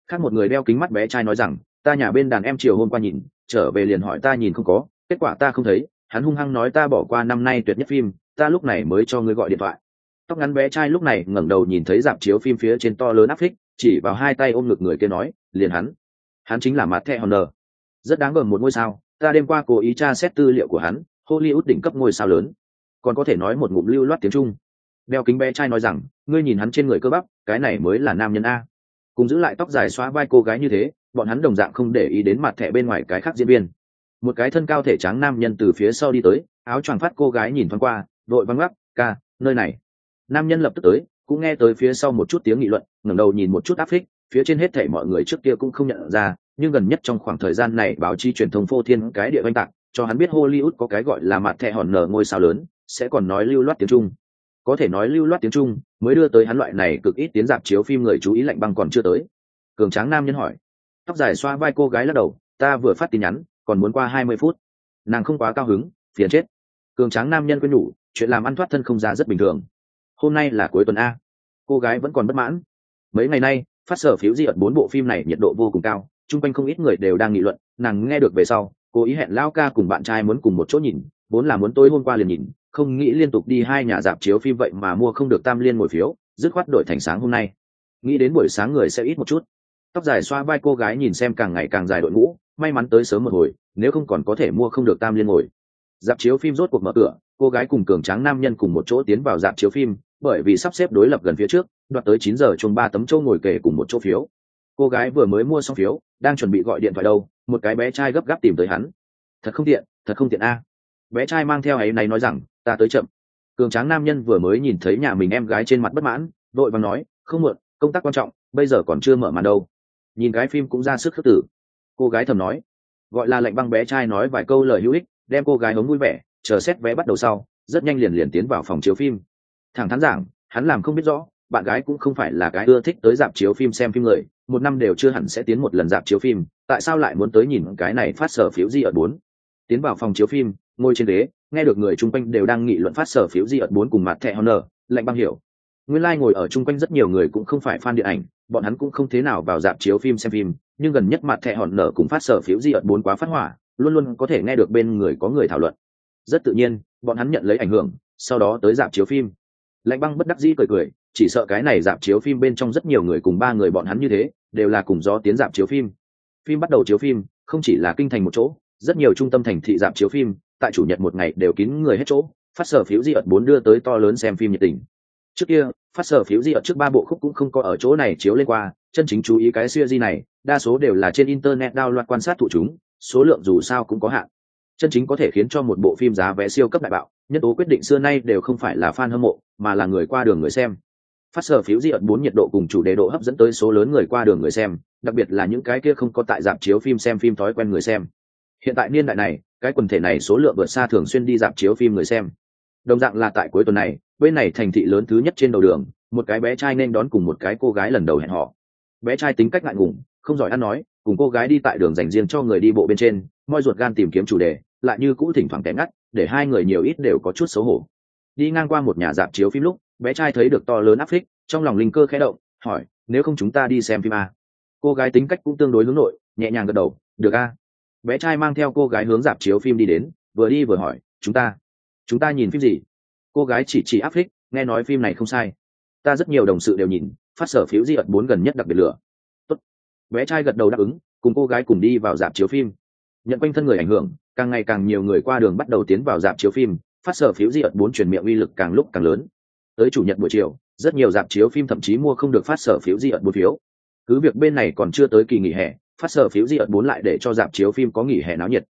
Khác một người đeo kính mắt bé trai nói rằng, ta nhà bên đàn em chiều hôm qua nhìn, trở về liền hỏi ta nhìn không có, kết quả ta không thấy, hắn hung hăng nói ta bỏ qua năm nay tuyệt nhất phim, ta lúc này mới cho ngươi gọi điện thoại tóc ngắn bé trai lúc này ngẩng đầu nhìn thấy dạp chiếu phim phía trên to lớn áp phích, chỉ vào hai tay ôm ngực người kia nói, liền hắn. Hắn chính là mặt thẹ nờ rất đáng gờm một ngôi sao, ta đêm qua cố ý tra xét tư liệu của hắn, hollywood đỉnh cấp ngôi sao lớn. Còn có thể nói một ngụm lưu loát tiếng trung. Đeo kính bé trai nói rằng, ngươi nhìn hắn trên người cơ bắp, cái này mới là nam nhân a. Cùng giữ lại tóc dài xóa vai cô gái như thế, bọn hắn đồng dạng không để ý đến mặt thẻ bên ngoài cái khác diễn viên. Một cái thân cao thể trắng nam nhân từ phía sau đi tới, áo choàng phát cô gái nhìn thoáng qua, đội văn gắp ca, nơi này nam nhân lập tức tới, cũng nghe tới phía sau một chút tiếng nghị luận, ngẩng đầu nhìn một chút áp phích, phía trên hết thảy mọi người trước kia cũng không nhận ra, nhưng gần nhất trong khoảng thời gian này báo chí truyền thông phô thiên cái địa oanh tạc, cho hắn biết hollywood có cái gọi là mặt thẻ hòn nở ngôi sao lớn, sẽ còn nói lưu loát tiếng trung. Có thể nói lưu loát tiếng trung mới đưa tới hắn loại này cực ít tiến dạp chiếu phim người chú ý lạnh băng còn chưa tới. Cường tráng nam nhân hỏi, tóc dài xoa vai cô gái lắc đầu, ta vừa phát tin nhắn, còn muốn qua hai mươi phút. Nàng không quá cao hứng, phiền chết. Cường tráng nam nhân quên nhủ, chuyện làm ăn thoát thân không ra rất bình thường hôm nay là cuối tuần a. Cô gái vẫn còn bất mãn. Mấy ngày nay, phát sở phiếu di ẩn bốn bộ phim này nhiệt độ vô cùng cao, chung quanh không ít người đều đang nghị luận, nàng nghe được về sau cô ý hẹn lao ca cùng bạn trai muốn cùng một chỗ nhìn, vốn là muốn tối hôm qua liền nhìn, không nghĩ liên tục đi hai nhà dạp chiếu phim vậy mà mua không được tam liên ngồi phiếu, dứt khoát đổi thành sáng hôm nay. Nghĩ đến buổi sáng người sẽ ít một chút. Tóc dài xoa vai cô gái nhìn xem càng ngày càng dài đội ngũ, may mắn tới sớm một hồi, nếu không còn có thể mua không được tam liên ngồi. Dạp chiếu phim rốt cuộc mở cửa, cô gái cùng cường tráng nam nhân cùng một chỗ tiến vào dạp chiếu phim bởi vì sắp xếp đối lập gần phía trước, đoạt tới chín giờ chung ba tấm châu ngồi kể cùng một chỗ phiếu. Cô gái vừa mới mua xong phiếu, đang chuẩn bị gọi điện thoại đâu, một cái bé trai gấp gáp tìm tới hắn. Thật không tiện, thật không tiện a. Bé trai mang theo ấy này nói rằng, ta tới chậm. Cường tráng nam nhân vừa mới nhìn thấy nhà mình em gái trên mặt bất mãn, đội vàng nói, không muộn, công tác quan trọng, bây giờ còn chưa mở màn đâu. Nhìn cái phim cũng ra sức khước tử cô gái thầm nói, gọi là lệnh băng bé trai nói vài câu lời hữu ích, đem cô gái hống vui vẻ, chờ xét vé bắt đầu sau, rất nhanh liền liền tiến vào phòng chiếu phim thẳng thắn giảng, hắn làm không biết rõ, bạn gái cũng không phải là cái ưa thích tới dạp chiếu phim xem phim người, một năm đều chưa hẳn sẽ tiến một lần dạp chiếu phim, tại sao lại muốn tới nhìn cái này phát sở phiếu di ở bốn? Tiến vào phòng chiếu phim, ngồi trên ghế, nghe được người chung quanh đều đang nghị luận phát sở phiếu di ợt bốn cùng mặt thẻ honor, lạnh băng hiểu. Nguyên lai、like、ngồi ở chung quanh rất nhiều người cũng không phải fan điện ảnh, bọn hắn cũng không thế nào vào dạp chiếu phim xem phim, nhưng gần nhất mặt thẻ hòn nở cùng phát sở phiếu di ợt bốn quá phát hỏa, luôn luôn có thể nghe được bên người có người thảo luận. Rất tự nhiên, bọn hắn nhận lấy ảnh hưởng, sau đó tới dạp chiếu phim lạnh băng bất đắc dĩ cười cười, chỉ sợ cái này dạp chiếu phim bên trong rất nhiều người cùng ba người bọn hắn như thế, đều là cùng gió tiến dạp chiếu phim. Phim bắt đầu chiếu phim, không chỉ là kinh thành một chỗ, rất nhiều trung tâm thành thị dạp chiếu phim, tại chủ nhật một ngày đều kín người hết chỗ, phát sở phiếu di ợt bốn đưa tới to lớn xem phim nhiệt tình. Trước kia, phát sở phiếu di ợt trước ba bộ khúc cũng không có ở chỗ này chiếu lên qua, chân chính chú ý cái siêu di này, đa số đều là trên internet đao loạt quan sát thụ chúng, số lượng dù sao cũng có hạn chân chính có thể khiến cho một bộ phim giá vé siêu cấp đại bạo, nhân tố quyết định xưa nay đều không phải là fan hâm mộ, mà là người qua đường người xem. Phát sở phiếu di ẩn bốn nhiệt độ cùng chủ đề độ hấp dẫn tới số lớn người qua đường người xem, đặc biệt là những cái kia không có tại dạp chiếu phim xem phim thói quen người xem. Hiện tại niên đại này, cái quần thể này số lượng vượt xa thường xuyên đi dạp chiếu phim người xem. Đồng dạng là tại cuối tuần này, bên này thành thị lớn thứ nhất trên đầu đường, một cái bé trai nên đón cùng một cái cô gái lần đầu hẹn họ bé trai tính cách ngại ngùng, không giỏi ăn nói, cùng cô gái đi tại đường dành riêng cho người đi bộ bên trên, moi ruột gan tìm kiếm chủ đề lại như cũ thỉnh thoảng té ngắt, để hai người nhiều ít đều có chút xấu hổ. Đi ngang qua một nhà dạp chiếu phim lúc, bé trai thấy được to lớn áp phích, trong lòng linh cơ khẽ động, hỏi, nếu không chúng ta đi xem phim a cô gái tính cách cũng tương đối hướng nội, nhẹ nhàng gật đầu, được a. Bé trai mang theo cô gái hướng dạp chiếu phim đi đến, vừa đi vừa hỏi, chúng ta chúng ta nhìn phim gì? Cô gái chỉ chỉ áp phích, nghe nói phim này không sai. Ta rất nhiều đồng sự đều nhìn, phát sở phiếu di ật bốn gần nhất đặc biệt lửa. Tốt. bé trai gật đầu đáp ứng, cùng cô gái cùng đi vào dạp chiếu phim. Nhận quanh thân người ảnh hưởng càng ngày càng nhiều người qua đường bắt đầu tiến vào dạp chiếu phim phát sở phiếu di ợt bốn truyền miệng uy lực càng lúc càng lớn. Tới chủ nhật buổi chiều rất nhiều dạp chiếu phim thậm chí mua không được phát sở phiếu di ợt bốn phiếu. Cứ việc bên này còn chưa tới kỳ nghỉ hè phát sở phiếu di ợt bốn lại để cho dạp chiếu phim có nghỉ hè náo nhiệt.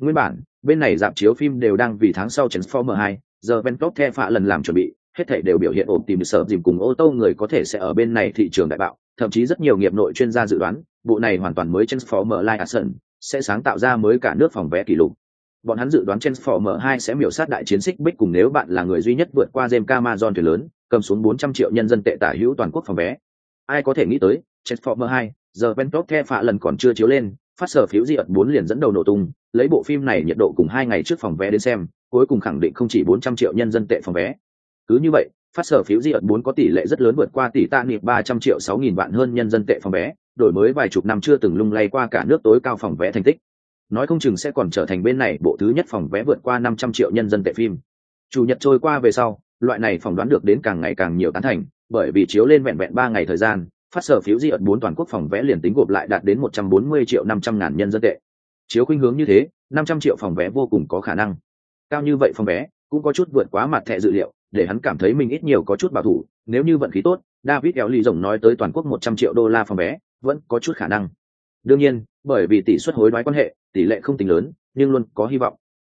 Nguyên bản bên này dạp chiếu phim đều đang vì tháng sau transformer 2, giờ Ventos the phạ lần làm chuẩn bị hết thảy đều biểu hiện ổn tìm sở dìm cùng ô tô người có thể sẽ ở bên này thị trường đại bạo thậm chí rất nhiều nghiệp nội chuyên gia dự đoán bộ này hoàn toàn mới transformer live action sẽ sáng tạo ra mới cả nước phòng vé kỷ lục. Bọn hắn dự đoán transformer 2 sẽ miểu sát đại chiến xích bích cùng nếu bạn là người duy nhất vượt qua James Cameron thuyền lớn cầm xuống 400 triệu nhân dân tệ tả hữu toàn quốc phòng vé. Ai có thể nghĩ tới transformer 2, giờ Ventop the phạ lần còn chưa chiếu lên phát sở phiếu di ật bốn liền dẫn đầu nổ tung lấy bộ phim này nhiệt độ cùng hai ngày trước phòng vé đến xem cuối cùng khẳng định không chỉ 400 triệu nhân dân tệ phòng vé. Cứ như vậy phát sở phiếu di ật bốn có tỷ lệ rất lớn vượt qua tỷ tạ niệm ba trăm triệu sáu nghìn vạn hơn nhân dân tệ phòng vé đổi mới vài chục năm chưa từng lung lay qua cả nước tối cao phòng vé thành tích. Nói không chừng sẽ còn trở thành bên này bộ thứ nhất phòng vé vượt qua năm trăm triệu nhân dân tệ phim. Chủ nhật trôi qua về sau, loại này phỏng đoán được đến càng ngày càng nhiều tán thành, bởi vì chiếu lên vẹn vẹn ba ngày thời gian, phát sở phiếu di ẩn bốn toàn quốc phòng vé liền tính gộp lại đạt đến một trăm bốn mươi triệu năm trăm ngàn nhân dân tệ. Chiếu khuynh hướng như thế, năm trăm triệu phòng vé vô cùng có khả năng. Cao như vậy phòng vé cũng có chút vượt quá mặt thẻ dự liệu, để hắn cảm thấy mình ít nhiều có chút bảo thủ, nếu như vận khí tốt, david kéo lì rồng nói tới toàn quốc một trăm triệu đô la phòng vé vẫn có chút khả năng. Đương nhiên, bởi vì tỷ suất hối đoái quan hệ, tỷ lệ không tính lớn, nhưng luôn có hy vọng.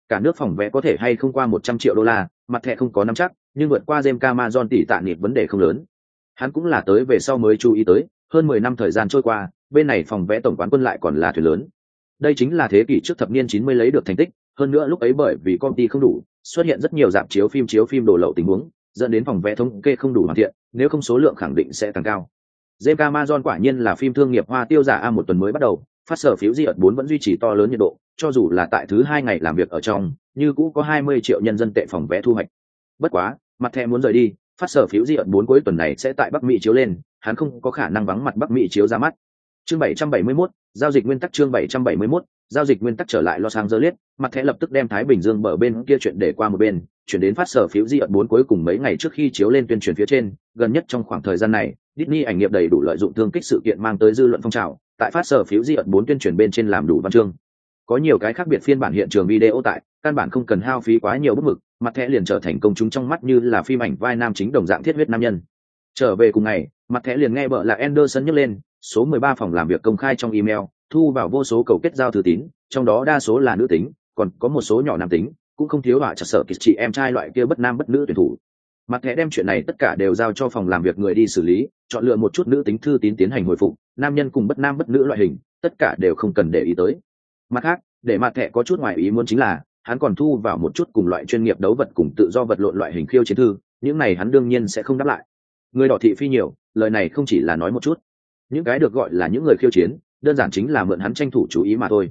Cả nước phòng vé có thể hay không qua một trăm triệu đô la, mặt thẻ không có nắm chắc, nhưng vượt qua jem camason tỷ tạ nịp vấn đề không lớn. Hắn cũng là tới về sau mới chú ý tới, hơn mười năm thời gian trôi qua, bên này phòng vé tổng quán quân lại còn là thuyền lớn. Đây chính là thế kỷ trước thập niên chín mươi lấy được thành tích, hơn nữa lúc ấy bởi vì công ty không đủ, xuất hiện rất nhiều dạp chiếu phim chiếu phim đổ lậu tình huống, dẫn đến phòng vé thống kê không đủ hoàn thiện, nếu không số lượng khẳng định sẽ tăng cao. James Amazon quả nhiên là phim thương nghiệp hoa tiêu giả a một tuần mới bắt đầu, phát sở phiếu di ợt bốn vẫn duy trì to lớn nhiệt độ, cho dù là tại thứ hai ngày làm việc ở trong, như cũ có hai mươi triệu nhân dân tệ phòng vé thu hoạch. Bất quá, mặt thẻ muốn rời đi, phát sở phiếu di ợt bốn cuối tuần này sẽ tại bắc mỹ chiếu lên, hắn không có khả năng vắng mặt bắc mỹ chiếu ra mắt chương 771, giao dịch nguyên tắc chương 771, giao dịch nguyên tắc trở lại Los Angeles, mặt thẻ lập tức đem Thái Bình Dương bờ bên kia chuyện để qua một bên, chuyển đến phát sở phiếu di ẩn bốn cuối cùng mấy ngày trước khi chiếu lên tuyên truyền phía trên, gần nhất trong khoảng thời gian này, Disney ảnh nghiệp đầy đủ lợi dụng thương kích sự kiện mang tới dư luận phong trào, tại phát sở phiếu di ẩn bốn tuyên truyền bên trên làm đủ văn chương. Có nhiều cái khác biệt phiên bản hiện trường video tại, căn bản không cần hao phí quá nhiều bút mực, mặt thẻ liền trở thành công chúng trong mắt như là phim ảnh vai nam chính đồng dạng thiết huyết nam nhân. Trở về cùng ngày, mặt thẻ liền nghe vợ là Anderson nhắc lên, số 13 phòng làm việc công khai trong email, thu vào vô số cầu kết giao thư tín, trong đó đa số là nữ tính, còn có một số nhỏ nam tính, cũng không thiếu họa chặt sợ kịch chị em trai loại kia bất nam bất nữ tuyển thủ. Mặt thẻ đem chuyện này tất cả đều giao cho phòng làm việc người đi xử lý, chọn lựa một chút nữ tính thư tín tiến hành hồi phục, nam nhân cùng bất nam bất nữ loại hình, tất cả đều không cần để ý tới. Mặt khác, để mặt thẻ có chút ngoài ý muốn chính là, hắn còn thu vào một chút cùng loại chuyên nghiệp đấu vật cùng tự do vật lộn loại hình khiêu chiến thư, những này hắn đương nhiên sẽ không đáp lại. Người đỏ thị phi nhiều, lời này không chỉ là nói một chút những cái được gọi là những người khiêu chiến, đơn giản chính là mượn hắn tranh thủ chú ý mà thôi.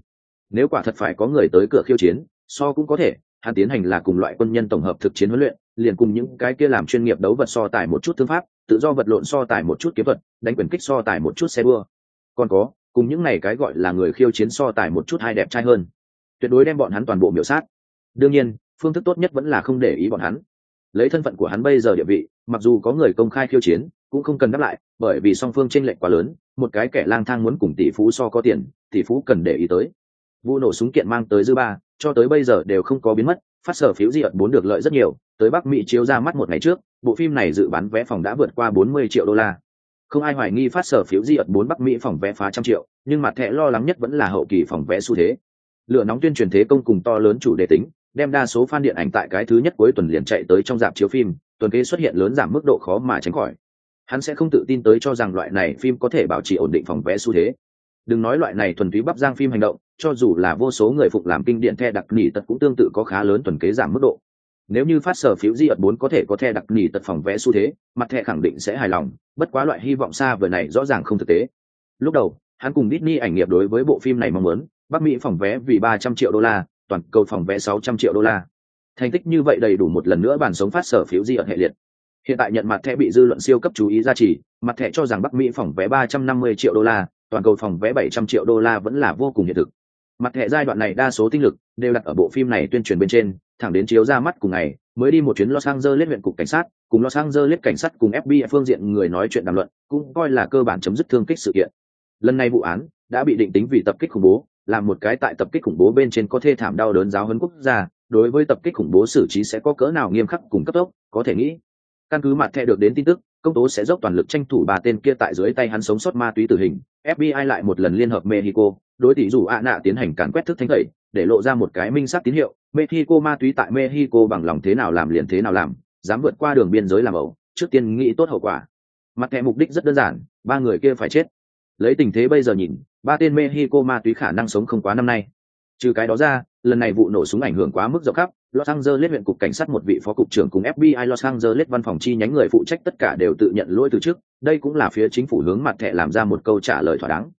Nếu quả thật phải có người tới cửa khiêu chiến, so cũng có thể, hắn tiến hành là cùng loại quân nhân tổng hợp thực chiến huấn luyện, liền cùng những cái kia làm chuyên nghiệp đấu vật so tài một chút thương pháp, tự do vật lộn so tài một chút kiếm thuật, đánh quyền kích so tài một chút xe đua. Còn có, cùng những này cái gọi là người khiêu chiến so tài một chút hai đẹp trai hơn. Tuyệt đối đem bọn hắn toàn bộ miểu sát. Đương nhiên, phương thức tốt nhất vẫn là không để ý bọn hắn. Lấy thân phận của hắn bây giờ địa vị, mặc dù có người công khai khiêu chiến cũng không cần đáp lại, bởi vì song phương tranh lệch quá lớn, một cái kẻ lang thang muốn cùng tỷ phú so có tiền, tỷ phú cần để ý tới. Vụ nổ súng kiện mang tới dư ba, cho tới bây giờ đều không có biến mất, phát sở phiếu di ợt bốn được lợi rất nhiều, tới bắc mỹ chiếu ra mắt một ngày trước, bộ phim này dự bán vé phòng đã vượt qua 40 triệu đô la. Không ai hoài nghi phát sở phiếu di ợt bốn bắc mỹ phòng vé phá trăm triệu, nhưng mặt thẻ lo lắng nhất vẫn là hậu kỳ phòng vé xu thế. Lửa nóng tuyên truyền thế công cùng to lớn chủ đề tính, đem đa số fan điện ảnh tại cái thứ nhất cuối tuần liền chạy tới trong dạp chiếu phim, tuần kế xuất hiện lớn giảm mức độ khó mà tránh khỏi hắn sẽ không tự tin tới cho rằng loại này phim có thể bảo trì ổn định phòng vé xu thế. Đừng nói loại này thuần túy bắp giang phim hành động, cho dù là vô số người phục làm kinh điện the đặc nỉ tật cũng tương tự có khá lớn tuần kế giảm mức độ. Nếu như phát sở phiếu di ẩn bốn có thể có the đặc nỉ tật phòng vé xu thế, mặt thẻ khẳng định sẽ hài lòng, bất quá loại hy vọng xa vừa này rõ ràng không thực tế. Lúc đầu, hắn cùng Disney ảnh nghiệp đối với bộ phim này mong muốn, bắc mỹ phòng vé vì ba trăm triệu đô la, toàn cầu phòng vé sáu trăm triệu đô la. Thành tích như vậy đầy đủ một lần nữa bản sống phát sở phiếu di ẩn hệ liệt hiện tại nhận mặt thẻ bị dư luận siêu cấp chú ý ra chỉ mặt thẻ cho rằng bắc mỹ phòng vé ba trăm năm mươi triệu đô la toàn cầu phòng vé bảy trăm triệu đô la vẫn là vô cùng hiện thực mặt thẻ giai đoạn này đa số tinh lực đều đặt ở bộ phim này tuyên truyền bên trên thẳng đến chiếu ra mắt cùng ngày mới đi một chuyến Los Angeles huyện cục cảnh sát, cùng Los Angeles cảnh sát cùng FBI phương diện người nói chuyện đàm luận, cũng coi là cơ bản chấm dứt thương kích sự kiện. Lần này vụ án đã bị định tính vì tập kích khủng bố, làm một cái tại tập kích khủng bố bên trên có thể thảm đau đớn giáo huấn quốc gia, đối với tập kích khủng bố xử trí sẽ có cỡ nào nghiêm khắc cùng cấp tốc, có thể nghĩ. Căn cứ mặt thẻ được đến tin tức, công tố sẽ dốc toàn lực tranh thủ bà tên kia tại dưới tay hắn sống sót ma túy tử hình. FBI lại một lần liên hợp Mexico, đối tỷ dù ạ nạ tiến hành càn quét thức thánh thể, để lộ ra một cái minh xác tín hiệu, Mexico ma túy tại Mexico bằng lòng thế nào làm liền thế nào làm, dám vượt qua đường biên giới làm ẩu, trước tiên nghĩ tốt hậu quả. Mặt thẻ mục đích rất đơn giản, ba người kia phải chết. Lấy tình thế bây giờ nhìn, ba tên Mexico ma túy khả năng sống không quá năm nay. Trừ cái đó ra, lần này vụ nổ súng ảnh hưởng quá mức rộng khắp, Los Angeles huyện cục cảnh sát một vị phó cục trưởng cùng FBI Los Angeles văn phòng chi nhánh người phụ trách tất cả đều tự nhận lỗi từ trước, đây cũng là phía chính phủ hướng mặt thẻ làm ra một câu trả lời thỏa đáng.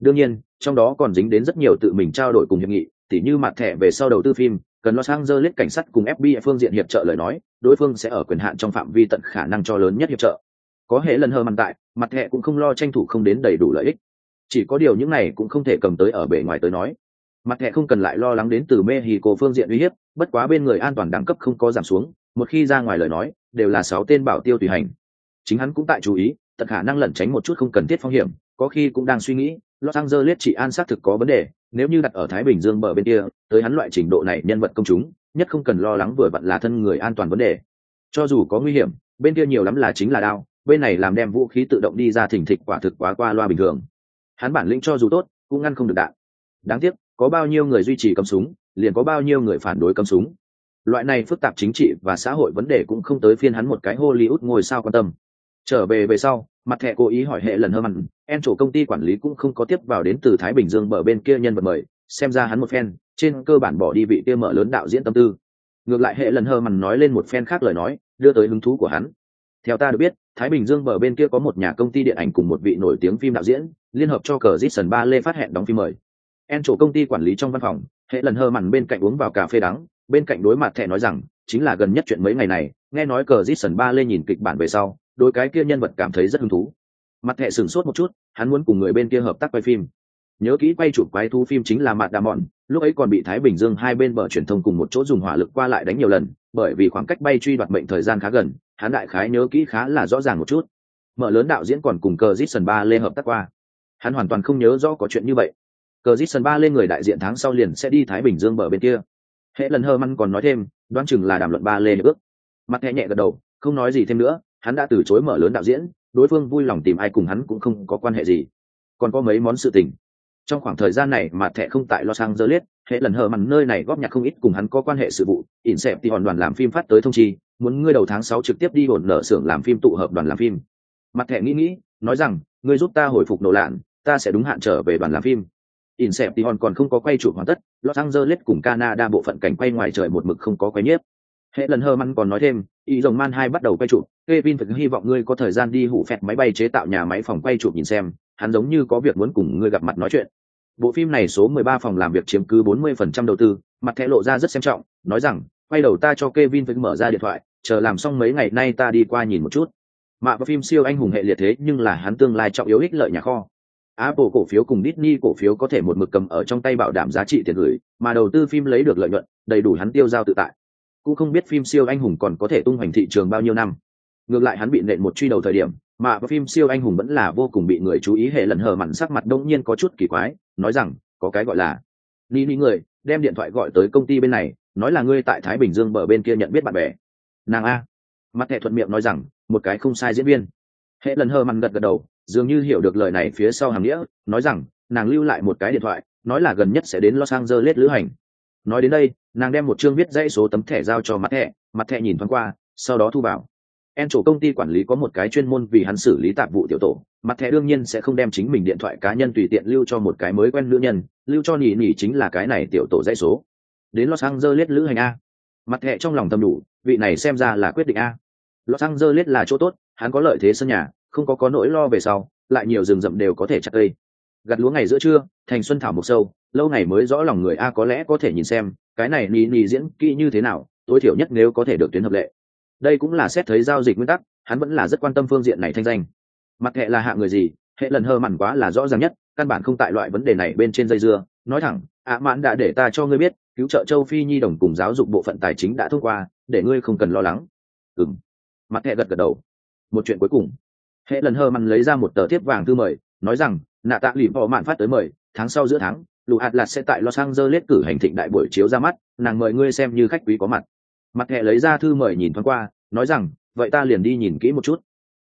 Đương nhiên, trong đó còn dính đến rất nhiều tự mình trao đổi cùng hiệp nghị, tỉ như mặt thẻ về sau đầu tư phim, cần Los Angeles cảnh sát cùng FBI phương diện hiệp trợ lời nói, đối phương sẽ ở quyền hạn trong phạm vi tận khả năng cho lớn nhất hiệp trợ. Có hệ lần hờ mặn tại, mặt thẻ cũng không lo tranh thủ không đến đầy đủ lợi ích. Chỉ có điều những này cũng không thể cầm tới ở bề ngoài tới nói. Mặt thẻ không cần lại lo lắng đến từ Mexico phương diện uy hiếp, bất quá bên người an toàn đẳng cấp không có giảm xuống, một khi ra ngoài lời nói, đều là sáu tên bảo tiêu tùy hành. Chính hắn cũng tại chú ý, tận khả năng lẩn tránh một chút không cần thiết phong hiểm, có khi cũng đang suy nghĩ, Los Angeles chỉ an xác thực có vấn đề, nếu như đặt ở Thái Bình Dương bờ bên kia, tới hắn loại trình độ này nhân vật công chúng, nhất không cần lo lắng vừa vặn là thân người an toàn vấn đề. Cho dù có nguy hiểm, bên kia nhiều lắm là chính là đao, bên này làm đem vũ khí tự động đi ra thỉnh thịch quả thực quá qua loa bình thường. Hắn bản lĩnh cho dù tốt, cũng ngăn không được đạn. Đáng tiếc, có bao nhiêu người duy trì cấm súng, liền có bao nhiêu người phản đối cấm súng. Loại này phức tạp chính trị và xã hội vấn đề cũng không tới phiên hắn một cái Hollywood ngồi sao quan tâm. Trở về về sau, mặt thẻ cố ý hỏi hệ lần hơn mặn en chủ công ty quản lý cũng không có tiếp vào đến từ thái bình dương bờ bên kia nhân vật mời xem ra hắn một phen trên cơ bản bỏ đi vị kia mở lớn đạo diễn tâm tư ngược lại hệ lần hơ mặn nói lên một phen khác lời nói đưa tới hứng thú của hắn theo ta được biết thái bình dương bờ bên kia có một nhà công ty điện ảnh cùng một vị nổi tiếng phim đạo diễn liên hợp cho cờ Jason ba lê phát hẹn đóng phim mời en chủ công ty quản lý trong văn phòng, hệ lần hơ mặn bên cạnh uống vào cà phê đắng, bên cạnh đối mặt thẻ nói rằng, chính là gần nhất chuyện mấy ngày này, nghe nói cờ Jason ba lê nhìn kịch bản về sau đôi cái kia nhân vật cảm thấy rất hứng thú. Mặt thẻ sửng sốt một chút, hắn muốn cùng người bên kia hợp tác quay phim. Nhớ kỹ quay chụp quái thu phim chính là mặt đà mòn lúc ấy còn bị thái bình dương hai bên bờ truyền thông cùng một chỗ dùng hỏa lực qua lại đánh nhiều lần, bởi vì khoảng cách bay truy đoạt mệnh thời gian khá gần, hắn đại khái nhớ kỹ khá là rõ ràng một chút. Mở lớn đạo diễn còn cùng cờ Jason ba lên hợp tác qua. Hắn hoàn toàn không nhớ rõ có chuyện như vậy cờ sân ba lên người đại diện tháng sau liền sẽ đi thái bình dương bờ bên kia. Hệ lần hơ măn còn nói thêm, đoán chừng là đàm luận ba lê ước mặt nhẹ nhẹ gật đầu, không nói gì thêm nữa, hắn đã từ chối mở lớn đạo diễn, đối phương vui lòng tìm ai cùng hắn cũng không có quan hệ gì. Còn có mấy món sự tình. Trong khoảng thời gian này mà thẻ không tại los angeles, hệ lần hờ mặn nơi này góp nhặt không ít cùng hắn có quan hệ sự vụ. Ỉn xẹp thì hòn đoàn làm phim phát tới thông chi, muốn ngươi đầu tháng sáu trực tiếp đi ổn nợ xưởng làm phim tụ hợp đoàn làm phim. Mặt thẻ nghĩ nghĩ, nói rằng, ngươi giúp ta hồi phục nổ lạn, ta sẽ đúng hạn trở về đoàn làm phim. Inception thì hòn còn không có quay chụp hoàn tất, los angeles cùng canada bộ phận cảnh quay ngoài trời một mực không có quay nhiếp hệ lần hơ măn còn nói thêm, ý rồng man hai bắt đầu quay chụp, Kevin thực hy vọng ngươi có thời gian đi hủ phẹt máy bay chế tạo nhà máy phòng quay chụp nhìn xem, hắn giống như có việc muốn cùng ngươi gặp mặt nói chuyện. Bộ phim này số 13 phòng làm việc chiếm cứ 40% đầu tư, mặt thẻ lộ ra rất xem trọng, nói rằng, quay đầu ta cho Kevin phải mở ra điện thoại, chờ làm xong mấy ngày nay ta đi qua nhìn một chút. Mạ và phim siêu anh hùng hệ liệt thế nhưng là hắn tương lai trọng yếu ích lợi nhà kho. Apple cổ phiếu cùng Disney cổ phiếu có thể một mực cầm ở trong tay bảo đảm giá trị tiền gửi, mà đầu tư phim lấy được lợi nhuận, đầy đủ hắn tiêu giao tự tại. Cũng không biết phim siêu anh hùng còn có thể tung hoành thị trường bao nhiêu năm. Ngược lại hắn bị nện một truy đầu thời điểm, mà phim siêu anh hùng vẫn là vô cùng bị người chú ý hệ lần hờ mặn sắc mặt đông nhiên có chút kỳ quái, nói rằng, có cái gọi là Ni Ni người, đem điện thoại gọi tới công ty bên này, nói là ngươi tại Thái Bình Dương bờ bên kia nhận biết bạn bè. Nàng a. Mặt hệ thuận miệng nói rằng, một cái không sai diễn viên. Hệ lần hờ mặn gật gật đầu, dường như hiểu được lời này phía sau hàm nghĩa, nói rằng, nàng lưu lại một cái điện thoại, nói là gần nhất sẽ đến los angeles lữ hành. Nói đến đây, nàng đem một chương viết dãy số tấm thẻ giao cho mặt thẻ mặt thẻ nhìn thoáng qua, sau đó thu vào. En chỗ công ty quản lý có một cái chuyên môn vì hắn xử lý tạp vụ tiểu tổ, mặt thẻ đương nhiên sẽ không đem chính mình điện thoại cá nhân tùy tiện lưu cho một cái mới quen nữ nhân, lưu cho nhỉ nhỉ chính là cái này tiểu tổ dãy số. Đến los angeles lữ hành a. Mặt thẻ trong lòng tâm đủ, vị này xem ra là quyết định a. Los angeles là chỗ tốt, hắn có lợi thế sân nhà không có có nỗi lo về sau, lại nhiều rừng rậm đều có thể chặt cây. Gặt lúa ngày giữa trưa, thành xuân thảo mộc sâu, lâu ngày mới rõ lòng người a có lẽ có thể nhìn xem, cái này nì nì diễn kỹ như thế nào, tối thiểu nhất nếu có thể được tuyến hợp lệ. Đây cũng là xét thấy giao dịch nguyên tắc, hắn vẫn là rất quan tâm phương diện này thanh danh. Mặt hệ là hạ người gì, hệ lần hơ mặn quá là rõ ràng nhất, căn bản không tại loại vấn đề này bên trên dây dưa. Nói thẳng, ạ mãn đã để ta cho ngươi biết, cứu trợ châu phi nhi đồng cùng giáo dục bộ phận tài chính đã thông qua, để ngươi không cần lo lắng. Ừng mặt hệ gật gật đầu. Một chuyện cuối cùng hệ lần hơ mặn lấy ra một tờ thiếp vàng thư mời, nói rằng, nạ tạ lụy bỏ mạn phát tới mời, tháng sau giữa tháng lụ hạt lạt sẽ tại los angeles cử hành thịnh đại buổi chiếu ra mắt, nàng mời ngươi xem như khách quý có mặt. Mặt hệ lấy ra thư mời nhìn thoáng qua, nói rằng, vậy ta liền đi nhìn kỹ một chút.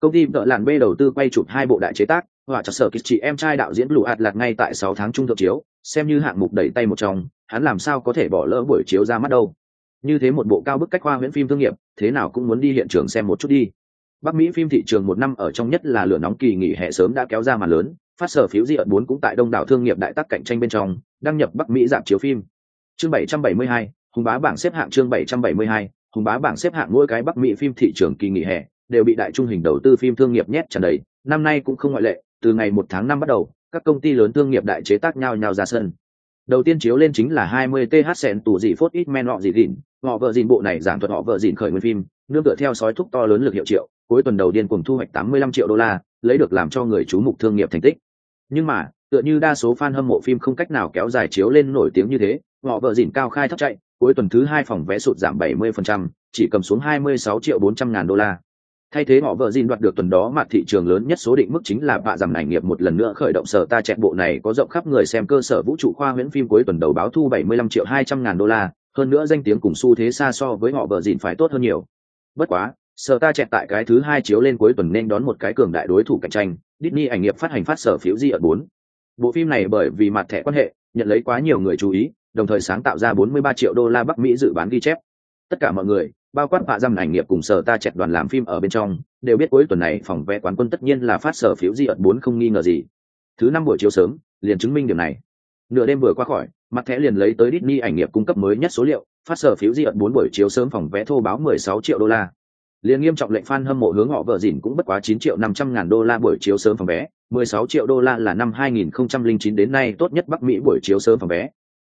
Công ty vợ làn b đầu tư quay chụp hai bộ đại chế tác, họa cho sở kịch chị em trai đạo diễn lụ hạt lạt ngay tại sáu tháng trung thượng chiếu, xem như hạng mục đẩy tay một trong, hắn làm sao có thể bỏ lỡ buổi chiếu ra mắt đâu. Như thế một bộ cao bức cách hoa huyễn phim thương nghiệp, thế nào cũng muốn đi hiện trường xem một chút đi. Bắc Mỹ phim thị trường một năm ở trong nhất là lửa nóng kỳ nghỉ hè sớm đã kéo ra màn lớn, phát sở phiếu di ợt bốn cũng tại đông đảo thương nghiệp đại tác cạnh tranh bên trong, đăng nhập Bắc Mỹ giảm chiếu phim. Chương 772, hùng bá bảng xếp hạng chương 772, hùng bá bảng xếp hạng mỗi cái Bắc Mỹ phim thị trường kỳ nghỉ hè đều bị đại trung hình đầu tư phim thương nghiệp nhét tràn đầy, năm nay cũng không ngoại lệ, từ ngày một tháng năm bắt đầu, các công ty lớn thương nghiệp đại chế tác nhau nhau ra sân. Đầu tiên chiếu lên chính là 20 TH sen tủ dị phốt ít men họ dị gìn, họ vợ dìn bộ này giảng thuật họ vợ dìn khởi nguyên phim, nương tựa theo sói thúc to lớn lực hiệu triệu, cuối tuần đầu điên cùng thu hoạch 85 triệu đô la, lấy được làm cho người chú mục thương nghiệp thành tích. Nhưng mà, tựa như đa số fan hâm mộ phim không cách nào kéo dài chiếu lên nổi tiếng như thế, họ vợ dỉn cao khai thấp chạy, cuối tuần thứ hai phòng vé sụt giảm 70%, chỉ cầm xuống 26 triệu 400 ngàn đô la. Thay thế họ vợ dìn đoạt được tuần đó mặt thị trường lớn nhất số định mức chính là bạ giảm ảnh nghiệp một lần nữa khởi động sở ta chẹt bộ này có rộng khắp người xem cơ sở vũ trụ khoa huyễn phim cuối tuần đầu báo thu 75 triệu 200 ngàn đô la, hơn nữa danh tiếng cùng xu thế xa so với họ vợ dìn phải tốt hơn nhiều. Bất quá, sở ta chẹt tại cái thứ hai chiếu lên cuối tuần nên đón một cái cường đại đối thủ cạnh tranh, Disney ảnh nghiệp phát hành phát sở phiếu di ở bốn. Bộ phim này bởi vì mặt thẻ quan hệ, nhận lấy quá nhiều người chú ý, đồng thời sáng tạo ra 43 triệu đô la bắc mỹ dự bán ghi chép. Tất cả mọi người, bao quát bạ dăm ảnh nghiệp cùng sở ta chẹt đoàn làm phim ở bên trong, đều biết cuối tuần này phòng vé quán quân tất nhiên là phát sở phiếu di ở bốn không nghi ngờ gì. Thứ năm buổi chiếu sớm, liền chứng minh điều này. Nửa đêm vừa qua khỏi, mặt thẻ liền lấy tới Disney ảnh nghiệp cung cấp mới nhất số liệu, phát sở phiếu di ẩn bốn buổi chiếu sớm phòng vé thô báo 16 triệu đô la liền nghiêm trọng lệnh fan hâm mộ hướng họ vợ dỉn cũng bất quá 9 triệu 500 ngàn đô la buổi chiếu sớm phòng vé, 16 triệu đô la là năm 2009 đến nay tốt nhất Bắc Mỹ buổi chiếu sớm phòng vé.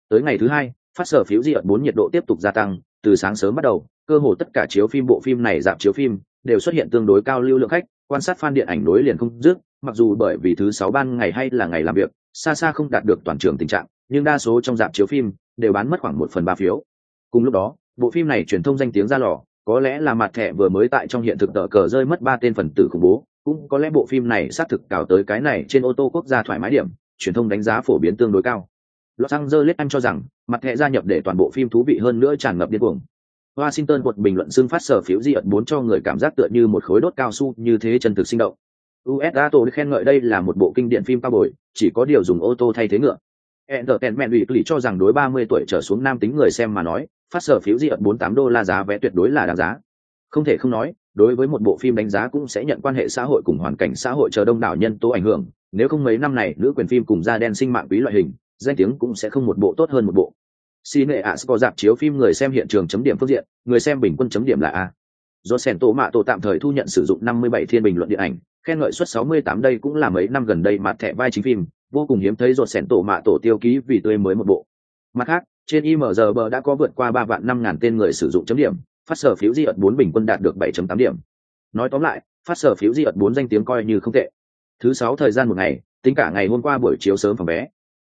Tới ngày thứ hai, phát sở phiếu di ợt 4 nhiệt độ tiếp tục gia tăng, từ sáng sớm bắt đầu, cơ hồ tất cả chiếu phim bộ phim này dạp chiếu phim đều xuất hiện tương đối cao lưu lượng khách, quan sát fan điện ảnh đối liền không dứt, mặc dù bởi vì thứ sáu ban ngày hay là ngày làm việc, xa xa không đạt được toàn trường tình trạng, nhưng đa số trong dạp chiếu phim đều bán mất khoảng một phần ba phiếu. Cùng lúc đó, bộ phim này truyền thông danh tiếng ra lò, có lẽ là mặt thẻ vừa mới tại trong hiện thực tờ cờ rơi mất ba tên phần tử khủng bố cũng có lẽ bộ phim này xác thực cào tới cái này trên ô tô quốc gia thoải mái điểm truyền thông đánh giá phổ biến tương đối cao. Los angeles anh cho rằng mặt thẻ gia nhập để toàn bộ phim thú vị hơn nữa tràn ngập điên cuồng. Washington quật bình luận xưng phát sở phiếu di ẩn bốn cho người cảm giác tựa như một khối đốt cao su như thế chân thực sinh động. Usa tổ khen ngợi đây là một bộ kinh điển phim cao bồi chỉ có điều dùng ô tô thay thế ngựa. Entertainment Weekly cho rằng đối 30 tuổi trở xuống nam tính người xem mà nói, phát sở phiếu di ẩn 48 đô la giá vé tuyệt đối là đáng giá. Không thể không nói, đối với một bộ phim đánh giá cũng sẽ nhận quan hệ xã hội cùng hoàn cảnh xã hội chờ đông đảo nhân tố ảnh hưởng, nếu không mấy năm này nữ quyền phim cùng da đen sinh mạng quý loại hình, danh tiếng cũng sẽ không một bộ tốt hơn một bộ. Cine As có dạp chiếu phim người xem hiện trường chấm điểm phương diện, người xem bình quân chấm điểm là A. Do Sen Tổ Mạ Tổ tạm thời thu nhận sử dụng 57 thiên bình luận điện ảnh, khen ngợi suất 68 đây cũng là mấy năm gần đây mặt thẻ vai chính phim, vô cùng hiếm thấy ruột sẻn tổ mạ tổ tiêu ký vì tươi mới một bộ mặt khác trên imgb đã có vượt qua ba vạn năm ngàn tên người sử dụng chấm điểm, phát sở phiếu di ợt bốn bình quân đạt được 7.8 điểm. Nói tóm lại, phát sở phiếu di ợt bốn danh tiếng coi như không tệ. Thứ sáu thời gian một ngày, tính cả ngày hôm qua buổi chiếu sớm phòng vé.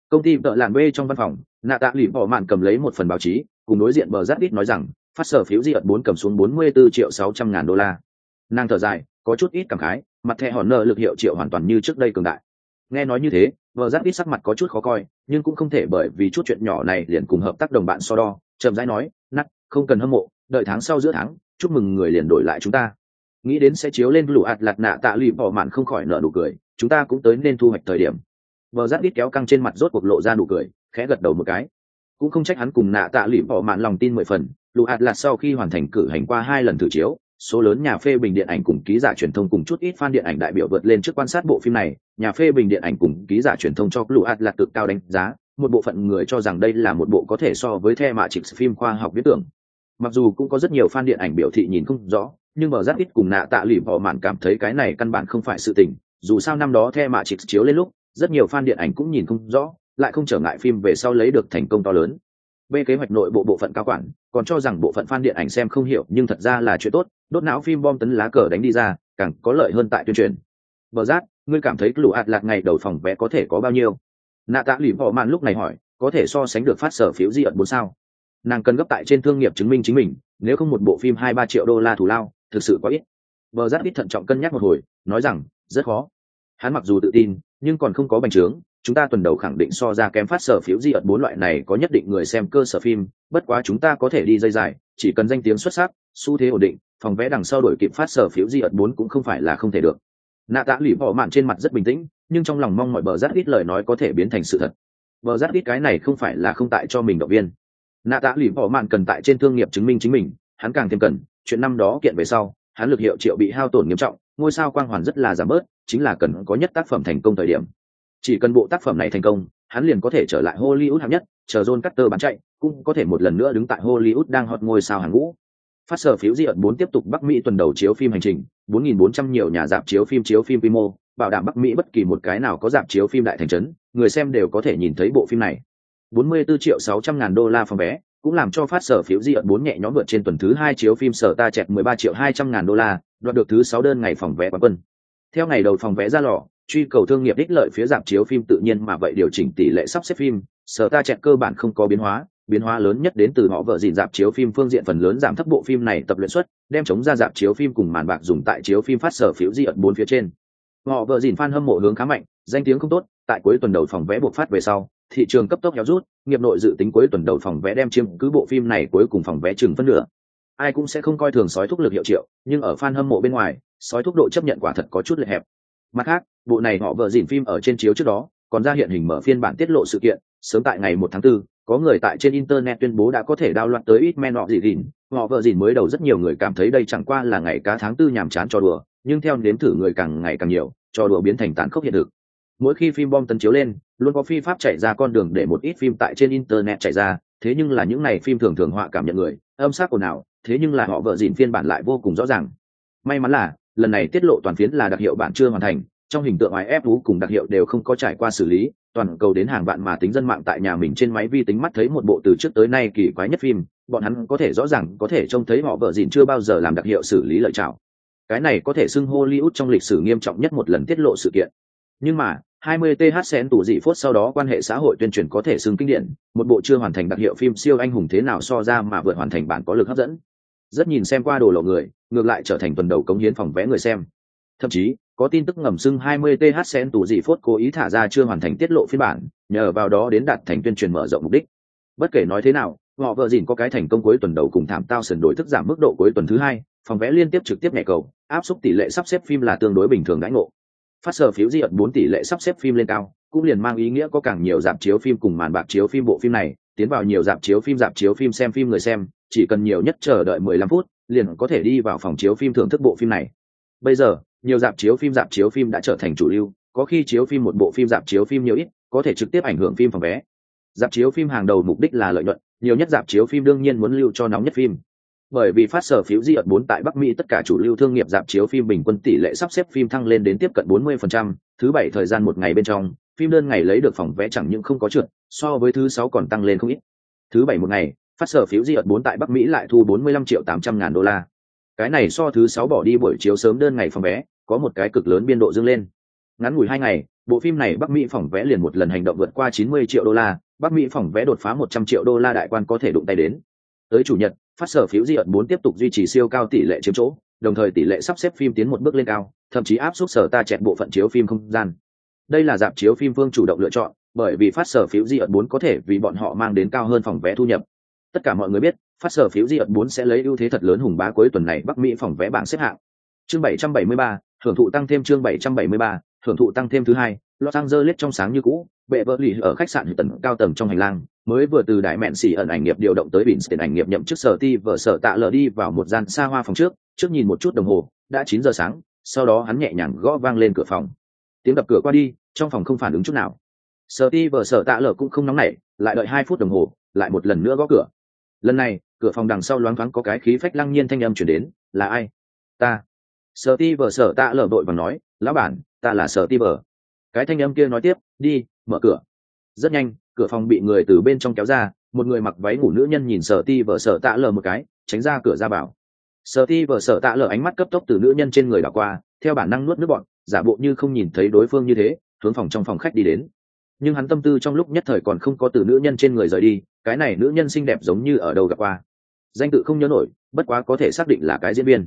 Công ty vợ làn b trong văn phòng, nạ tạ lụy bỏ mạn cầm lấy một phần báo chí, cùng đối diện bờ giáp ít nói rằng, phát sở phiếu di ợt bốn cầm xuống 44 triệu 600 ngàn đô la. Nàng thở dài, có chút ít cảm khái, mặt thẻ hòn nợ lực hiệu triệu hoàn toàn như trước đây cường đại nghe nói như thế, vợ giáp ít sắc mặt có chút khó coi, nhưng cũng không thể bởi vì chút chuyện nhỏ này liền cùng hợp tác đồng bạn so đo. Chậm rãi nói nắt không cần hâm mộ, đợi tháng sau giữa tháng, chúc mừng người liền đổi lại chúng ta. Nghĩ đến sẽ chiếu lên lũ ạt lạt nạ tạ lụy bỏ mạn không khỏi nợ nụ cười, chúng ta cũng tới nên thu hoạch thời điểm. Vợ giáp ít kéo căng trên mặt rốt cuộc lộ ra nụ cười, khẽ gật đầu một cái. Cũng không trách hắn cùng nạ tạ lụy bỏ mạn lòng tin mười phần, lũ ạt lạt sau khi hoàn thành cử hành qua hai lần thử chiếu số lớn nhà phê bình điện ảnh cùng ký giả truyền thông cùng chút ít fan điện ảnh đại biểu vượt lên trước quan sát bộ phim này. Nhà phê bình điện ảnh cùng ký giả truyền thông cho Blue ạt cực cao đánh giá, một bộ phận người cho rằng đây là một bộ có thể so với the mạ phim khoa học viễn tưởng. Mặc dù cũng có rất nhiều fan điện ảnh biểu thị nhìn không rõ, nhưng mở rác ít cùng nạ tạ lụy bỏ mạn cảm thấy cái này căn bản không phải sự tình. Dù sao năm đó the mạ chiếu lên lúc, rất nhiều fan điện ảnh cũng nhìn không rõ, lại không trở ngại phim về sau lấy được thành công to lớn b kế hoạch nội bộ bộ phận cao quản, còn cho rằng bộ phận fan điện ảnh xem không hiểu, nhưng thật ra là chuyện tốt, đốt não phim bom tấn lá cờ đánh đi ra, càng có lợi hơn tại tuyên truyền. Bờ giác, ngươi cảm thấy lũ ạt lạc ngày đầu phòng vé có thể có bao nhiêu? Nạ tạ lụy bỏ mạn lúc này hỏi, có thể so sánh được phát sở phiếu di ẩn bốn sao? Nàng cần gấp tại trên thương nghiệp chứng minh chính mình, nếu không một bộ phim hai ba triệu đô la thù lao, thực sự quá ít. Bờ giác ít thận trọng cân nhắc một hồi, nói rằng, rất khó. Hắn mặc dù tự tin, nhưng còn không có bành trướng chúng ta tuần đầu khẳng định so ra kém phát sở phiếu di ật bốn loại này có nhất định người xem cơ sở phim, bất quá chúng ta có thể đi dây dài, chỉ cần danh tiếng xuất sắc, xu thế ổn định, phòng vẽ đằng sau đổi kịp phát sở phiếu di ật bốn cũng không phải là không thể được. Nạ tạ lụy bỏ mạn trên mặt rất bình tĩnh, nhưng trong lòng mong mọi bờ rát ít lời nói có thể biến thành sự thật. Bờ rát ít cái này không phải là không tại cho mình động viên. Nạ tạ lụy bỏ mạn cần tại trên thương nghiệp chứng minh chính mình, hắn càng thêm cần, chuyện năm đó kiện về sau, hắn lực hiệu triệu bị hao tổn nghiêm trọng, ngôi sao quang hoàn rất là giảm bớt, chính là cần có nhất tác phẩm thành công thời điểm chỉ cần bộ tác phẩm này thành công, hắn liền có thể trở lại hollywood hạng nhất, chờ john cutter bán chạy, cũng có thể một lần nữa đứng tại hollywood đang hot ngôi sao hàng ngũ. Phát sở phiếu di ẩn bốn tiếp tục bắc mỹ tuần đầu chiếu phim hành trình 4.400 nhiều nhà dạp chiếu phim chiếu phim quy mô, bảo đảm bắc mỹ bất kỳ một cái nào có dạp chiếu phim đại thành trấn, người xem đều có thể nhìn thấy bộ phim này. 44 triệu 600 ngàn đô la phòng vé, cũng làm cho phát sở phiếu di ẩn bốn nhẹ nhõm vượt trên tuần thứ hai chiếu phim sở ta chẹt 13 triệu 200 ngàn đô la, đoạt được thứ sáu đơn ngày phòng vé quán quân. Theo ngày đầu phòng vé ra lò truy cầu thương nghiệp đích lợi phía giảm chiếu phim tự nhiên mà vậy điều chỉnh tỷ lệ sắp xếp phim, sở ta chẹt cơ bản không có biến hóa biến hóa lớn nhất đến từ họ vợ dịn dạp chiếu phim phương diện phần lớn giảm thấp bộ phim này tập luyện suất, đem chống ra dạp chiếu phim cùng màn bạc dùng tại chiếu phim phát sở phiếu di ẩn bốn phía trên. Họ vợ dịn fan hâm mộ hướng khá mạnh, danh tiếng không tốt, tại cuối tuần đầu phòng vé buộc phát về sau, thị trường cấp tốc héo rút, nghiệp nội dự tính cuối tuần đầu phòng vé đem chiếm cứ bộ phim này cuối cùng phòng vé chừng phân nửa. Ai cũng sẽ không coi thường sói thuốc lực hiệu triệu, nhưng ở fan hâm mộ bên ngoài, sói thuốc độ chấp nhận quả thật có chút lệ hẹp mặt khác bộ này họ vợ dìn phim ở trên chiếu trước đó còn ra hiện hình mở phiên bản tiết lộ sự kiện sớm tại ngày một tháng 4, có người tại trên internet tuyên bố đã có thể đao loạn tới ít men họ gì gìn họ vợ dìn mới đầu rất nhiều người cảm thấy đây chẳng qua là ngày cá tháng tư nhàm chán cho đùa nhưng theo nếm thử người càng ngày càng nhiều cho đùa biến thành tàn khốc hiện thực. Mỗi khi phim bom tấn chiếu lên luôn có phi pháp chạy ra con đường để một ít phim tại trên internet chạy ra thế nhưng là những này phim thường thường họa cảm nhận người âm sắc ồn ào thế nhưng là họ vợ dìn phiên bản lại vô cùng rõ ràng. May mắn là lần này tiết lộ toàn phiến là đặc hiệu bản chưa hoàn thành, trong hình tượng ép vú cùng đặc hiệu đều không có trải qua xử lý, toàn cầu đến hàng vạn mà tính dân mạng tại nhà mình trên máy vi tính mắt thấy một bộ từ trước tới nay kỳ quái nhất phim, bọn hắn có thể rõ ràng, có thể trông thấy họ vợ dìn chưa bao giờ làm đặc hiệu xử lý lợi trào cái này có thể xưng hollywood trong lịch sử nghiêm trọng nhất một lần tiết lộ sự kiện. Nhưng mà 20 th sen tủ dị phốt sau đó quan hệ xã hội tuyên truyền có thể xưng kinh điển, một bộ chưa hoàn thành đặc hiệu phim siêu anh hùng thế nào so ra mà vượt hoàn thành bản có lực hấp dẫn rất nhìn xem qua đồ lộ người, ngược lại trở thành tuần đầu cống hiến phòng vé người xem. Thậm chí, có tin tức ngầm xưng 20 th sen tù dị phốt cố ý thả ra chưa hoàn thành tiết lộ phiên bản, nhờ vào đó đến đạt thành tuyên truyền mở rộng mục đích. Bất kể nói thế nào, họ vợ dìn có cái thành công cuối tuần đầu cùng thảm tao sần đổi thức giảm mức độ cuối tuần thứ hai, phòng vé liên tiếp trực tiếp nhảy cầu, áp suất tỷ lệ sắp xếp phim là tương đối bình thường đãi ngộ. Phát sở phiếu di ẩn bốn tỷ lệ sắp xếp phim lên cao, cũng liền mang ý nghĩa có càng nhiều dạp chiếu phim cùng màn bạc chiếu phim bộ phim này, tiến vào nhiều dạp chiếu phim, dạp chiếu phim xem phim người xem chỉ cần nhiều nhất chờ đợi 15 phút liền có thể đi vào phòng chiếu phim thưởng thức bộ phim này. Bây giờ nhiều dạp chiếu phim dạp chiếu phim đã trở thành chủ lưu có khi chiếu phim một bộ phim dạp chiếu phim nhiều ít có thể trực tiếp ảnh hưởng phim phòng vé. Dạp chiếu phim hàng đầu mục đích là lợi nhuận nhiều nhất dạp chiếu phim đương nhiên muốn lưu cho nóng nhất phim. Bởi vì phát sở phiếu di ợt bốn tại bắc mỹ tất cả chủ lưu thương nghiệp dạp chiếu phim bình quân tỷ lệ sắp xếp phim thăng lên đến tiếp cận 40%, thứ bảy thời gian một ngày bên trong phim đơn ngày lấy được phòng vé chẳng những không có trượt so với thứ sáu còn tăng lên không ít. Thứ bảy một ngày phát sở phiếu di ợt bốn tại bắc mỹ lại thu bốn mươi lăm triệu tám trăm ngàn đô la. Cái này so thứ sáu bỏ đi buổi chiếu sớm đơn ngày phòng vé, có một cái cực lớn biên độ dâng lên. Ngắn ngủi hai ngày, bộ phim này bắc mỹ phòng vé liền một lần hành động vượt qua chín mươi triệu đô la, bắc mỹ phòng vé đột phá một trăm triệu đô la đại quan có thể đụng tay đến. Tới chủ nhật, phát sở phiếu di ợt bốn tiếp tục duy trì siêu cao tỷ lệ chiếm chỗ, đồng thời tỷ lệ sắp xếp phim tiến một bước lên cao, thậm chí áp suất sở ta chẹt bộ phận chiếu phim không gian. Đây là dạp chiếu phim phương chủ động lựa chọn, bởi vì phát sở phiếu di ợt bốn có thể vì bọn họ mang đến cao hơn phòng vé thu nhập tất cả mọi người biết phát sở phiếu di ợt bốn sẽ lấy ưu thế thật lớn hùng bá cuối tuần này bắc mỹ phòng vé bảng xếp hạng. Chương 773, thưởng thụ tăng thêm chương 773, thưởng thụ tăng thêm thứ hai los angeles trong sáng như cũ bệ vợ lì ở khách sạn tầng cao tầng trong hành lang mới vừa từ đại mẹn xỉ ẩn ảnh nghiệp điều động tới bỉn tiền ảnh nghiệp nhậm chức sở ti vợ sở tạ lờ đi vào một gian xa hoa phòng trước trước nhìn một chút đồng hồ đã chín giờ sáng sau đó hắn nhẹ nhàng gõ vang lên cửa phòng. Tiếng đập cửa qua đi trong phòng không phản ứng chút nào. Sở ti vợ sở tạ lờ cũng không nóng nảy lại đợi hai phút đồng hồ lại một lần nữa gõ cửa lần này, cửa phòng đằng sau loáng thoáng có cái khí phách lăng nhiên thanh âm chuyển đến, là ai? Ta. Sợ ti vờ sở tạ lở đội và nói, lão bản, ta là sợ ti vờ. Cái thanh âm kia nói tiếp, đi, mở cửa. Rất nhanh, cửa phòng bị người từ bên trong kéo ra, một người mặc váy ngủ nữ nhân nhìn sợ ti vờ sở tạ lờ một cái, tránh ra cửa ra bảo sợ ti vờ sở tạ lờ ánh mắt cấp tốc từ nữ nhân trên người đảo qua, theo bản năng nuốt nước bọn giả bộ như không nhìn thấy đối phương như thế, hướng phòng trong phòng khách đi đến nhưng hắn tâm tư trong lúc nhất thời còn không có từ nữ nhân trên người rời đi, cái này nữ nhân xinh đẹp giống như ở đâu gặp qua. Danh tự không nhớ nổi, bất quá có thể xác định là cái diễn viên.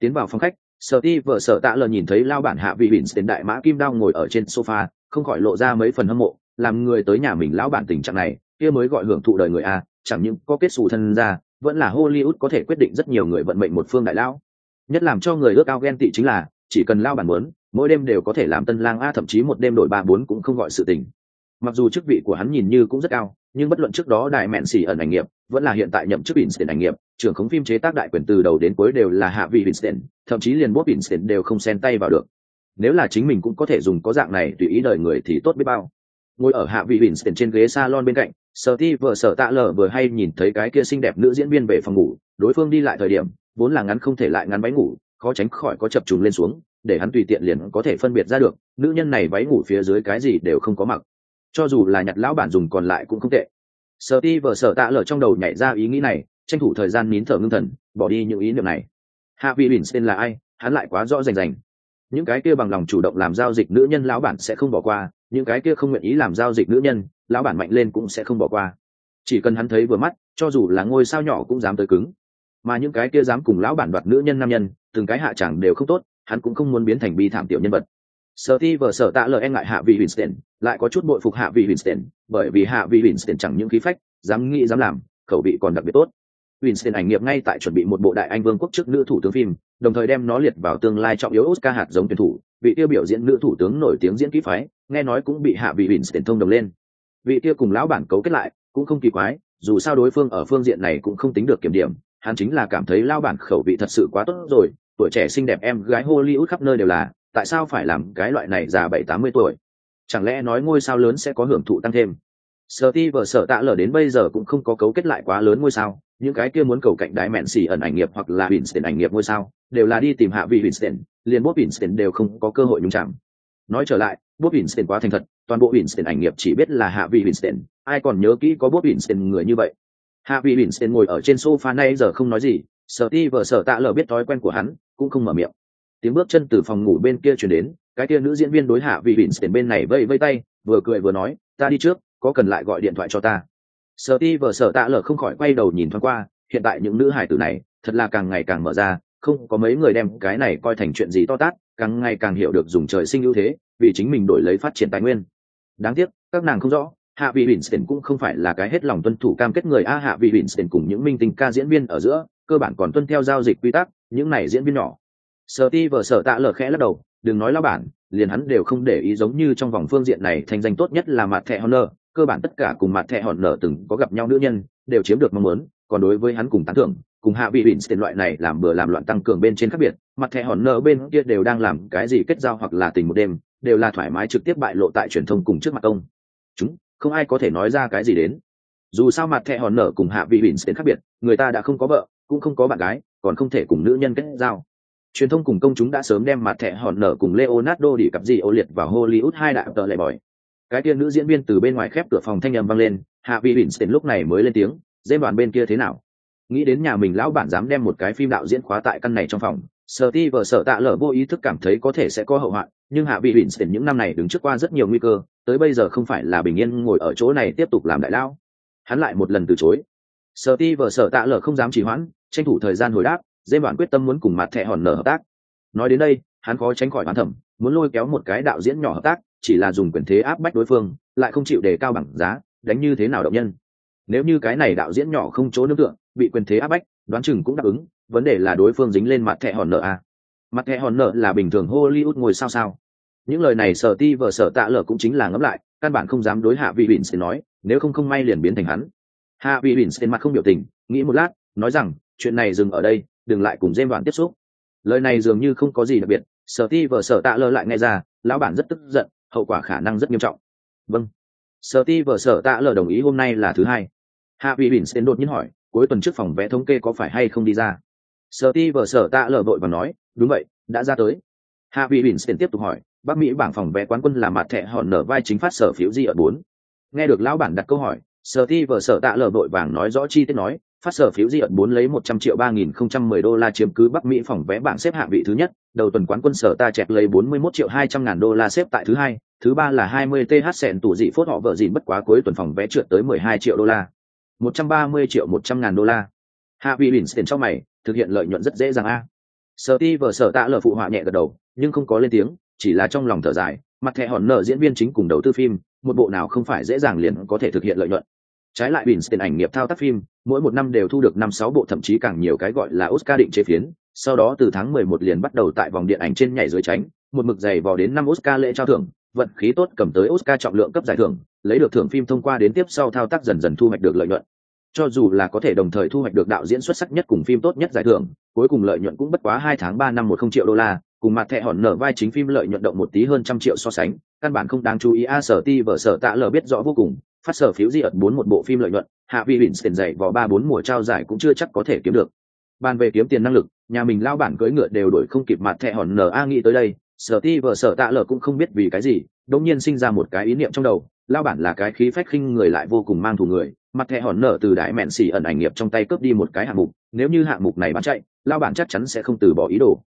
Tiến vào phòng khách, sở ti vợ sở tạ lờ nhìn thấy lao bản hạ vị bỉn tiền đại mã kim đao ngồi ở trên sofa, không khỏi lộ ra mấy phần hâm mộ, làm người tới nhà mình lão bản tình trạng này, kia mới gọi hưởng thụ đời người a, chẳng những có kết xù thân ra, vẫn là hollywood có thể quyết định rất nhiều người vận mệnh một phương đại lão. Nhất làm cho người ước ao ghen tị chính là, chỉ cần lao bản muốn, mỗi đêm đều có thể làm tân lang a, thậm chí một đêm đổi ba bốn cũng không gọi sự tình mặc dù chức vị của hắn nhìn như cũng rất cao, nhưng bất luận trước đó đại mẹn xỉ ẩn ảnh nghiệp, vẫn là hiện tại nhậm chức Winston ảnh nghiệp, trưởng khống phim chế tác đại quyền từ đầu đến cuối đều là hạ vị Winston thậm chí liền bốt Winston đều không xen tay vào được. Nếu là chính mình cũng có thể dùng có dạng này tùy ý đời người thì tốt biết bao. Ngồi ở hạ vị Winston trên ghế salon bên cạnh, sở ti vợ sở tạ lờ vừa hay nhìn thấy cái kia xinh đẹp nữ diễn viên về phòng ngủ, đối phương đi lại thời điểm, vốn là ngắn không thể lại ngắn váy ngủ, khó tránh khỏi có chập trùng lên xuống, để hắn tùy tiện liền có thể phân biệt ra được, nữ nhân này váy ngủ phía dưới cái gì đều không có mặc cho dù là nhặt lão bản dùng còn lại cũng không tệ. Sở ti vợ sở tạ lở trong đầu nhảy ra ý nghĩ này, tranh thủ thời gian nín thở ngưng thần, bỏ đi những ý niệm này. Hạ vị bỉn tên là ai? Hắn lại quá rõ rành rành. Những cái kia bằng lòng chủ động làm giao dịch nữ nhân lão bản sẽ không bỏ qua, những cái kia không nguyện ý làm giao dịch nữ nhân, lão bản mạnh lên cũng sẽ không bỏ qua. Chỉ cần hắn thấy vừa mắt, cho dù là ngôi sao nhỏ cũng dám tới cứng. Mà những cái kia dám cùng lão bản đoạt nữ nhân nam nhân, từng cái hạ chẳng đều không tốt, hắn cũng không muốn biến thành bi thảm tiểu nhân vật sở ti vợ sở tạ lời e ngại hạ vị winston, lại có chút bội phục hạ vị winston, bởi vì hạ vị winston chẳng những khí phách, dám nghĩ dám làm, khẩu vị còn đặc biệt tốt. Winston ảnh nghiệp ngay tại chuẩn bị một bộ đại anh vương quốc trước nữ thủ tướng phim, đồng thời đem nó liệt vào tương lai trọng yếu oscar hạt giống tuyển thủ, vị tiêu biểu diễn nữ thủ tướng nổi tiếng diễn kỹ phái, nghe nói cũng bị hạ vị winston thông đồng lên. Vị kia cùng lão bản cấu kết lại, cũng không kỳ quái, dù sao đối phương ở phương diện này cũng không tính được kiểm điểm, hắn chính là cảm thấy lao bản khẩu vị thật sự quá tốt rồi, tuổi trẻ xinh đẹp em gái hollywood khắp nơi đều là tại sao phải làm cái loại này già bảy tám mươi tuổi? Chẳng lẽ nói ngôi sao lớn sẽ có hưởng thụ tăng thêm? Sở ti vợ sở tạ lở đến bây giờ cũng không có cấu kết lại quá lớn ngôi sao, những cái kia muốn cầu cạnh đái mẹn xỉ ẩn ảnh nghiệp hoặc là Winston ảnh nghiệp ngôi sao, đều là đi tìm hạ vị Winston, liền Bob Winston đều không có cơ hội nhúng chạm nói trở lại, Bob Winston quá thành thật, toàn bộ Winston ảnh nghiệp chỉ biết là hạ vị Winston, ai còn nhớ kỹ có Bob Winston người như vậy? Hạ vị Winston ngồi ở trên sofa nay giờ không nói gì, sở ti vợ sở tạ lở biết thói quen của hắn, cũng không mở miệng tiếng bước chân từ phòng ngủ bên kia chuyển đến, cái kia nữ diễn viên đối hạ vị Winston bên này vây vây tay, vừa cười vừa nói, ta đi trước, có cần lại gọi điện thoại cho ta? Sợ ti vợ sợ tạ lở không khỏi quay đầu nhìn thoáng qua, hiện tại những nữ hải tử này, thật là càng ngày càng mở ra, không có mấy người đem cái này coi thành chuyện gì to tát, càng ngày càng hiểu được dùng trời sinh ưu thế, vì chính mình đổi lấy phát triển tài nguyên. Đáng tiếc, các nàng không rõ, hạ vị Winston cũng không phải là cái hết lòng tuân thủ cam kết người a, hạ vị Winston cùng những minh tinh ca diễn viên ở giữa, cơ bản còn tuân theo giao dịch quy tắc, những này diễn viên nhỏ sở ti vợ sở tạ lở khẽ lắc đầu, đừng nói lao bản, liền hắn đều không để ý giống như trong vòng phương diện này thành danh tốt nhất là mặt thẻ honor, cơ bản tất cả cùng mặt thẻ honor từng có gặp nhau nữ nhân, đều chiếm được mong muốn, còn đối với hắn cùng tán thưởng, cùng hạ vị Winston loại này làm bừa làm loạn tăng cường bên trên khác biệt mặt thẻ honor bên kia đều đang làm cái gì kết giao hoặc là tình một đêm, đều là thoải mái trực tiếp bại lộ tại truyền thông cùng trước mặt ông. Chúng, không ai có thể nói ra cái gì đến. Dù sao mặt thẻ hòn cùng hạ vị Winston khác biệt, người ta đã không có vợ, cũng không có bạn gái, còn không thể cùng nữ nhân kết giao truyền thông cùng công chúng đã sớm đem mặt thẻ hòn nở cùng leonardo đi cặp gì ô liệt vào hollywood hai đại tờ lệ bỏi cái kia nữ diễn viên từ bên ngoài khép cửa phòng thanh âm vang lên hạ vị winston lúc này mới lên tiếng, dê đoàn bên kia thế nào? Nghĩ đến nhà mình lão bản dám đem một cái phim đạo diễn khóa tại căn này trong phòng, sở ti vợ sở tạ lở vô ý thức cảm thấy có thể sẽ có hậu hoạn, nhưng hạ vị winston những năm này đứng trước qua rất nhiều nguy cơ, tới bây giờ không phải là bình yên ngồi ở chỗ này tiếp tục làm đại lão hắn lại một lần từ chối. Sở ti vợ sở tạ lở không dám trì hoãn, tranh thủ thời gian hồi đáp dê bản quyết tâm muốn cùng mặt thẻ hòn nở hợp tác. Nói đến đây, hắn khó tránh khỏi hoán thẩm, muốn lôi kéo một cái đạo diễn nhỏ hợp tác, chỉ là dùng quyền thế áp bách đối phương, lại không chịu đề cao bằng giá, đánh như thế nào động nhân. Nếu như cái này đạo diễn nhỏ không chỗ nương tựa, bị quyền thế áp bách, đoán chừng cũng đáp ứng, vấn đề là đối phương dính lên mặt thẻ hòn nợ à. mặt thẻ hòn nợ là bình thường hollywood ngồi sao sao? Những lời này sở ti vợ sở tạ lở cũng chính là ngẫm lại, căn bản không dám đối hạ vị bỉn sẽ nói, nếu không không may liền biến thành hắn. Hạ vị bỉn sẽ mặt không biểu tình, nghĩ một lát, nói rằng, chuyện này dừng ở đây đừng lại cùng dêm đoạn tiếp xúc. Lời này dường như không có gì đặc biệt, sở ti vờ sở tạ lơ lại nghe ra, lão bản rất tức giận, hậu quả khả năng rất nghiêm trọng. Vâng. Sở ti vờ sở tạ lơ đồng ý hôm nay là thứ hai. Hạ vị bỉn sẽ đột nhiên hỏi, cuối tuần trước phòng vẽ thống kê có phải hay không đi ra? Sở ti vờ sở tạ lơ vội và nói, đúng vậy, đã ra tới. Hạ vị bỉn sẽ tiếp tục hỏi, bắc mỹ bảng phòng vẽ quán quân là mặt thẻ hòn nở vai chính phát sở phiếu di ở bốn. Nghe được lão bản đặt câu hỏi, sở ti vờ sở tạ lờ vội vàng nói rõ chi tiết nói phát sở phiếu di ẩn bốn lấy một trăm triệu ba nghìn không trăm mười đô la chiếm cứ bắc mỹ phòng vé bảng xếp hạng vị thứ nhất, đầu tuần quán quân sở ta chẹt lấy bốn mươi 41 triệu hai trăm ngàn đô la xếp tại thứ hai, thứ ba là hai mươi th sẹn tủ dị phốt họ vợ dịn bất quá cuối tuần phòng vé trượt tới mười hai triệu đô la. một trăm ba mươi triệu một trăm ngàn đô la. Hạ vị bình tiền cho mày, thực hiện lợi nhuận rất dễ dàng a. Sở ti vợ sở tạ lờ phụ họa nhẹ gật đầu, nhưng không có lên tiếng, chỉ là trong lòng thở dài, mặt thẻ hòn nợ diễn viên chính cùng đầu tư phim, một bộ nào không phải dễ dàng liền có thể thực hiện lợi nhuận trái lại bình tiền ảnh nghiệp thao tác phim, mỗi một năm đều thu được năm sáu bộ, thậm chí càng nhiều cái gọi là oscar định chế phiến. Sau đó từ tháng mười một liền bắt đầu tại vòng điện ảnh trên nhảy dưới tránh, một mực dày vò đến năm oscar lễ trao thưởng, vận khí tốt cầm tới oscar trọng lượng cấp giải thưởng, lấy được thưởng phim thông qua đến tiếp sau thao tác dần dần thu hoạch được lợi nhuận. Cho dù là có thể đồng thời thu hoạch được đạo diễn xuất sắc nhất cùng phim tốt nhất giải thưởng, cuối cùng lợi nhuận cũng bất quá hai tháng ba năm một không triệu đô la, cùng mặt thẻ hòn nở vai chính phim lợi nhuận động một tí hơn trăm triệu so sánh, căn bản không đáng chú ý a, sở ti vở sở tạ lờ biết rõ vô cùng phát sở phiếu di ợt bốn một bộ phim lợi nhuận, hạ vị bỉn tiền dạy vào ba bốn mùa trao giải cũng chưa chắc có thể kiếm được. Bàn về kiếm tiền năng lực, nhà mình lao bản cưỡi ngựa đều đổi không kịp mặt thẻ hòn nở a nghĩ tới đây, sở ti vợ sở tạ lờ cũng không biết vì cái gì đống nhiên sinh ra một cái ý niệm trong đầu, lao bản là cái khí phách khinh người lại vô cùng mang thù người, mặt thẻ hòn nở từ đại mẹn xỉ ẩn ảnh nghiệp trong tay cướp đi một cái hạng mục, nếu như hạng mục này bán chạy, lao bản chắc chắn sẽ không từ bỏ ý đồ.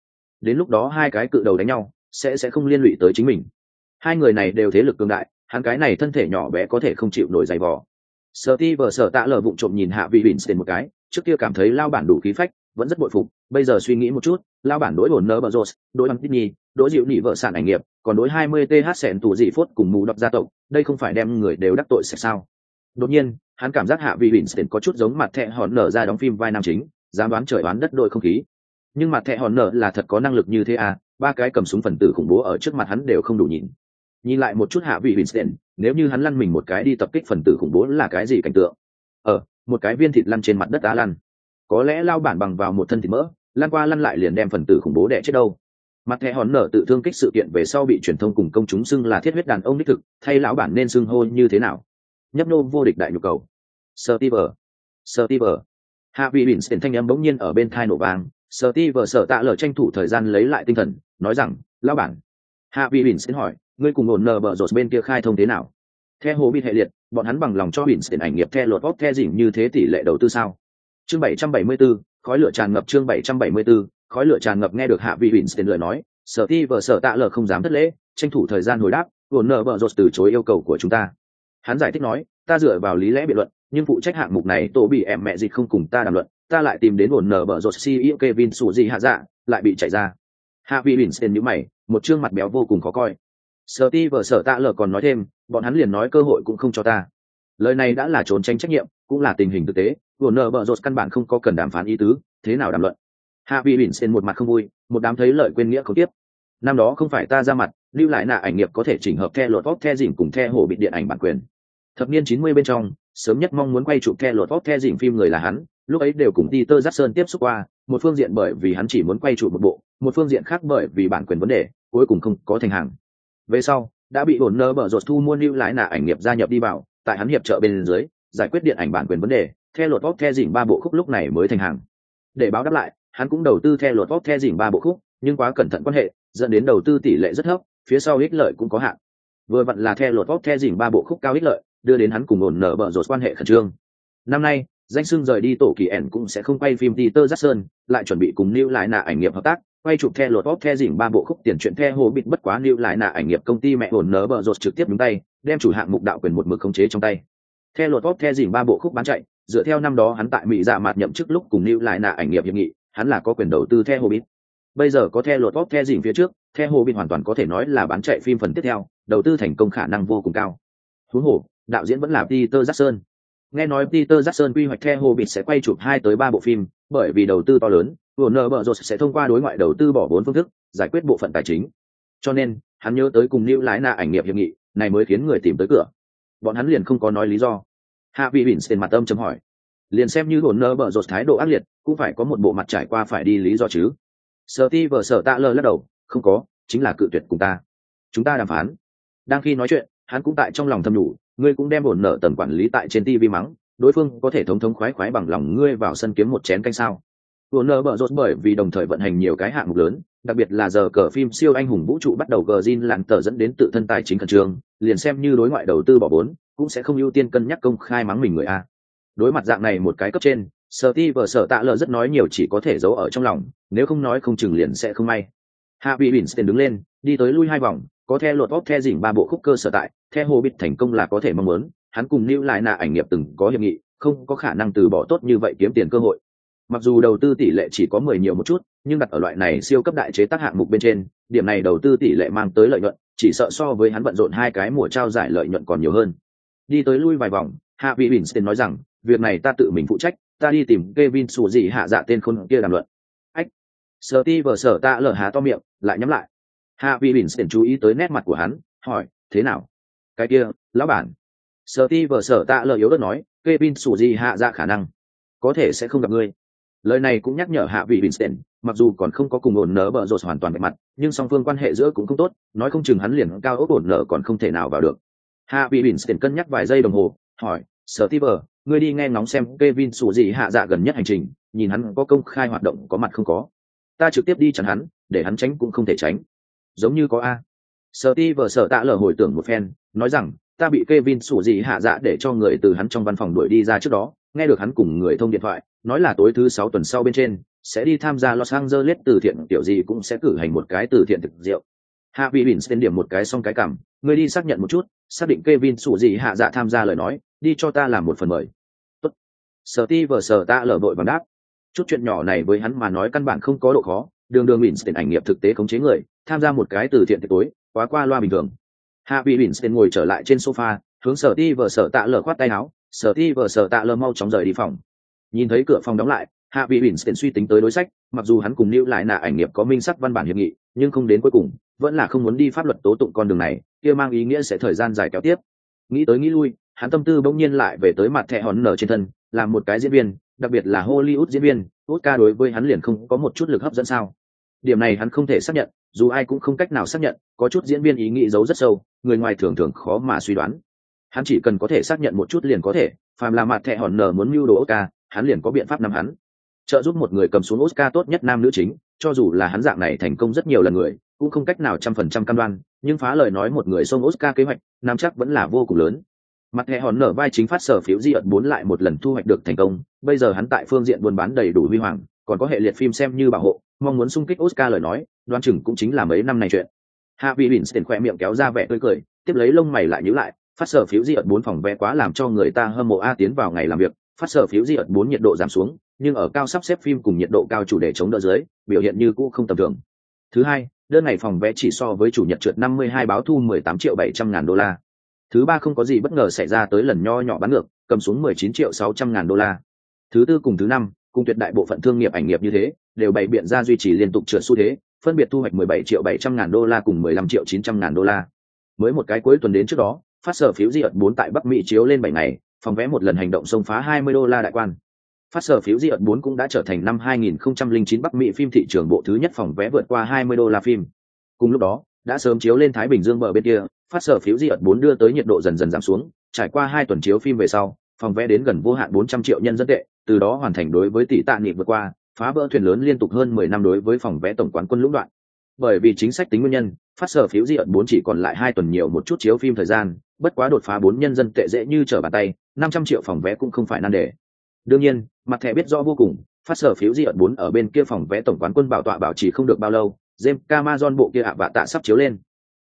Đến lúc đó hai cái cự đầu đánh nhau, sẽ sẽ không liên lụy tới chính mình. Hai người này đều thế lực cường đại hắn cái này thân thể nhỏ bé có thể không chịu nổi dày vò. Sợ ti vờ sợ tạ lờ vụng trộm nhìn hạ vị bỉn một cái trước kia cảm thấy lao bản đủ khí phách vẫn rất bội phục bây giờ suy nghĩ một chút lao bản đối bổn nơ bờ rột đối bằng nhi, đối dịu nỉ vợ sản ảnh nghiệp còn đối hai mươi th sẹn tù dị phốt cùng mù đọc gia tộc đây không phải đem người đều đắc tội sẽ sao? Đột nhiên hắn cảm giác hạ vị bỉn có chút giống mặt thẹ hòn nở ra đóng phim vai nam chính dám đoán trời đoán đất đội không khí. Nhưng mặt thẹ hòn nở là thật có năng lực như thế à? Ba cái cầm súng phần tử khủng bố ở trước mặt hắn đều không đủ nhìn nhìn lại một chút hạ vị Winston, nếu như hắn lăn mình một cái đi tập kích phần tử khủng bố là cái gì cảnh tượng? Ờ một cái viên thịt lăn trên mặt đất đá lăn. Có lẽ lao bản bằng vào một thân thịt mỡ lăn qua lăn lại liền đem phần tử khủng bố đẻ chết đâu. Mặt thẻ hòn nở tự thương kích sự kiện về sau bị truyền thông cùng công chúng xưng là thiết huyết đàn ông đích thực thay lão bản nên xưng hô như thế nào? Nhấp nô vô địch đại nhu cầu. Sơ ti vờ sơ ti vờ hạ vị bỉn tiền thanh âm bỗng nhiên ở bên thai nổ vàng sơ ti vờ sợ tạ lờ tranh thủ thời gian lấy lại tinh thần nói rằng lão bản. Hạ vị bỉn tiền hỏi ngươi cùng ổn nờ bờ rột bên kia khai thông thế nào? Theo hồ bị hệ liệt bọn hắn bằng lòng cho bỉn tiền ảnh nghiệp theo lột bóp theo dỉm như thế tỷ lệ đầu tư sao? Chương 774, khói lửa tràn ngập chương 774, khói lửa tràn ngập nghe được hạ vị bỉn tiền lời nói sở ti vợ sở tạ lờ không dám thất lễ tranh thủ thời gian hồi đáp ổn nờ bờ rột từ chối yêu cầu của chúng ta. Hắn giải thích nói ta dựa vào lý lẽ biện luận nhưng phụ trách hạng mục này tổ bị em mẹ dịch không cùng ta đàm luận ta lại tìm đến ổn nở bờ rột ceo kevin sủ gì hạ dạ lại bị chạy ra. Hạ vị bỉn xen nhữ mày một chương mặt béo vô cùng khó coi sở ti vợ sở tạ lờ còn nói thêm bọn hắn liền nói cơ hội cũng không cho ta. Lời này đã là trốn tránh trách nhiệm cũng là tình hình thực tế vừa nợ bợ rột căn bản không có cần đàm phán ý tứ thế nào đàm luận? Hạ vị bỉn xen một mặt không vui một đám thấy lợi quên nghĩa không tiếp. Năm đó không phải ta ra mặt lưu lại nạ ảnh nghiệp có thể chỉnh hợp the lột vóc the dỉnh cùng the hồ bị điện ảnh bản quyền. Thập niên chín mươi bên trong sớm nhất mong muốn quay chụp the lột vóc the dỉnh phim người là hắn lúc ấy đều cùng Peter Jackson tiếp xúc qua, một phương diện bởi vì hắn chỉ muốn quay chụp một bộ, một phương diện khác bởi vì bản quyền vấn đề, cuối cùng không có thành hàng. Về sau, đã bị ổn nơ bở rột thu mua lưu lái nạ ảnh nghiệp gia nhập đi vào, tại hắn hiệp trợ bên dưới, giải quyết điện ảnh bản quyền vấn đề, theo lột vóc theo dỉnh ba bộ khúc lúc này mới thành hàng. Để báo đáp lại, hắn cũng đầu tư theo lột vóc theo dỉnh ba bộ khúc, nhưng quá cẩn thận quan hệ, dẫn đến đầu tư tỷ lệ rất thấp, phía sau ích lợi cũng có hạn. vừa vặn là theo lột vóc the dỉnh ba bộ khúc cao ích lợi đưa đến hắn cùng ổn nở bở rột quan hệ khẩn trương năm nay danh sưng rời đi tổ kỳ ẻn cũng sẽ không quay phim Peter Jackson, lại chuẩn bị cùng lưu lại nạ ảnh nghiệp hợp tác, quay chụp theo lột bóp the dỉnh ba bộ khúc tiền chuyện theo hồ bịt bất quá lưu lại nạ ảnh nghiệp công ty mẹ hồn nớ bờ rột trực tiếp đứng tay, đem chủ hạng mục đạo quyền một mực khống chế trong tay. Theo lột bóp the dỉnh ba bộ khúc bán chạy, dựa theo năm đó hắn tại Mỹ dạ mặt nhậm chức lúc cùng lưu lại nạ ảnh nghiệp hiệp nghị, hắn là có quyền đầu tư theo hồ bịt. Bây giờ có theo lột bóp the dỉnh phía trước, theo hồ bịt hoàn toàn có thể nói là bán chạy phim phần tiếp theo, đầu tư thành công khả năng vô cùng cao. thú hồ, đạo diễn vẫn là Peter Jackson nghe nói Peter Jackson quy hoạch theo bịt sẽ quay chụp hai tới ba bộ phim, bởi vì đầu tư to lớn, Warner Bros sẽ thông qua đối ngoại đầu tư bỏ vốn phương thức, giải quyết bộ phận tài chính. Cho nên, hắn nhớ tới cùng New lái na ảnh nghiệp hiệp nghị, này mới khiến người tìm tới cửa. Bọn hắn liền không có nói lý do. Hạ vị Winston mặt âm chấm hỏi. Liền xem như Warner Bros thái độ ác liệt, cũng phải có một bộ mặt trải qua phải đi lý do chứ. Steve sở tạ lơ lắc đầu, không có, chính là cự tuyệt cùng ta. Chúng ta đàm phán. Đang khi nói chuyện, hắn cũng tại trong lòng thầm nhủ, ngươi cũng đem bổn nợ tầm quản lý tại trên tv mắng đối phương có thể thống thống khoái khoái bằng lòng ngươi vào sân kiếm một chén canh sao Warner nợ bở rột bởi vì đồng thời vận hành nhiều cái hạng mục lớn, đặc biệt là giờ cờ phim siêu anh hùng vũ trụ bắt đầu gờ zin lặn tờ dẫn đến tự thân tài chính khẩn trương, liền xem như đối ngoại đầu tư bỏ vốn, cũng sẽ không ưu tiên cân nhắc công khai mắng mình người a. Đối mặt dạng này một cái cấp trên, sở ti và sở tạ lờ rất nói nhiều chỉ có thể giấu ở trong lòng, nếu không nói không chừng liền sẽ không may. Hạ bỉ bỉn đứng lên, đi tới lui hai vòng, có theo lột bóp the dỉnh ba bộ khúc cơ sở tại theo hồ bịt thành công là có thể mong muốn, hắn cùng lưu lại nạ ảnh nghiệp từng có hiệp nghị, không có khả năng từ bỏ tốt như vậy kiếm tiền cơ hội mặc dù đầu tư tỷ lệ chỉ có mười nhiều một chút, nhưng đặt ở loại này siêu cấp đại chế tác hạng mục bên trên, điểm này đầu tư tỷ lệ mang tới lợi nhuận, chỉ sợ so với hắn bận rộn hai cái mùa trao giải lợi nhuận còn nhiều hơn. Đi tới lui vài vòng, hạ vị winston nói rằng, việc này ta tự mình phụ trách, ta đi tìm kevin xù gì hạ dạ tên khôn kia đàm luận. Ách sở ti vờ sở ta lở há to miệng, lại nhắm lại. Hạ vị winston chú ý tới nét mặt của hắn, hỏi, thế nào? Cái kia, lão bản. Sở ti vờ sở ta lở yếu đất nói, Kevin sủ gì hạ dạ khả năng, có thể sẽ không gặp ngươi lời này cũng nhắc nhở hạ vị Vincent, mặc dù còn không có cùng ổn nở bờ rột hoàn toàn về mặt nhưng song phương quan hệ giữa cũng không tốt nói không chừng hắn liền cao ốc ổn nở còn không thể nào vào được. Hạ vị Vincent cân nhắc vài giây đồng hồ hỏi sở ti ngươi đi nghe ngóng xem Kevin sủ gì hạ dạ gần nhất hành trình nhìn hắn có công khai hoạt động có mặt không có? Ta trực tiếp đi chặn hắn để hắn tránh cũng không thể tránh. Giống như có a. Sở ti sở tạ lờ hồi tưởng một phen nói rằng ta bị Kevin sủ gì hạ dạ để cho người từ hắn trong văn phòng đuổi đi ra trước đó, nghe được hắn cùng người thông điện thoại, nói là tối thứ sáu tuần sau bên trên sẽ đi tham gia Los Angeles từ thiện tiểu gì cũng sẽ cử hành một cái từ thiện thực rượu. Hạ vị Bỉnh tên điểm một cái xong cái cảm, người đi xác nhận một chút, xác định Kevin sủ gì hạ dạ tham gia lời nói, đi cho ta làm một phần mời. Tốt. Sở ti vờ sở ta lở đội bằng đáp. Chút chuyện nhỏ này với hắn mà nói căn bản không có độ khó, đường đường Bỉnh tên ảnh nghiệp thực tế khống chế người, tham gia một cái từ thiện tiệc tối, quá qua loa bình thường hạ vị Bỉnh tên ngồi trở lại trên sofa hướng sở ti vờ sở tạ lở khoát tay áo sở ti vờ sở tạ lở mau chóng rời đi phòng nhìn thấy cửa phòng đóng lại, hạ vị bỉn tên suy tính tới đối sách, mặc dù hắn cùng lưu lại nạ ảnh nghiệp có minh sắc văn bản hiệp nghị, nhưng không đến cuối cùng, vẫn là không muốn đi pháp luật tố tụng con đường này, kia mang ý nghĩa sẽ thời gian dài kéo tiếp. Nghĩ tới nghĩ lui, hắn tâm tư bỗng nhiên lại về tới mặt thẻ hòn nở trên thân, làm một cái diễn viên, đặc biệt là hollywood diễn viên ca đối với hắn liền không có một chút lực hấp dẫn sao. Điểm này hắn không thể xác nhận, dù ai cũng không cách nào xác nhận, có chút diễn viên ý nghĩ giấu rất sâu, người ngoài thường thường khó mà suy đoán. Hắn chỉ cần có thể xác nhận một chút liền có thể, phàm là mặt thẹ hòn nở muốn mưu đồ ca hắn liền có biện pháp nắm hắn. Trợ giúp một người cầm xuống oscar tốt nhất nam nữ chính, cho dù là hắn dạng này thành công rất nhiều lần người, cũng không cách nào trăm phần trăm cam đoan, nhưng phá lời nói một người xông oscar kế hoạch, nam chắc vẫn là vô cùng lớn. Mặt hệ hòn nở vai chính phát sở phiếu di ẩn bốn lại một lần thu hoạch được thành công, bây giờ hắn tại phương diện buôn bán đầy đủ huy hoàng, còn có hệ liệt phim xem như bảo hộ, mong muốn xung kích oscar lời nói đoan chừng cũng chính là mấy năm này chuyện. Hạ vị bỉn tiền khoe miệng kéo ra vẻ tươi cười, tiếp lấy lông mày lại nhíu lại, phát sở phiếu di ợt bốn phòng vé quá làm cho người ta hâm mộ a tiến vào ngày làm việc phát sở phiếu di ẩn bốn nhiệt độ giảm xuống, nhưng ở cao sắp xếp phim cùng nhiệt độ cao chủ đề chống đỡ dưới, biểu hiện như cũ không tầm thường. Thứ hai, đơn ngày phòng vé chỉ so với chủ nhật trượt 52 báo thu 18 triệu 700 ngàn đô la. Thứ ba không có gì bất ngờ xảy ra tới lần nho nhỏ bán ngược, cầm xuống 19 triệu 600 ngàn đô la. Thứ tư cùng thứ năm, cùng tuyệt đại bộ phận thương nghiệp ảnh nghiệp như thế, đều bày biện ra duy trì liên tục trượt xu thế, phân biệt thu hoạch 17 triệu 700 ngàn đô la cùng 15 triệu 900 ngàn đô la. Mới một cái cuối tuần đến trước đó, phát sở phiếu di ẩn 4 tại bắc mỹ chiếu lên 7 ngày phòng vé một lần hành động xông phá 20 đô la đại quan. Phát sở phiếu diệt 4 cũng đã trở thành năm 2009 bắc mỹ phim thị trường bộ thứ nhất phòng vé vượt qua 20 đô la phim. Cùng lúc đó, đã sớm chiếu lên thái bình dương bờ bên kia, phát sở phiếu diệt 4 đưa tới nhiệt độ dần dần giảm xuống, trải qua hai tuần chiếu phim về sau, phòng vé đến gần vô hạn 400 triệu nhân dân tệ, từ đó hoàn thành đối với tỷ tạ nghị vượt qua, phá vỡ thuyền lớn liên tục hơn mười năm đối với phòng vé tổng quán quân lũng đoạn bởi vì chính sách tính nguyên nhân, phát sở phiếu di ẩn bốn chỉ còn lại hai tuần nhiều một chút chiếu phim thời gian, bất quá đột phá bốn nhân dân tệ dễ như trở bàn tay, năm trăm triệu phòng vé cũng không phải nan đề. Đương nhiên, mặt thẻ biết rõ vô cùng, phát sở phiếu di ẩn bốn ở bên kia phòng vé tổng quán quân bảo tọa bảo trì không được bao lâu, james camason bộ kia ạ vạ tạ sắp chiếu lên.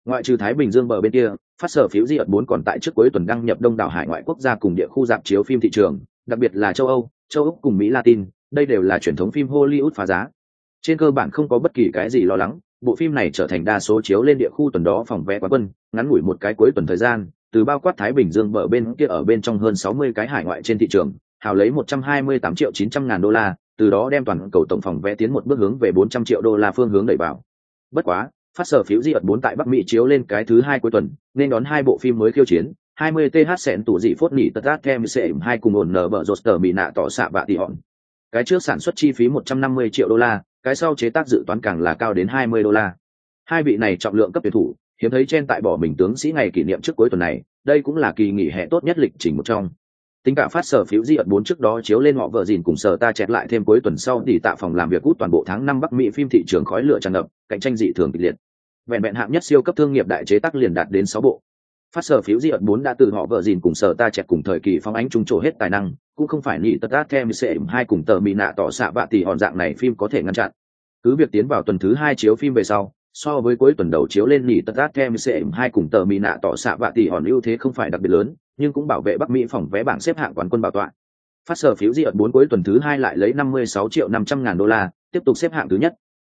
Ngoại trừ thái bình dương bờ bên kia, phát sở phiếu di ẩn bốn còn tại trước cuối tuần đăng nhập đông đảo hải ngoại quốc gia cùng địa khu dạp chiếu phim thị trường, đặc biệt là châu âu, châu úc cùng mỹ latin, đây đều là truyền thống phim hollywood phá giá. Trên cơ bản không có bất kỳ cái gì lo lắng bộ phim này trở thành đa số chiếu lên địa khu tuần đó phòng vé quán quân, ngắn ngủi một cái cuối tuần thời gian, từ bao quát thái bình dương bờ bên kia ở bên trong hơn 60 cái hải ngoại trên thị trường, hào lấy 128 triệu 900 ngàn đô la, từ đó đem toàn cầu tổng phòng vé tiến một bước hướng về 400 triệu đô la phương hướng đẩy vào. Bất quá, phát sở phiếu di ật bốn tại bắc mỹ chiếu lên cái thứ hai cuối tuần, nên đón hai bộ phim mới khiêu chiến 20 th sẹn tủ dị phốt nỉ tật át kem sệ hai cùng ổn nở bờ rột tờ bị nạ tỏ xạ bạ tỷ hòn. Cái trước sản xuất chi phí 150 triệu đô la cái sau chế tác dự toán càng là cao đến 20 đô la. Hai vị này trọng lượng cấp tuyển thủ, hiếm thấy trên tại bỏ mình tướng sĩ ngày kỷ niệm trước cuối tuần này, đây cũng là kỳ nghỉ hè tốt nhất lịch trình một trong. Tính cả phát sở phiếu di ật bốn trước đó chiếu lên họ vợ dìn cùng sở ta chẹt lại thêm cuối tuần sau thì tạ phòng làm việc hút toàn bộ tháng năm bắc mỹ phim thị trường khói lửa tràn ngập, cạnh tranh dị thường kịch liệt. Vẹn vẹn hạng nhất siêu cấp thương nghiệp đại chế tác liền đạt đến sáu bộ phát sở phiếu di ợt bốn đã từ họ vợ dìn cùng sở ta chẹt cùng thời kỳ phong ánh trung trổ hết tài năng, cũng không phải nghĩ tật át thêm sẽ hai cùng tờ mỹ nạ tỏ xạ vạ tỷ hòn dạng này phim có thể ngăn chặn. Cứ việc tiến vào tuần thứ hai chiếu phim về sau, so với cuối tuần đầu chiếu lên nhỉ tật át thêm sẽ hai cùng tờ mỹ nạ tỏ xạ vạ tỷ hòn ưu thế không phải đặc biệt lớn, nhưng cũng bảo vệ bắc mỹ phòng vé bảng xếp hạng quán quân bảo tọa. Phát sở phiếu di ợt bốn cuối tuần thứ hai lại lấy 56 triệu 500 ngàn đô la, tiếp tục xếp hạng thứ nhất.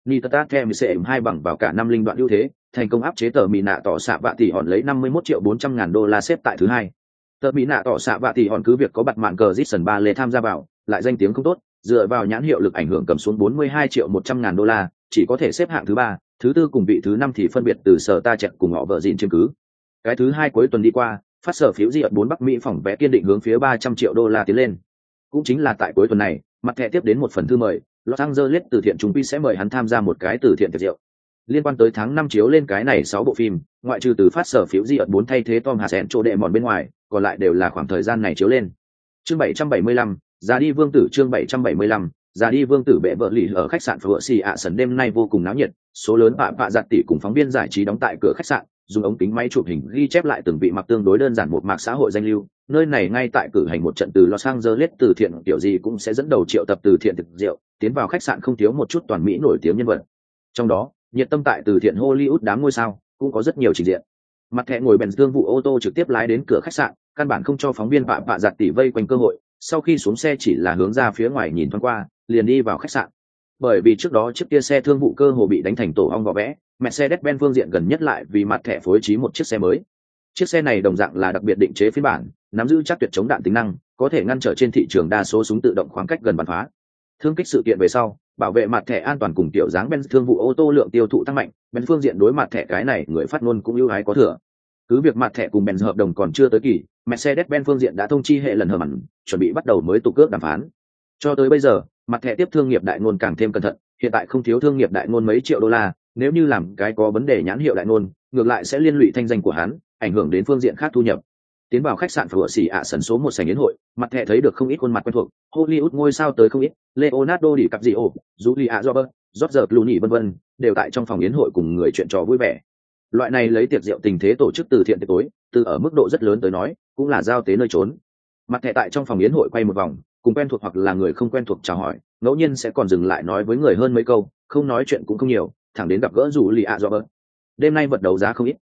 Nhỉ tật át thêm sẽ hai bằng vào cả năm linh đoạn ưu thế thành công áp chế tờ mỹ nạ tỏ xạ vạ tỷ hòn lấy 51 triệu 400 ngàn đô la xếp tại thứ hai. Tờ mỹ nạ tỏ xạ vạ tỷ hòn cứ việc có bật mạng cờ Jason ba lê tham gia vào, lại danh tiếng không tốt, dựa vào nhãn hiệu lực ảnh hưởng cầm xuống 42 triệu 100 ngàn đô la, chỉ có thể xếp hạng thứ ba, thứ tư cùng vị thứ năm thì phân biệt từ sở ta chẹt cùng họ vợ dịn chiếm cứ. Cái thứ hai cuối tuần đi qua, phát sở phiếu di ợt bốn bắc mỹ phòng vé kiên định hướng phía ba trăm triệu đô la tiến lên. Cũng chính là tại cuối tuần này, mặt thẻ tiếp đến một phần thư mời, los angeles từ thiện chúng quy sẽ mời hắn tham gia một cái từ thiện tiệc rượu liên quan tới tháng năm chiếu lên cái này sáu bộ phim, ngoại trừ từ phát sở phiếu di ẩn bốn thay thế tom hà chỗ đệ mòn bên ngoài, còn lại đều là khoảng thời gian này chiếu lên. Chương bảy trăm bảy mươi lăm ra đi vương tử chương bảy trăm bảy mươi lăm ra đi vương tử bệ vợ lì ở khách sạn Phượng xì ạ sần đêm nay vô cùng náo nhiệt, số lớn bạ bạ giặt tỷ cùng phóng viên giải trí đóng tại cửa khách sạn, dùng ống kính máy chụp hình ghi chép lại từng vị mặc tương đối đơn giản một mạc xã hội danh lưu, nơi này ngay tại cử hành một trận từ los angeles từ thiện, kiểu gì cũng sẽ dẫn đầu triệu tập từ thiện thực rượu, tiến vào khách sạn không thiếu một chút toàn mỹ nổi tiếng nhân vật. Trong đó nhiệt tâm tại từ thiện hollywood đám ngôi sao, cũng có rất nhiều trình diện. Mặt thẻ ngồi bèn thương vụ ô tô trực tiếp lái đến cửa khách sạn, căn bản không cho phóng viên bạ bạ giặt tỉ vây quanh cơ hội, sau khi xuống xe chỉ là hướng ra phía ngoài nhìn thoáng qua, liền đi vào khách sạn. Bởi vì trước đó chiếc kia xe thương vụ cơ hồ bị đánh thành tổ ong vỏ vẽ, mercedes-benz phương diện gần nhất lại vì mặt thẻ phối trí một chiếc xe mới. Chiếc xe này đồng dạng là đặc biệt định chế phiên bản, nắm giữ chắc tuyệt chống đạn tính năng, có thể ngăn trở trên thị trường đa số súng tự động khoảng cách gần bắn phá. Thương kích sự kiện về sau bảo vệ mặt thẻ an toàn cùng tiểu dáng ben thương vụ ô tô lượng tiêu thụ tăng mạnh ben phương diện đối mặt thẻ cái này, người phát ngôn cũng ưu ái có thừa. Cứ việc mặt thẻ cùng ben hợp đồng còn chưa tới kỳ, Mercedes-Benz phương diện đã thông chi hệ lần hờ mặn chuẩn bị bắt đầu mới tục cước đàm phán. Cho tới bây giờ, mặt thẻ tiếp thương nghiệp đại ngôn càng thêm cẩn thận, hiện tại không thiếu thương nghiệp đại ngôn mấy triệu đô la, nếu như làm cái có vấn đề nhãn hiệu đại ngôn, ngược lại sẽ liên lụy thanh danh của hắn, ảnh hưởng đến phương diện khác thu nhập tiến vào khách sạn phở xỉ ạ sần số một sảnh yến hội, mặt thẹ thấy được không ít khuôn mặt quen thuộc, hollywood ngôi sao tới không ít, leonardo đi cặp gì ổ julia robert george clooney, vân vân, đều tại trong phòng yến hội cùng người chuyện trò vui vẻ. Loại này lấy tiệc rượu tình thế tổ chức từ thiện tiệc tối, từ ở mức độ rất lớn tới nói, cũng là giao tế nơi trốn. Mặt thẹ tại trong phòng yến hội quay một vòng, cùng quen thuộc hoặc là người không quen thuộc chào hỏi, ngẫu nhiên sẽ còn dừng lại nói với người hơn mấy câu, không nói chuyện cũng không nhiều, thẳng đến gặp gỡ dù lì ạ do bớt đêm nay vật đấu giá không ít.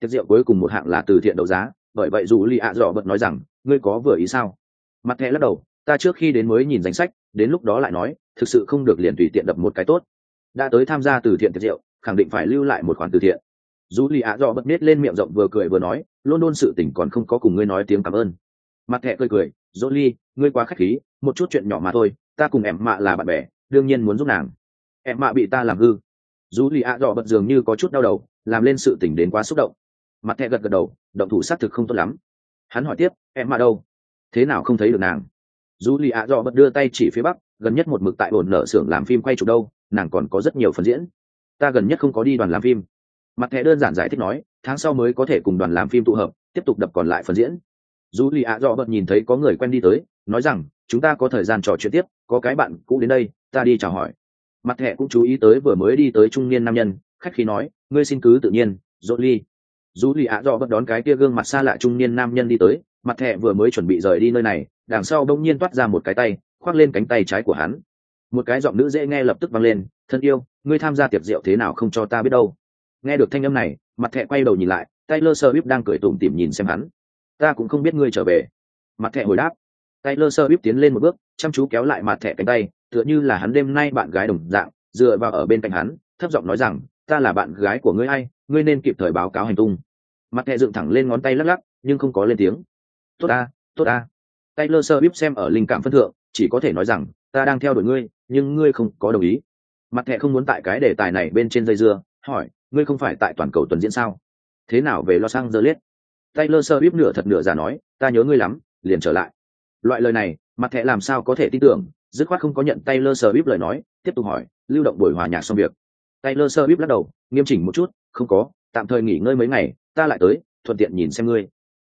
Tiệc rượu cuối cùng một hạng là từ thiện đấu giá bởi vậy dù lì ạ dò bật nói rằng, ngươi có vừa ý sao? Mặt thẻ lắc đầu, ta trước khi đến mới nhìn danh sách, đến lúc đó lại nói, thực sự không được liền tùy tiện đập một cái tốt. Đã tới tham gia từ thiện tiệc rượu, khẳng định phải lưu lại một khoản từ thiện. Dù lì ạ dò bật nết lên miệng rộng vừa cười vừa nói luôn luôn sự tình còn không có cùng ngươi nói tiếng cảm ơn. Mặt thẻ cười cười, dỗ ly, ngươi quá khách khí, một chút chuyện nhỏ mà thôi, ta cùng em mạ là bạn bè, đương nhiên muốn giúp nàng. Em mạ bị ta làm hư. Dù lì ạ dọ bật dường như có chút đau đầu, làm lên sự tỉnh đến quá xúc động. Mặt thẹ gật gật đầu động thủ xác thực không tốt lắm. Hắn hỏi tiếp, em mà đâu? Thế nào không thấy được nàng? Dù lì ạ dọ bật đưa tay chỉ phía bắc, gần nhất một mực tại ổn nở xưởng làm phim quay chụp đâu, nàng còn có rất nhiều phần diễn. Ta gần nhất không có đi đoàn làm phim. Mặt thẻ đơn giản giải thích nói, tháng sau mới có thể cùng đoàn làm phim tụ hợp, tiếp tục đập còn lại phần diễn. Dù lì ạ dọ bật nhìn thấy có người quen đi tới, nói rằng, chúng ta có thời gian trò chuyện tiếp, có cái bạn cũ đến đây, ta đi chào hỏi. Mặt thẻ cũng chú ý tới vừa mới đi tới trung niên nam nhân, khách khí nói, ngươi xin cứ tự nhiên dỗ ly dù lì ạ do bất đón cái kia gương mặt xa lạ trung niên nam nhân đi tới, mặt thẹ vừa mới chuẩn bị rời đi nơi này, đằng sau đông nhiên toát ra một cái tay, khoác lên cánh tay trái của hắn. Một cái giọng nữ dễ nghe lập tức vang lên, thân yêu, ngươi tham gia tiệc rượu thế nào không cho ta biết đâu? Nghe được thanh âm này, mặt thẹ quay đầu nhìn lại, taylor swift đang cười tủm tỉm nhìn xem hắn. Ta cũng không biết ngươi trở về. Mặt thẹ hồi đáp. Taylor swift tiến lên một bước, chăm chú kéo lại mặt thẹ cánh tay, tựa như là hắn đêm nay bạn gái đồng dạng, dựa vào ở bên cạnh hắn, thấp giọng nói rằng, ta là bạn gái của ngươi hay ngươi nên kịp thời báo cáo hành tung. Mặt thẹ dựng thẳng lên ngón tay lắc lắc, nhưng không có lên tiếng. Tốt ta tốt ta. Taylor swift xem ở linh cảm phân thượng, chỉ có thể nói rằng, ta đang theo đuổi ngươi, nhưng ngươi không có đồng ý. Mặt thẹ không muốn tại cái đề tài này bên trên dây dưa, hỏi, ngươi không phải tại toàn cầu tuần diễn sao? Thế nào về los angeles? Taylor sơ bíp nửa thật nửa giả nói, ta nhớ ngươi lắm, liền trở lại. Loại lời này, mặt thẹ làm sao có thể tin tưởng, dứt khoát không có nhận taylor sơ bíp lời nói, tiếp tục hỏi, lưu động buổi hòa nhạc xong việc. Taylor sơ bíp lắc đầu, nghiêm chỉnh một chút không có, tạm thời nghỉ ngơi mấy ngày, ta lại tới, thuận tiện nhìn xem ngươi.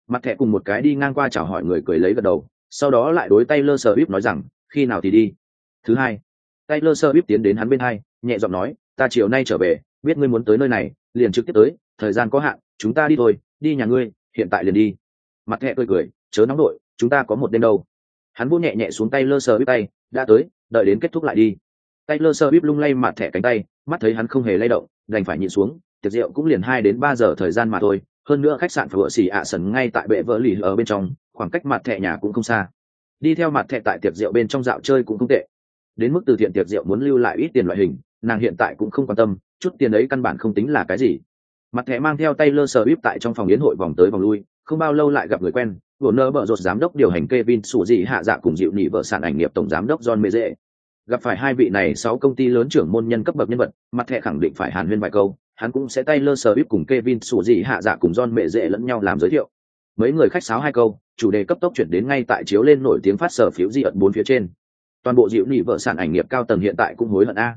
Mặt thẹ cùng một cái đi ngang qua chào hỏi người cười lấy gật đầu, sau đó lại đối tay lơ sơ bíp nói rằng, khi nào thì đi? Thứ hai tay lơ sơ bíp tiến đến hắn bên hai, nhẹ giọng nói, ta chiều nay trở về, biết ngươi muốn tới nơi này, liền trực tiếp tới, thời gian có hạn, chúng ta đi thôi, đi nhà ngươi, hiện tại liền đi. Mặt thẹ cười cười, chớ nóng đội, chúng ta có một đêm đâu. Hắn vô nhẹ nhẹ xuống tay lơ sơ bíp tay, đã tới, đợi đến kết thúc lại đi. Tay lơ sơ bíp lung lay mặt thẻ cánh tay, mắt thấy hắn không hề lay động, đành phải nhịn xuống tiệc rượu cũng liền hai đến ba giờ thời gian mà thôi hơn nữa khách sạn phải xỉ ạ sần ngay tại bệ vỡ lì ở bên trong khoảng cách mặt thẻ nhà cũng không xa. Đi theo mặt thẻ tại tiệc rượu bên trong dạo chơi cũng không tệ. Đến mức từ thiện tiệc rượu muốn lưu lại ít tiền loại hình nàng hiện tại cũng không quan tâm chút tiền ấy căn bản không tính là cái gì. Mặt thẻ mang theo tay lơ sờ bíp tại trong phòng yến hội vòng tới vòng lui không bao lâu lại gặp người quen vỗ nơ bợ rột giám đốc điều hành Kevin sủ dị hạ dạ cùng dịu nị vợ sản ảnh nghiệp tổng giám đốc John Meze. Gặp phải hai vị này sáu công ty lớn trưởng môn nhân cấp bậc nhân vật, mặt thẻ khẳng định phải hàn huyên vài câu, hắn cũng sẽ tay lơ sờ bíp cùng Kevin sủ gì hạ dạ cùng John dễ lẫn nhau làm giới thiệu. Mấy người khách sáo hai câu, chủ đề cấp tốc chuyển đến ngay tại chiếu lên nổi tiếng phát sở phiếu di ẩn bốn phía trên. Toàn bộ dịu nỉ vợ sản ảnh nghiệp cao tầng hiện tại cũng hối hận a.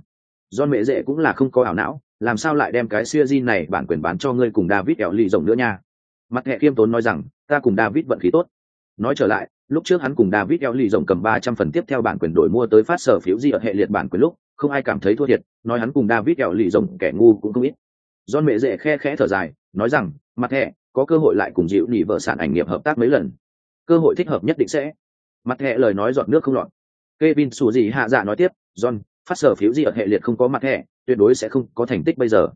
John dễ cũng là không có ảo não, làm sao lại đem cái xưa di này bản quyền bán cho ngươi cùng David ẻo lì rộng nữa nha. Mặt hệ khiêm tốn nói rằng, ta cùng David vận khí tốt. Nói trở lại, lúc trước hắn cùng David ẻo lì rộng cầm ba trăm phần tiếp theo bản quyền đổi mua tới phát sở phiếu di ở hệ liệt bản quyền lúc, không ai cảm thấy thua thiệt, nói hắn cùng David ẻo lì rộng kẻ ngu cũng không ít. John mẹ dễ khe khẽ thở dài, nói rằng, mặt hệ, có cơ hội lại cùng dịu nỉ vợ sản ảnh nghiệp hợp tác mấy lần. Cơ hội thích hợp nhất định sẽ. Mặt hệ lời nói giọt nước không lọt. Kevin Sủ gì hạ dạ nói tiếp, John, phát sở phiếu gì ở hệ liệt không có mặt hệ, tuyệt đối sẽ không có thành tích bây giờ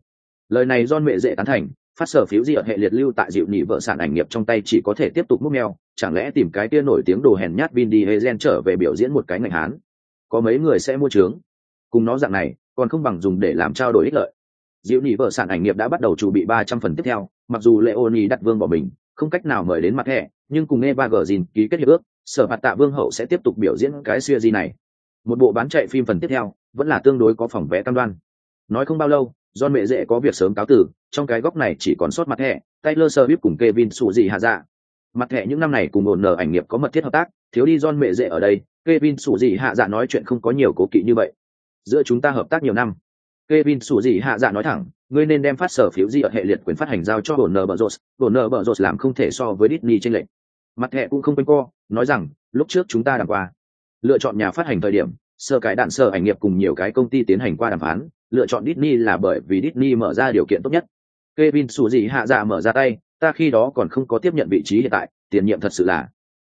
lời này John mẹ dễ tán thành phát sở phiếu gì ở hệ liệt lưu tại dịu nhị vợ sản ảnh nghiệp trong tay chỉ có thể tiếp tục múc mèo chẳng lẽ tìm cái kia nổi tiếng đồ hèn nhát vin đi trở về biểu diễn một cái ngành hán có mấy người sẽ mua trướng cùng nó dạng này còn không bằng dùng để làm trao đổi ích lợi Diệu nhị vợ sản ảnh nghiệp đã bắt đầu chuẩn bị ba trăm phần tiếp theo mặc dù leoni đặt vương bỏ mình không cách nào mời đến mặt thẻ nhưng cùng eva gờ ký kết hiệp ước sở hạt tạ vương hậu sẽ tiếp tục biểu diễn cái xuya di này một bộ bán chạy phim phần tiếp theo vẫn là tương đối có phòng vé cam đoan nói không bao lâu John mẹ dễ có việc sớm cáo tử, trong cái góc này chỉ còn sót mặt thẻ, Taylor Swift cùng Kevin sụ gì hạ dạ. Mặt thẻ những năm này cùng ổn nở ảnh nghiệp có mật thiết hợp tác, thiếu đi John mẹ dễ ở đây, Kevin sụ gì hạ dạ nói chuyện không có nhiều cố kỵ như vậy. Giữa chúng ta hợp tác nhiều năm. Kevin sủ gì hạ dạ nói thẳng, ngươi nên đem phát sở phiếu gì ở hệ liệt quyền phát hành giao cho Warner Bros. Warner rột, rột làm không thể so với Disney trên lệnh. Mặt hệ cũng không quên co, nói rằng, lúc trước chúng ta đàm qua, lựa chọn nhà phát hành thời điểm, sơ cái đạn sơ ảnh nghiệp cùng nhiều cái công ty tiến hành qua đàm phán, lựa chọn Disney là bởi vì Disney mở ra điều kiện tốt nhất. Kevin sủ gì hạ dạ mở ra tay, ta khi đó còn không có tiếp nhận vị trí hiện tại, tiền nhiệm thật sự là.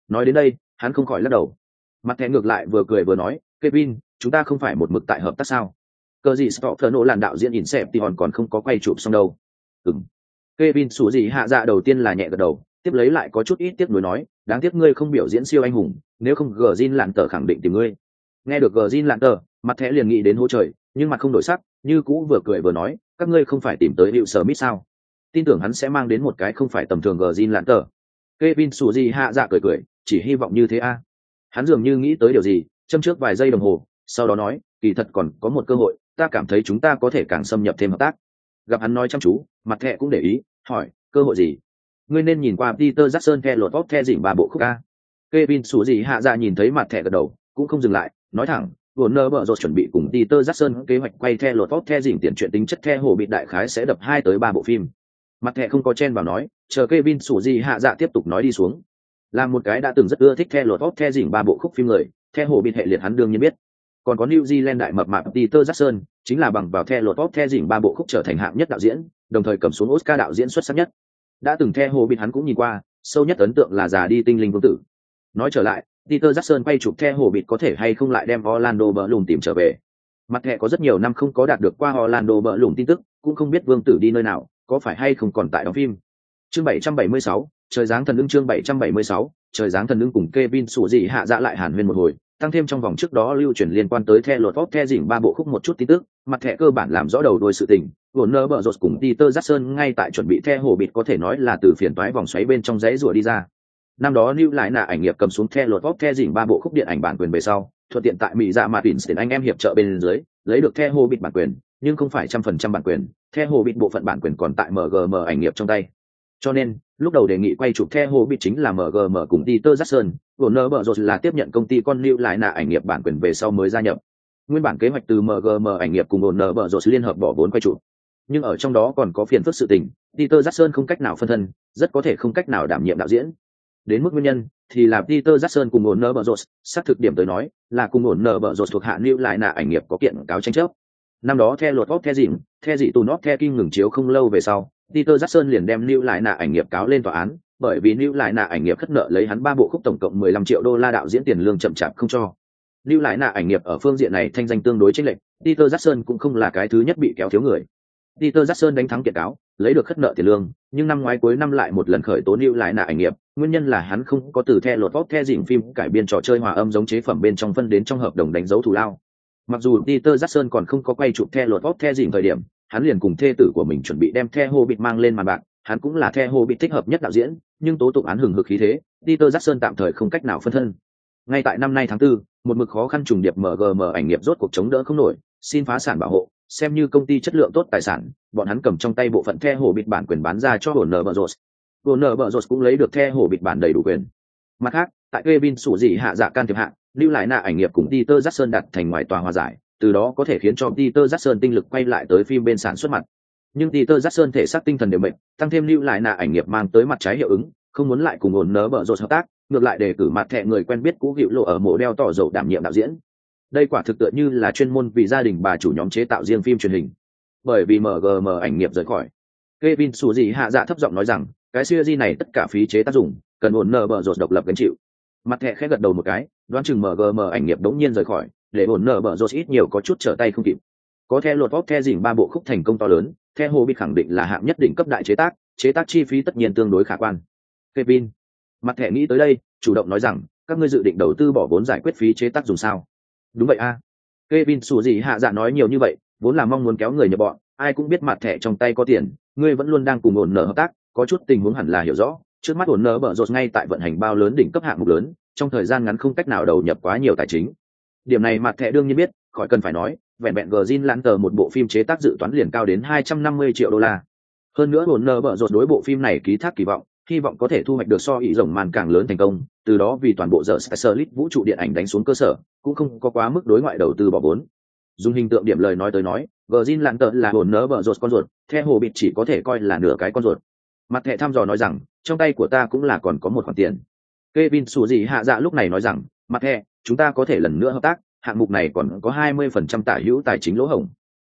Nói đến đây, hắn không khỏi lắc đầu. Mặt thẻ ngược lại vừa cười vừa nói, Kevin, chúng ta không phải một mực tại hợp tác sao? Cờ gì Stoffer làn đạo diễn nhìn xẹp thì hòn còn không có quay chụp xong đâu. Ừm. Kevin sủ gì hạ dạ đầu tiên là nhẹ gật đầu, tiếp lấy lại có chút ít tiếc nuối nói, đáng tiếc ngươi không biểu diễn siêu anh hùng, nếu không gavin lặn tờ khẳng định tìm ngươi. Nghe được gavin lặn tờ, mặt thẻ liền nghĩ đến hỗ trời, nhưng mặt không đổi sắc như cũ vừa cười vừa nói các ngươi không phải tìm tới hiệu sở mít sao tin tưởng hắn sẽ mang đến một cái không phải tầm thường gờ zin lạn tờ Kevin sù di hạ dạ cười cười chỉ hy vọng như thế a hắn dường như nghĩ tới điều gì châm trước vài giây đồng hồ sau đó nói kỳ thật còn có một cơ hội ta cảm thấy chúng ta có thể càng xâm nhập thêm hợp tác gặp hắn nói chăm chú mặt thẹ cũng để ý hỏi cơ hội gì ngươi nên nhìn qua peter jackson the lột vóc the dỉnh ba bộ khúc a Kevin sù gì hạ dạ nhìn thấy mặt thẹ gật đầu cũng không dừng lại nói thẳng Warner rột chuẩn bị cùng Peter Jackson kế hoạch quay The lột vóc the dình tiền chuyện tính chất The hồ bị đại khái sẽ đập hai tới ba bộ phim. Mặt thẻ không có chen vào nói, chờ Kevin sủ gì hạ dạ tiếp tục nói đi xuống. Là một cái đã từng rất ưa thích The lột vóc the dình ba bộ khúc phim người, The hồ bị hệ liệt hắn đương nhiên biết còn có New Zealand đại mập mạp Peter Jackson, chính là bằng vào The Lord of the Rings ba bộ khúc trở thành hạng nhất đạo diễn, đồng thời cầm xuống Oscar đạo diễn xuất sắc nhất. Đã từng The Hobbit hắn cũng nhìn qua, sâu nhất ấn tượng là già đi tinh linh vương tử. Nói trở lại, Peter Jackson quay chụp The Hobbit có thể hay không lại đem Orlando Bloom tìm trở về. Mặt hệ có rất nhiều năm không có đạt được qua Orlando Bloom tin tức, cũng không biết vương tử đi nơi nào, có phải hay không còn tại đóng phim. Chương 776, trời giáng thần ưng chương 776, trời giáng thần ưng cùng Kevin sủ gì hạ dạ lại hàn huyên một hồi, tăng thêm trong vòng trước đó lưu truyền liên quan tới The lột vóc the Rings ba bộ khúc một chút tin tức, mặt thẻ cơ bản làm rõ đầu đuôi sự tình. Warner Bros cùng Peter Jackson ngay tại chuẩn bị The bịt có thể nói là từ phiền toái vòng xoáy bên trong dãy rủa đi ra. Năm đó lưu lại là ảnh nghiệp cầm xuống The lột vóc the Rings ba bộ khúc điện ảnh bản quyền về sau, thuận tiện tại Mỹ dạ mạt tuyển tiền anh em hiệp trợ bên dưới, lấy được The bịt bản quyền, nhưng không phải trăm phần trăm bản quyền, The bịt bộ phận bản quyền còn tại MGM ảnh nghiệp trong tay. Cho nên, lúc đầu đề nghị quay chụp hồ bị chính là MGM cùng Peter Jackson, Warner rột là tiếp nhận công ty con lưu lại nạ ảnh nghiệp bản quyền về sau mới gia nhập. Nguyên bản kế hoạch từ MGM ảnh nghiệp cùng Warner rột liên hợp bỏ vốn quay chụp. Nhưng ở trong đó còn có phiền phức sự tình, Peter Jackson không cách nào phân thân, rất có thể không cách nào đảm nhiệm đạo diễn. Đến mức nguyên nhân thì là Peter Jackson cùng Warner Bros, xác thực điểm tới nói, là cùng Warner Bros thuộc hạ lưu lại nạ ảnh nghiệp có kiện cáo tranh chấp. Năm đó theo luật óc The Dịm, The Dị Tù Nót The Kinh ngừng chiếu không lâu về sau, Peter Jackson liền đem lưu lại nạ ảnh nghiệp cáo lên tòa án, bởi vì lưu lại nạ ảnh nghiệp khất nợ lấy hắn ba bộ khúc tổng cộng 15 triệu đô la đạo diễn tiền lương chậm chạp không cho. Lưu lại nạ ảnh nghiệp ở phương diện này thanh danh tương đối chênh lệch, Peter Jackson cũng không là cái thứ nhất bị kéo thiếu người. Peter Jackson đánh thắng kiện cáo, lấy được khất nợ tiền lương, nhưng năm ngoái cuối năm lại một lần khởi tố lưu lại nạ ảnh nghiệp, nguyên nhân là hắn không có từ theo lột vóc theo dịnh phim cải biên trò chơi hòa âm giống chế phẩm bên trong phân đến trong hợp đồng đánh dấu thù lao. Mặc dù Peter Jackson còn không có quay chụp theo lột vóc theo dịnh thời điểm, hắn liền cùng thê tử của mình chuẩn bị đem The Hobbit mang lên màn bạc, hắn cũng là The Hobbit thích hợp nhất đạo diễn, nhưng tố tụng án hừng hực khí thế, Peter Jackson tạm thời không cách nào phân thân. Ngay tại năm nay tháng 4, một mực khó khăn trùng điệp MGM ảnh nghiệp rốt cuộc chống đỡ không nổi, xin phá sản bảo hộ, xem như công ty chất lượng tốt tài sản, bọn hắn cầm trong tay bộ phận The Hobbit bản quyền bán ra cho Warner Bros. Warner Bros cũng lấy được The Hobbit bản đầy đủ quyền. Mặt khác, tại Kevin sủ gì hạ dạ can thiệp hạ, lưu lại nạ ảnh nghiệp cùng Peter Jackson đặt thành ngoài tòa hòa giải, từ đó có thể khiến cho Peter Jackson tinh lực quay lại tới phim bên sản xuất mặt. Nhưng Peter Jackson thể xác tinh thần đều mệt, tăng thêm lưu lại nạ ảnh nghiệp mang tới mặt trái hiệu ứng, không muốn lại cùng ổn nớ bợ rột hợp tác, ngược lại đề cử mặt thẻ người quen biết cũ hữu lộ ở mộ đeo tỏ dầu đảm nhiệm đạo diễn. Đây quả thực tựa như là chuyên môn vì gia đình bà chủ nhóm chế tạo riêng phim truyền hình. Bởi vì MGM ảnh nghiệp rời khỏi. Kevin Sủ gì hạ dạ thấp giọng nói rằng, cái series này tất cả phí chế tác dụng, cần ổn nở bợ rột độc lập gánh chịu. Mặt thẻ khẽ gật đầu một cái, đoán chừng MGM ảnh nghiệp đống nhiên rời khỏi, để ổn nở bở rột ít nhiều có chút trở tay không kịp. Có theo lột vóc the dình ba bộ khúc thành công to lớn theo hồ bị khẳng định là hạng nhất định cấp đại chế tác chế tác chi phí tất nhiên tương đối khả quan. Kevin, mặt thẻ nghĩ tới đây, chủ động nói rằng, các ngươi dự định đầu tư bỏ vốn giải quyết phí chế tác dùng sao? Đúng vậy a. Kevin, xù gì hạ dạ nói nhiều như vậy, vốn là mong muốn kéo người nhập bọn, ai cũng biết mặt thẻ trong tay có tiền, ngươi vẫn luôn đang cùng ổn nở hợp tác, có chút tình huống hẳn là hiểu rõ, trước mắt ổn nở bở rột ngay tại vận hành bao lớn đỉnh cấp hạng mục lớn, trong thời gian ngắn không cách nào đầu nhập quá nhiều tài chính điểm này mặt thẻ đương nhiên biết khỏi cần phải nói vẹn vẹn gờ zin lan tờ một bộ phim chế tác dự toán liền cao đến 250 triệu đô la. Hơn nữa hồn nơ bở rột đối bộ phim này ký thác kỳ vọng hy vọng có thể thu hoạch được so ý rồng màn càng lớn thành công từ đó vì toàn bộ giờ Starlit vũ trụ điện ảnh đánh xuống cơ sở cũng không có quá mức đối ngoại đầu tư bỏ vốn. Dùng hình tượng điểm lời nói tới nói gờ zin lan tờ là hồn nơ bở rột con ruột theo hồ bịt chỉ có thể coi là nửa cái con ruột. Mặt thẻ thăm dò nói rằng trong tay của ta cũng là còn có một khoản tiền. Kevin Sủ gì hạ dạ lúc này nói rằng, mặt thẻ, chúng ta có thể lần nữa hợp tác, hạng mục này còn có 20% tả hữu tài chính lỗ hổng.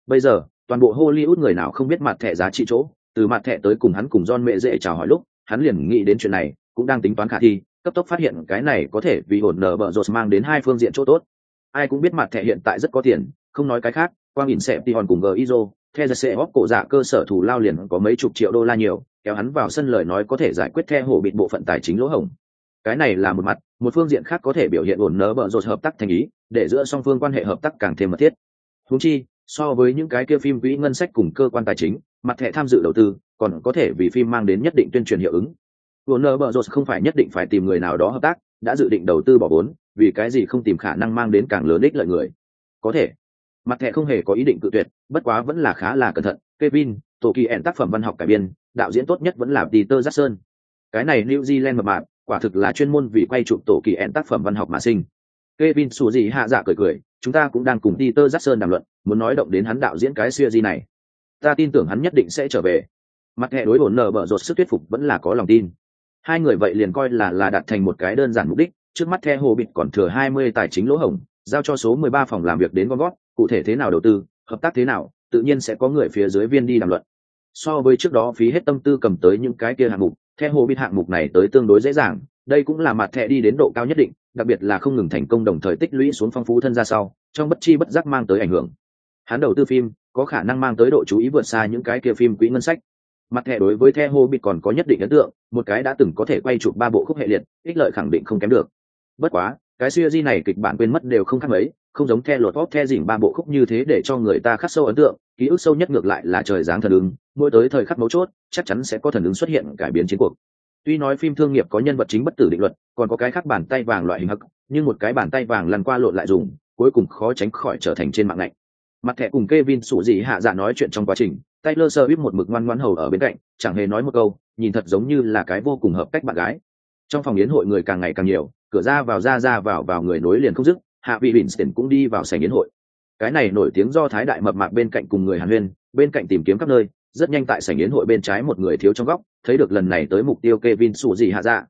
Bây giờ, toàn bộ Hollywood người nào không biết mặt thẻ giá trị chỗ, từ mặt thẻ tới cùng hắn cùng John mẹ dễ chào hỏi lúc, hắn liền nghĩ đến chuyện này, cũng đang tính toán khả thi, cấp tốc phát hiện cái này có thể vì ổn nở bợ rột mang đến hai phương diện chỗ tốt. Ai cũng biết mặt thẻ hiện tại rất có tiền, không nói cái khác, quang nhìn xẹp hòn cùng Gizo, theo sẽ góp cổ dạ cơ sở thủ lao liền có mấy chục triệu đô la nhiều, kéo hắn vào sân lời nói có thể giải quyết the hổ bịt bộ phận tài chính lỗ hổng. Cái này là một mặt, một phương diện khác có thể biểu hiện ổn nở bợ rột hợp tác thành ý, để giữa song phương quan hệ hợp tác càng thêm mật thiết húng chi so với những cái kia phim quỹ ngân sách cùng cơ quan tài chính mặt thẻ tham dự đầu tư còn có thể vì phim mang đến nhất định tuyên truyền hiệu ứng ổn nớ bợ rột không phải nhất định phải tìm người nào đó hợp tác, đã dự định đầu tư bỏ vốn, vì cái gì không tìm khả năng mang đến càng lớn ích lợi người. Có thể. Mặt thẻ không hề có ý định cự tuyệt, bất quá vẫn là khá là cẩn thận. Kevin, tổ kỳ ẻn tác phẩm văn học cải biên, đạo diễn tốt nhất vẫn là Peter Jackson. Cái này New Zealand mập mạp, quả thực là chuyên môn vì quay chụp tổ kỳ ẹn tác phẩm văn học mà sinh. Kevin sủ gì hạ dạ cười cười, chúng ta cũng đang cùng Peter Jackson đàm luận, muốn nói động đến hắn đạo diễn cái series này. Ta tin tưởng hắn nhất định sẽ trở về. Mặt hệ đối ổn nở bở rột sức thuyết phục vẫn là có lòng tin. Hai người vậy liền coi là là đạt thành một cái đơn giản mục đích, trước mắt theo hồ còn thừa 20 tài chính lỗ hổng, giao cho số mười ba phòng làm việc đến con gót cụ thể thế nào đầu tư hợp tác thế nào tự nhiên sẽ có người phía dưới viên đi đàm luận so với trước đó phí hết tâm tư cầm tới những cái kia hạng mục theo hồ Biệt hạng mục này tới tương đối dễ dàng, đây cũng là mặt thẻ đi đến độ cao nhất định, đặc biệt là không ngừng thành công đồng thời tích lũy xuống phong phú thân ra sau, trong bất chi bất giác mang tới ảnh hưởng. Hắn đầu tư phim, có khả năng mang tới độ chú ý vượt xa những cái kia phim quỹ ngân sách. Mặt thẻ đối với The hồ còn có nhất định ấn tượng, một cái đã từng có thể quay chụp ba bộ khúc hệ liệt, ích lợi khẳng định không kém được. Bất quá, cái siêu di này kịch bản quên mất đều không khác mấy không giống theo lột pop theo dỉnh ba bộ khúc như thế để cho người ta khắc sâu ấn tượng, ký ức sâu nhất ngược lại là trời giáng thần ứng, mỗi tới thời khắc mấu chốt, chắc chắn sẽ có thần ứng xuất hiện, cải biến chiến cuộc. Tuy nói phim thương nghiệp có nhân vật chính bất tử định luật, còn có cái khác bàn tay vàng loại hình hắc, nhưng một cái bàn tay vàng lăn qua lộn lại dùng, cuối cùng khó tránh khỏi trở thành trên mạng lạnh mặt thẻ cùng Kevin sủ gì hạ dạ nói chuyện trong quá trình, Taylor Swift một mực ngoan ngoãn hầu ở bên cạnh, chẳng hề nói một câu, nhìn thật giống như là cái vô cùng hợp cách bạn gái. Trong phòng yến hội người càng ngày càng nhiều, cửa ra vào ra ra vào vào người nối liền không dứt hạ vị Winston cũng đi vào sảnh yến hội. Cái này nổi tiếng do thái đại mập mạc bên cạnh cùng người hàn huyên, bên cạnh tìm kiếm các nơi, rất nhanh tại sảnh yến hội bên trái một người thiếu trong góc, thấy được lần này tới mục tiêu Kevin sủ gì hạ dạ.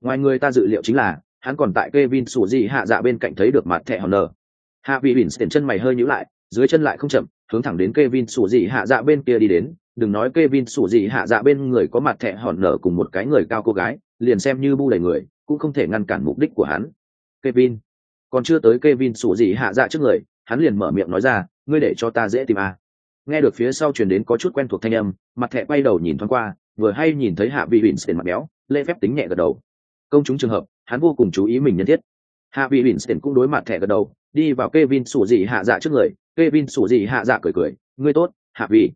Ngoài người ta dự liệu chính là, hắn còn tại Kevin sủ gì hạ dạ bên cạnh thấy được mặt thẻ hòn nở hạ vị Winston chân mày hơi nhíu lại, dưới chân lại không chậm, hướng thẳng đến Kevin sủ gì hạ dạ bên kia đi đến. Đừng nói Kevin sủ gì hạ dạ bên người có mặt thẻ hòn nở cùng một cái người cao cô gái, liền xem như bu đầy người, cũng không thể ngăn cản mục đích của hắn. Kevin còn chưa tới Kevin sủ gì hạ dạ trước người, hắn liền mở miệng nói ra, ngươi để cho ta dễ tìm à. nghe được phía sau truyền đến có chút quen thuộc thanh âm, mặt thẻ quay đầu nhìn thoáng qua, vừa hay nhìn thấy hạ vị Winston mặt béo, lễ phép tính nhẹ gật đầu. Công chúng trường hợp, hắn vô cùng chú ý mình nhân thiết. Hạ vị Tiền cũng đối mặt thẻ gật đầu, đi vào Kevin sủ gì hạ dạ trước người, Kevin sủ gì hạ dạ cười cười, ngươi tốt, hạ vị.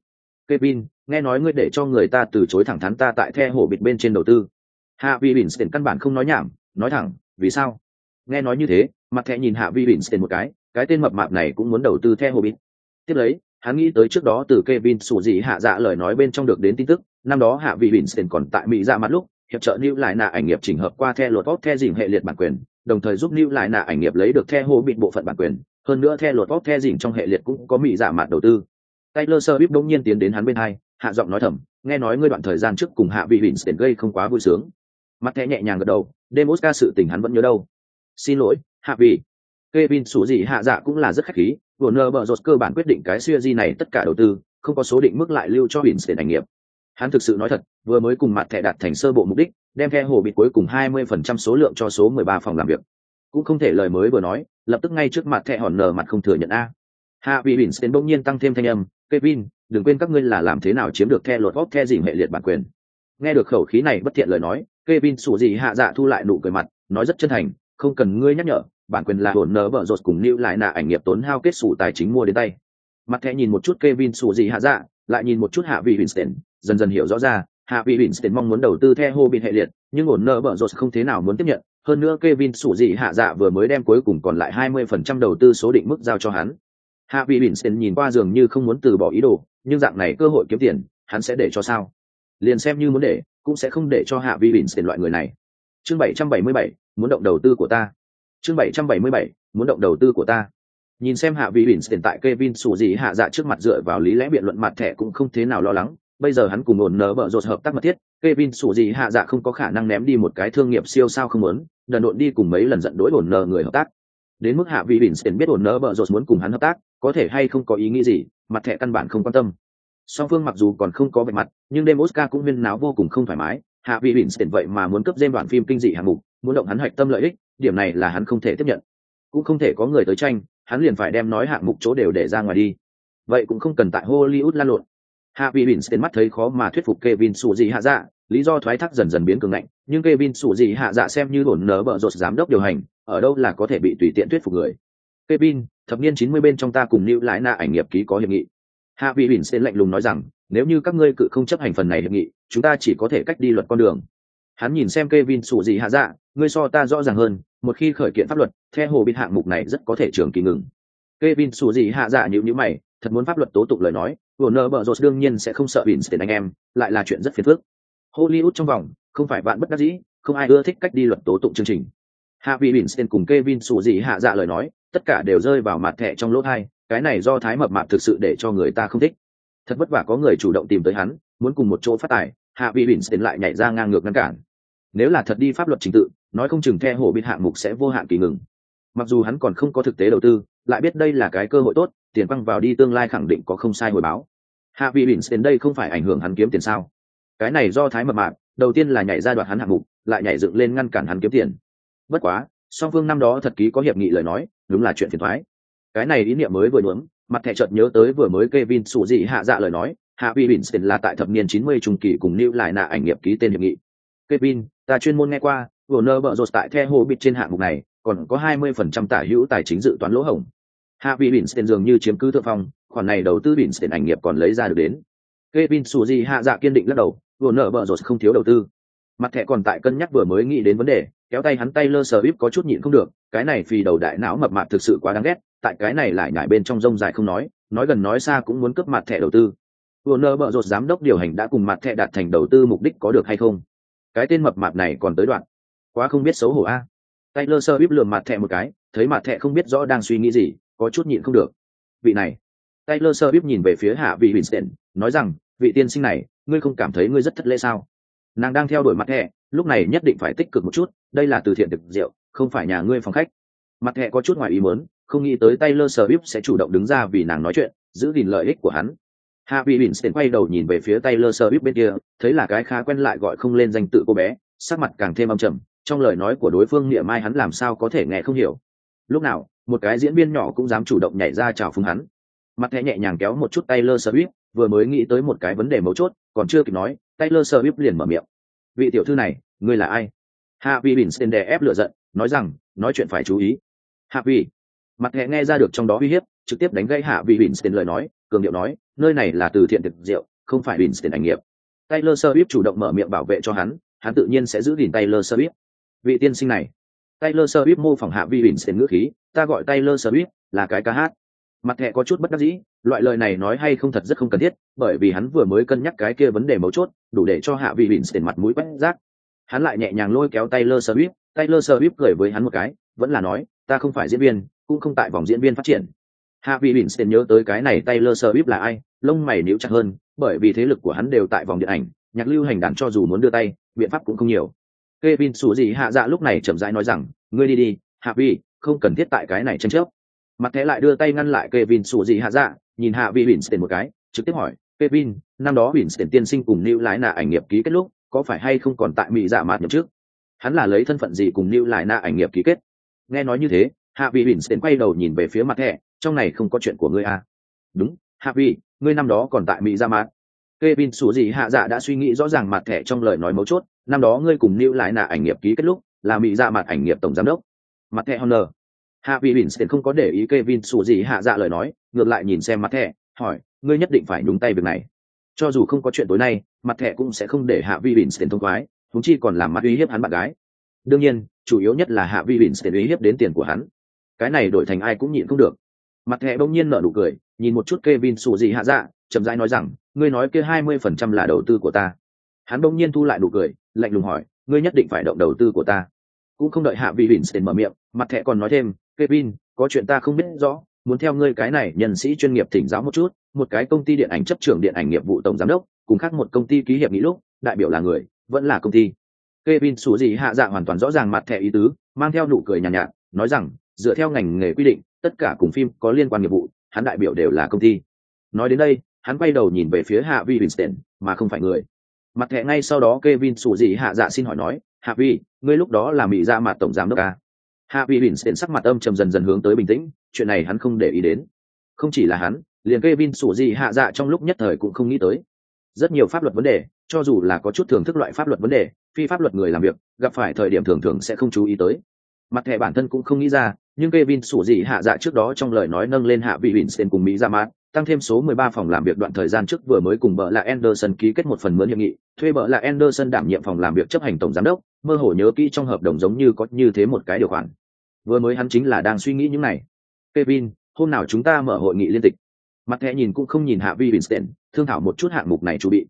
Kevin, nghe nói ngươi để cho người ta từ chối thẳng thắn ta tại the hổ bịt bên trên đầu tư. Hạ vị Winston căn bản không nói nhảm, nói thẳng, vì sao? Nghe nói như thế, mặt thẻ nhìn hạ vị Winston một cái cái tên mập mạp này cũng muốn đầu tư the hồ bít tiếp lấy, hắn nghĩ tới trước đó từ Kevin sủ dị hạ dạ lời nói bên trong được đến tin tức, năm đó hạ vị Winston còn tại Mỹ ra dạ mặt lúc, hiệp trợ lưu lại nạ ảnh nghiệp chỉnh hợp qua the luật tốt the dìm hệ liệt bản quyền, đồng thời giúp lưu lại nạ ảnh nghiệp lấy được the hồ bịt bộ phận bản quyền, hơn nữa the luật tốt the dìm trong hệ liệt cũng có Mỹ giả dạ mặt đầu tư. Taylor Swift đống nhiên tiến đến hắn bên hai, hạ giọng nói thầm, nghe nói ngươi đoạn thời gian trước cùng hạ vị Winston gây không quá vui sướng. Mặt thẻ nhẹ nhàng gật đầu, đêm oscar sự tình hắn vẫn nhớ đâu xin lỗi, hạ vị Kevin sủ gì hạ dạ cũng là rất khách khí Warner Bros cơ bản quyết định cái series này tất cả đầu tư, không có số định mức lại lưu cho Winston ảnh nghiệp. Hắn thực sự nói thật, vừa mới cùng mặt thẻ đạt thành sơ bộ mục đích, đem khe hồ bị cuối cùng 20% số lượng cho số 13 phòng làm việc. Cũng không thể lời mới vừa nói, lập tức ngay trước mặt thẻ hòn nở mặt không thừa nhận a. Hạ vị bỉn đến bỗng nhiên tăng thêm thanh âm, kevin, đừng quên các ngươi là làm thế nào chiếm được khe lột góp khe gì hệ liệt bản quyền. Nghe được khẩu khí này bất thiện lời nói, kevin sủ gì hạ dạ thu lại nụ cười mặt, nói rất chân thành không cần ngươi nhắc nhở bản quyền là hồn nở bở rột cùng lưu lại nạ ảnh nghiệp tốn hao kết sủ tài chính mua đến tay mặt thẻ nhìn một chút kevin sủ gì hạ dạ lại nhìn một chút hạ vị winston dần dần hiểu rõ ra hạ vị winston mong muốn đầu tư theo bị hệ liệt nhưng hồn nợ bở rột không thế nào muốn tiếp nhận hơn nữa Kevin sủ gì hạ dạ vừa mới đem cuối cùng còn lại 20% đầu tư số định mức giao cho hắn. Hạ vị Winston nhìn qua dường như không muốn từ bỏ ý đồ, nhưng dạng này cơ hội kiếm tiền, hắn sẽ để cho sao? Liền xem như muốn để, cũng sẽ không để cho Hạ vị Winston loại người này. Chương 777, muốn động đầu tư của ta. Chương 777, muốn động đầu tư của ta. Nhìn xem Hạ vị tiền tại Kevin sủ gì hạ dạ trước mặt dựa vào lý lẽ biện luận mặt thẻ cũng không thế nào lo lắng, bây giờ hắn cùng ổn nở bợ rột hợp tác mật thiết Kevin sủ gì hạ dạ không có khả năng ném đi một cái thương nghiệp siêu sao không muốn đần độn đi cùng mấy lần giận đối ổn nở người hợp tác đến mức hạ vị tiền biết ổn nở bợ rột muốn cùng hắn hợp tác có thể hay không có ý nghĩ gì mặt thẻ căn bản không quan tâm song phương mặc dù còn không có vẻ mặt nhưng đêm oscar cũng huyên náo vô cùng không thoải mái hạ vị Vincent vậy mà muốn cấp dêm đoạn phim kinh dị hạng mục, muốn động hắn hạch tâm lợi ích, điểm này là hắn không thể tiếp nhận. Cũng không thể có người tới tranh, hắn liền phải đem nói hạng mục chỗ đều để ra ngoài đi. Vậy cũng không cần tại hollywood lan lộn. Hạ vị bỉn tên mắt thấy khó mà thuyết phục kevin Sù gì hạ dạ lý do thoái thác dần dần biến cường ngạnh, nhưng kevin Sù gì hạ dạ xem như đồn nở bợ rột giám đốc điều hành, ở đâu là có thể bị tùy tiện thuyết phục người. Kevin, thập niên chín mươi bên trong ta cùng lưu lại na ảnh nghiệp ký có hiệp nghị. Hạ vị bỉn tên lạnh lùng nói rằng nếu như các ngươi cự không chấp hành phần này hiệp nghị chúng ta chỉ có thể cách đi luật con đường hắn nhìn xem Kevin sủ gì hạ dạ, ngươi so ta rõ ràng hơn, một khi khởi kiện pháp luật, theo hồ bịt hạng mục này rất có thể trường kỳ ngừng. Kevin sủ gì hạ dạ nhíu nhíu mày, thật muốn pháp luật tố tụng lời nói, Warner Bros đương nhiên sẽ không sợ Winston anh em, lại là chuyện rất phiền phức. Hollywood trong vòng, không phải bạn bất đắc dĩ, không ai ưa thích cách đi luật tố tụng chương trình. Harvey Winston cùng Kevin sủ gì hạ dạ lời nói, tất cả đều rơi vào mặt thẻ trong lỗ thai cái này do thái mập mạp thực sự để cho người ta không thích. Thật vất vả có người chủ động tìm tới hắn, muốn cùng một chỗ phát tài, hạ vị bỉn Winston lại nhảy ra ngang ngược ngăn cản. Nếu là thật đi pháp luật chính tự, nói không chừng the hổ bịt hạng mục sẽ vô hạn kỳ ngừng. mặc dù hắn còn không có thực tế đầu tư lại biết đây là cái cơ hội tốt tiền băng vào đi tương lai khẳng định có không sai hồi báo hạ vị bỉn đến đây không phải ảnh hưởng hắn kiếm tiền sao cái này do thái mập mạc, đầu tiên là nhảy ra đoạt hắn hạng mục lại nhảy dựng lên ngăn cản hắn kiếm tiền bất quá song phương năm đó thật ký có hiệp nghị lời nói đúng là chuyện phiền thoái cái này ý niệm mới vừa nướng mặt thẻ chợt nhớ tới vừa mới Kevin sủ dị hạ dạ lời nói, hạ vị Winston là tại thập niên 90 trung kỳ cùng lưu lại nạ ảnh nghiệp ký tên hiệp nghị. Kevin, ta chuyên môn nghe qua Warner Bros tại The Hobbit trên hạng mục này, còn có 20% tả hữu tài chính dự toán lỗ hổng. Hạ vị Winston dường như chiếm cứ thượng phong, khoản này đầu tư Winston ảnh nghiệp còn lấy ra được đến. Kevin sủ dị hạ dạ kiên định lắc đầu Warner Bros không thiếu đầu tư. Mặt thẻ còn tại cân nhắc vừa mới nghĩ đến vấn đề, kéo tay hắn tay lơ sờ bíp có chút nhịn không được, cái này vì đầu đại não mập mạp thực sự quá đáng ghét tại cái này lại nhải bên trong rông dài không nói nói gần nói xa cũng muốn cướp mặt thẻ đầu tư. Warner bợ rột giám đốc điều hành đã cùng mặt thẻ đạt thành đầu tư mục đích có được hay không? Cái tên mập mạp này còn tới đoạn. Quá không biết xấu hổ a. À. Taylor Swift lườm mặt thẻ một cái, thấy mặt thẻ không biết rõ đang suy nghĩ gì, có chút nhịn không được. Vị này. Taylor Swift nhìn về phía hạ vị Winston nói rằng, vị tiên sinh này, ngươi không cảm thấy ngươi rất thất lễ sao? Nàng đang theo đuổi mặt thẻ, lúc này nhất định phải tích cực một chút, đây là từ thiện thực rượu, không phải nhà ngươi phòng khách. Mặt thẻ có chút ngoài ý muốn không nghĩ tới Taylor Swift sẽ chủ động đứng ra vì nàng nói chuyện, giữ gìn lợi ích của hắn. Harvey Weinstein quay đầu nhìn về phía Taylor Swift bên kia, thấy là cái khá quen lại gọi không lên danh tự cô bé, sắc mặt càng thêm âm trầm, trong lời nói của đối phương niệm mai hắn làm sao có thể nghe không hiểu. Lúc nào, một cái diễn viên nhỏ cũng dám chủ động nhảy ra chào phúng hắn. Mặt thẻ nhẹ nhàng kéo một chút Taylor Swift, vừa mới nghĩ tới một cái vấn đề mấu chốt, còn chưa kịp nói, Taylor Swift liền mở miệng. Vị tiểu thư này, ngươi là ai? Harvey Weinstein đè ép lửa giận, nói rằng, nói chuyện phải chú ý. Harvey mặt hệ nghe ra được trong đó uy hiếp, trực tiếp đánh gây hạ vị Winston lời nói, cường điệu nói, nơi này là từ thiện thực rượu không phải Winston ảnh nghiệp. Taylor Swift chủ động mở miệng bảo vệ cho hắn hắn tự nhiên sẽ giữ gìn Taylor Swift. Vị tiên sinh này. Taylor Swift mô phỏng hạ vị Winston ngữ khí, ta gọi Taylor Swift là cái ca hát. Mặt hệ có chút bất đắc dĩ, loại lời này nói hay không thật rất không cần thiết, bởi vì hắn vừa mới cân nhắc cái kia vấn đề mấu chốt, đủ để cho hạ vị Winston mặt mũi quét rác. Hắn lại nhẹ nhàng lôi kéo Taylor Swift Taylor Swift cười với hắn một cái, vẫn là nói, ta không phải diễn viên cũng không tại vòng diễn viên phát triển. Hạ vị Winston nhớ tới cái này Taylor Swift là ai, lông mày níu chặt hơn, bởi vì thế lực của hắn đều tại vòng điện ảnh, nhạc lưu hành đàn cho dù muốn đưa tay, biện pháp cũng không nhiều. Kevin sủ gì hạ dạ lúc này chậm rãi nói rằng, ngươi đi đi hạ vị không cần thiết tại cái này tranh chấp. Mặt thế lại đưa tay ngăn lại Kevin sủ gì hạ dạ nhìn hạ vị Winston một cái, trực tiếp hỏi, Kevin, năm đó Winston tiên sinh cùng lưu lái nạ ảnh nghiệp ký kết lúc, có phải hay không còn tại mỹ dạ mạt nhậm trước hắn là lấy thân phận gì cùng lưu lại na ảnh nghiệp ký kết? Nghe nói như thế hạ vị Winston quay đầu nhìn về phía mặt thẻ, trong này không có chuyện của ngươi à. đúng, hạ vị, ngươi năm đó còn tại mỹ ra mát Kevin sủ gì hạ dạ đã suy nghĩ rõ ràng mặt thẻ trong lời nói mấu chốt, năm đó ngươi cùng lưu lại là ảnh nghiệp ký kết lúc, là mỹ ra mặt ảnh nghiệp tổng giám đốc. Mặt thẻ honor. Hạ vị Winston không có để ý Kevin sủ gì hạ dạ lời nói, ngược lại nhìn xem mặt thẻ, hỏi, ngươi nhất định phải nhúng tay việc này. Cho dù không có chuyện tối nay, mặt thẻ cũng sẽ không để hạ vi Winston thông khoái, huống chi còn làm mặt uy hiếp hắn bạn gái. Đương nhiên, chủ yếu nhất là hạ vi Winston uy hiếp đến tiền của hắn cái này đổi thành ai cũng nhịn không được. Mặt thẻ bỗng nhiên nở nụ cười nhìn một chút Kevin sủ gì hạ dạ chậm rãi nói rằng ngươi nói kia hai mươi phần trăm là đầu tư của ta. Hắn bỗng nhiên thu lại nụ cười lạnh lùng hỏi ngươi nhất định phải động đầu tư của ta. Cũng không đợi hạ vi Winston mở miệng mặt thẻ còn nói thêm Kevin có chuyện ta không biết rõ muốn theo ngươi cái này nhân sĩ chuyên nghiệp thỉnh giáo một chút một cái công ty điện ảnh chấp trưởng điện ảnh nghiệp vụ tổng giám đốc cùng khác một công ty ký hiệp nghị lúc đại biểu là người vẫn là công ty. Kevin sủ gì hạ dạ hoàn toàn rõ ràng mặt thẻ ý tứ mang theo nụ cười nhàn nhạt, nhạt nói rằng dựa theo ngành nghề quy định, tất cả cùng phim có liên quan nghiệp vụ, hắn đại biểu đều là công ty. Nói đến đây, hắn quay đầu nhìn về phía hạ vi winston mà không phải người. Mặt thẻ ngay sau đó Kevin sủ gì hạ dạ xin hỏi nói, hạ vi, ngươi lúc đó là mỹ dạ ra mặt tổng giám đốc à? hạ vi winston sắc mặt âm trầm dần dần hướng tới bình tĩnh, chuyện này hắn không để ý đến. Không chỉ là hắn, liền Kevin sủ gì hạ dạ trong lúc nhất thời cũng không nghĩ tới. Rất nhiều pháp luật vấn đề, cho dù là có chút thưởng thức loại pháp luật vấn đề, phi pháp luật người làm việc, gặp phải thời điểm thường thường sẽ không chú ý tới. Mặt thẻ bản thân cũng không nghĩ ra nhưng Kevin sủ gì hạ dạ trước đó trong lời nói nâng lên hạ vị Winston cùng Mỹ ra mát, tăng thêm số 13 phòng làm việc đoạn thời gian trước vừa mới cùng bợ là Anderson ký kết một phần mướn hiệp nghị, thuê bợ là Anderson đảm nhiệm phòng làm việc chấp hành tổng giám đốc, mơ hồ nhớ kỹ trong hợp đồng giống như có như thế một cái điều khoản. Vừa mới hắn chính là đang suy nghĩ những này. Kevin, hôm nào chúng ta mở hội nghị liên tịch. Mặt thẻ nhìn cũng không nhìn hạ vi Winston, thương thảo một chút hạng mục này chuẩn bị.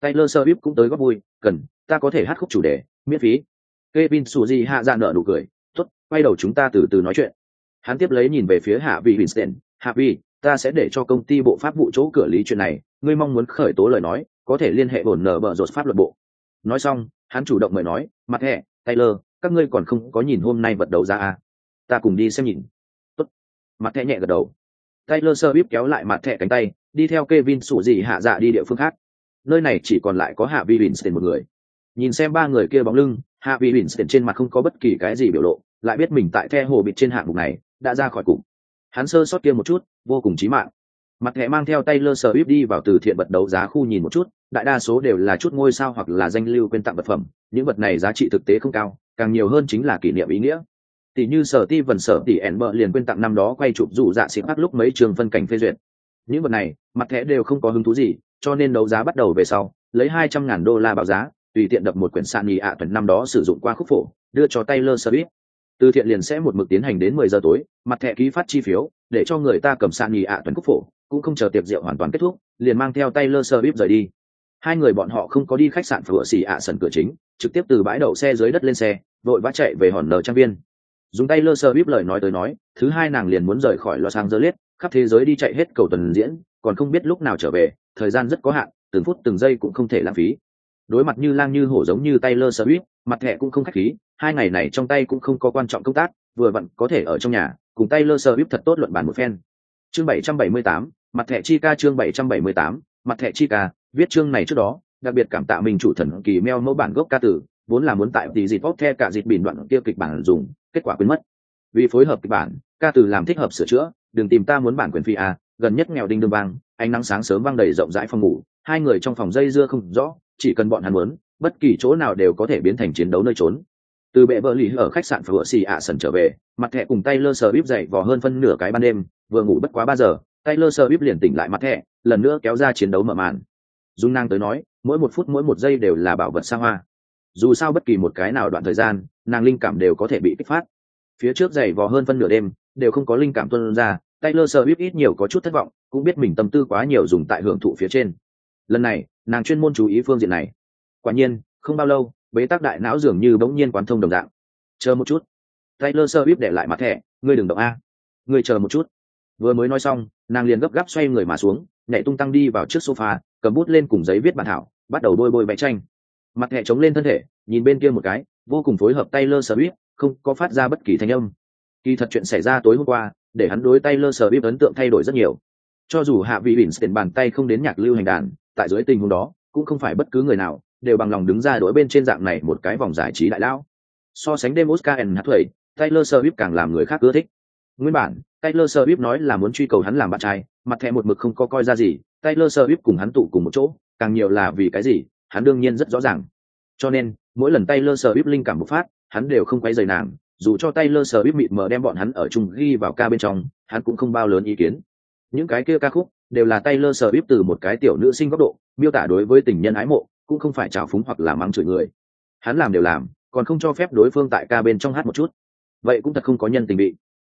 Taylor Swift cũng tới góp vui, cần, ta có thể hát khúc chủ đề, miễn phí. Kevin Suzy hạ dạ nở nụ cười, quay đầu chúng ta từ từ nói chuyện. Hắn tiếp lấy nhìn về phía hạ vi Winston, hạ vi, ta sẽ để cho công ty bộ pháp vụ chỗ cửa lý chuyện này, ngươi mong muốn khởi tố lời nói, có thể liên hệ bổn nở bờ rột pháp luật bộ. Nói xong, hắn chủ động mời nói, mặt hẹ Taylor, các ngươi còn không có nhìn hôm nay vật đấu ra à? ta cùng đi xem nhìn Tốt. mặt thẻ nhẹ gật đầu taylor sơ kéo lại mặt thẻ cánh tay đi theo kevin sủ gì hạ dạ đi địa phương khác nơi này chỉ còn lại có hạ vi winston một người nhìn xem ba người kia bóng lưng hạ vi winston trên mặt không có bất kỳ cái gì biểu lộ lại biết mình tại the hồ bịt trên hạng mục này, đã ra khỏi cục. Hắn sơ sót kia một chút, vô cùng chí mạng. Mặt thẻ mang theo tay lơ sờ bíp đi vào từ thiện vật đấu giá khu nhìn một chút, đại đa số đều là chút ngôi sao hoặc là danh lưu quên tặng vật phẩm. Những vật này giá trị thực tế không cao, càng nhiều hơn chính là kỷ niệm ý nghĩa. Tỷ như sở ti vần sở tỷ ẻn bợ liền quên tặng năm đó quay chụp dụ dạ xịt bắt lúc mấy trường phân cảnh phê duyệt. Những vật này, mặt thẻ đều không có hứng thú gì, cho nên đấu giá bắt đầu về sau, lấy hai trăm ngàn đô la báo giá, tùy tiện đập một quyển sạn nhì ạ tuần năm đó sử dụng qua khúc phổ, đưa cho tay lơ sơ bít từ thiện liền sẽ một mực tiến hành đến mười giờ tối, mặt thẻ ký phát chi phiếu, để cho người ta cầm sạn nghỉ ạ tuần quốc phổ, cũng không chờ tiệc rượu hoàn toàn kết thúc, liền mang theo tay lơ sơ bíp rời đi. Hai người bọn họ không có đi khách sạn phở xì ạ sân cửa chính, trực tiếp từ bãi đậu xe dưới đất lên xe, vội vã chạy về hòn nở trang viên. Dùng tay lơ sơ bíp lời nói tới nói, thứ hai nàng liền muốn rời khỏi los angeles, khắp thế giới đi chạy hết cầu tuần diễn, còn không biết lúc nào trở về, thời gian rất có hạn, từng phút từng giây cũng không thể lãng phí. Đối mặt như lang như hổ giống như tay lơ sơ bíp, mặt thẻ cũng không khách khí hai ngày này trong tay cũng không có quan trọng công tác vừa vặn có thể ở trong nhà cùng tay lơ sơ bíp thật tốt luận bàn một phen. Chương 778, mặt thẻ chi ca chương 778, mặt thẻ chi ca viết chương này trước đó đặc biệt cảm tạ mình chủ thần kỳ meo mẫu bản gốc ca tử vốn là muốn tại tỷ dịp bóp the cả dịp bình đoạn kia kịch bản dùng kết quả quên mất. Vì phối hợp kịch bản ca từ làm thích hợp sửa chữa đừng tìm ta muốn bản quyền phi a gần nhất nghèo đinh đương vang ánh nắng sáng sớm vang đầy rộng rãi phòng ngủ hai người trong phòng dây dưa không rõ chỉ cần bọn hắn muốn bất kỳ chỗ nào đều có thể biến thành chiến đấu nơi trốn từ bệ vợ lì ở khách sạn phở xì ạ sần trở về mặt thẻ cùng tay lơ sờ bíp dậy vò hơn phân nửa cái ban đêm vừa ngủ bất quá ba giờ tay lơ sờ bíp liền tỉnh lại mặt thẻ lần nữa kéo ra chiến đấu mở màn dung năng tới nói mỗi một phút mỗi một giây đều là bảo vật xa hoa dù sao bất kỳ một cái nào đoạn thời gian nàng linh cảm đều có thể bị kích phát phía trước dày vò hơn phân nửa đêm đều không có linh cảm tuân ra Taylor Swift ít nhiều có chút thất vọng, cũng biết mình tâm tư quá nhiều dùng tại hưởng thụ phía trên. Lần này, nàng chuyên môn chú ý phương diện này. Quả nhiên, không bao lâu, bế tắc đại não dường như bỗng nhiên quán thông đồng dạng. Chờ một chút. Taylor Swift để lại mặt thẻ, ngươi đừng động a. Ngươi chờ một chút. Vừa mới nói xong, nàng liền gấp gáp xoay người mà xuống, nhảy tung tăng đi vào trước sofa, cầm bút lên cùng giấy viết bản thảo, bắt đầu bôi bôi vẽ tranh. Mặt thẻ chống lên thân thể, nhìn bên kia một cái, vô cùng phối hợp Taylor Swift, không có phát ra bất kỳ thanh âm. Kỳ thật chuyện xảy ra tối hôm qua, để hắn đối Taylor Swift ấn tượng thay đổi rất nhiều. Cho dù hạ vị Winston bàn tay không đến nhạc lưu hành đàn, tại dưới tình huống đó, cũng không phải bất cứ người nào đều bằng lòng đứng ra đối bên trên dạng này một cái vòng giải trí đại lao. So sánh đêm Oscar and Hathaway, Taylor Swift càng làm người khác ưa thích. Nguyên bản, Taylor Swift nói là muốn truy cầu hắn làm bạn trai, mặt thẻ một mực không có coi ra gì, Taylor Swift cùng hắn tụ cùng một chỗ, càng nhiều là vì cái gì, hắn đương nhiên rất rõ ràng. Cho nên, mỗi lần Taylor Swift linh cảm một phát, hắn đều không quay rời nàng, dù cho Taylor Swift mịt mờ đem bọn hắn ở chung ghi vào ca bên trong, hắn cũng không bao lớn ý kiến. Những cái kia ca khúc đều là Taylor Swift từ một cái tiểu nữ sinh góc độ, miêu tả đối với tình nhân ái mộ, cũng không phải trào phúng hoặc là mắng chửi người. Hắn làm đều làm, còn không cho phép đối phương tại ca bên trong hát một chút. Vậy cũng thật không có nhân tình bị.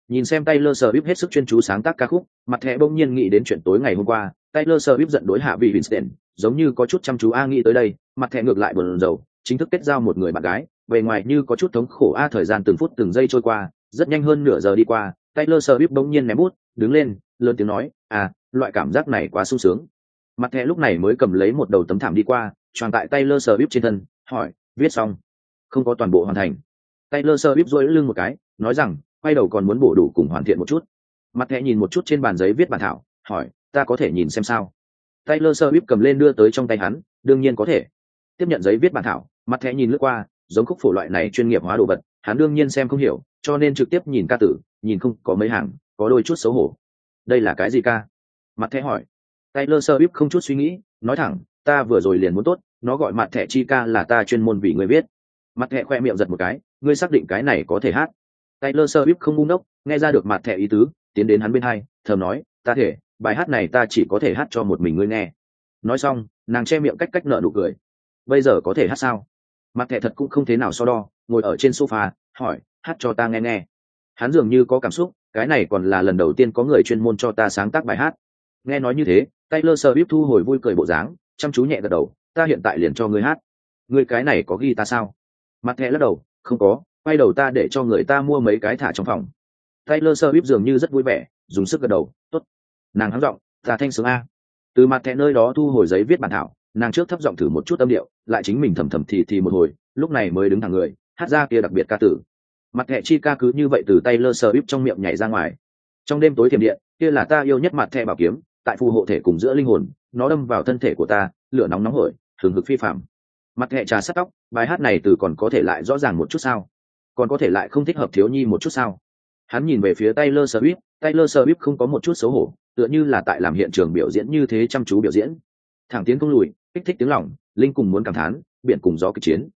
Nhìn xem Taylor Swift hết sức chuyên chú sáng tác ca khúc, mặt thẻ bỗng nhiên nghĩ đến chuyện tối ngày hôm qua, Taylor Swift giận đối hạ vị vincent giống như có chút chăm chú a nghĩ tới đây, mặt thẻ ngược lại buồn rầu, chính thức kết giao một người bạn gái, bề ngoài như có chút thống khổ a thời gian từng phút từng giây trôi qua rất nhanh hơn nửa giờ đi qua taylor sơ bíp bỗng nhiên ném bút đứng lên lớn tiếng nói à loại cảm giác này quá sung sướng mặt thẻ lúc này mới cầm lấy một đầu tấm thảm đi qua tròn tại taylor sờ bíp trên thân, hỏi, viết xong, không có toàn bộ hoàn thành? Taylor sơ bíp rối lưng một cái, nói rằng, quay đầu còn muốn bổ đủ cùng hoàn thiện một chút. Mặt thẻ nhìn một chút trên bàn giấy viết bản thảo, hỏi, ta có thể nhìn xem sao? Taylor sơ bíp cầm lên đưa tới trong tay hắn, đương nhiên có thể. Tiếp nhận giấy viết bản thảo, mặt thẻ nhìn lướt qua, giống khúc phổ loại này chuyên nghiệp hóa đồ vật, hắn đương nhiên xem không hiểu, cho nên trực tiếp nhìn ca tử, nhìn không có mấy hàng, có đôi chút xấu hổ. Đây là cái gì ca? Mặt thẻ hỏi. Taylor sơ bíp không chút suy nghĩ, nói thẳng ta vừa rồi liền muốn tốt, nó gọi mặt thẻ chi ca là ta chuyên môn vì người biết mặt thẻ khoe miệng giật một cái, ngươi xác định cái này có thể hát. Taylor sơ bíp không bung đốc nghe ra được mặt thẻ ý tứ, tiến đến hắn bên hai, thầm nói, ta thể, bài hát này ta chỉ có thể hát cho một mình ngươi nghe. Nói xong, nàng che miệng cách cách nợ nụ cười. Bây giờ có thể hát sao? Mặt thẻ thật cũng không thế nào so đo, ngồi ở trên sofa, hỏi, hát cho ta nghe nghe. Hắn dường như có cảm xúc, cái này còn là lần đầu tiên có người chuyên môn cho ta sáng tác bài hát. Nghe nói như thế, taylor sơ bíp thu hồi vui cười bộ dáng chăm chú nhẹ gật đầu, ta hiện tại liền cho ngươi hát. Ngươi cái này có ghi ta sao? Mặt thẹ lắc đầu, không có, quay đầu ta để cho người ta mua mấy cái thả trong phòng. Taylor sơ bíp dường như rất vui vẻ, dùng sức gật đầu t ố t nàng hắn giọng, ta thanh sướng a. Từ mặt thẹ nơi đó thu hồi giấy viết bản thảo, nàng trước thấp giọng thử một chút âm điệu, lại chính mình thầm thầm thì thì một hồi, lúc này mới đứng thẳng người, hát ra kia đặc biệt ca tử. Mặt thẹ chi ca cứ như vậy từ tay lơ sờ bíp trong miệng nhảy ra ngoài. Trong đêm tối thiểm điện, kia là ta yêu nhất mặt thẹ bảo kiếm, tại phù hộ thể cùng giữa linh hồn nó đâm vào thân thể của ta lửa nóng nóng hổi thường hực phi phạm mặt hệ trà sắt tóc bài hát này từ còn có thể lại rõ ràng một chút sao còn có thể lại không thích hợp thiếu nhi một chút sao hắn nhìn về phía Taylor Swift, Taylor Swift không có một chút xấu hổ, tựa như là tại làm hiện trường biểu diễn như thế chăm chú biểu diễn. Thẳng tiến không lùi, kích thích tiếng lỏng, linh cùng muốn cảm thán, biển cùng gió kịch chiến.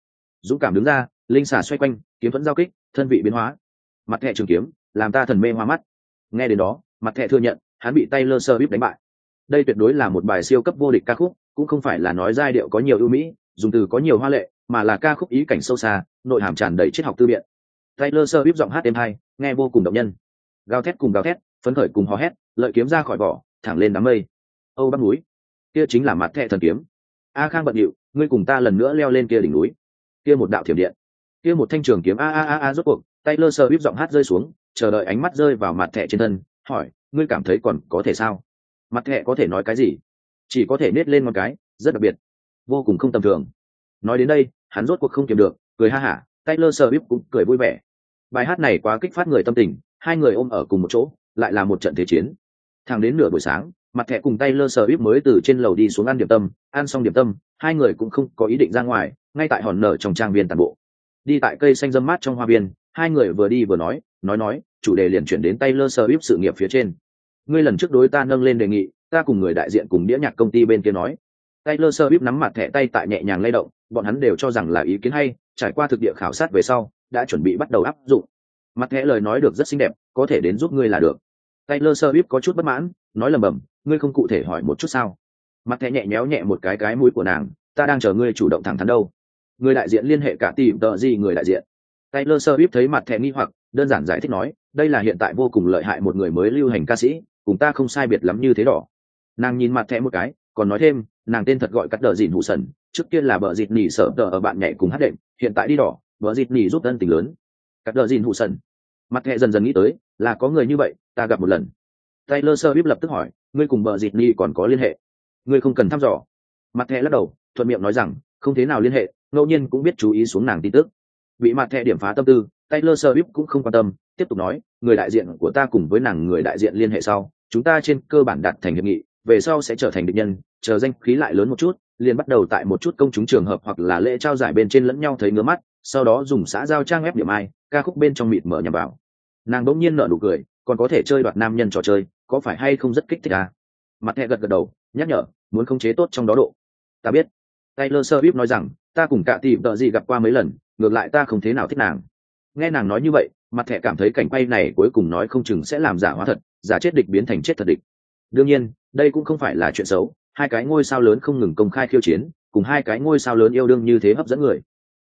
Dũng cảm đứng ra, linh xả xoay quanh, kiếm vẫn giao kích, thân vị biến hóa. Mặt hệ trường kiếm, làm ta thần mê hoa mắt. Nghe đến đó, mặt hệ thừa nhận, hắn bị Taylor Swift đánh bại. Đây tuyệt đối là một bài siêu cấp vô địch ca khúc, cũng không phải là nói giai điệu có nhiều ưu mỹ, dùng từ có nhiều hoa lệ, mà là ca khúc ý cảnh sâu xa, nội hàm tràn đầy triết học tư biện. Taylor Swift giọng hát êm hay, nghe vô cùng động nhân. Gào thét cùng gào thét, phấn khởi cùng hò hét, lợi kiếm ra khỏi vỏ, thẳng lên đám mây. Âu Bắc núi, kia chính là mặt thẻ thần kiếm. A Khang bận điệu, ngươi cùng ta lần nữa leo lên kia đỉnh núi. Kia một đạo thiểm điện, kia một thanh trường kiếm a a a a rốt cuộc, Taylor Swift giọng hát rơi xuống, chờ đợi ánh mắt rơi vào mặt thẻ trên thân, hỏi, ngươi cảm thấy còn có thể sao? Mặt thẹ có thể nói cái gì? Chỉ có thể nết lên một cái, rất đặc biệt, vô cùng không tầm thường. Nói đến đây, hắn rốt cuộc không kiềm được, cười ha hả, Taylor Swift cũng cười vui vẻ. Bài hát này quá kích phát người tâm tình, hai người ôm ở cùng một chỗ, lại là một trận thế chiến. Thẳng đến nửa buổi sáng, mặt thẻ cùng Taylor Swift mới từ trên lầu đi xuống ăn điểm tâm, ăn xong điểm tâm, hai người cũng không có ý định ra ngoài, ngay tại hòn nở trong trang viên toàn bộ. Đi tại cây xanh râm mát trong hoa viên, hai người vừa đi vừa nói, nói nói, chủ đề liền chuyển đến Taylor Swift sự nghiệp phía trên. Ngươi lần trước đối ta nâng lên đề nghị, ta cùng người đại diện cùng đĩa nhạc công ty bên kia nói. Taylor Swift nắm mặt thẻ tay tại nhẹ nhàng lay động, bọn hắn đều cho rằng là ý kiến hay, trải qua thực địa khảo sát về sau, đã chuẩn bị bắt đầu áp dụng. Mặt thẻ lời nói được rất xinh đẹp, có thể đến giúp ngươi là được. Taylor Swift có chút bất mãn, nói lầm bầm, ngươi không cụ thể hỏi một chút sao? Mặt thẻ nhẹ nhéo nhẹ một cái cái mũi của nàng, ta đang chờ ngươi chủ động thẳng thắn đâu. Người đại diện liên hệ cả tìm tợ gì người đại diện. Taylor Swift thấy mặt thẻ nghi hoặc, đơn giản giải thích nói, đây là hiện tại vô cùng lợi hại một người mới lưu hành ca sĩ, cùng ta không sai biệt lắm như thế đỏ. Nàng nhìn mặt thẻ một cái, còn nói thêm, nàng tên thật gọi cắt đờ dìn hụ sần, trước kia là vợ dịt nỉ sợ tờ ở bạn nhảy cùng hát đệm, hiện tại đi đỏ, vợ dịt nỉ giúp tân tình lớn. Cắt đờ dìn hụ sần. Mặt thẻ dần dần nghĩ tới, là có người như vậy, ta gặp một lần. Taylor Swift lập tức hỏi, ngươi cùng vợ dịt nỉ còn có liên hệ? Ngươi không cần thăm dò. Mặt thẻ lắc đầu, thuận miệng nói rằng, không thế nào liên hệ, ngẫu nhiên cũng biết chú ý xuống nàng tin tức. Bị mặt thẻ điểm phá tâm tư, Taylor Swift cũng không quan tâm, tiếp tục nói, người đại diện của ta cùng với nàng người đại diện liên hệ sau, chúng ta trên cơ bản đạt thành hiệp nghị, về sau sẽ trở thành địch nhân, chờ danh khí lại lớn một chút, liền bắt đầu tại một chút công chúng trường hợp hoặc là lễ trao giải bên trên lẫn nhau thấy ngứa mắt, sau đó dùng xã giao trang web điểm ai, ca khúc bên trong mịt mở nhằm vào. Nàng đỗng nhiên nở nụ cười, còn có thể chơi đoạt nam nhân trò chơi, có phải hay không rất kích thích à? Mặt hẹ gật gật đầu, nhắc nhở, muốn khống chế tốt trong đó độ. Ta biết. Taylor Swift nói rằng, ta cùng cả Tỷ tợ gì gặp qua mấy lần, ngược lại ta không thế nào thích nàng nghe nàng nói như vậy mặt thẻ cảm thấy cảnh quay này cuối cùng nói không chừng sẽ làm giả hóa thật giả chết địch biến thành chết thật địch đương nhiên đây cũng không phải là chuyện xấu hai cái ngôi sao lớn không ngừng công khai khiêu chiến cùng hai cái ngôi sao lớn yêu đương như thế hấp dẫn người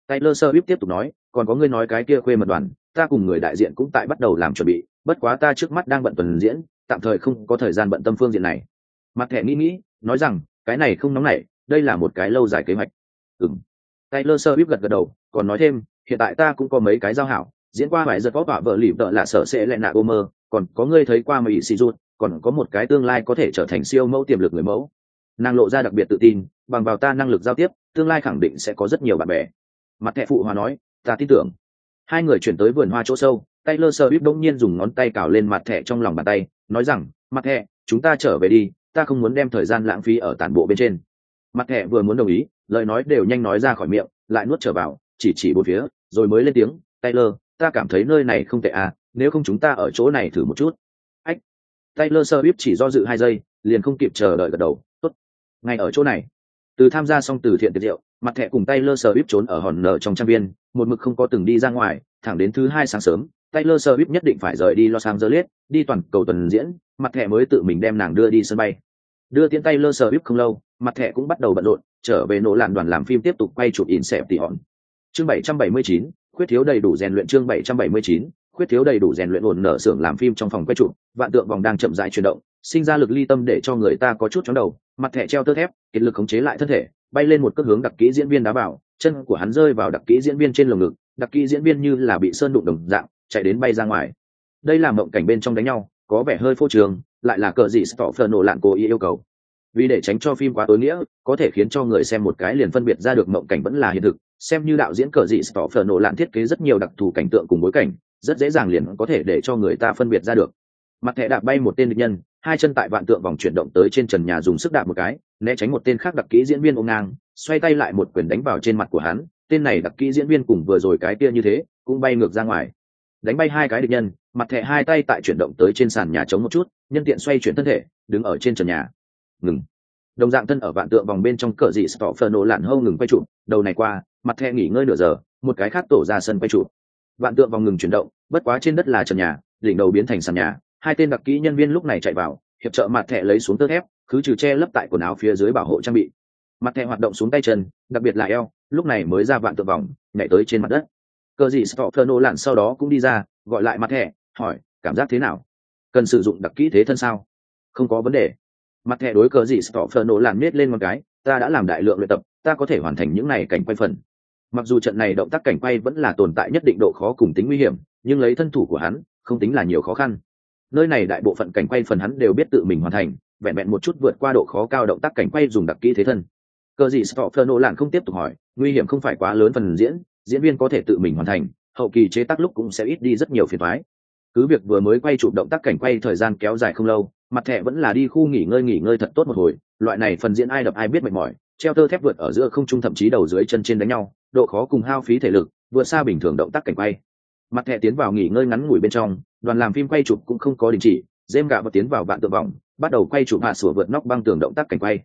Taylor Swift tiếp tục nói, còn có người nói cái kia khuê mật đoàn, ta cùng người đại diện cũng tại bắt đầu làm chuẩn bị, bất quá ta trước mắt đang bận tuần diễn, tạm thời không có thời gian bận tâm phương diện này. Mặt thẻ nghĩ nghĩ, nói rằng, cái này không nóng nảy, đây là một cái lâu dài kế hoạch. ừng Taylor Swift gật gật đầu, còn nói thêm, hiện tại ta cũng có mấy cái giao hảo, diễn qua phải giật có vả vợ lịp tợ là sở sẽ lại nạ ô mơ, còn có ngươi thấy qua mỹ ỷ xì rút còn có một cái tương lai có thể trở thành siêu mẫu tiềm lực người mẫu. Nàng lộ ra đặc biệt tự tin, bằng vào ta năng lực giao tiếp, tương lai khẳng định sẽ có rất nhiều bạn bè. Mặt thẹ phụ hòa nói, ta tin tưởng. Hai người chuyển tới vườn hoa chỗ sâu tay lơ sơ bíp bỗng nhiên dùng ngón tay cào lên mặt thẹ trong lòng bàn tay, nói rằng, mặt thẹ chúng ta trở về đi, ta không muốn đem thời gian lãng phí ở tản bộ bên trên. Mặt thẹ vừa muốn đồng ý, lời nói đều nhanh nói ra khỏi miệng, lại nuốt trở vào, chỉ chỉ bốn phía rồi mới lên tiếng, taylor, ta cảm thấy nơi này không tệ à nếu không chúng ta ở chỗ này thử một chút. Ách. Taylor sơ bíp chỉ do dự hai giây, liền không kịp chờ đợi gật đầu, tốt, ngay ở chỗ này. Từ tham gia xong từ thiện tiệc rượu, mặt thẻ cùng taylor sơ bíp trốn ở hòn nở trong trang viên, một mực không có từng đi ra ngoài, thẳng đến thứ hai sáng sớm, taylor sơ bíp nhất định phải rời đi los angeles, đi toàn cầu tuần diễn, mặt thẻ mới tự mình đem nàng đưa đi sân bay. Đưa tiễn taylor sơ bíp không lâu, mặt thẻ cũng bắt đầu bận rộn, trở về nỗ làn đoàn làm phim tiếp tục quay chụp in xẹp tỉ hòn chương 779, khuyết thiếu đầy đủ rèn luyện chương 779, khuyết thiếu đầy đủ rèn luyện ổn nở xưởng làm phim trong phòng quay chụp, vạn tượng vòng đang chậm rãi chuyển động, sinh ra lực ly tâm để cho người ta có chút chóng đầu, mặt thẻ treo tơ thép, kiệt lực khống chế lại thân thể, bay lên một cước hướng đặc kỹ diễn viên đá vào, chân của hắn rơi vào đặc kỹ diễn viên trên lồng ngực, đặc kỹ diễn viên như là bị sơn đụng đồng dạng, chạy đến bay ra ngoài. Đây là mộng cảnh bên trong đánh nhau, có vẻ hơi phô trường, lại là cờ gì Stoffer nổ lạn cố ý yêu cầu. Vì để tránh cho phim quá tối nghĩa, có thể khiến cho người xem một cái liền phân biệt ra được mộng cảnh vẫn là hiện thực, xem như đạo diễn cờ dị phở nổ lạn thiết kế rất nhiều đặc thù cảnh tượng cùng bối cảnh, rất dễ dàng liền có thể để cho người ta phân biệt ra được. Mặt thẻ đạp bay một tên địch nhân, hai chân tại vạn tượng vòng chuyển động tới trên trần nhà dùng sức đạp một cái, né tránh một tên khác đặc kỹ diễn viên ôm ngang, xoay tay lại một quyền đánh vào trên mặt của hắn, tên này đặc kỹ diễn viên cùng vừa rồi cái kia như thế, cũng bay ngược ra ngoài. Đánh bay hai cái địch nhân, mặt thẻ hai tay tại chuyển động tới trên sàn nhà chống một chút, nhân tiện xoay chuyển thân thể, đứng ở trên trần nhà. Ngừng. Đồng dạng thân ở vạn tượng vòng bên trong cờ dị phở nổ lạn hâu ngừng quay trụ đầu này qua mặt thẻ nghỉ ngơi nửa giờ, một cái khác tổ ra sân quay trụ. Vạn tượng vòng ngừng chuyển động, bất quá trên đất là trần nhà, đỉnh đầu biến thành sàn nhà, hai tên đặc kỹ nhân viên lúc này chạy vào, hiệp trợ mặt thẻ lấy xuống tơ thép cứ trừ che lấp tại quần áo phía dưới bảo hộ trang bị. Mặt thẻ hoạt động xuống tay chân, đặc biệt là eo, lúc này mới ra vạn tượng vòng, nhảy tới trên mặt đất. Cờ dị stoffer nổ lạn sau đó cũng đi ra, gọi lại mặt thẻ hỏi, cảm giác thế nào? Cần sử dụng đặc kỹ thế thân sao? Không có vấn đề. Mặt thẻ đối cờ dị stoffer nổ lạn miết lên một cái ta đã làm đại lượng luyện tập, ta có thể hoàn thành những này cảnh quay phần. Mặc dù trận này động tác cảnh quay vẫn là tồn tại nhất định độ khó cùng tính nguy hiểm, nhưng lấy thân thủ của hắn, không tính là nhiều khó khăn. Nơi này đại bộ phận cảnh quay phần hắn đều biết tự mình hoàn thành, vẹn vẹn một chút vượt qua độ khó cao động tác cảnh quay dùng đặc kỹ thế thân. Cờ gì stoffer nổ lạng không tiếp tục hỏi, nguy hiểm không phải quá lớn phần diễn diễn viên có thể tự mình hoàn thành, hậu kỳ chế tác lúc cũng sẽ ít đi rất nhiều phiền thoái cứ việc vừa mới quay chụp động tác cảnh quay thời gian kéo dài không lâu mặt thẻ vẫn là đi khu nghỉ ngơi nghỉ ngơi thật tốt một hồi, loại này phần diễn ai đập ai biết mệt mỏi, treo tơ thép vượt ở giữa không trung thậm chí đầu dưới chân trên đánh nhau, độ khó cùng hao phí thể lực, vượt xa bình thường động tác cảnh quay. Mặt thẻ tiến vào nghỉ ngơi ngắn ngủi bên trong, đoàn làm phim quay chụp cũng không có đình chỉ dêm gạ và tiến vào vạn tượng vọng, bắt đầu quay chụp hạ sủa vượt nóc băng tường động tác cảnh quay.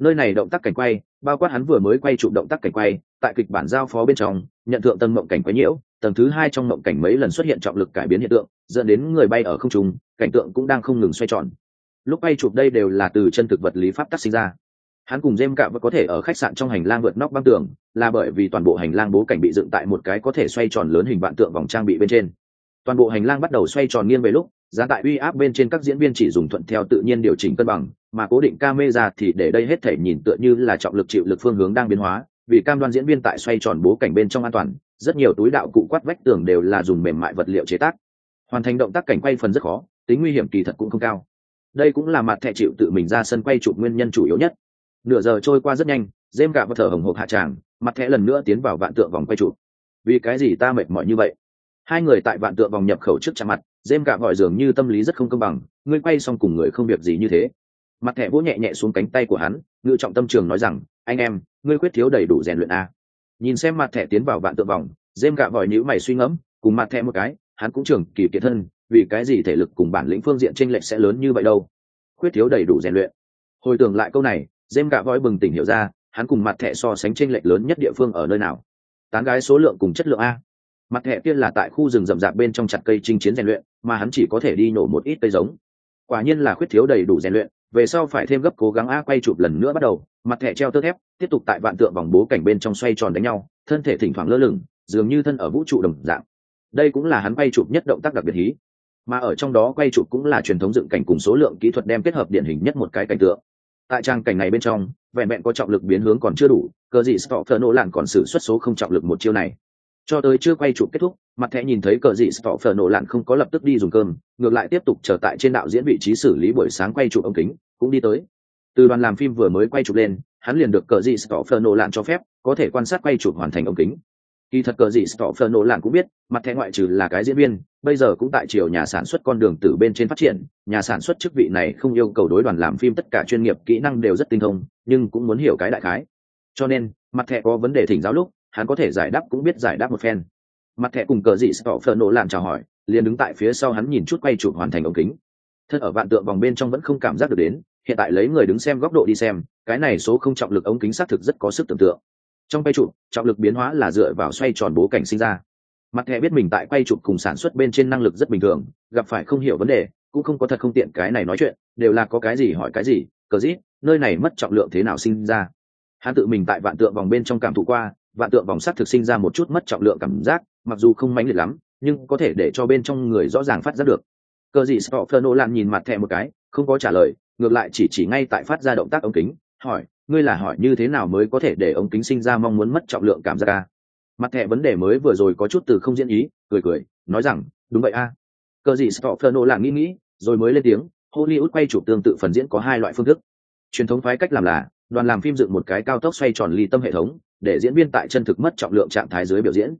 Nơi này động tác cảnh quay, bao quát hắn vừa mới quay chụp động tác cảnh quay, tại kịch bản giao phó bên trong, nhận thượng tầng mộng cảnh quấy nhiễu, tầng thứ hai trong mộng cảnh mấy lần xuất hiện trọng lực cải biến hiện tượng, dẫn đến người bay ở không trung, cảnh tượng cũng đang không ngừng xoay tròn lúc bay chụp đây đều là từ chân thực vật lý pháp tắc sinh ra. Hắn cùng jem cạm có thể ở khách sạn trong hành lang vượt nóc băng tường, là bởi vì toàn bộ hành lang bố cảnh bị dựng tại một cái có thể xoay tròn lớn hình vạn tượng vòng trang bị bên trên. Toàn bộ hành lang bắt đầu xoay tròn nghiêng về lúc, giá tại uy áp bên trên các diễn viên chỉ dùng thuận theo tự nhiên điều chỉnh cân bằng, mà cố định camera thì để đây hết thể nhìn tựa như là trọng lực chịu lực phương hướng đang biến hóa, vì cam đoan diễn viên tại xoay tròn bố cảnh bên trong an toàn, rất nhiều túi đạo cụ quát vách tường đều là dùng mềm mại vật liệu chế tác. Hoàn thành động tác cảnh quay phần rất khó, tính nguy hiểm kỳ thật cũng không cao đây cũng là mặt thẻ chịu tự mình ra sân quay chụp nguyên nhân chủ yếu nhất. Nửa giờ trôi qua rất nhanh dêm gạ và thở hồng hộc hạ tràng, mặt thẻ lần nữa tiến vào vạn tượng vòng quay chụp. Vì cái gì ta mệt mỏi như vậy? Hai người tại vạn tượng vòng nhập khẩu trước chạm mặt dêm gạ gọi dường như tâm lý rất không công bằng, ngươi quay xong cùng người không việc gì như thế. Mặt thẻ vỗ nhẹ nhẹ xuống cánh tay của hắn, ngự trọng tâm trường nói rằng, anh em, ngươi quyết thiếu đầy đủ rèn luyện a. Nhìn xem mặt thẻ tiến vào vạn tượng vòng dêm gạ vòi nhữ mày suy ngẫm, cùng mặt thẻ một cái, hắn cũng trường kỳ kiệt thân vì cái gì thể lực cùng bản lĩnh phương diện tranh lệch sẽ lớn như vậy đâu? Khuyết thiếu đầy đủ rèn luyện. Hồi tưởng lại câu này dêm Cả vòi bừng tỉnh hiểu ra, hắn cùng mặt thẻ so sánh tranh lệch lớn nhất địa phương ở nơi nào? Tán gái số lượng cùng chất lượng a. Mặt thẻ kia là tại khu rừng rậm rạp bên trong chặt cây chinh chiến rèn luyện, mà hắn chỉ có thể đi nổ một ít cây giống. Quả nhiên là khuyết thiếu đầy đủ rèn luyện, về sau phải thêm gấp cố gắng a quay chụp lần nữa bắt đầu, mặt thẻ treo tơ thép, tiếp tục tại vạn tượng vòng bố cảnh bên trong xoay tròn đánh nhau, thân thể thỉnh thoảng lơ lửng, dường như thân ở vũ trụ đồng dạng. Đây cũng là hắn quay chụp nhất động tác đặc biệt hí mà ở trong đó quay chụp cũng là truyền thống dựng cảnh cùng số lượng kỹ thuật đem kết hợp điển hình nhất một cái cảnh tượng. Tại trang cảnh này bên trong, vẹn vẹn có trọng lực biến hướng còn chưa đủ cờ dị stop nổ lạn còn xử xuất số không trọng lực một chiêu này. Cho tới chưa quay chụp kết thúc, mặt thẻ nhìn thấy cờ dị stop nổ lạn không có lập tức đi dùng cơm, ngược lại tiếp tục trở tại trên đạo diễn vị trí xử lý buổi sáng quay chụp ống kính, cũng đi tới. Từ đoàn làm phim vừa mới quay chụp lên, hắn liền được cờ dị stoffer nổ lạn cho phép, có thể quan sát quay chụp hoàn thành ống kính. Kỳ thật cờ dị stoffer nổ lạn cũng biết, mặt thẻ ngoại trừ là cái diễn viên bây giờ cũng tại chiều nhà sản xuất con đường từ bên trên phát triển, nhà sản xuất chức vị này không yêu cầu đối đoàn làm phim tất cả chuyên nghiệp kỹ năng đều rất tinh thông, nhưng cũng muốn hiểu cái đại khái. Cho nên, mặt thẻ có vấn đề thỉnh giáo lúc, hắn có thể giải đáp cũng biết giải đáp một phen. Mặt thẻ cùng cờ dị stoffer nổ làm chào hỏi, liền đứng tại phía sau hắn nhìn chút quay chụp hoàn thành ống kính. Thân ở vạn tượng vòng bên trong vẫn không cảm giác được đến, hiện tại lấy người đứng xem góc độ đi xem, cái này số không trọng lực ống kính xác thực rất có sức tưởng tượng. Trong quay chụp, trọng lực biến hóa là dựa vào xoay tròn bố cảnh sinh ra mặt thẻ biết mình tại quay chụp cùng sản xuất bên trên năng lực rất bình thường, gặp phải không hiểu vấn đề, cũng không có thật không tiện cái này nói chuyện, đều là có cái gì hỏi cái gì, cờ dít, nơi này mất trọng lượng thế nào sinh ra. Hắn tự mình tại vạn tượng vòng bên trong cảm thụ qua, vạn tượng vòng sắt thực sinh ra một chút mất trọng lượng cảm giác, mặc dù không mãnh liệt lắm, nhưng có thể để cho bên trong người rõ ràng phát ra được. Cờ gì Stoffer lan nhìn mặt thẻ một cái, không có trả lời, ngược lại chỉ chỉ ngay tại phát ra động tác ống kính, hỏi, ngươi là hỏi như thế nào mới có thể để ống kính sinh ra mong muốn mất trọng lượng cảm giác ca mặt thẻ vấn đề mới vừa rồi có chút từ không diễn ý, cười cười, nói rằng, đúng vậy a. À. cờ gì Stoffer là nghĩ nghĩ, rồi mới lên tiếng, hollywood quay chụp tương tự phần diễn có hai loại phương thức. Truyền thống phái cách làm là, đoàn làm phim dựng một cái cao tốc xoay tròn ly tâm hệ thống, để diễn viên tại chân thực mất trọng lượng trạng thái dưới biểu diễn.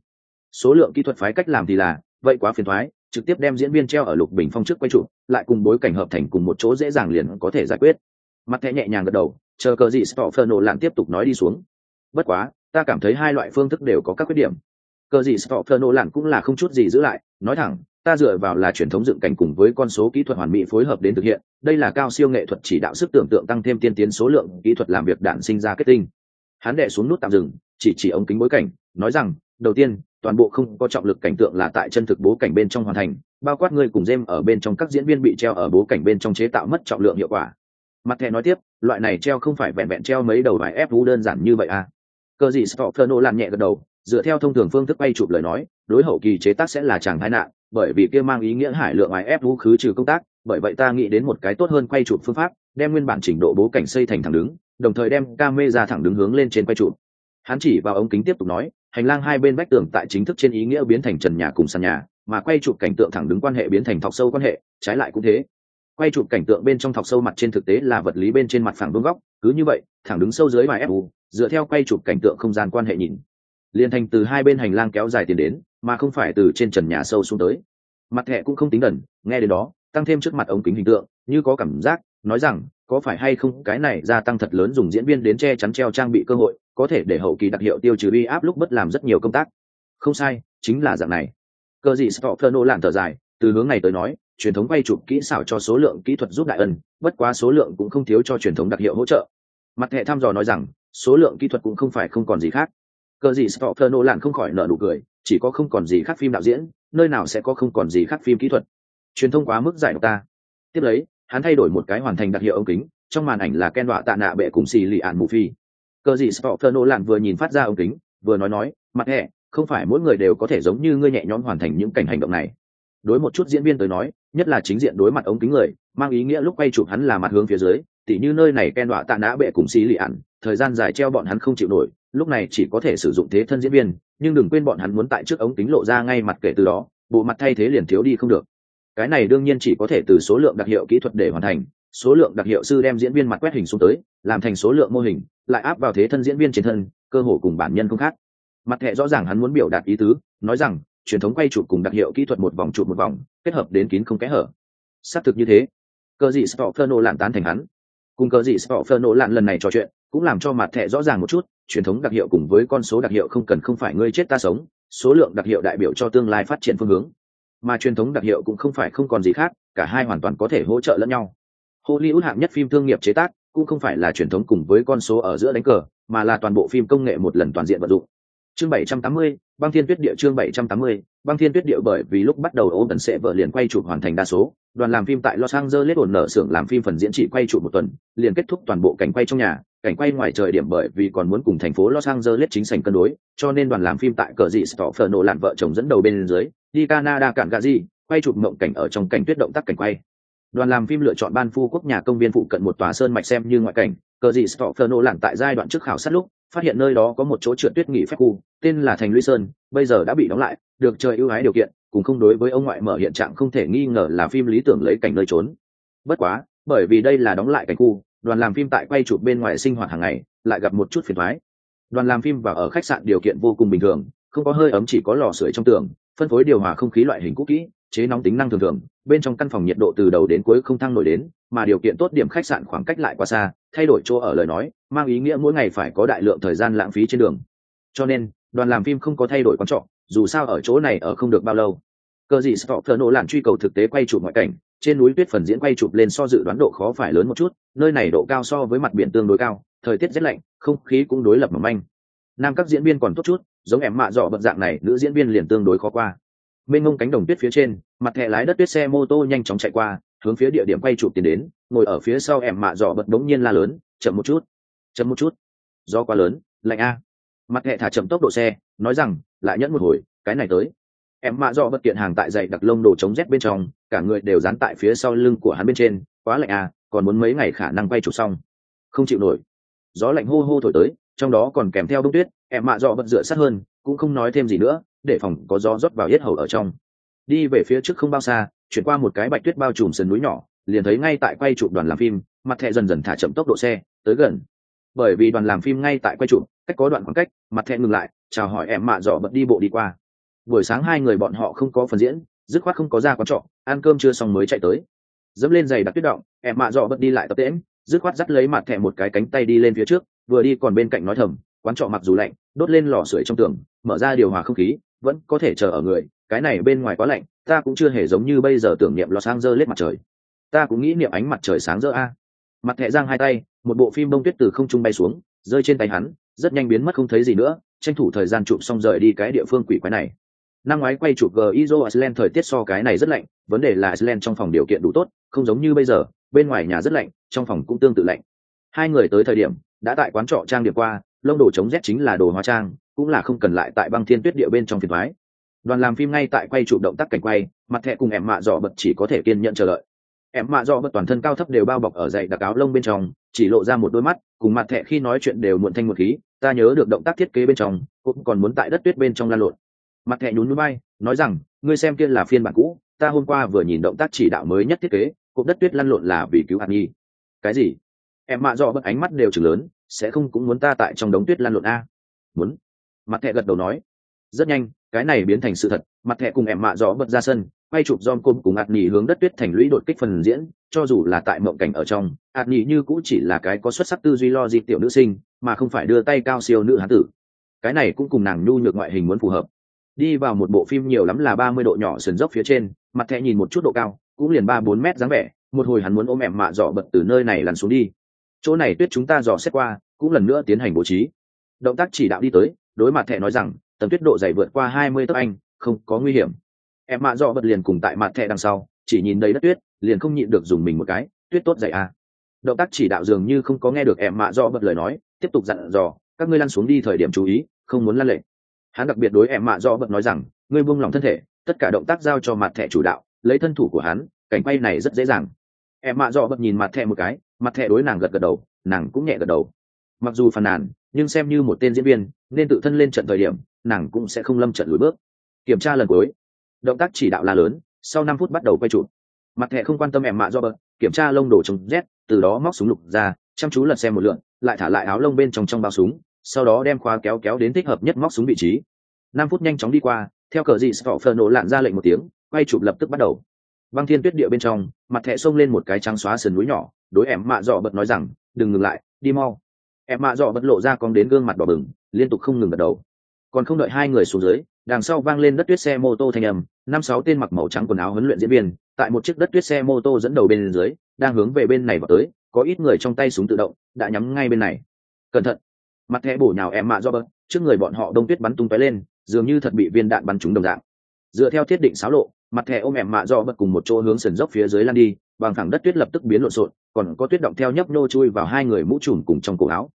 Số lượng kỹ thuật phái cách làm thì là, vậy quá phiền thoái, trực tiếp đem diễn viên treo ở lục bình phong trước quay chụp, lại cùng bối cảnh hợp thành cùng một chỗ dễ dàng liền có thể giải quyết. Mặt thẻ nhẹ nhàng gật đầu, chờ cờ gì stoffer lặn tiếp tục nói đi xuống. Bất quá ta cảm thấy hai loại phương thức đều có các khuyết điểm. Cờ gì stoffer lặn cũng là không chút gì giữ lại, nói thẳng, ta dựa vào là truyền thống dựng cảnh cùng với con số kỹ thuật hoàn mỹ phối hợp đến thực hiện, đây là cao siêu nghệ thuật chỉ đạo sức tưởng tượng tăng thêm tiên tiến số lượng kỹ thuật làm việc đạn sinh ra kết tinh. Hắn đệ xuống nút tạm dừng, chỉ chỉ ống kính bối cảnh, nói rằng, đầu tiên, toàn bộ không có trọng lực cảnh tượng là tại chân thực bố cảnh bên trong hoàn thành, bao quát người cùng jem ở bên trong các diễn viên bị treo ở bố cảnh bên trong chế tạo mất trọng lượng hiệu quả. Mặt thẻ nói tiếp, loại này treo không phải vẹn vẹn treo mấy đầu vải ép vũ đơn giản như vậy à? Cơ gì stopherno làm nhẹ gật đầu, dựa theo thông thường phương thức bay chụp lời nói, đối hậu kỳ chế tác sẽ là chẳng thái nạn, bởi vì kia mang ý nghĩa hải lượng ai ép vũ khứ trừ công tác, bởi vậy ta nghĩ đến một cái tốt hơn quay chụp phương pháp, đem nguyên bản chỉnh độ bố cảnh xây thành thẳng đứng, đồng thời đem camera thẳng đứng hướng lên trên quay chụp. Hắn chỉ vào ống kính tiếp tục nói, hành lang hai bên vách tường tại chính thức trên ý nghĩa biến thành trần nhà cùng sàn nhà, mà quay chụp cảnh tượng thẳng đứng quan hệ biến thành thọc sâu quan hệ, trái lại cũng thế. Quay chụp cảnh tượng bên trong thọc sâu mặt trên thực tế là vật lý bên trên mặt phẳng vương góc cứ như vậy, thẳng đứng sâu dưới bài fu dựa theo quay chụp cảnh tượng không gian quan hệ nhìn. Liền thành từ hai bên hành lang kéo dài tiền đến, mà không phải từ trên trần nhà sâu xuống tới. Mặt thẹ cũng không tính đần nghe đến đó, tăng thêm trước mặt ống kính hình tượng, như có cảm giác, nói rằng, có phải hay không cái này gia tăng thật lớn dùng diễn viên đến che chắn treo trang bị cơ hội, có thể để hậu kỳ đặc hiệu tiêu trừ uy áp lúc bất làm rất nhiều công tác. Không sai, chính là dạng này. Cơ gì stopherno lạn thở dài, từ hướng này tới nói truyền thống quay chụp kỹ xảo cho số lượng kỹ thuật giúp đại ân, bất quá số lượng cũng không thiếu cho truyền thống đặc hiệu hỗ trợ. Mặt hệ thăm dò nói rằng, số lượng kỹ thuật cũng không phải không còn gì khác. Cờ gì stopherno lạn không khỏi nợ nụ cười, chỉ có không còn gì khác phim đạo diễn, nơi nào sẽ có không còn gì khác phim kỹ thuật. Truyền thông quá mức giải độc ta. Tiếp lấy, hắn thay đổi một cái hoàn thành đặc hiệu ống kính, trong màn ảnh là ken đọa tạ nạ bệ cùng xì lì ạn mù phi. Cờ gì Stoffer lạn vừa nhìn phát ra ống kính, vừa nói nói, mặt hệ, không phải mỗi người đều có thể giống như ngươi nhẹ nhõm hoàn thành những cảnh hành động này. Đối một chút diễn viên tới nói nhất là chính diện đối mặt ống kính người, mang ý nghĩa lúc quay chụp hắn là mặt hướng phía dưới, tỉ như nơi này ken đọa tạ nã bệ cùng xí lì ạn thời gian dài treo bọn hắn không chịu nổi, lúc này chỉ có thể sử dụng thế thân diễn viên, nhưng đừng quên bọn hắn muốn tại trước ống kính lộ ra ngay mặt kể từ đó, bộ mặt thay thế liền thiếu đi không được. Cái này đương nhiên chỉ có thể từ số lượng đặc hiệu kỹ thuật để hoàn thành, số lượng đặc hiệu sư đem diễn viên mặt quét hình xuống tới, làm thành số lượng mô hình, lại áp vào thế thân diễn viên trên thân, cơ hồ cùng bản nhân không khác. Mặt hệ rõ ràng hắn muốn biểu đạt ý tứ, nói rằng, truyền thống quay chụp cùng đặc hiệu kỹ thuật một vòng chụp một vòng kết hợp đến kín không kẽ hở. Xác thực như thế. Cờ dị stopherno lạn tán thành hắn. Cùng cờ dị stopherno lạn lần này trò chuyện cũng làm cho mặt thẻ rõ ràng một chút truyền thống đặc hiệu cùng với con số đặc hiệu không cần không phải ngươi chết ta sống số lượng đặc hiệu đại biểu cho tương lai phát triển phương hướng. Mà truyền thống đặc hiệu cũng không phải không còn gì khác cả hai hoàn toàn có thể hỗ trợ lẫn nhau. Hollywood hạng nhất phim thương nghiệp chế tác cũng không phải là truyền thống cùng với con số ở giữa đánh cờ mà là toàn bộ phim công nghệ một lần toàn diện vận dụng. Chương 780, băng thiên tuyết địa chương 780, băng thiên tuyết địa bởi vì lúc bắt đầu ổn tần sẽ vợ liền quay chụp hoàn thành đa số. Đoàn làm phim tại los angeles ổn nở xưởng làm phim phần diễn chỉ quay chụp một tuần liền kết thúc toàn bộ cảnh quay trong nhà. Cảnh quay ngoài trời điểm bởi vì còn muốn cùng thành phố los angeles chính sảnh cân đối cho nên đoàn làm phim tại cờ dị stoffer lặn vợ chồng dẫn đầu bên dưới đi canada cản gà gì quay chụp mộng cảnh ở trong cảnh tuyết động tác cảnh quay. Đoàn làm phim lựa chọn ban phu quốc nhà công viên phụ cận một tòa sơn mạch xem như ngoại cảnh. Cờ dị stoffer lặn tại giai đoạn trước khảo sát lúc phát hiện nơi đó có một chỗ trượt tuyết nghỉ phép khu, tên là thành lũy sơn, bây giờ đã bị đóng lại, được trời ưu ái điều kiện, cùng không đối với ông ngoại mở hiện trạng không thể nghi ngờ là phim lý tưởng lấy cảnh nơi trốn. Bất quá, bởi vì đây là đóng lại cảnh khu, đoàn làm phim tại quay chụp bên ngoài sinh hoạt hàng ngày, lại gặp một chút phiền thoái đoàn làm phim vào ở khách sạn điều kiện vô cùng bình thường, không có hơi ấm chỉ có lò sưởi trong tường, phân phối điều hòa không khí loại hình cũ kỹ, chế nóng tính năng thường thường, bên trong căn phòng nhiệt độ từ đầu đến cuối không thăng nổi đến, mà điều kiện tốt điểm khách sạn khoảng cách lại quá xa thay đổi chỗ ở lời nói mang ý nghĩa mỗi ngày phải có đại lượng thời gian lãng phí trên đường. Cho nên đoàn làm phim không có thay đổi quan trọng, dù sao ở chỗ này ở không được bao lâu. Cờ gì sợ thờ nổ lặn truy cầu thực tế quay chụp ngoại cảnh trên núi tuyết phần diễn quay chụp lên so dự đoán độ khó phải lớn một chút nơi này độ cao so với mặt biển tương đối cao thời tiết rét lạnh không khí cũng đối lập mỏng manh. Nam các diễn viên còn tốt chút giống em mạ dọ bận dạng này nữ diễn viên liền tương đối khó qua. Bên ngông cánh đồng tuyết phía trên mặt thẻ lái đất tuyết xe mô tô nhanh chóng chạy qua hướng phía địa điểm quay chụp tiền đến, ngồi ở phía sau em mạ dọ bật đống nhiên la lớn, chậm một chút, chậm một chút do quá lớn, lạnh a. Mặt hệ thả chậm tốc độ xe, nói rằng, lại nhẫn một hồi, cái này tới. Em mạ dọ bật kiện hàng tại dậy đặc lông đồ chống rét bên trong, cả người đều dán tại phía sau lưng của hắn bên trên, quá lạnh a, còn muốn mấy ngày khả năng quay chụp xong. Không chịu nổi. Gió lạnh hô hô thổi tới, trong đó còn kèm theo bông tuyết, em mạ dọ bật dựa sát hơn, cũng không nói thêm gì nữa, để phòng có gió rót vào yết hầu ở trong. Đi về phía trước không bao xa chuyển qua một cái bạch tuyết bao trùm sườn núi nhỏ, liền thấy ngay tại quay chụp đoàn làm phim, mặt thẹ dần dần thả chậm tốc độ xe, tới gần. Bởi vì đoàn làm phim ngay tại quay chụp cách có đoạn khoảng cách, mặt thẹ ngừng lại, chào hỏi em mạ dọ bật đi bộ đi qua. Buổi sáng hai người bọn họ không có phần diễn, dứt khoát không có ra quán trọ, ăn cơm chưa xong mới chạy tới. Dẫm lên giày đặc tuyết động, em mạ dọ bật đi lại tập tễm dứt khoát dắt lấy mặt thẹ một cái cánh tay đi lên phía trước, vừa đi còn bên cạnh nói thầm, quán trọ mặc dù lạnh, đốt lên lò sưởi trong tường, mở ra điều hòa không khí, vẫn có thể chờ ở người cái này bên ngoài quá lạnh, ta cũng chưa hề giống như bây giờ tưởng niệm sang dơ lết mặt trời. Ta cũng nghĩ niệm ánh mặt trời sáng rỡ a. Mặt thẹ giang hai tay, một bộ phim bông tuyết từ không trung bay xuống, rơi trên tay hắn, rất nhanh biến mất không thấy gì nữa, tranh thủ thời gian chụp xong rời đi cái địa phương quỷ quái này. Năm ngoái quay chụp gizo iceland thời tiết so cái này rất lạnh, vấn đề là iceland trong phòng điều kiện đủ tốt, không giống như bây giờ, bên ngoài nhà rất lạnh, trong phòng cũng tương tự lạnh. Hai người tới thời điểm, đã tại quán trọ trang điểm qua, lông đồ chống rét chính là đồ hóa trang, cũng là không cần lại tại băng thiên tuyết địa bên trong phiền thoái đoàn làm phim ngay tại quay chụp động tác cảnh quay, mặt thẹ cùng em mạ dọ bật chỉ có thể kiên nhận chờ đợi. Em mạ dọ bật toàn thân cao thấp đều bao bọc ở dậy đặc áo lông bên trong, chỉ lộ ra một đôi mắt, cùng mặt thẹ khi nói chuyện đều muộn thanh một khí, ta nhớ được động tác thiết kế bên trong, cũng còn muốn tại đất tuyết bên trong lan lộn. Mặt thẹ nhún núi bay nói rằng, ngươi xem kia là phiên bản cũ, ta hôm qua vừa nhìn động tác chỉ đạo mới nhất thiết kế, cục đất tuyết lăn lộn là vì cứu hạt nhi. Cái gì? Em mạ dọ bật ánh mắt đều chừng lớn, sẽ không cũng muốn ta tại trong đống tuyết lăn lộn a? Muốn. Mặt thẹ gật đầu nói, rất nhanh cái này biến thành sự thật, mặt thẹ cùng em mạ dọ bật ra sân, quay chụp dom côm cùng ạt nhì hướng đất tuyết thành lũy đột kích phần diễn, cho dù là tại mộng cảnh ở trong ạt nhì như cũ chỉ là cái có xuất sắc tư duy lo di tiểu nữ sinh, mà không phải đưa tay cao siêu nữ hán tử. Cái này cũng cùng nàng nhu nhược ngoại hình muốn phù hợp. Đi vào một bộ phim nhiều lắm là ba mươi độ nhỏ sườn dốc phía trên, mặt thẹ nhìn một chút độ cao, cũng liền ba bốn mét dáng vẻ, một hồi hắn muốn ôm em mạ dọ bật từ nơi này lăn xuống đi. Chỗ này tuyết chúng ta dò xét qua, cũng lần nữa tiến hành bố trí. Động tác chỉ đạo đi tới, đối mặt thẹ nói rằng tầm tuyết độ dày vượt qua hai mươi tấc anh, không có nguy hiểm. Em mạ dọ bật liền cùng tại mặt thẹ đằng sau, chỉ nhìn đầy đất tuyết, liền không nhịn được dùng mình một cái, tuyết tốt dày à. động tác chỉ đạo dường như không có nghe được em mạ dọ bật lời nói, tiếp tục dặn dò, các ngươi lăn xuống đi thời điểm chú ý, không muốn lăn lệ. Hắn đặc biệt đối em mạ dọ bật nói rằng, ngươi buông lòng thân thể, tất cả động tác giao cho mặt thẻ chủ đạo, lấy thân thủ của hắn, cảnh quay này rất dễ dàng. Em mạ dọ bật nhìn mặt thẻ một cái, mặt thẻ đối nàng gật gật đầu, nàng cũng nhẹ gật đầu. Mặc dù phàn nàn, nhưng xem như một tên diễn viên, nên tự thân lên trận thời điểm nàng cũng sẽ không lâm trận lùi bước. Kiểm tra lần cuối. Động tác chỉ đạo là lớn, sau năm phút bắt đầu quay chụp. Mặt thẻ không quan tâm em mạ do bật kiểm tra lông đồ chống rét, từ đó móc súng lục ra, chăm chú lật xem một lượn, lại thả lại áo lông bên trong trong bao súng, sau đó đem khóa kéo kéo đến thích hợp nhất móc súng vị trí. Năm phút nhanh chóng đi qua, theo cờ dị sọ phờ nổ lạn ra lệnh một tiếng, quay chụp lập tức bắt đầu. Băng thiên tuyết địa bên trong, mặt thẹ xông lên một cái trắng xóa sườn núi nhỏ, đối em mạ dọ bật nói rằng, đừng ngừng lại, đi mau. Em mạ dọ bật lộ ra con đến gương mặt đỏ bừng, liên tục không ngừng gật đầu còn không đợi hai người xuống dưới, đằng sau vang lên đất tuyết xe mô tô thanh âm, năm sáu tên mặc màu trắng quần áo huấn luyện diễn viên, tại một chiếc đất tuyết xe mô tô dẫn đầu bên dưới, đang hướng về bên này vào tới, có ít người trong tay súng tự động, đã nhắm ngay bên này. Cẩn thận! Mặt thẻ bổ nhào em mạ do bớt trước người bọn họ đông tuyết bắn tung tóe lên, dường như thật bị viên đạn bắn trúng đồng dạng. Dựa theo thiết định xáo lộ, mặt thẻ ôm em mạ do bớt cùng một chỗ hướng sườn dốc phía dưới lan đi, bằng thẳng đất tuyết lập tức biến lộn xộn, còn có tuyết động theo nhấp nô chui vào hai người mũ trùm cùng trong cổ áo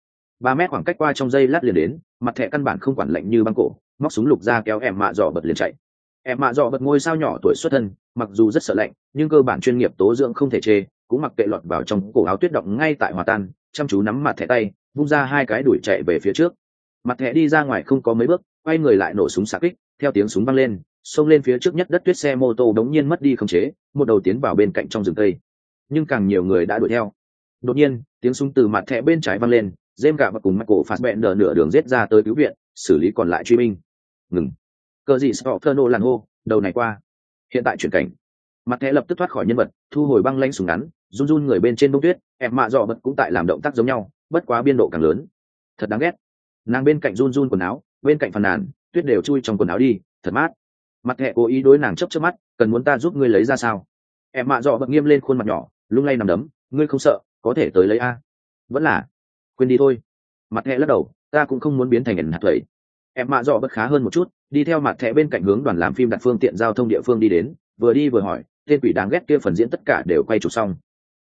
ba mét khoảng cách qua trong giây lát liền đến, mặt thẻ căn bản không quản lạnh như băng cổ, móc súng lục ra kéo em mạ dò bật liền chạy. Em mạ dò bật ngôi sao nhỏ tuổi xuất thân, mặc dù rất sợ lạnh, nhưng cơ bản chuyên nghiệp tố dưỡng không thể chê, cũng mặc kệ lọt vào trong cổ áo tuyết động ngay tại hòa tan, chăm chú nắm mặt thẻ tay, vung ra hai cái đuổi chạy về phía trước. Mặt thẻ đi ra ngoài không có mấy bước, quay người lại nổ súng xạ kích, theo tiếng súng văng lên, xông lên phía trước nhất đất tuyết xe mô tô đống nhiên mất đi không chế, một đầu tiến vào bên cạnh trong rừng cây. Nhưng càng nhiều người đã đuổi theo. Đột nhiên, tiếng súng từ mặt thẻ bên trái văng lên dêm gạ và cùng Michael cổ phạt nửa đường giết ra tới cứu viện, xử lý còn lại truy binh. Ngừng. Cờ gì sợ làn hô, đầu này qua. Hiện tại chuyển cảnh. Mặt thẻ lập tức thoát khỏi nhân vật, thu hồi băng lanh súng ngắn, run run người bên trên bông tuyết, em mạ dọ bật cũng tại làm động tác giống nhau, bất quá biên độ càng lớn. Thật đáng ghét. Nàng bên cạnh run run quần áo, bên cạnh phàn nàn, tuyết đều chui trong quần áo đi, thật mát. Mặt thẻ cố ý đối nàng chấp chấp mắt, cần muốn ta giúp ngươi lấy ra sao? Em mạ dọ bật nghiêm lên khuôn mặt nhỏ, lung lay nằm đấm, ngươi không sợ, có thể tới lấy a. Vẫn là quên đi thôi. Mặt thẹ lắc đầu, ta cũng không muốn biến thành ẩn hạt thầy em mạ dọ bất khá hơn một chút, đi theo mặt thẹ bên cạnh hướng đoàn làm phim đặt phương tiện giao thông địa phương đi đến, vừa đi vừa hỏi, tên quỷ đáng ghét kia phần diễn tất cả đều quay chụp xong.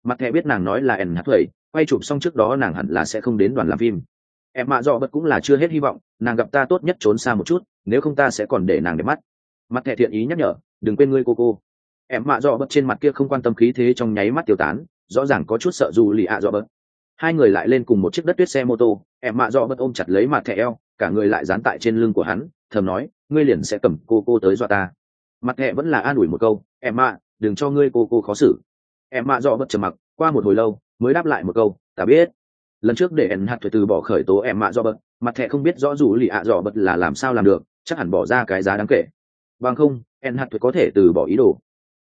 Mặt thẹ biết nàng nói là ẩn hạt thầy quay chụp xong trước đó nàng hẳn là sẽ không đến đoàn làm phim. Em mạ dọ bất cũng là chưa hết hy vọng, nàng gặp ta tốt nhất trốn xa một chút, nếu không ta sẽ còn để nàng để mắt. Mặt thẻ thiện ý nhắc nhở, đừng quên ngươi cô cô. Em mạ dọ bất trên mặt kia không quan tâm khí thế trong nháy mắt tiêu tán, rõ ràng có chút sợ dù lì ạ dọ bớt hai người lại lên cùng một chiếc đất tuyết xe mô tô, em mạ dọ bất ôm chặt lấy mặt thẻ eo, cả người lại dán tại trên lưng của hắn, thầm nói, ngươi liền sẽ cầm cô cô tới dọa ta. Mặt thẻ vẫn là an ủi một câu, em mạ, đừng cho ngươi cô cô khó xử. Em mạ dọ bất trầm mặc, qua một hồi lâu, mới đáp lại một câu, ta biết. Lần trước để ẩn hạt từ bỏ khởi tố em mạ do bật, mặt thẻ không biết rõ dù lì ạ dò bật là làm sao làm được, chắc hẳn bỏ ra cái giá đáng kể. Bằng không, ẩn hạt có thể từ bỏ ý đồ.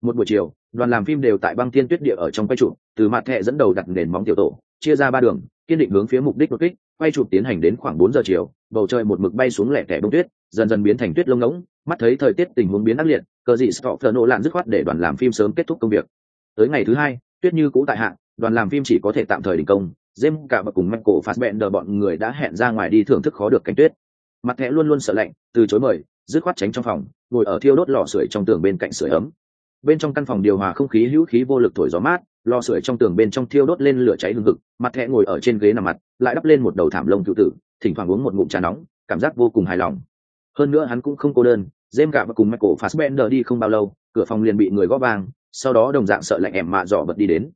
Một buổi chiều, đoàn làm phim đều tại băng thiên tuyết địa ở trong quay trụ từ mặt thẻ dẫn đầu đặt nền móng tiểu tổ chia ra ba đường kiên định hướng phía mục đích đột kích quay chụp tiến hành đến khoảng bốn giờ chiều bầu trời một mực bay xuống lẻ tẻ bông tuyết dần dần biến thành tuyết lông ngỗng mắt thấy thời tiết tình huống biến ác liệt cờ dị stop nổ lạn dứt khoát để đoàn làm phim sớm kết thúc công việc tới ngày thứ hai tuyết như cũ tại hạn đoàn làm phim chỉ có thể tạm thời đình công Jim cả bậc cùng Michael Fassbender bọn người đã hẹn ra ngoài đi thưởng thức khó được cảnh tuyết. Mặt thẻ luôn luôn sợ lạnh, từ chối mời, dứt khoát tránh trong phòng, ngồi ở thiêu đốt lò sưởi trong tường bên cạnh sưởi ấm. Bên trong căn phòng điều hòa không khí hữu khí vô lực thổi gió mát, lò sưởi trong tường bên trong thiêu đốt lên lửa cháy hừng hực, mặt thẻ ngồi ở trên ghế nằm mặt, lại đắp lên một đầu thảm lông cựu tử, thỉnh thoảng uống một ngụm trà nóng, cảm giác vô cùng hài lòng. Hơn nữa hắn cũng không cô đơn, dêm gạ và cùng Michael Fassbender đi không bao lâu, cửa phòng liền bị người gõ vang, sau đó đồng dạng sợ lạnh ẻm mạ dọ bật đi đến.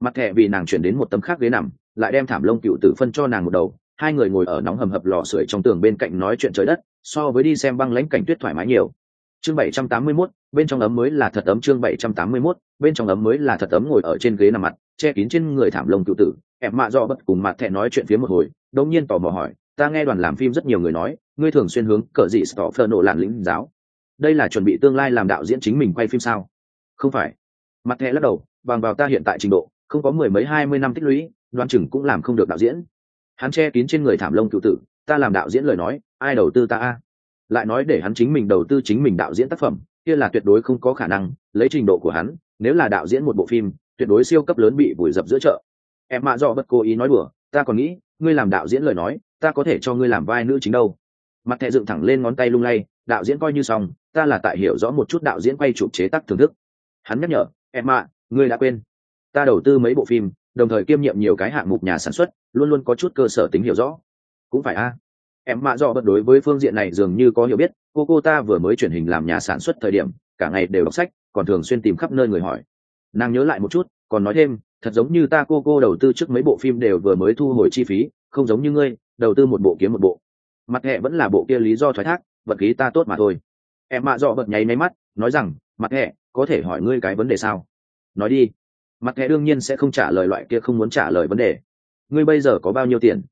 Mặt thẻ vì nàng chuyển đến một tấm khác ghế nằm lại đem thảm lông cựu tử phân cho nàng một đầu hai người ngồi ở nóng hầm hập lò sưởi trong tường bên cạnh nói chuyện trời đất so với đi xem băng lãnh cảnh tuyết thoải mái nhiều. Chương 781, bên trong ấm mới là thật ấm chương 781, bên trong ấm mới là thật ấm ngồi ở trên ghế nằm mặt, che kín trên người thảm lông cựu tử. Em mạ do bất cùng mặt thẹn nói chuyện phía một hồi đông nhiên tò mò hỏi, ta nghe đoàn làm phim rất nhiều người nói, ngươi thường xuyên hướng cờ dị phật nộ làn lĩnh giáo. Đây là chuẩn bị tương lai làm đạo diễn chính mình quay phim sao? Không phải. Mặt thẹ lắc đầu, bằng vào ta hiện tại trình độ, không có mười mấy hai mươi năm tích lũy, đoan chừng cũng làm không được đạo diễn. Hắn che kín trên người thảm lông cựu tử, ta làm đạo diễn lời nói, ai đầu tư ta a? Lại nói để hắn chính mình đầu tư chính mình đạo diễn tác phẩm, kia là tuyệt đối không có khả năng, lấy trình độ của hắn nếu là đạo diễn một bộ phim tuyệt đối siêu cấp lớn bị vùi dập giữa chợ. Em mạ do bất cố ý nói bừa, ta còn nghĩ ngươi làm đạo diễn lời nói ta có thể cho ngươi làm vai nữ chính đâu. Mặt thẹ dựng thẳng lên ngón tay lung lay đạo diễn coi như xong ta là tại hiểu rõ một chút đạo diễn quay chụp chế tác thưởng thức. Hắn nhắc nhở em mạ ngươi đã quên. Ta đầu tư mấy bộ phim đồng thời kiêm nhiệm nhiều cái hạng mục nhà sản xuất luôn luôn có chút cơ sở tính hiểu rõ. Cũng phải a. Em mạ do bất đối với phương diện này dường như có hiểu biết cô cô ta vừa mới chuyển hình làm nhà sản xuất thời điểm cả ngày đều đọc sách còn thường xuyên tìm khắp nơi người hỏi. Nàng nhớ lại một chút, còn nói thêm, thật giống như ta cô cô đầu tư trước mấy bộ phim đều vừa mới thu hồi chi phí, không giống như ngươi, đầu tư một bộ kiếm một bộ. Mặt hệ vẫn là bộ kia lý do thoái thác, vật khí ta tốt mà thôi. Em mạ dọ bật nháy máy mắt, nói rằng, mặt hệ có thể hỏi ngươi cái vấn đề sao? Nói đi. Mặt hệ đương nhiên sẽ không trả lời loại kia không muốn trả lời vấn đề. Ngươi bây giờ có bao nhiêu tiền?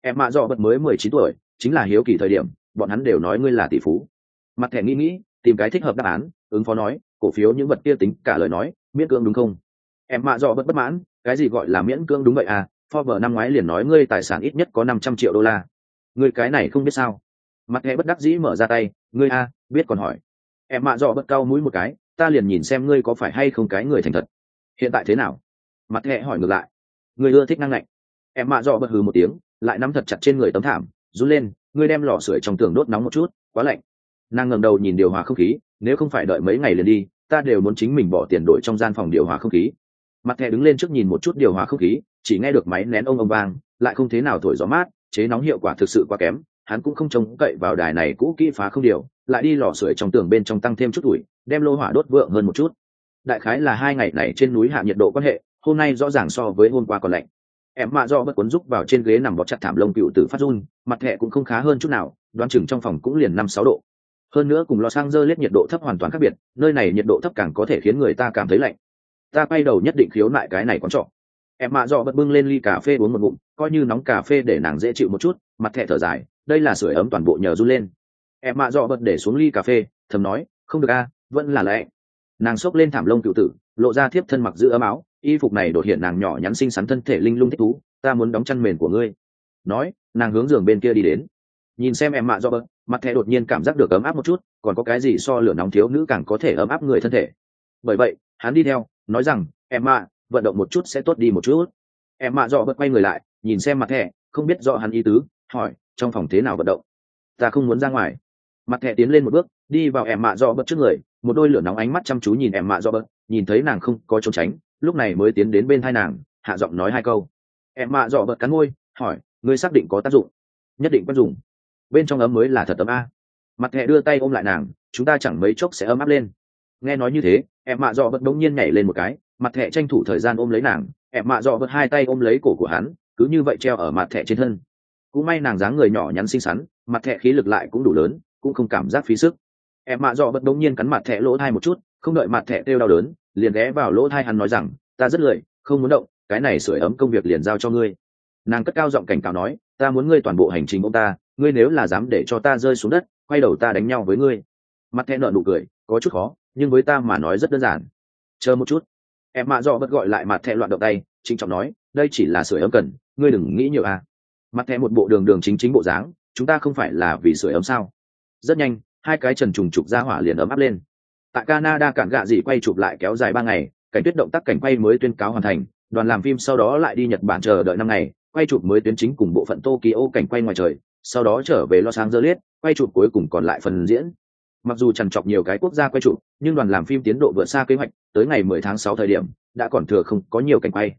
Em mạ dọ bật mới mười chín tuổi, chính là hiếu kỳ thời điểm, bọn hắn đều nói ngươi là tỷ phú. Mặt thẻ nghĩ nghĩ, tìm cái thích hợp đáp án, ứng phó nói cổ phiếu những vật kia tính cả lời nói, miễn cưỡng đúng không? Em mạ dọ bất bất mãn, cái gì gọi là miễn cưỡng đúng vậy à? Forbes năm ngoái liền nói ngươi tài sản ít nhất có năm trăm triệu đô la. Ngươi cái này không biết sao. Mặt thẻ bất đắc dĩ mở ra tay, ngươi a, biết còn hỏi. Em mạ dọ bất cau mũi một cái, ta liền nhìn xem ngươi có phải hay không cái người thành thật. Hiện tại thế nào? Mặt hẹ hỏi ngược lại người ưa thích năng lạnh em mạ dọ bất hừ một tiếng, lại nắm thật chặt trên người tấm thảm rút lên, ngươi đem lò sưởi trong tường đốt nóng một chút, quá lạnh. Nàng ngẩng đầu nhìn điều hòa không khí nếu không phải đợi mấy ngày liền đi ta đều muốn chính mình bỏ tiền đổi trong gian phòng điều hòa không khí. Mặt thẻ đứng lên trước nhìn một chút điều hòa không khí chỉ nghe được máy nén ông ông vang lại không thế nào thổi gió mát chế nóng hiệu quả thực sự quá kém hắn cũng không trông cậy vào đài này cũ kỹ phá không điều lại đi lò sưởi trong tường bên trong tăng thêm chút ủi, đem lô hỏa đốt vượng hơn một chút. Đại khái là hai ngày này trên núi hạ nhiệt độ quan hệ hôm nay rõ ràng so với hôm qua còn lạnh. Em mạ do bất quấn rúc vào trên ghế nằm bọt chặt thảm lông cựu tử phát run mặt thẹ cũng không khá hơn chút nào đoan chừng trong phòng cũng liền năm sáu độ hơn nữa cùng lo sang dơ lết nhiệt độ thấp hoàn toàn khác biệt, nơi này nhiệt độ thấp càng có thể khiến người ta cảm thấy lạnh. Ta quay đầu nhất định khiếu lại cái này quán trọ. Em mạ dọ bật bưng lên ly cà phê uống một ngụm, coi như nóng cà phê để nàng dễ chịu một chút, mặt thẹ thở dài, đây là sưởi ấm toàn bộ nhờ run lên. Em mạ dọ bật để xuống ly cà phê, thầm nói, không được a, vẫn là lạnh. Nàng xốc lên thảm lông cựu tử, lộ ra thiếp thân mặc giữ ấm áo, y phục này đột hiện nàng nhỏ nhắn xinh xắn thân thể linh lung thích thú, ta muốn đóng chăn mền của ngươi. Nói, nàng hướng giường bên kia đi đến nhìn xem em mạ do bớt, mặt thẻ đột nhiên cảm giác được ấm áp một chút, còn có cái gì so lửa nóng thiếu nữ càng có thể ấm áp người thân thể. Bởi vậy, hắn đi theo, nói rằng, em mạ vận động một chút sẽ tốt đi một chút. Em mạ dọ bớt quay người lại, nhìn xem mặt thẻ, không biết rõ hắn ý tứ, hỏi, trong phòng thế nào vận động? Ta không muốn ra ngoài. Mặt thẻ tiến lên một bước, đi vào em mạ dọ bớt trước người, một đôi lửa nóng ánh mắt chăm chú nhìn em mạ do bớt, nhìn thấy nàng không có trốn tránh, lúc này mới tiến đến bên hai nàng, hạ giọng nói hai câu. Em mạ dọ bớt cắn môi, hỏi, ngươi xác định có tác dụng? Nhất định có dùng bên trong ấm mới là thật ấm a. Mặt thẹ đưa tay ôm lại nàng, chúng ta chẳng mấy chốc sẽ ấm áp lên. Nghe nói như thế, em mạ dọ bớt đống nhiên nhảy lên một cái, mặt thẹ tranh thủ thời gian ôm lấy nàng, em mạ dọ bớt hai tay ôm lấy cổ của hắn, cứ như vậy treo ở mặt thẹ trên thân. Cũng may nàng dáng người nhỏ nhắn xinh xắn, mặt thẹ khí lực lại cũng đủ lớn, cũng không cảm giác phí sức. Em mạ dọ bật đống nhiên cắn mặt thẹ lỗ thai một chút, không đợi mặt thẹ kêu đau đớn, liền ghé vào lỗ thai hắn nói rằng, ta rất lười, không muốn động, cái này sưởi ấm công việc liền giao cho ngươi. Nàng cất cao giọng cảnh cáo nói, ta muốn ngươi toàn bộ hành trình ông ta ngươi nếu là dám để cho ta rơi xuống đất, quay đầu ta đánh nhau với ngươi. Mặt thẹn nợ nụ cười, có chút khó, nhưng với ta mà nói rất đơn giản. Chờ một chút. Em mạ dọ bật gọi lại mặt thẹn loạn động tay chính trọng nói, đây chỉ là sửa ấm cần, ngươi đừng nghĩ nhiều à. Mặt thẹn một bộ đường đường chính chính bộ dáng, chúng ta không phải là vì sửa ấm sao. Rất nhanh, hai cái trần trùng trục ra hỏa liền ấm áp lên. Tại canada cản gạ dị quay chụp lại kéo dài ba ngày, cảnh tuyết động tác cảnh quay mới tuyên cáo hoàn thành, đoàn làm phim sau đó lại đi nhật bản chờ đợi năm ngày, quay chụp mới tuyến chính cùng bộ phận tokyo cảnh quay ngoài trời sau đó trở về los angeles, quay chụp cuối cùng còn lại phần diễn. Mặc dù chằn chọc nhiều cái quốc gia quay chụp, nhưng đoàn làm phim tiến độ vượt xa kế hoạch, tới ngày 10 tháng 6 thời điểm, đã còn thừa không có nhiều cảnh quay.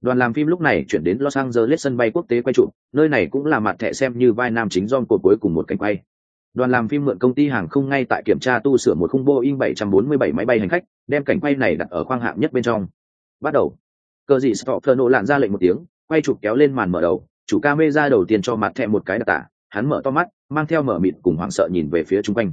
Đoàn làm phim lúc này chuyển đến los angeles sân bay quốc tế quay chụp, nơi này cũng là mặt thẻ xem như vai nam chính John cột cuối cùng một cảnh quay. Đoàn làm phim mượn công ty hàng không ngay tại kiểm tra tu sửa một khung boeing 747 máy bay hành khách, đem cảnh quay này đặt ở khoang hạng nhất bên trong. Bắt đầu. Cờ dị stopper nộ lạn ra lệnh một tiếng, quay chụp kéo lên màn mở đầu chủ ca mê ra đầu tiên cho mặt thẻ một cái đặc tả hắn mở to mắt mang theo mở mịt cùng hoảng sợ nhìn về phía chung quanh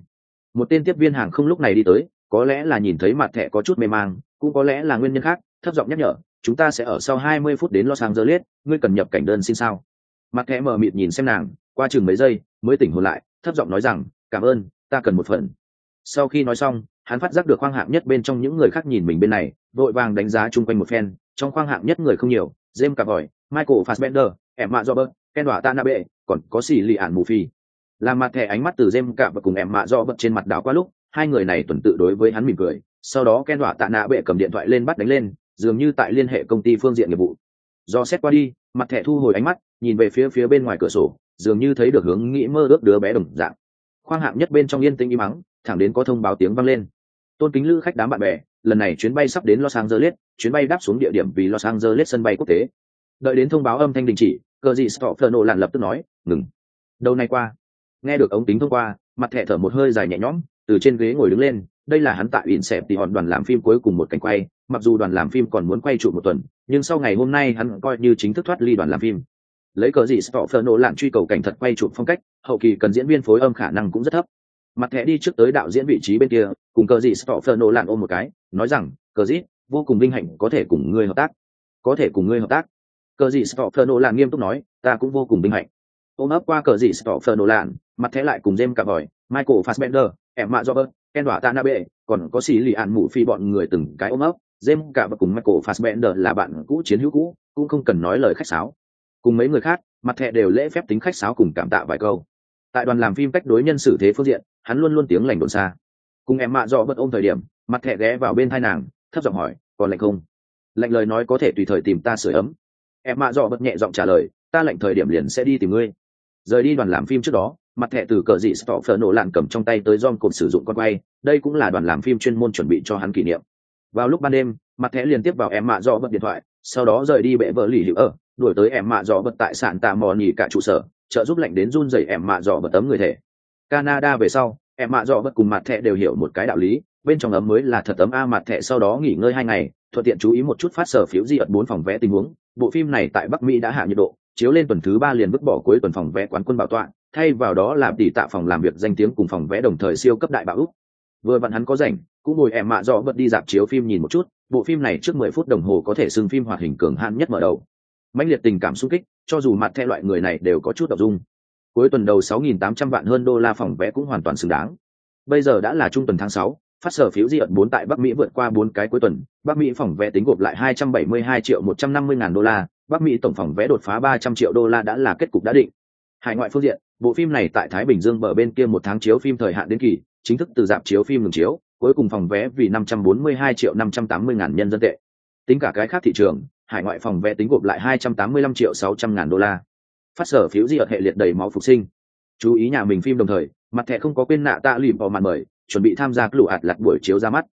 một tên tiếp viên hàng không lúc này đi tới có lẽ là nhìn thấy mặt thẻ có chút mê mang cũng có lẽ là nguyên nhân khác thấp giọng nhắc nhở chúng ta sẽ ở sau 20 phút đến Los Angeles, ngươi cần nhập cảnh đơn xin sao? Mặt thẻ mở mịt nhìn xem nàng, qua chừng mấy giây, mới tỉnh hồn lại, thấp giọng nói rằng, cảm ơn, ta cần một phần. Sau khi nói xong, hắn phát giác được khoang hạng nhất bên trong những người khác nhìn mình bên này, vội vàng đánh giá chung quanh một phen, trong khoang hạng nhất người không nhiều, dêm cà Cavoy, Michael Fassbender, Emma Robert, Ken Watanabe, Tanabe, còn có xì lì ản mù phi. Làm mặt thẻ ánh mắt từ rêm cả và cùng Emma Robert trên mặt đảo qua lúc, hai người này tuần tự đối với hắn mỉm cười, sau đó Ken Watanabe Tanabe cầm điện thoại lên bắt đánh lên, dường như tại liên hệ công ty phương diện nghiệp vụ. Do xét qua đi mặt thẻ thu hồi ánh mắt nhìn về phía phía bên ngoài cửa sổ dường như thấy được hướng nghĩ mơ ước đứa bé đồng dạng. Khoang hạng nhất bên trong yên tĩnh im mắng thẳng đến có thông báo tiếng vang lên. Tôn kính lữ khách đám bạn bè lần này chuyến bay sắp đến los angeles chuyến bay đáp xuống địa điểm vì los angeles sân bay quốc tế đợi đến thông báo âm thanh đình chỉ, cờ dị stopher nổ lặn lập tức nói, ngừng. Đầu này qua, nghe được ống kính thông qua, mặt thẻ thở một hơi dài nhẹ nhõm, từ trên ghế ngồi đứng lên, đây là hắn tại ỉn xẹp thì hòn đoàn làm phim cuối cùng một cảnh quay, mặc dù đoàn làm phim còn muốn quay trụ một tuần, nhưng sau ngày hôm nay hắn coi như chính thức thoát ly đoàn làm phim. Lấy cờ gì stopher nổ lạn truy cầu cảnh thật quay trụ phong cách, hậu kỳ cần diễn viên phối âm khả năng cũng rất thấp. Mặt thẻ đi trước tới đạo diễn vị trí bên kia, cùng cờ gì stopher nổ lạn ôm một cái, nói rằng, cờ gì vô cùng vinh hạnh có thể cùng ngươi hợp tác, có thể cùng ngươi hợp tác cờ gì stopher nổ lạn nghiêm túc nói ta cũng vô cùng vinh hạnh ôm ấp qua cờ gì stopher nổ lạn mặt thẻ lại cùng jem cả vòi Michael Fassbender, Emma Robert, Ken Đỏa Tanabe, còn có xì lì ạn mụ phi bọn người từng cái ôm ấp, jem cả và cùng Michael Fassbender là bạn cũ chiến hữu cũ, cũng không cần nói lời khách sáo. Cùng mấy người khác, mặt thẻ đều lễ phép tính khách sáo cùng cảm tạ vài câu. Tại đoàn làm phim cách đối nhân xử thế phương diện, hắn luôn luôn tiếng lành đồn xa. Cùng em mạ dọ bật ôm thời điểm, mặt thẻ ghé vào bên thai nàng, thấp giọng hỏi, còn lạnh không? Lạnh lời nói có thể tùy thời tìm ta sửa ấm. Em mạ dọ bật nhẹ giọng trả lời, ta lệnh thời điểm liền sẽ đi tìm ngươi. Rời đi đoàn làm phim trước đó, mặt thẻ từ cờ dị stopher nổ lạn cầm trong tay tới dom cột sử dụng con quay, đây cũng là đoàn làm phim chuyên môn chuẩn bị cho hắn kỷ niệm. Vào lúc ban đêm, mặt thẻ liên tiếp vào em mạ dọ bật điện thoại, sau đó rời đi bệ vợ lì hữu ở, đuổi tới em mạ dọ bật tại sạn tà mò nhì cả trụ sở, trợ giúp lệnh đến run dày em mạ dọ bật tấm người thể. Canada về sau, em mạ dọ bật cùng mặt thẻ đều hiểu một cái đạo lý, bên trong ấm mới là thật ấm a mặt thẻ sau đó nghỉ ngơi hai ngày, thuận tiện chú ý một chút phát sở phiếu di ẩn bốn phòng vé tình huống. Bộ phim này tại Bắc Mỹ đã hạ nhiệt độ, chiếu lên tuần thứ ba liền vứt bỏ cuối tuần phòng vé quán quân bảo tọa, thay vào đó là tỷ tạ phòng làm việc danh tiếng cùng phòng vé đồng thời siêu cấp đại bạo úc vừa vặn hắn có rảnh cũng ngồi em mạ dọ bật đi dạp chiếu phim nhìn một chút bộ phim này trước mười phút đồng hồ có thể xưng phim hoạt hình cường hạn nhất mở đầu. Mãnh liệt tình cảm sung kích cho dù mặt theo loại người này đều có chút đ dung. Cuối tuần đầu 6.800 vạn hơn đô la phòng vé cũng hoàn toàn xứng đáng. Bây giờ đã là trung tuần tháng 6, phát sở phiếu di ẩn bốn tại bắc mỹ vượt qua bốn cái cuối tuần, bắc mỹ phòng vé tính gộp lại 272 triệu 150 ngàn đô la, bắc mỹ tổng phòng vé đột phá 300 triệu đô la đã là kết cục đã định. Hải ngoại phương diện, bộ phim này tại thái bình dương bờ bên kia một tháng chiếu phim thời hạn đến kỳ, chính thức từ dạp chiếu phim ngừng chiếu, cuối cùng phòng vé vì 542 triệu 580 ngàn nhân dân tệ. Tính cả cái khác thị trường, hải ngoại phòng vé tính gộp lại 285 triệu 600 ngàn đô la. Phát sở phiếu di ở hệ liệt đầy máu phục sinh. Chú ý nhà mình phim đồng thời mặt thẻ không có quên nạ tạ lìm vào màn mời, chuẩn bị tham gia lũ ạt lặt buổi chiếu ra mắt.